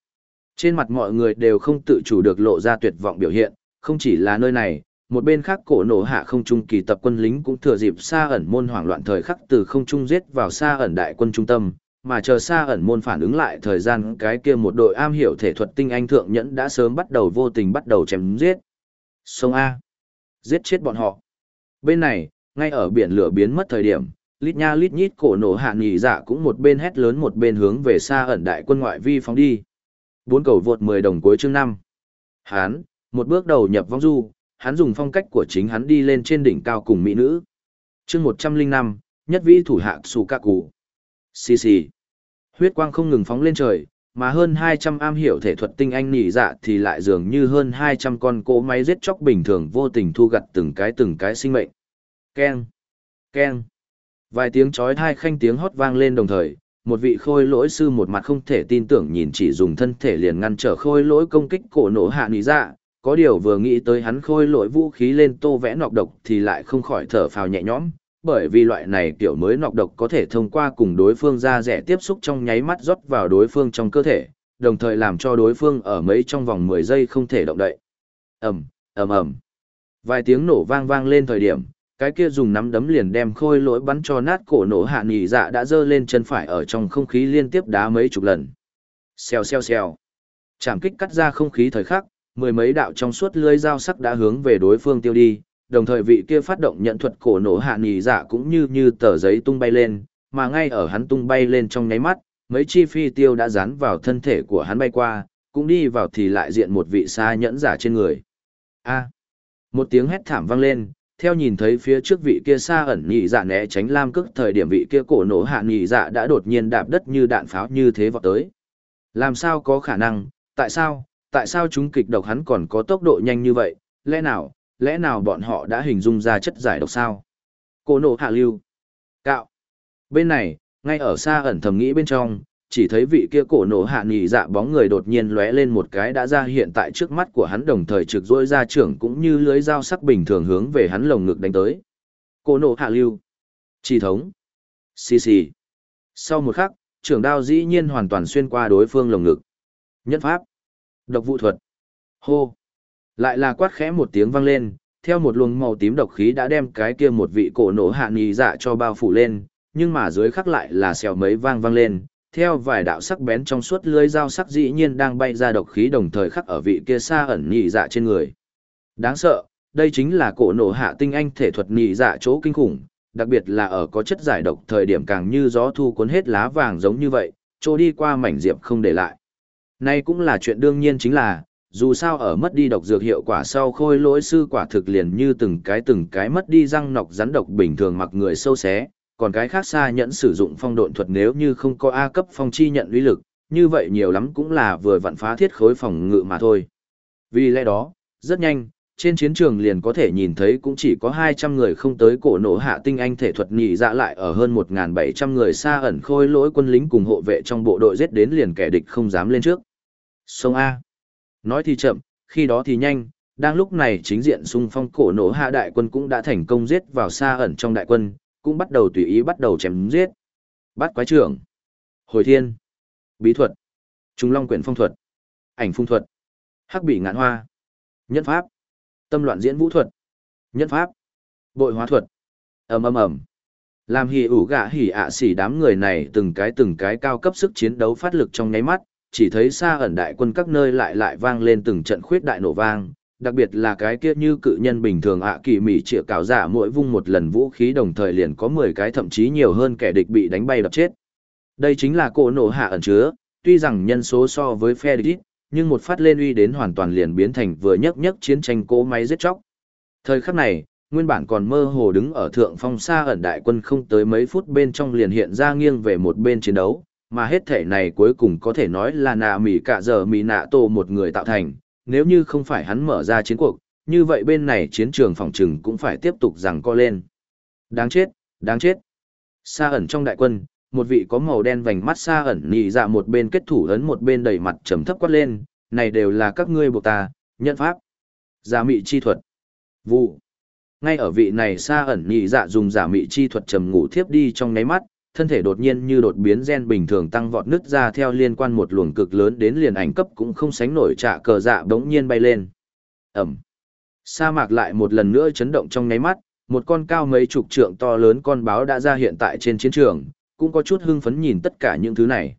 Trên mặt mọi người đều không tự chủ được lộ ra tuyệt vọng biểu hiện, không chỉ là nơi này, một bên khác cổ nổ hạ không trung kỳ tập quân lính cũng thừa dịp xa ẩn môn hoảng loạn thời khắc từ không trung giết vào xa ẩn đại quân trung tâm, mà chờ xa ẩn môn phản ứng lại thời gian cái kia một đội am hiểu thể thuật tinh anh thượng nhẫn đã sớm bắt đầu vô tình bắt đầu chém giết. Sông A. Giết chết bọn họ. Bên này, ngay ở biển lửa biến mất thời điểm, lít nha lít nhít cổ nổ hạ nghỉ dạ cũng một bên hét lớn một bên hướng về xa ẩn đại quân ngoại vi phóng đi. Bốn cầu vượt 10 đồng cuối chương năm Hán, một bước đầu nhập vong du, hắn dùng phong cách của chính hắn đi lên trên đỉnh cao cùng mỹ nữ. chương 105, nhất vĩ thủ hạ sù cạ cụ. Xì xì. Huyết quang không ngừng phóng lên trời, mà hơn 200 am hiểu thể thuật tinh anh nỉ dạ thì lại dường như hơn 200 con cỗ máy giết chóc bình thường vô tình thu gặt từng cái từng cái sinh mệnh. Keng. Keng. Vài tiếng chói thai khanh tiếng hót vang lên đồng thời, một vị khôi lỗi sư một mặt không thể tin tưởng nhìn chỉ dùng thân thể liền ngăn trở khôi lỗi công kích cổ nổ hạ nỉ dạ, có điều vừa nghĩ tới hắn khôi lỗi vũ khí lên tô vẽ nọc độc thì lại không khỏi thở phào nhẹ nhõm, bởi vì loại này kiểu mới nọc độc có thể thông qua cùng đối phương ra rẻ tiếp xúc trong nháy mắt rót vào đối phương trong cơ thể, đồng thời làm cho đối phương ở mấy trong vòng 10 giây không thể động đậy. Ầm, ầm ầm. Vài tiếng nổ vang vang lên thời điểm, cái kia dùng nắm đấm liền đem khôi lỗi bắn cho nát cổ nổ hạ nhị dạ đã giơ lên chân phải ở trong không khí liên tiếp đá mấy chục lần. Xèo xèo xèo. Chạm kích cắt ra không khí thời khắc, mười mấy đạo trong suốt lưới dao sắc đã hướng về đối phương tiêu đi, đồng thời vị kia phát động nhận thuật cổ nổ hạ nhị dạ cũng như như tờ giấy tung bay lên, mà ngay ở hắn tung bay lên trong nháy mắt, mấy chi phi tiêu đã dán vào thân thể của hắn bay qua, cũng đi vào thì lại diện một vị xa nhẫn giả trên người. A. một tiếng hét thảm vang lên, theo nhìn thấy phía trước vị kia xa ẩn nhị dạ né tránh lam cước thời điểm vị kia cổ nổ hạ nhị dạ đã đột nhiên đạp đất như đạn pháo như thế vọt tới. Làm sao có khả năng, tại sao, tại sao chúng kịch độc hắn còn có tốc độ nhanh như vậy, lẽ nào, lẽ nào bọn họ đã hình dung ra chất giải độc sao? Cổ nổ hạ lưu. Cạo. Bên này, ngay ở xa ẩn thầm nghĩ bên trong, chỉ thấy vị kia cổ nổ hạ nhị dạ bóng người đột nhiên lóe lên một cái đã ra hiện tại trước mắt của hắn đồng thời trực dỗi ra trưởng cũng như lưới dao sắc bình thường hướng về hắn lồng ngực đánh tới. Cổ nổ hạ lưu. Chỉ thống. Xì xì. Sau một khắc, trưởng đao dĩ nhiên hoàn toàn xuyên qua đối phương lồng ngực. Nhất pháp. Độc vụ thuật. Hô. Lại là quát khẽ một tiếng vang lên, theo một luồng màu tím độc khí đã đem cái kia một vị cổ nổ hạ nhì dạ cho bao phủ lên, nhưng mà dưới khắc lại là xèo mấy vang vang lên, theo vài đạo sắc bén trong suốt lưới dao sắc dĩ nhiên đang bay ra độc khí đồng thời khắc ở vị kia xa ẩn nhì dạ trên người. Đáng sợ, đây chính là cổ nổ hạ tinh anh thể thuật nhì dạ chỗ kinh khủng, đặc biệt là ở có chất giải độc thời điểm càng như gió thu cuốn hết lá vàng giống như vậy, trôi đi qua mảnh diệp không để lại. Nay cũng là chuyện đương nhiên chính là, dù sao ở mất đi độc dược hiệu quả sau khôi lỗi sư quả thực liền như từng cái từng cái mất đi răng nọc rắn độc bình thường mặc người sâu xé, còn cái khác xa nhẫn sử dụng phong độn thuật nếu như không có A cấp phong chi nhận uy lực, như vậy nhiều lắm cũng là vừa vặn phá thiết khối phòng ngự mà thôi. Vì lẽ đó, rất nhanh, trên chiến trường liền có thể nhìn thấy cũng chỉ có 200 người không tới cổ nổ hạ tinh anh thể thuật nhị dạ lại ở hơn 1.700 người xa ẩn khôi lỗi quân lính cùng hộ vệ trong bộ đội giết đến liền kẻ địch không dám lên trước. Sông A. Nói thì chậm, khi đó thì nhanh, đang lúc này chính diện xung phong cổ nổ hạ đại quân cũng đã thành công giết vào xa ẩn trong đại quân, cũng bắt đầu tùy ý bắt đầu chém giết. Bắt quái trưởng, hồi thiên, bí thuật, trung long quyển phong thuật, ảnh phung thuật, hắc bị ngạn hoa, nhân pháp, tâm loạn diễn vũ thuật, nhân pháp, bội hóa thuật, ầm ầm ầm. Làm hỉ ủ gạ hỉ ạ xỉ đám người này từng cái từng cái cao cấp sức chiến đấu phát lực trong nháy mắt, chỉ thấy xa ẩn đại quân các nơi lại lại vang lên từng trận khuyết đại nổ vang, đặc biệt là cái kia như cự nhân bình thường ạ kỳ mỉ trịa cáo giả mỗi vung một lần vũ khí đồng thời liền có 10 cái thậm chí nhiều hơn kẻ địch bị đánh bay đập chết. Đây chính là cỗ nổ hạ ẩn chứa, tuy rằng nhân số so với phe địch nhưng một phát lên uy đến hoàn toàn liền biến thành vừa nhấc nhấc chiến tranh cỗ máy giết chóc. Thời khắc này, nguyên bản còn mơ hồ đứng ở thượng phong xa ẩn đại quân không tới mấy phút bên trong liền hiện ra nghiêng về một bên chiến đấu, mà hết thể này cuối cùng có thể nói là nạ mỉ cả giờ mỉ nạ tổ một người tạo thành, nếu như không phải hắn mở ra chiến cuộc, như vậy bên này chiến trường phòng trừng cũng phải tiếp tục rằng co lên. Đáng chết, đáng chết. Sa ẩn trong đại quân, một vị có màu đen vành mắt sa ẩn nhị dạ một bên kết thủ ấn một bên đẩy mặt trầm thấp quát lên, này đều là các ngươi buộc ta, nhận pháp. Giả mị chi thuật. Vụ. Ngay ở vị này sa ẩn nhị dạ dùng giả mị chi thuật trầm ngủ thiếp đi trong ngáy mắt, thân thể đột nhiên như đột biến gen bình thường tăng vọt nứt ra theo liên quan một luồng cực lớn đến liền ảnh cấp cũng không sánh nổi trạ cờ dạ bỗng nhiên bay lên. Ẩm. Sa mạc lại một lần nữa chấn động trong nháy mắt, một con cao mấy chục trượng to lớn con báo đã ra hiện tại trên chiến trường, cũng có chút hưng phấn nhìn tất cả những thứ này.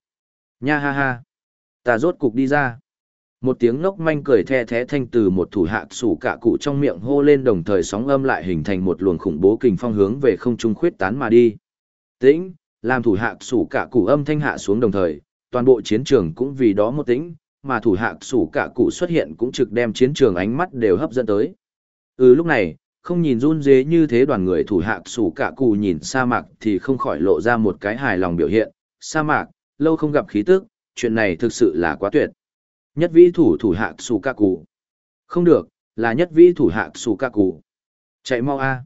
Nha ha ha, ta rốt cục đi ra. Một tiếng ngốc manh cười the thế thanh từ một thủ hạ sủ cả cụ trong miệng hô lên đồng thời sóng âm lại hình thành một luồng khủng bố kình phong hướng về không trung khuyết tán mà đi. Tĩnh, làm thủ hạ sủ cả củ âm thanh hạ xuống đồng thời, toàn bộ chiến trường cũng vì đó một tĩnh, mà thủ hạ sủ cả cụ xuất hiện cũng trực đem chiến trường ánh mắt đều hấp dẫn tới. Ừ lúc này, không nhìn run dế như thế đoàn người thủ hạ sủ cả cụ nhìn sa mạc thì không khỏi lộ ra một cái hài lòng biểu hiện. Sa mạc, lâu không gặp khí tức, chuyện này thực sự là quá tuyệt. Nhất vĩ thủ thủ hạ sủ cả cụ. Không được, là nhất vĩ thủ hạ sủ cả cụ. Chạy mau a.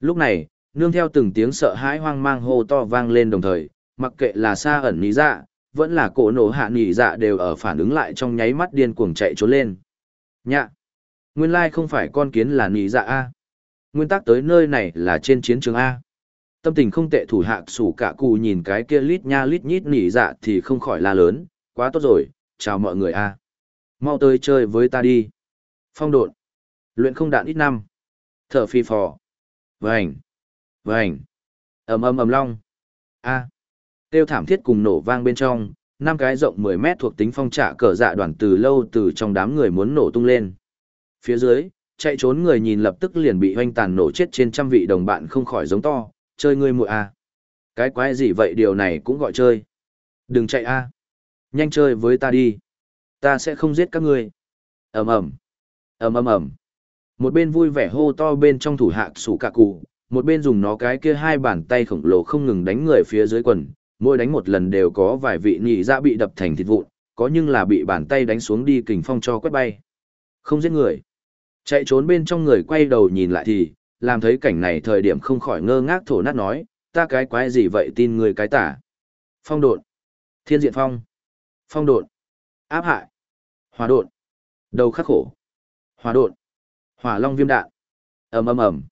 Lúc này, nương theo từng tiếng sợ hãi hoang mang hô to vang lên đồng thời, mặc kệ là xa ẩn nhị dạ, vẫn là cổ nổ hạ nhị dạ đều ở phản ứng lại trong nháy mắt điên cuồng chạy trốn lên. Nhạ! Nguyên lai không phải con kiến là nhị dạ A. Nguyên tắc tới nơi này là trên chiến trường A. Tâm tình không tệ thủ hạ sủ cả cụ nhìn cái kia lít nha lít nhít nhị dạ thì không khỏi la lớn, quá tốt rồi, chào mọi người A. Mau tới chơi với ta đi. Phong độn. Luyện không đạn ít năm. Thở phi phò. Vành. Vành. ầm ầm ầm long. A. Tiêu thảm thiết cùng nổ vang bên trong, năm cái rộng 10 mét thuộc tính phong trạ cờ dạ đoàn từ lâu từ trong đám người muốn nổ tung lên. Phía dưới, chạy trốn người nhìn lập tức liền bị hoanh tàn nổ chết trên trăm vị đồng bạn không khỏi giống to, chơi ngươi muội à. Cái quái gì vậy điều này cũng gọi chơi. Đừng chạy a Nhanh chơi với ta đi. Ta sẽ không giết các ngươi. ầm ầm ầm ầm ầm Một bên vui vẻ hô to bên trong thủ hạ sủ cả cụ, một bên dùng nó cái kia hai bàn tay khổng lồ không ngừng đánh người phía dưới quần, mỗi đánh một lần đều có vài vị nhị dạ bị đập thành thịt vụn, có nhưng là bị bàn tay đánh xuống đi kình phong cho quét bay. Không giết người. Chạy trốn bên trong người quay đầu nhìn lại thì, làm thấy cảnh này thời điểm không khỏi ngơ ngác thổ nát nói, ta cái quái gì vậy tin người cái tả. Phong độn. Thiên diện phong. Phong độn. Áp hại. Hòa độn. Đầu khắc khổ. Hòa độn. Hỏa long viêm đạn. ầm ầm ầm.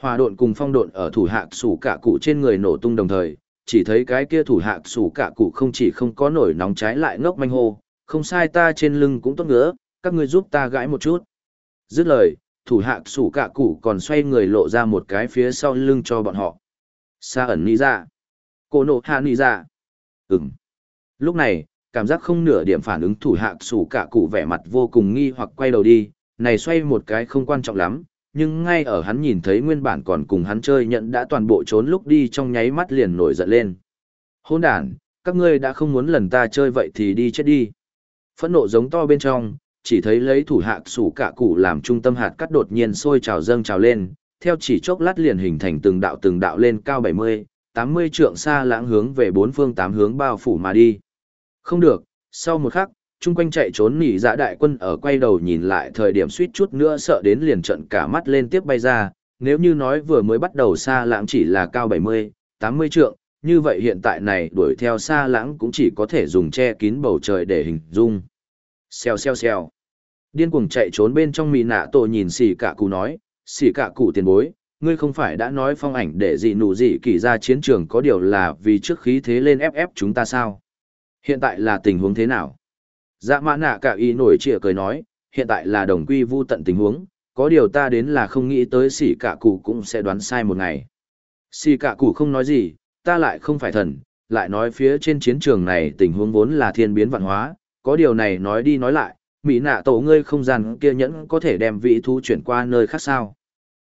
Hòa độn cùng phong độn ở thủ hạ sủ cả cụ trên người nổ tung đồng thời, chỉ thấy cái kia thủ hạ sủ cả cụ không chỉ không có nổi nóng trái lại ngốc manh hô, không sai ta trên lưng cũng tốt ngứa, các ngươi giúp ta gãi một chút. Dứt lời, thủ hạ sủ cả cụ còn xoay người lộ ra một cái phía sau lưng cho bọn họ. Sa ẩn ni ra. Cô nộ hạ ni ra. Ừm. Lúc này, cảm giác không nửa điểm phản ứng thủ hạ sủ cả cụ vẻ mặt vô cùng nghi hoặc quay đầu đi, này xoay một cái không quan trọng lắm, nhưng ngay ở hắn nhìn thấy nguyên bản còn cùng hắn chơi nhận đã toàn bộ trốn lúc đi trong nháy mắt liền nổi giận lên. Hôn đàn, các ngươi đã không muốn lần ta chơi vậy thì đi chết đi. Phẫn nộ giống to bên trong, chỉ thấy lấy thủ hạ sủ cả cụ làm trung tâm hạt cắt đột nhiên sôi trào dâng trào lên, theo chỉ chốc lát liền hình thành từng đạo từng đạo lên cao 70, 80 trượng xa lãng hướng về bốn phương tám hướng bao phủ mà đi. Không được, sau một khắc, chung quanh chạy trốn nỉ dạ đại quân ở quay đầu nhìn lại thời điểm suýt chút nữa sợ đến liền trận cả mắt lên tiếp bay ra, nếu như nói vừa mới bắt đầu xa lãng chỉ là cao 70, 80 trượng, như vậy hiện tại này đuổi theo xa lãng cũng chỉ có thể dùng che kín bầu trời để hình dung. Xèo xèo xèo. Điên cuồng chạy trốn bên trong mì nạ tổ nhìn xỉ cả cụ nói, xỉ cả cụ tiền bối, ngươi không phải đã nói phong ảnh để gì nụ gì kỳ ra chiến trường có điều là vì trước khí thế lên ép ép chúng ta sao? Hiện tại là tình huống thế nào? Dạ mã nạ cả ý nổi trịa cười nói, hiện tại là đồng quy vu tận tình huống, có điều ta đến là không nghĩ tới xỉ cả cụ cũng sẽ đoán sai một ngày. Xỉ cả cụ không nói gì, ta lại không phải thần, lại nói phía trên chiến trường này tình huống vốn là thiên biến vạn hóa, có điều này nói đi nói lại, Mỹ nạ tổ ngươi không gian kia nhẫn có thể đem vị thú chuyển qua nơi khác sao.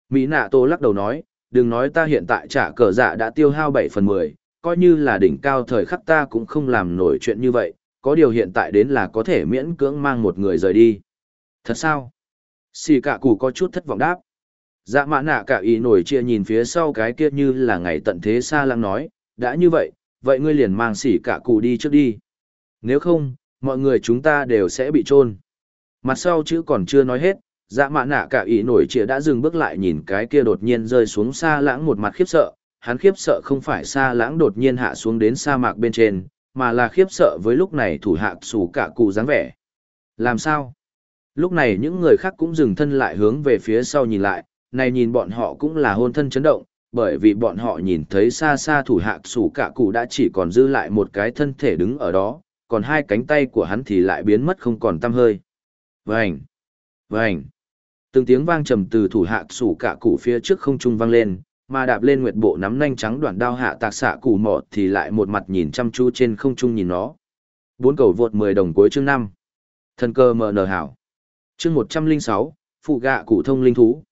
Mỹ nạ tổ lắc đầu nói, đừng nói ta hiện tại trả cờ dạ đã tiêu hao 7 phần 10, coi như là đỉnh cao thời khắc ta cũng không làm nổi chuyện như vậy, có điều hiện tại đến là có thể miễn cưỡng mang một người rời đi. Thật sao? Xì cả cụ có chút thất vọng đáp. Dạ mã nạ cả ý nổi chia nhìn phía sau cái kia như là ngày tận thế xa lăng nói, đã như vậy, vậy ngươi liền mang xỉ cả cụ đi trước đi. Nếu không, mọi người chúng ta đều sẽ bị trôn. Mặt sau chữ còn chưa nói hết, dạ mã nạ cả ý nổi chia đã dừng bước lại nhìn cái kia đột nhiên rơi xuống xa lãng một mặt khiếp sợ, hắn khiếp sợ không phải xa lãng đột nhiên hạ xuống đến sa mạc bên trên, mà là khiếp sợ với lúc này thủ hạ sủ cả cụ dáng vẻ. Làm sao? Lúc này những người khác cũng dừng thân lại hướng về phía sau nhìn lại, này nhìn bọn họ cũng là hôn thân chấn động, bởi vì bọn họ nhìn thấy xa xa thủ hạ sủ cả cụ đã chỉ còn dư lại một cái thân thể đứng ở đó, còn hai cánh tay của hắn thì lại biến mất không còn tăm hơi. Vành! Vành! Từng tiếng vang trầm từ thủ hạ sủ cả cụ phía trước không trung vang lên, mà đạp lên nguyệt bộ nắm nanh trắng đoạn đao hạ tạc xạ cụ mọ thì lại một mặt nhìn chăm chú trên không trung nhìn nó. Bốn cầu vượt 10 đồng cuối chương năm Thần cơ mở nở hảo. Chương 106, phụ gạ cụ thông linh thú.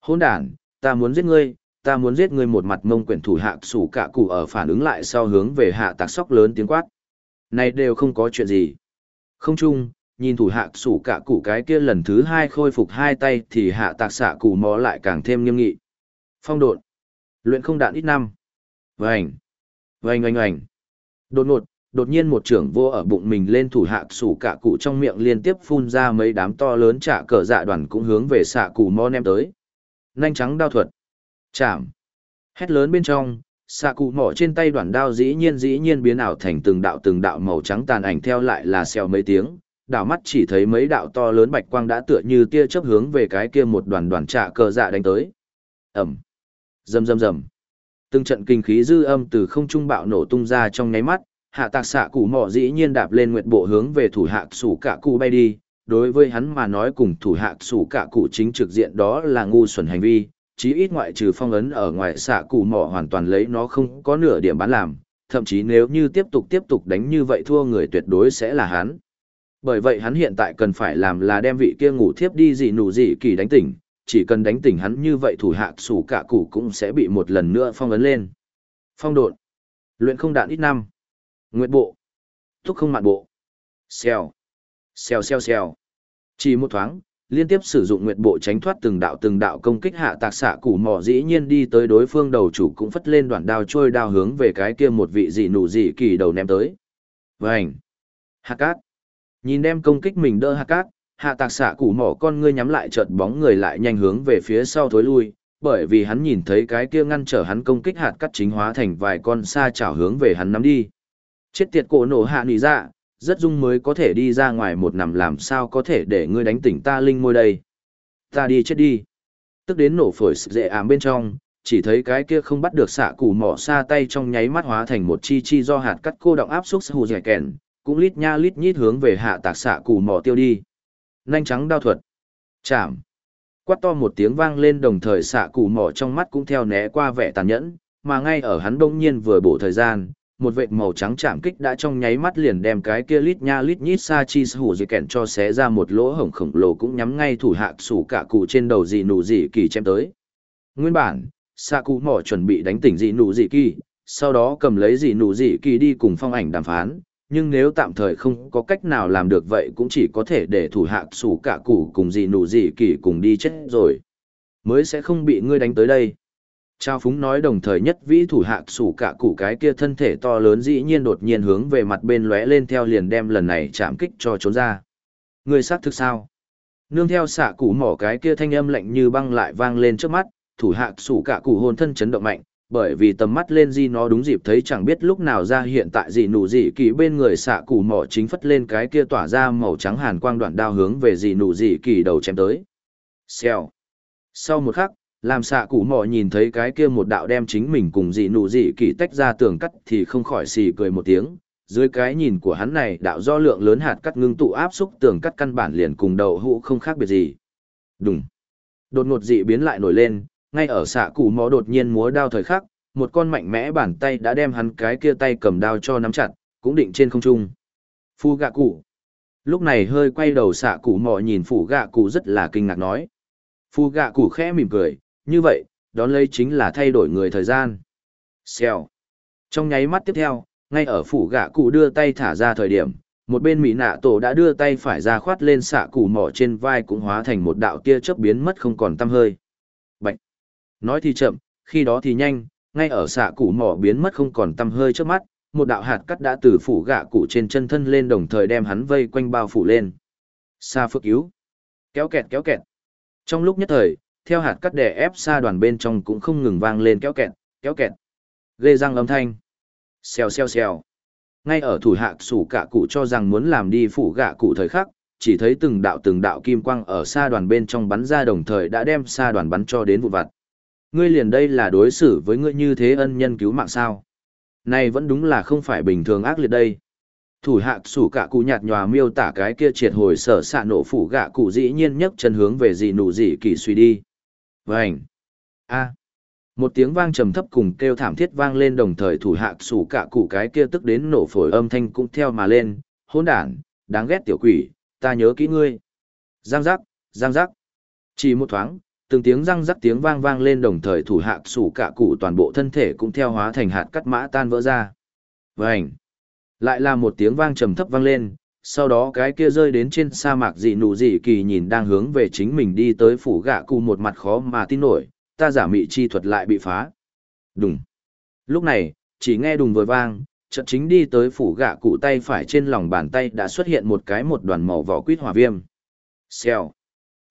Hôn đản ta muốn giết ngươi, ta muốn giết ngươi một mặt mông quyển thủ hạ sủ cả cụ ở phản ứng lại sau hướng về hạ tạc sóc lớn tiếng quát. Này đều không có chuyện gì. Không chung, nhìn thủ hạ sủ cả cụ cái kia lần thứ hai khôi phục hai tay thì hạ tạc xạ cụ mò lại càng thêm nghiêm nghị. Phong độn. Luyện không đạn ít năm. Vành. Vành oanh oanh. Đột ngột, đột nhiên một trưởng vô ở bụng mình lên thủ hạ sủ cả cụ trong miệng liên tiếp phun ra mấy đám to lớn trả cờ dạ đoàn cũng hướng về xạ cụ mo nem tới. Nanh trắng đao thuật. Chạm. Hét lớn bên trong, xạ cụ mỏ trên tay đoàn đao dĩ nhiên dĩ nhiên biến ảo thành từng đạo từng đạo màu trắng tàn ảnh theo lại là xèo mấy tiếng, đảo mắt chỉ thấy mấy đạo to lớn bạch quang đã tựa như tia chớp hướng về cái kia một đoàn đoàn trạ cờ dạ đánh tới. Ẩm. Rầm rầm rầm. Từng trận kinh khí dư âm từ không trung bạo nổ tung ra trong nháy mắt, hạ tạc xạ cụ mỏ dĩ nhiên đạp lên nguyệt bộ hướng về thủ hạ sủ cả cụ bay đi. Đối với hắn mà nói cùng thủ hạ sủ cả cụ chính trực diện đó là ngu xuẩn hành vi, chí ít ngoại trừ phong ấn ở ngoài xạ cụ mỏ hoàn toàn lấy nó không có nửa điểm bán làm, thậm chí nếu như tiếp tục tiếp tục đánh như vậy thua người tuyệt đối sẽ là hắn. Bởi vậy hắn hiện tại cần phải làm là đem vị kia ngủ thiếp đi gì nụ gì kỳ đánh tỉnh, chỉ cần đánh tỉnh hắn như vậy thủ hạ sủ cả củ cũng sẽ bị một lần nữa phong ấn lên. Phong độn. Luyện không đạn ít năm. Nguyệt bộ. Thúc không mạn bộ. Xèo. Xèo xèo xèo. Chỉ một thoáng, liên tiếp sử dụng nguyệt bộ tránh thoát từng đạo từng đạo công kích hạ tạc xạ củ mỏ dĩ nhiên đi tới đối phương đầu chủ cũng phất lên đoạn đao trôi đao hướng về cái kia một vị dị nụ dị kỳ đầu ném tới. Vành. Hạ cát. Nhìn đem công kích mình đỡ hạ cát, hạ tạc xạ củ mỏ con ngươi nhắm lại chợt bóng người lại nhanh hướng về phía sau thối lui, bởi vì hắn nhìn thấy cái kia ngăn trở hắn công kích hạt cắt chính hóa thành vài con xa chảo hướng về hắn nắm đi. Chết tiệt cổ nổ hạ nỉ dạ, rất dung mới có thể đi ra ngoài một nằm làm sao có thể để ngươi đánh tỉnh ta linh môi đây. Ta đi chết đi. Tức đến nổ phổi dễ ảm bên trong, chỉ thấy cái kia không bắt được xạ củ mỏ xa tay trong nháy mắt hóa thành một chi chi do hạt cắt cô động áp xúc hù dẻ kèn, cũng lít nha lít nhít hướng về hạ tạc xạ củ mỏ tiêu đi. Nanh trắng đao thuật. Chạm. Quát to một tiếng vang lên đồng thời xạ cụ mỏ trong mắt cũng theo né qua vẻ tàn nhẫn, mà ngay ở hắn đông nhiên vừa bổ thời gian, một vệt màu trắng chạm kích đã trong nháy mắt liền đem cái kia lít nha lít nhít sa chi hủ dị kẹn cho xé ra một lỗ hổng khổng lồ cũng nhắm ngay thủ hạ sủ cả cụ trên đầu dị nụ dị kỳ chém tới. Nguyên bản, xạ cụ mỏ chuẩn bị đánh tỉnh dị nụ dị kỳ, sau đó cầm lấy dị nụ dị kỳ đi cùng phong ảnh đàm phán, nhưng nếu tạm thời không có cách nào làm được vậy cũng chỉ có thể để thủ hạ sủ cả củ cùng dì nụ dì kỳ cùng đi chết rồi. Mới sẽ không bị ngươi đánh tới đây. Trao phúng nói đồng thời nhất vĩ thủ hạ sủ cả củ cái kia thân thể to lớn dĩ nhiên đột nhiên hướng về mặt bên lóe lên theo liền đem lần này chạm kích cho trốn ra. Người xác thực sao? Nương theo xạ cụ mỏ cái kia thanh âm lạnh như băng lại vang lên trước mắt, thủ hạ sủ cả củ hồn thân chấn động mạnh, bởi vì tầm mắt lên di nó đúng dịp thấy chẳng biết lúc nào ra hiện tại gì nụ gì kỳ bên người xạ cụ mỏ chính phất lên cái kia tỏa ra màu trắng hàn quang đoạn đao hướng về gì nụ gì kỳ đầu chém tới. Xèo. Sau một khắc, làm xạ cụ mỏ nhìn thấy cái kia một đạo đem chính mình cùng dị nụ dị kỳ tách ra tường cắt thì không khỏi xì cười một tiếng dưới cái nhìn của hắn này đạo do lượng lớn hạt cắt ngưng tụ áp xúc tường cắt căn bản liền cùng đầu hũ không khác biệt gì đúng đột ngột dị biến lại nổi lên ngay ở xạ cụ mò đột nhiên múa đao thời khắc một con mạnh mẽ bàn tay đã đem hắn cái kia tay cầm đao cho nắm chặt cũng định trên không trung phu gạ cụ lúc này hơi quay đầu xạ cụ mò nhìn phủ gạ cụ rất là kinh ngạc nói phu gạ cụ khẽ mỉm cười như vậy, đón lấy chính là thay đổi người thời gian. Xèo. Trong nháy mắt tiếp theo, ngay ở phủ gạ cụ đưa tay thả ra thời điểm, một bên mỹ nạ tổ đã đưa tay phải ra khoát lên xạ cụ mỏ trên vai cũng hóa thành một đạo tia chớp biến mất không còn tăm hơi. Nói thì chậm, khi đó thì nhanh, ngay ở xạ cụ mỏ biến mất không còn tăm hơi trước mắt, một đạo hạt cắt đã từ phủ gạ cụ trên chân thân lên đồng thời đem hắn vây quanh bao phủ lên. Sa phước cứu. Kéo kẹt kéo kẹt. Trong lúc nhất thời, theo hạt cắt đè ép xa đoàn bên trong cũng không ngừng vang lên kéo kẹt, kéo kẹt. Ghê răng âm thanh. Xèo xèo xèo. Ngay ở thủ hạ sủ cả cụ cho rằng muốn làm đi phủ gạ cụ thời khắc, chỉ thấy từng đạo từng đạo kim quang ở xa đoàn bên trong bắn ra đồng thời đã đem xa đoàn bắn cho đến vụ vặt. Ngươi liền đây là đối xử với ngươi như thế ân nhân cứu mạng sao. Này vẫn đúng là không phải bình thường ác liệt đây. Thủ hạ sủ cả cụ nhạt nhòa miêu tả cái kia triệt hồi sở xạ nổ phủ gạ cụ dĩ nhiên nhấc chân hướng về gì nụ gì kỳ suy đi. Vành! a Một tiếng vang trầm thấp cùng kêu thảm thiết vang lên đồng thời thủ hạ sủ cả cụ cái kia tức đến nổ phổi âm thanh cũng theo mà lên, Hôn đản, đáng ghét tiểu quỷ, ta nhớ kỹ ngươi. Giang giác, giang giác. Chỉ một thoáng, từng tiếng răng rắc tiếng vang vang lên đồng thời thủ hạ sủ cả cụ toàn bộ thân thể cũng theo hóa thành hạt cắt mã tan vỡ ra. Vành! Lại là một tiếng vang trầm thấp vang lên, sau đó cái kia rơi đến trên sa mạc dị nụ dị kỳ nhìn đang hướng về chính mình đi tới phủ gạ cụ một mặt khó mà tin nổi, ta giả mị chi thuật lại bị phá. Đùng. Lúc này, chỉ nghe đùng vừa vang, trận chính đi tới phủ gạ cụ tay phải trên lòng bàn tay đã xuất hiện một cái một đoàn màu vỏ quýt hỏa viêm. Xèo.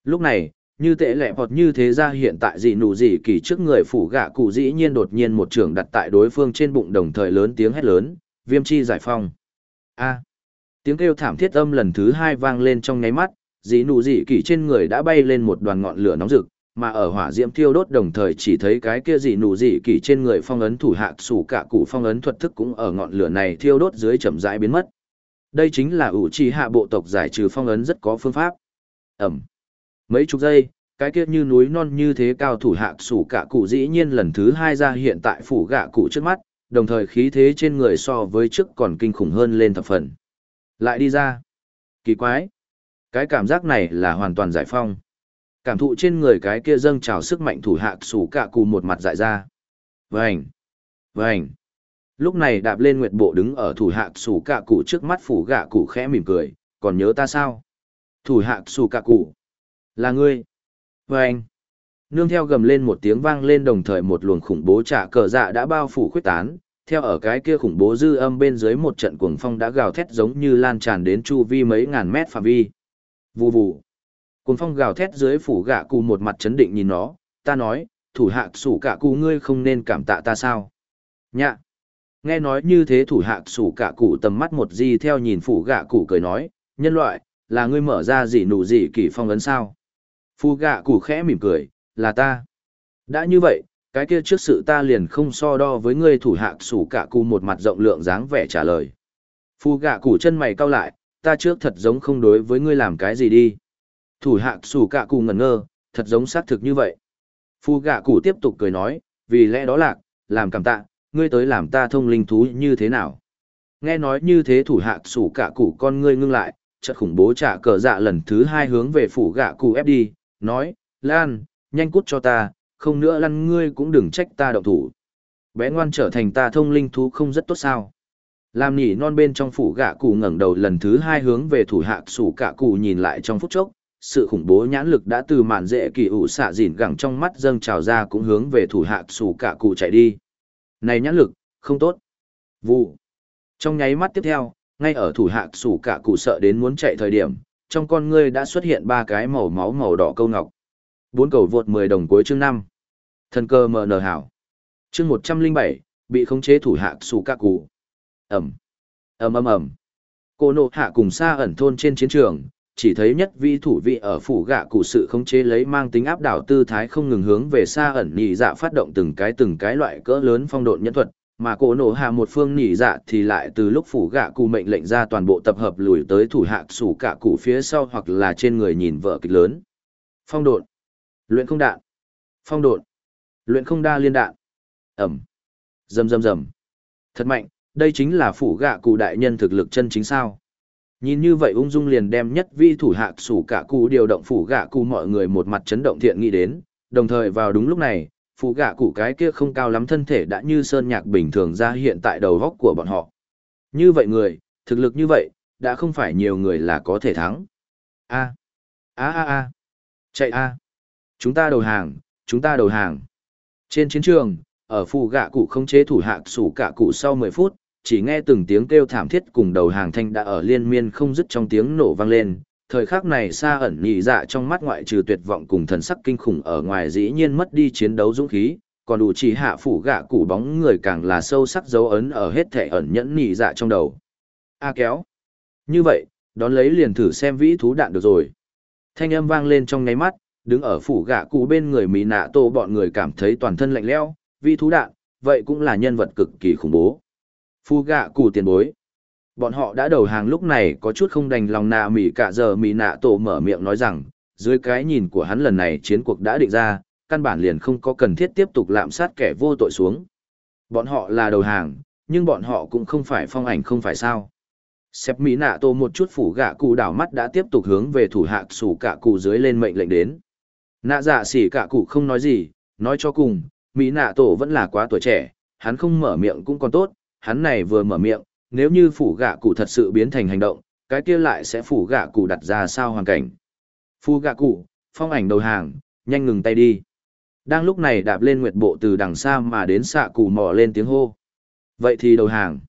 Lúc này, như tệ lẹ hoặc như thế ra hiện tại gì nụ gì kỳ trước người phủ gạ cụ dĩ nhiên đột nhiên một trường đặt tại đối phương trên bụng đồng thời lớn tiếng hét lớn, viêm chi giải phong. A. Tiếng kêu thảm thiết âm lần thứ hai vang lên trong nháy mắt, dĩ nụ dị kỳ trên người đã bay lên một đoàn ngọn lửa nóng rực, mà ở hỏa diễm thiêu đốt đồng thời chỉ thấy cái kia dị nụ dị kỳ trên người phong ấn thủ hạ sủ cả cụ phong ấn thuật thức cũng ở ngọn lửa này thiêu đốt dưới chậm rãi biến mất. Đây chính là ủ trì hạ bộ tộc giải trừ phong ấn rất có phương pháp. Ẩm. Mấy chục giây, cái kia như núi non như thế cao thủ hạ sủ cả cụ dĩ nhiên lần thứ hai ra hiện tại phủ gạ cụ trước mắt, đồng thời khí thế trên người so với trước còn kinh khủng hơn lên thập phần. Lại đi ra. Kỳ quái. Cái cảm giác này là hoàn toàn giải phong. Cảm thụ trên người cái kia dâng trào sức mạnh thủ hạ sủ cả cụ một mặt dại ra. Vành. Vành. Lúc này đạp lên nguyệt bộ đứng ở thủ hạ sủ cả cụ trước mắt phủ gạ cụ khẽ mỉm cười, còn nhớ ta sao? Thủ hạ sủ cả cụ. Là ngươi. Vành. Nương theo gầm lên một tiếng vang lên đồng thời một luồng khủng bố trả cờ dạ đã bao phủ khuyết tán, theo ở cái kia khủng bố dư âm bên dưới một trận cuồng phong đã gào thét giống như lan tràn đến chu vi mấy ngàn mét phạm vi. Vù vù. Cuồng phong gào thét dưới phủ gạ cụ một mặt chấn định nhìn nó, ta nói, thủ hạ sủ cả cụ ngươi không nên cảm tạ ta sao. Nhạ. Nghe nói như thế thủ hạ sủ cả cụ tầm mắt một di theo nhìn phủ gạ cụ cười nói, nhân loại, là ngươi mở ra gì nụ gì kỳ phong ấn sao. Phu gạ Củ khẽ mỉm cười, là ta. Đã như vậy, cái kia trước sự ta liền không so đo với ngươi thủ hạ sủ cả cụ một mặt rộng lượng dáng vẻ trả lời. Phu gạ Củ chân mày cau lại, ta trước thật giống không đối với ngươi làm cái gì đi. Thủ hạ sủ cả cụ ngẩn ngơ, thật giống xác thực như vậy. Phu gạ cụ tiếp tục cười nói, vì lẽ đó lạc, làm cảm tạ, ngươi tới làm ta thông linh thú như thế nào. Nghe nói như thế thủ hạ sủ cả cụ con ngươi ngưng lại, chợt khủng bố trả cờ dạ lần thứ hai hướng về phủ gạ cụ ép đi, nói, Lan, nhanh cút cho ta, không nữa lăn ngươi cũng đừng trách ta động thủ. Bé ngoan trở thành ta thông linh thú không rất tốt sao. Làm nỉ non bên trong phủ gạ cụ ngẩng đầu lần thứ hai hướng về thủ hạ sủ cả cụ nhìn lại trong phút chốc, sự khủng bố nhãn lực đã từ màn dễ kỳ ủ xạ dỉn gẳng trong mắt dâng trào ra cũng hướng về thủ hạ sủ cả cụ chạy đi. Này nhãn lực, không tốt. Vụ. Trong nháy mắt tiếp theo, ngay ở thủ hạ sủ cả cụ sợ đến muốn chạy thời điểm, trong con ngươi đã xuất hiện ba cái màu máu màu đỏ câu ngọc. Bốn cầu vượt 10 đồng cuối chương 5. Thần cơ mở nở hảo. Chương 107, bị khống chế thủ hạ sủ các cụ. Ẩm. ầm ầm ầm. Cô nộ hạ cùng xa ẩn thôn trên chiến trường, chỉ thấy nhất vi thủ vị ở phủ gạ cụ sự khống chế lấy mang tính áp đảo tư thái không ngừng hướng về xa ẩn nhị dạ phát động từng cái từng cái loại cỡ lớn phong độn nhân thuật, mà cổ nổ hạ một phương nỉ dạ thì lại từ lúc phủ gạ cụ mệnh lệnh ra toàn bộ tập hợp lùi tới thủ hạ sủ cả cụ phía sau hoặc là trên người nhìn vợ kịch lớn. Phong độn, luyện không đạn, phong độn, luyện không đa liên đạn, ẩm, rầm rầm rầm, thật mạnh, đây chính là phủ gạ cụ đại nhân thực lực chân chính sao. Nhìn như vậy ung dung liền đem nhất vi thủ hạ sủ cả cụ điều động phủ gạ cụ mọi người một mặt chấn động thiện nghĩ đến, đồng thời vào đúng lúc này, Phụ gạ cụ cái kia không cao lắm thân thể đã như sơn nhạc bình thường ra hiện tại đầu góc của bọn họ. Như vậy người, thực lực như vậy, đã không phải nhiều người là có thể thắng. A. A a a. Chạy a. Chúng ta đầu hàng, chúng ta đầu hàng. Trên chiến trường, ở phụ gạ cụ không chế thủ hạ sủ cả cụ sau 10 phút, chỉ nghe từng tiếng kêu thảm thiết cùng đầu hàng thanh đã ở liên miên không dứt trong tiếng nổ vang lên. Thời khắc này xa ẩn nhị dạ trong mắt ngoại trừ tuyệt vọng cùng thần sắc kinh khủng ở ngoài dĩ nhiên mất đi chiến đấu dũng khí, còn đủ chỉ hạ phủ gạ cụ bóng người càng là sâu sắc dấu ấn ở hết thể ẩn nhẫn nhị dạ trong đầu. A kéo. Như vậy, đón lấy liền thử xem vĩ thú đạn được rồi. Thanh âm vang lên trong ngáy mắt, đứng ở phủ gạ cụ bên người mỹ nạ tô bọn người cảm thấy toàn thân lạnh lẽo, vĩ thú đạn, vậy cũng là nhân vật cực kỳ khủng bố. Phu gạ cụ tiền bối. Bọn họ đã đầu hàng lúc này có chút không đành lòng nạ mỉ cả giờ mỉ nạ tổ mở miệng nói rằng, dưới cái nhìn của hắn lần này chiến cuộc đã định ra, căn bản liền không có cần thiết tiếp tục lạm sát kẻ vô tội xuống. Bọn họ là đầu hàng, nhưng bọn họ cũng không phải phong ảnh không phải sao. Xếp Mỹ nạ tổ một chút phủ gạ cụ đảo mắt đã tiếp tục hướng về thủ hạ sủ cả cụ dưới lên mệnh lệnh đến. Nạ dạ xỉ cả cụ không nói gì, nói cho cùng, Mỹ nạ tổ vẫn là quá tuổi trẻ, hắn không mở miệng cũng còn tốt, hắn này vừa mở miệng, nếu như phủ gạ cụ thật sự biến thành hành động, cái kia lại sẽ phủ gạ cụ đặt ra sao hoàn cảnh. Phủ gạ cụ, phong ảnh đầu hàng, nhanh ngừng tay đi. Đang lúc này đạp lên nguyệt bộ từ đằng xa mà đến xạ cụ mò lên tiếng hô. Vậy thì đầu hàng.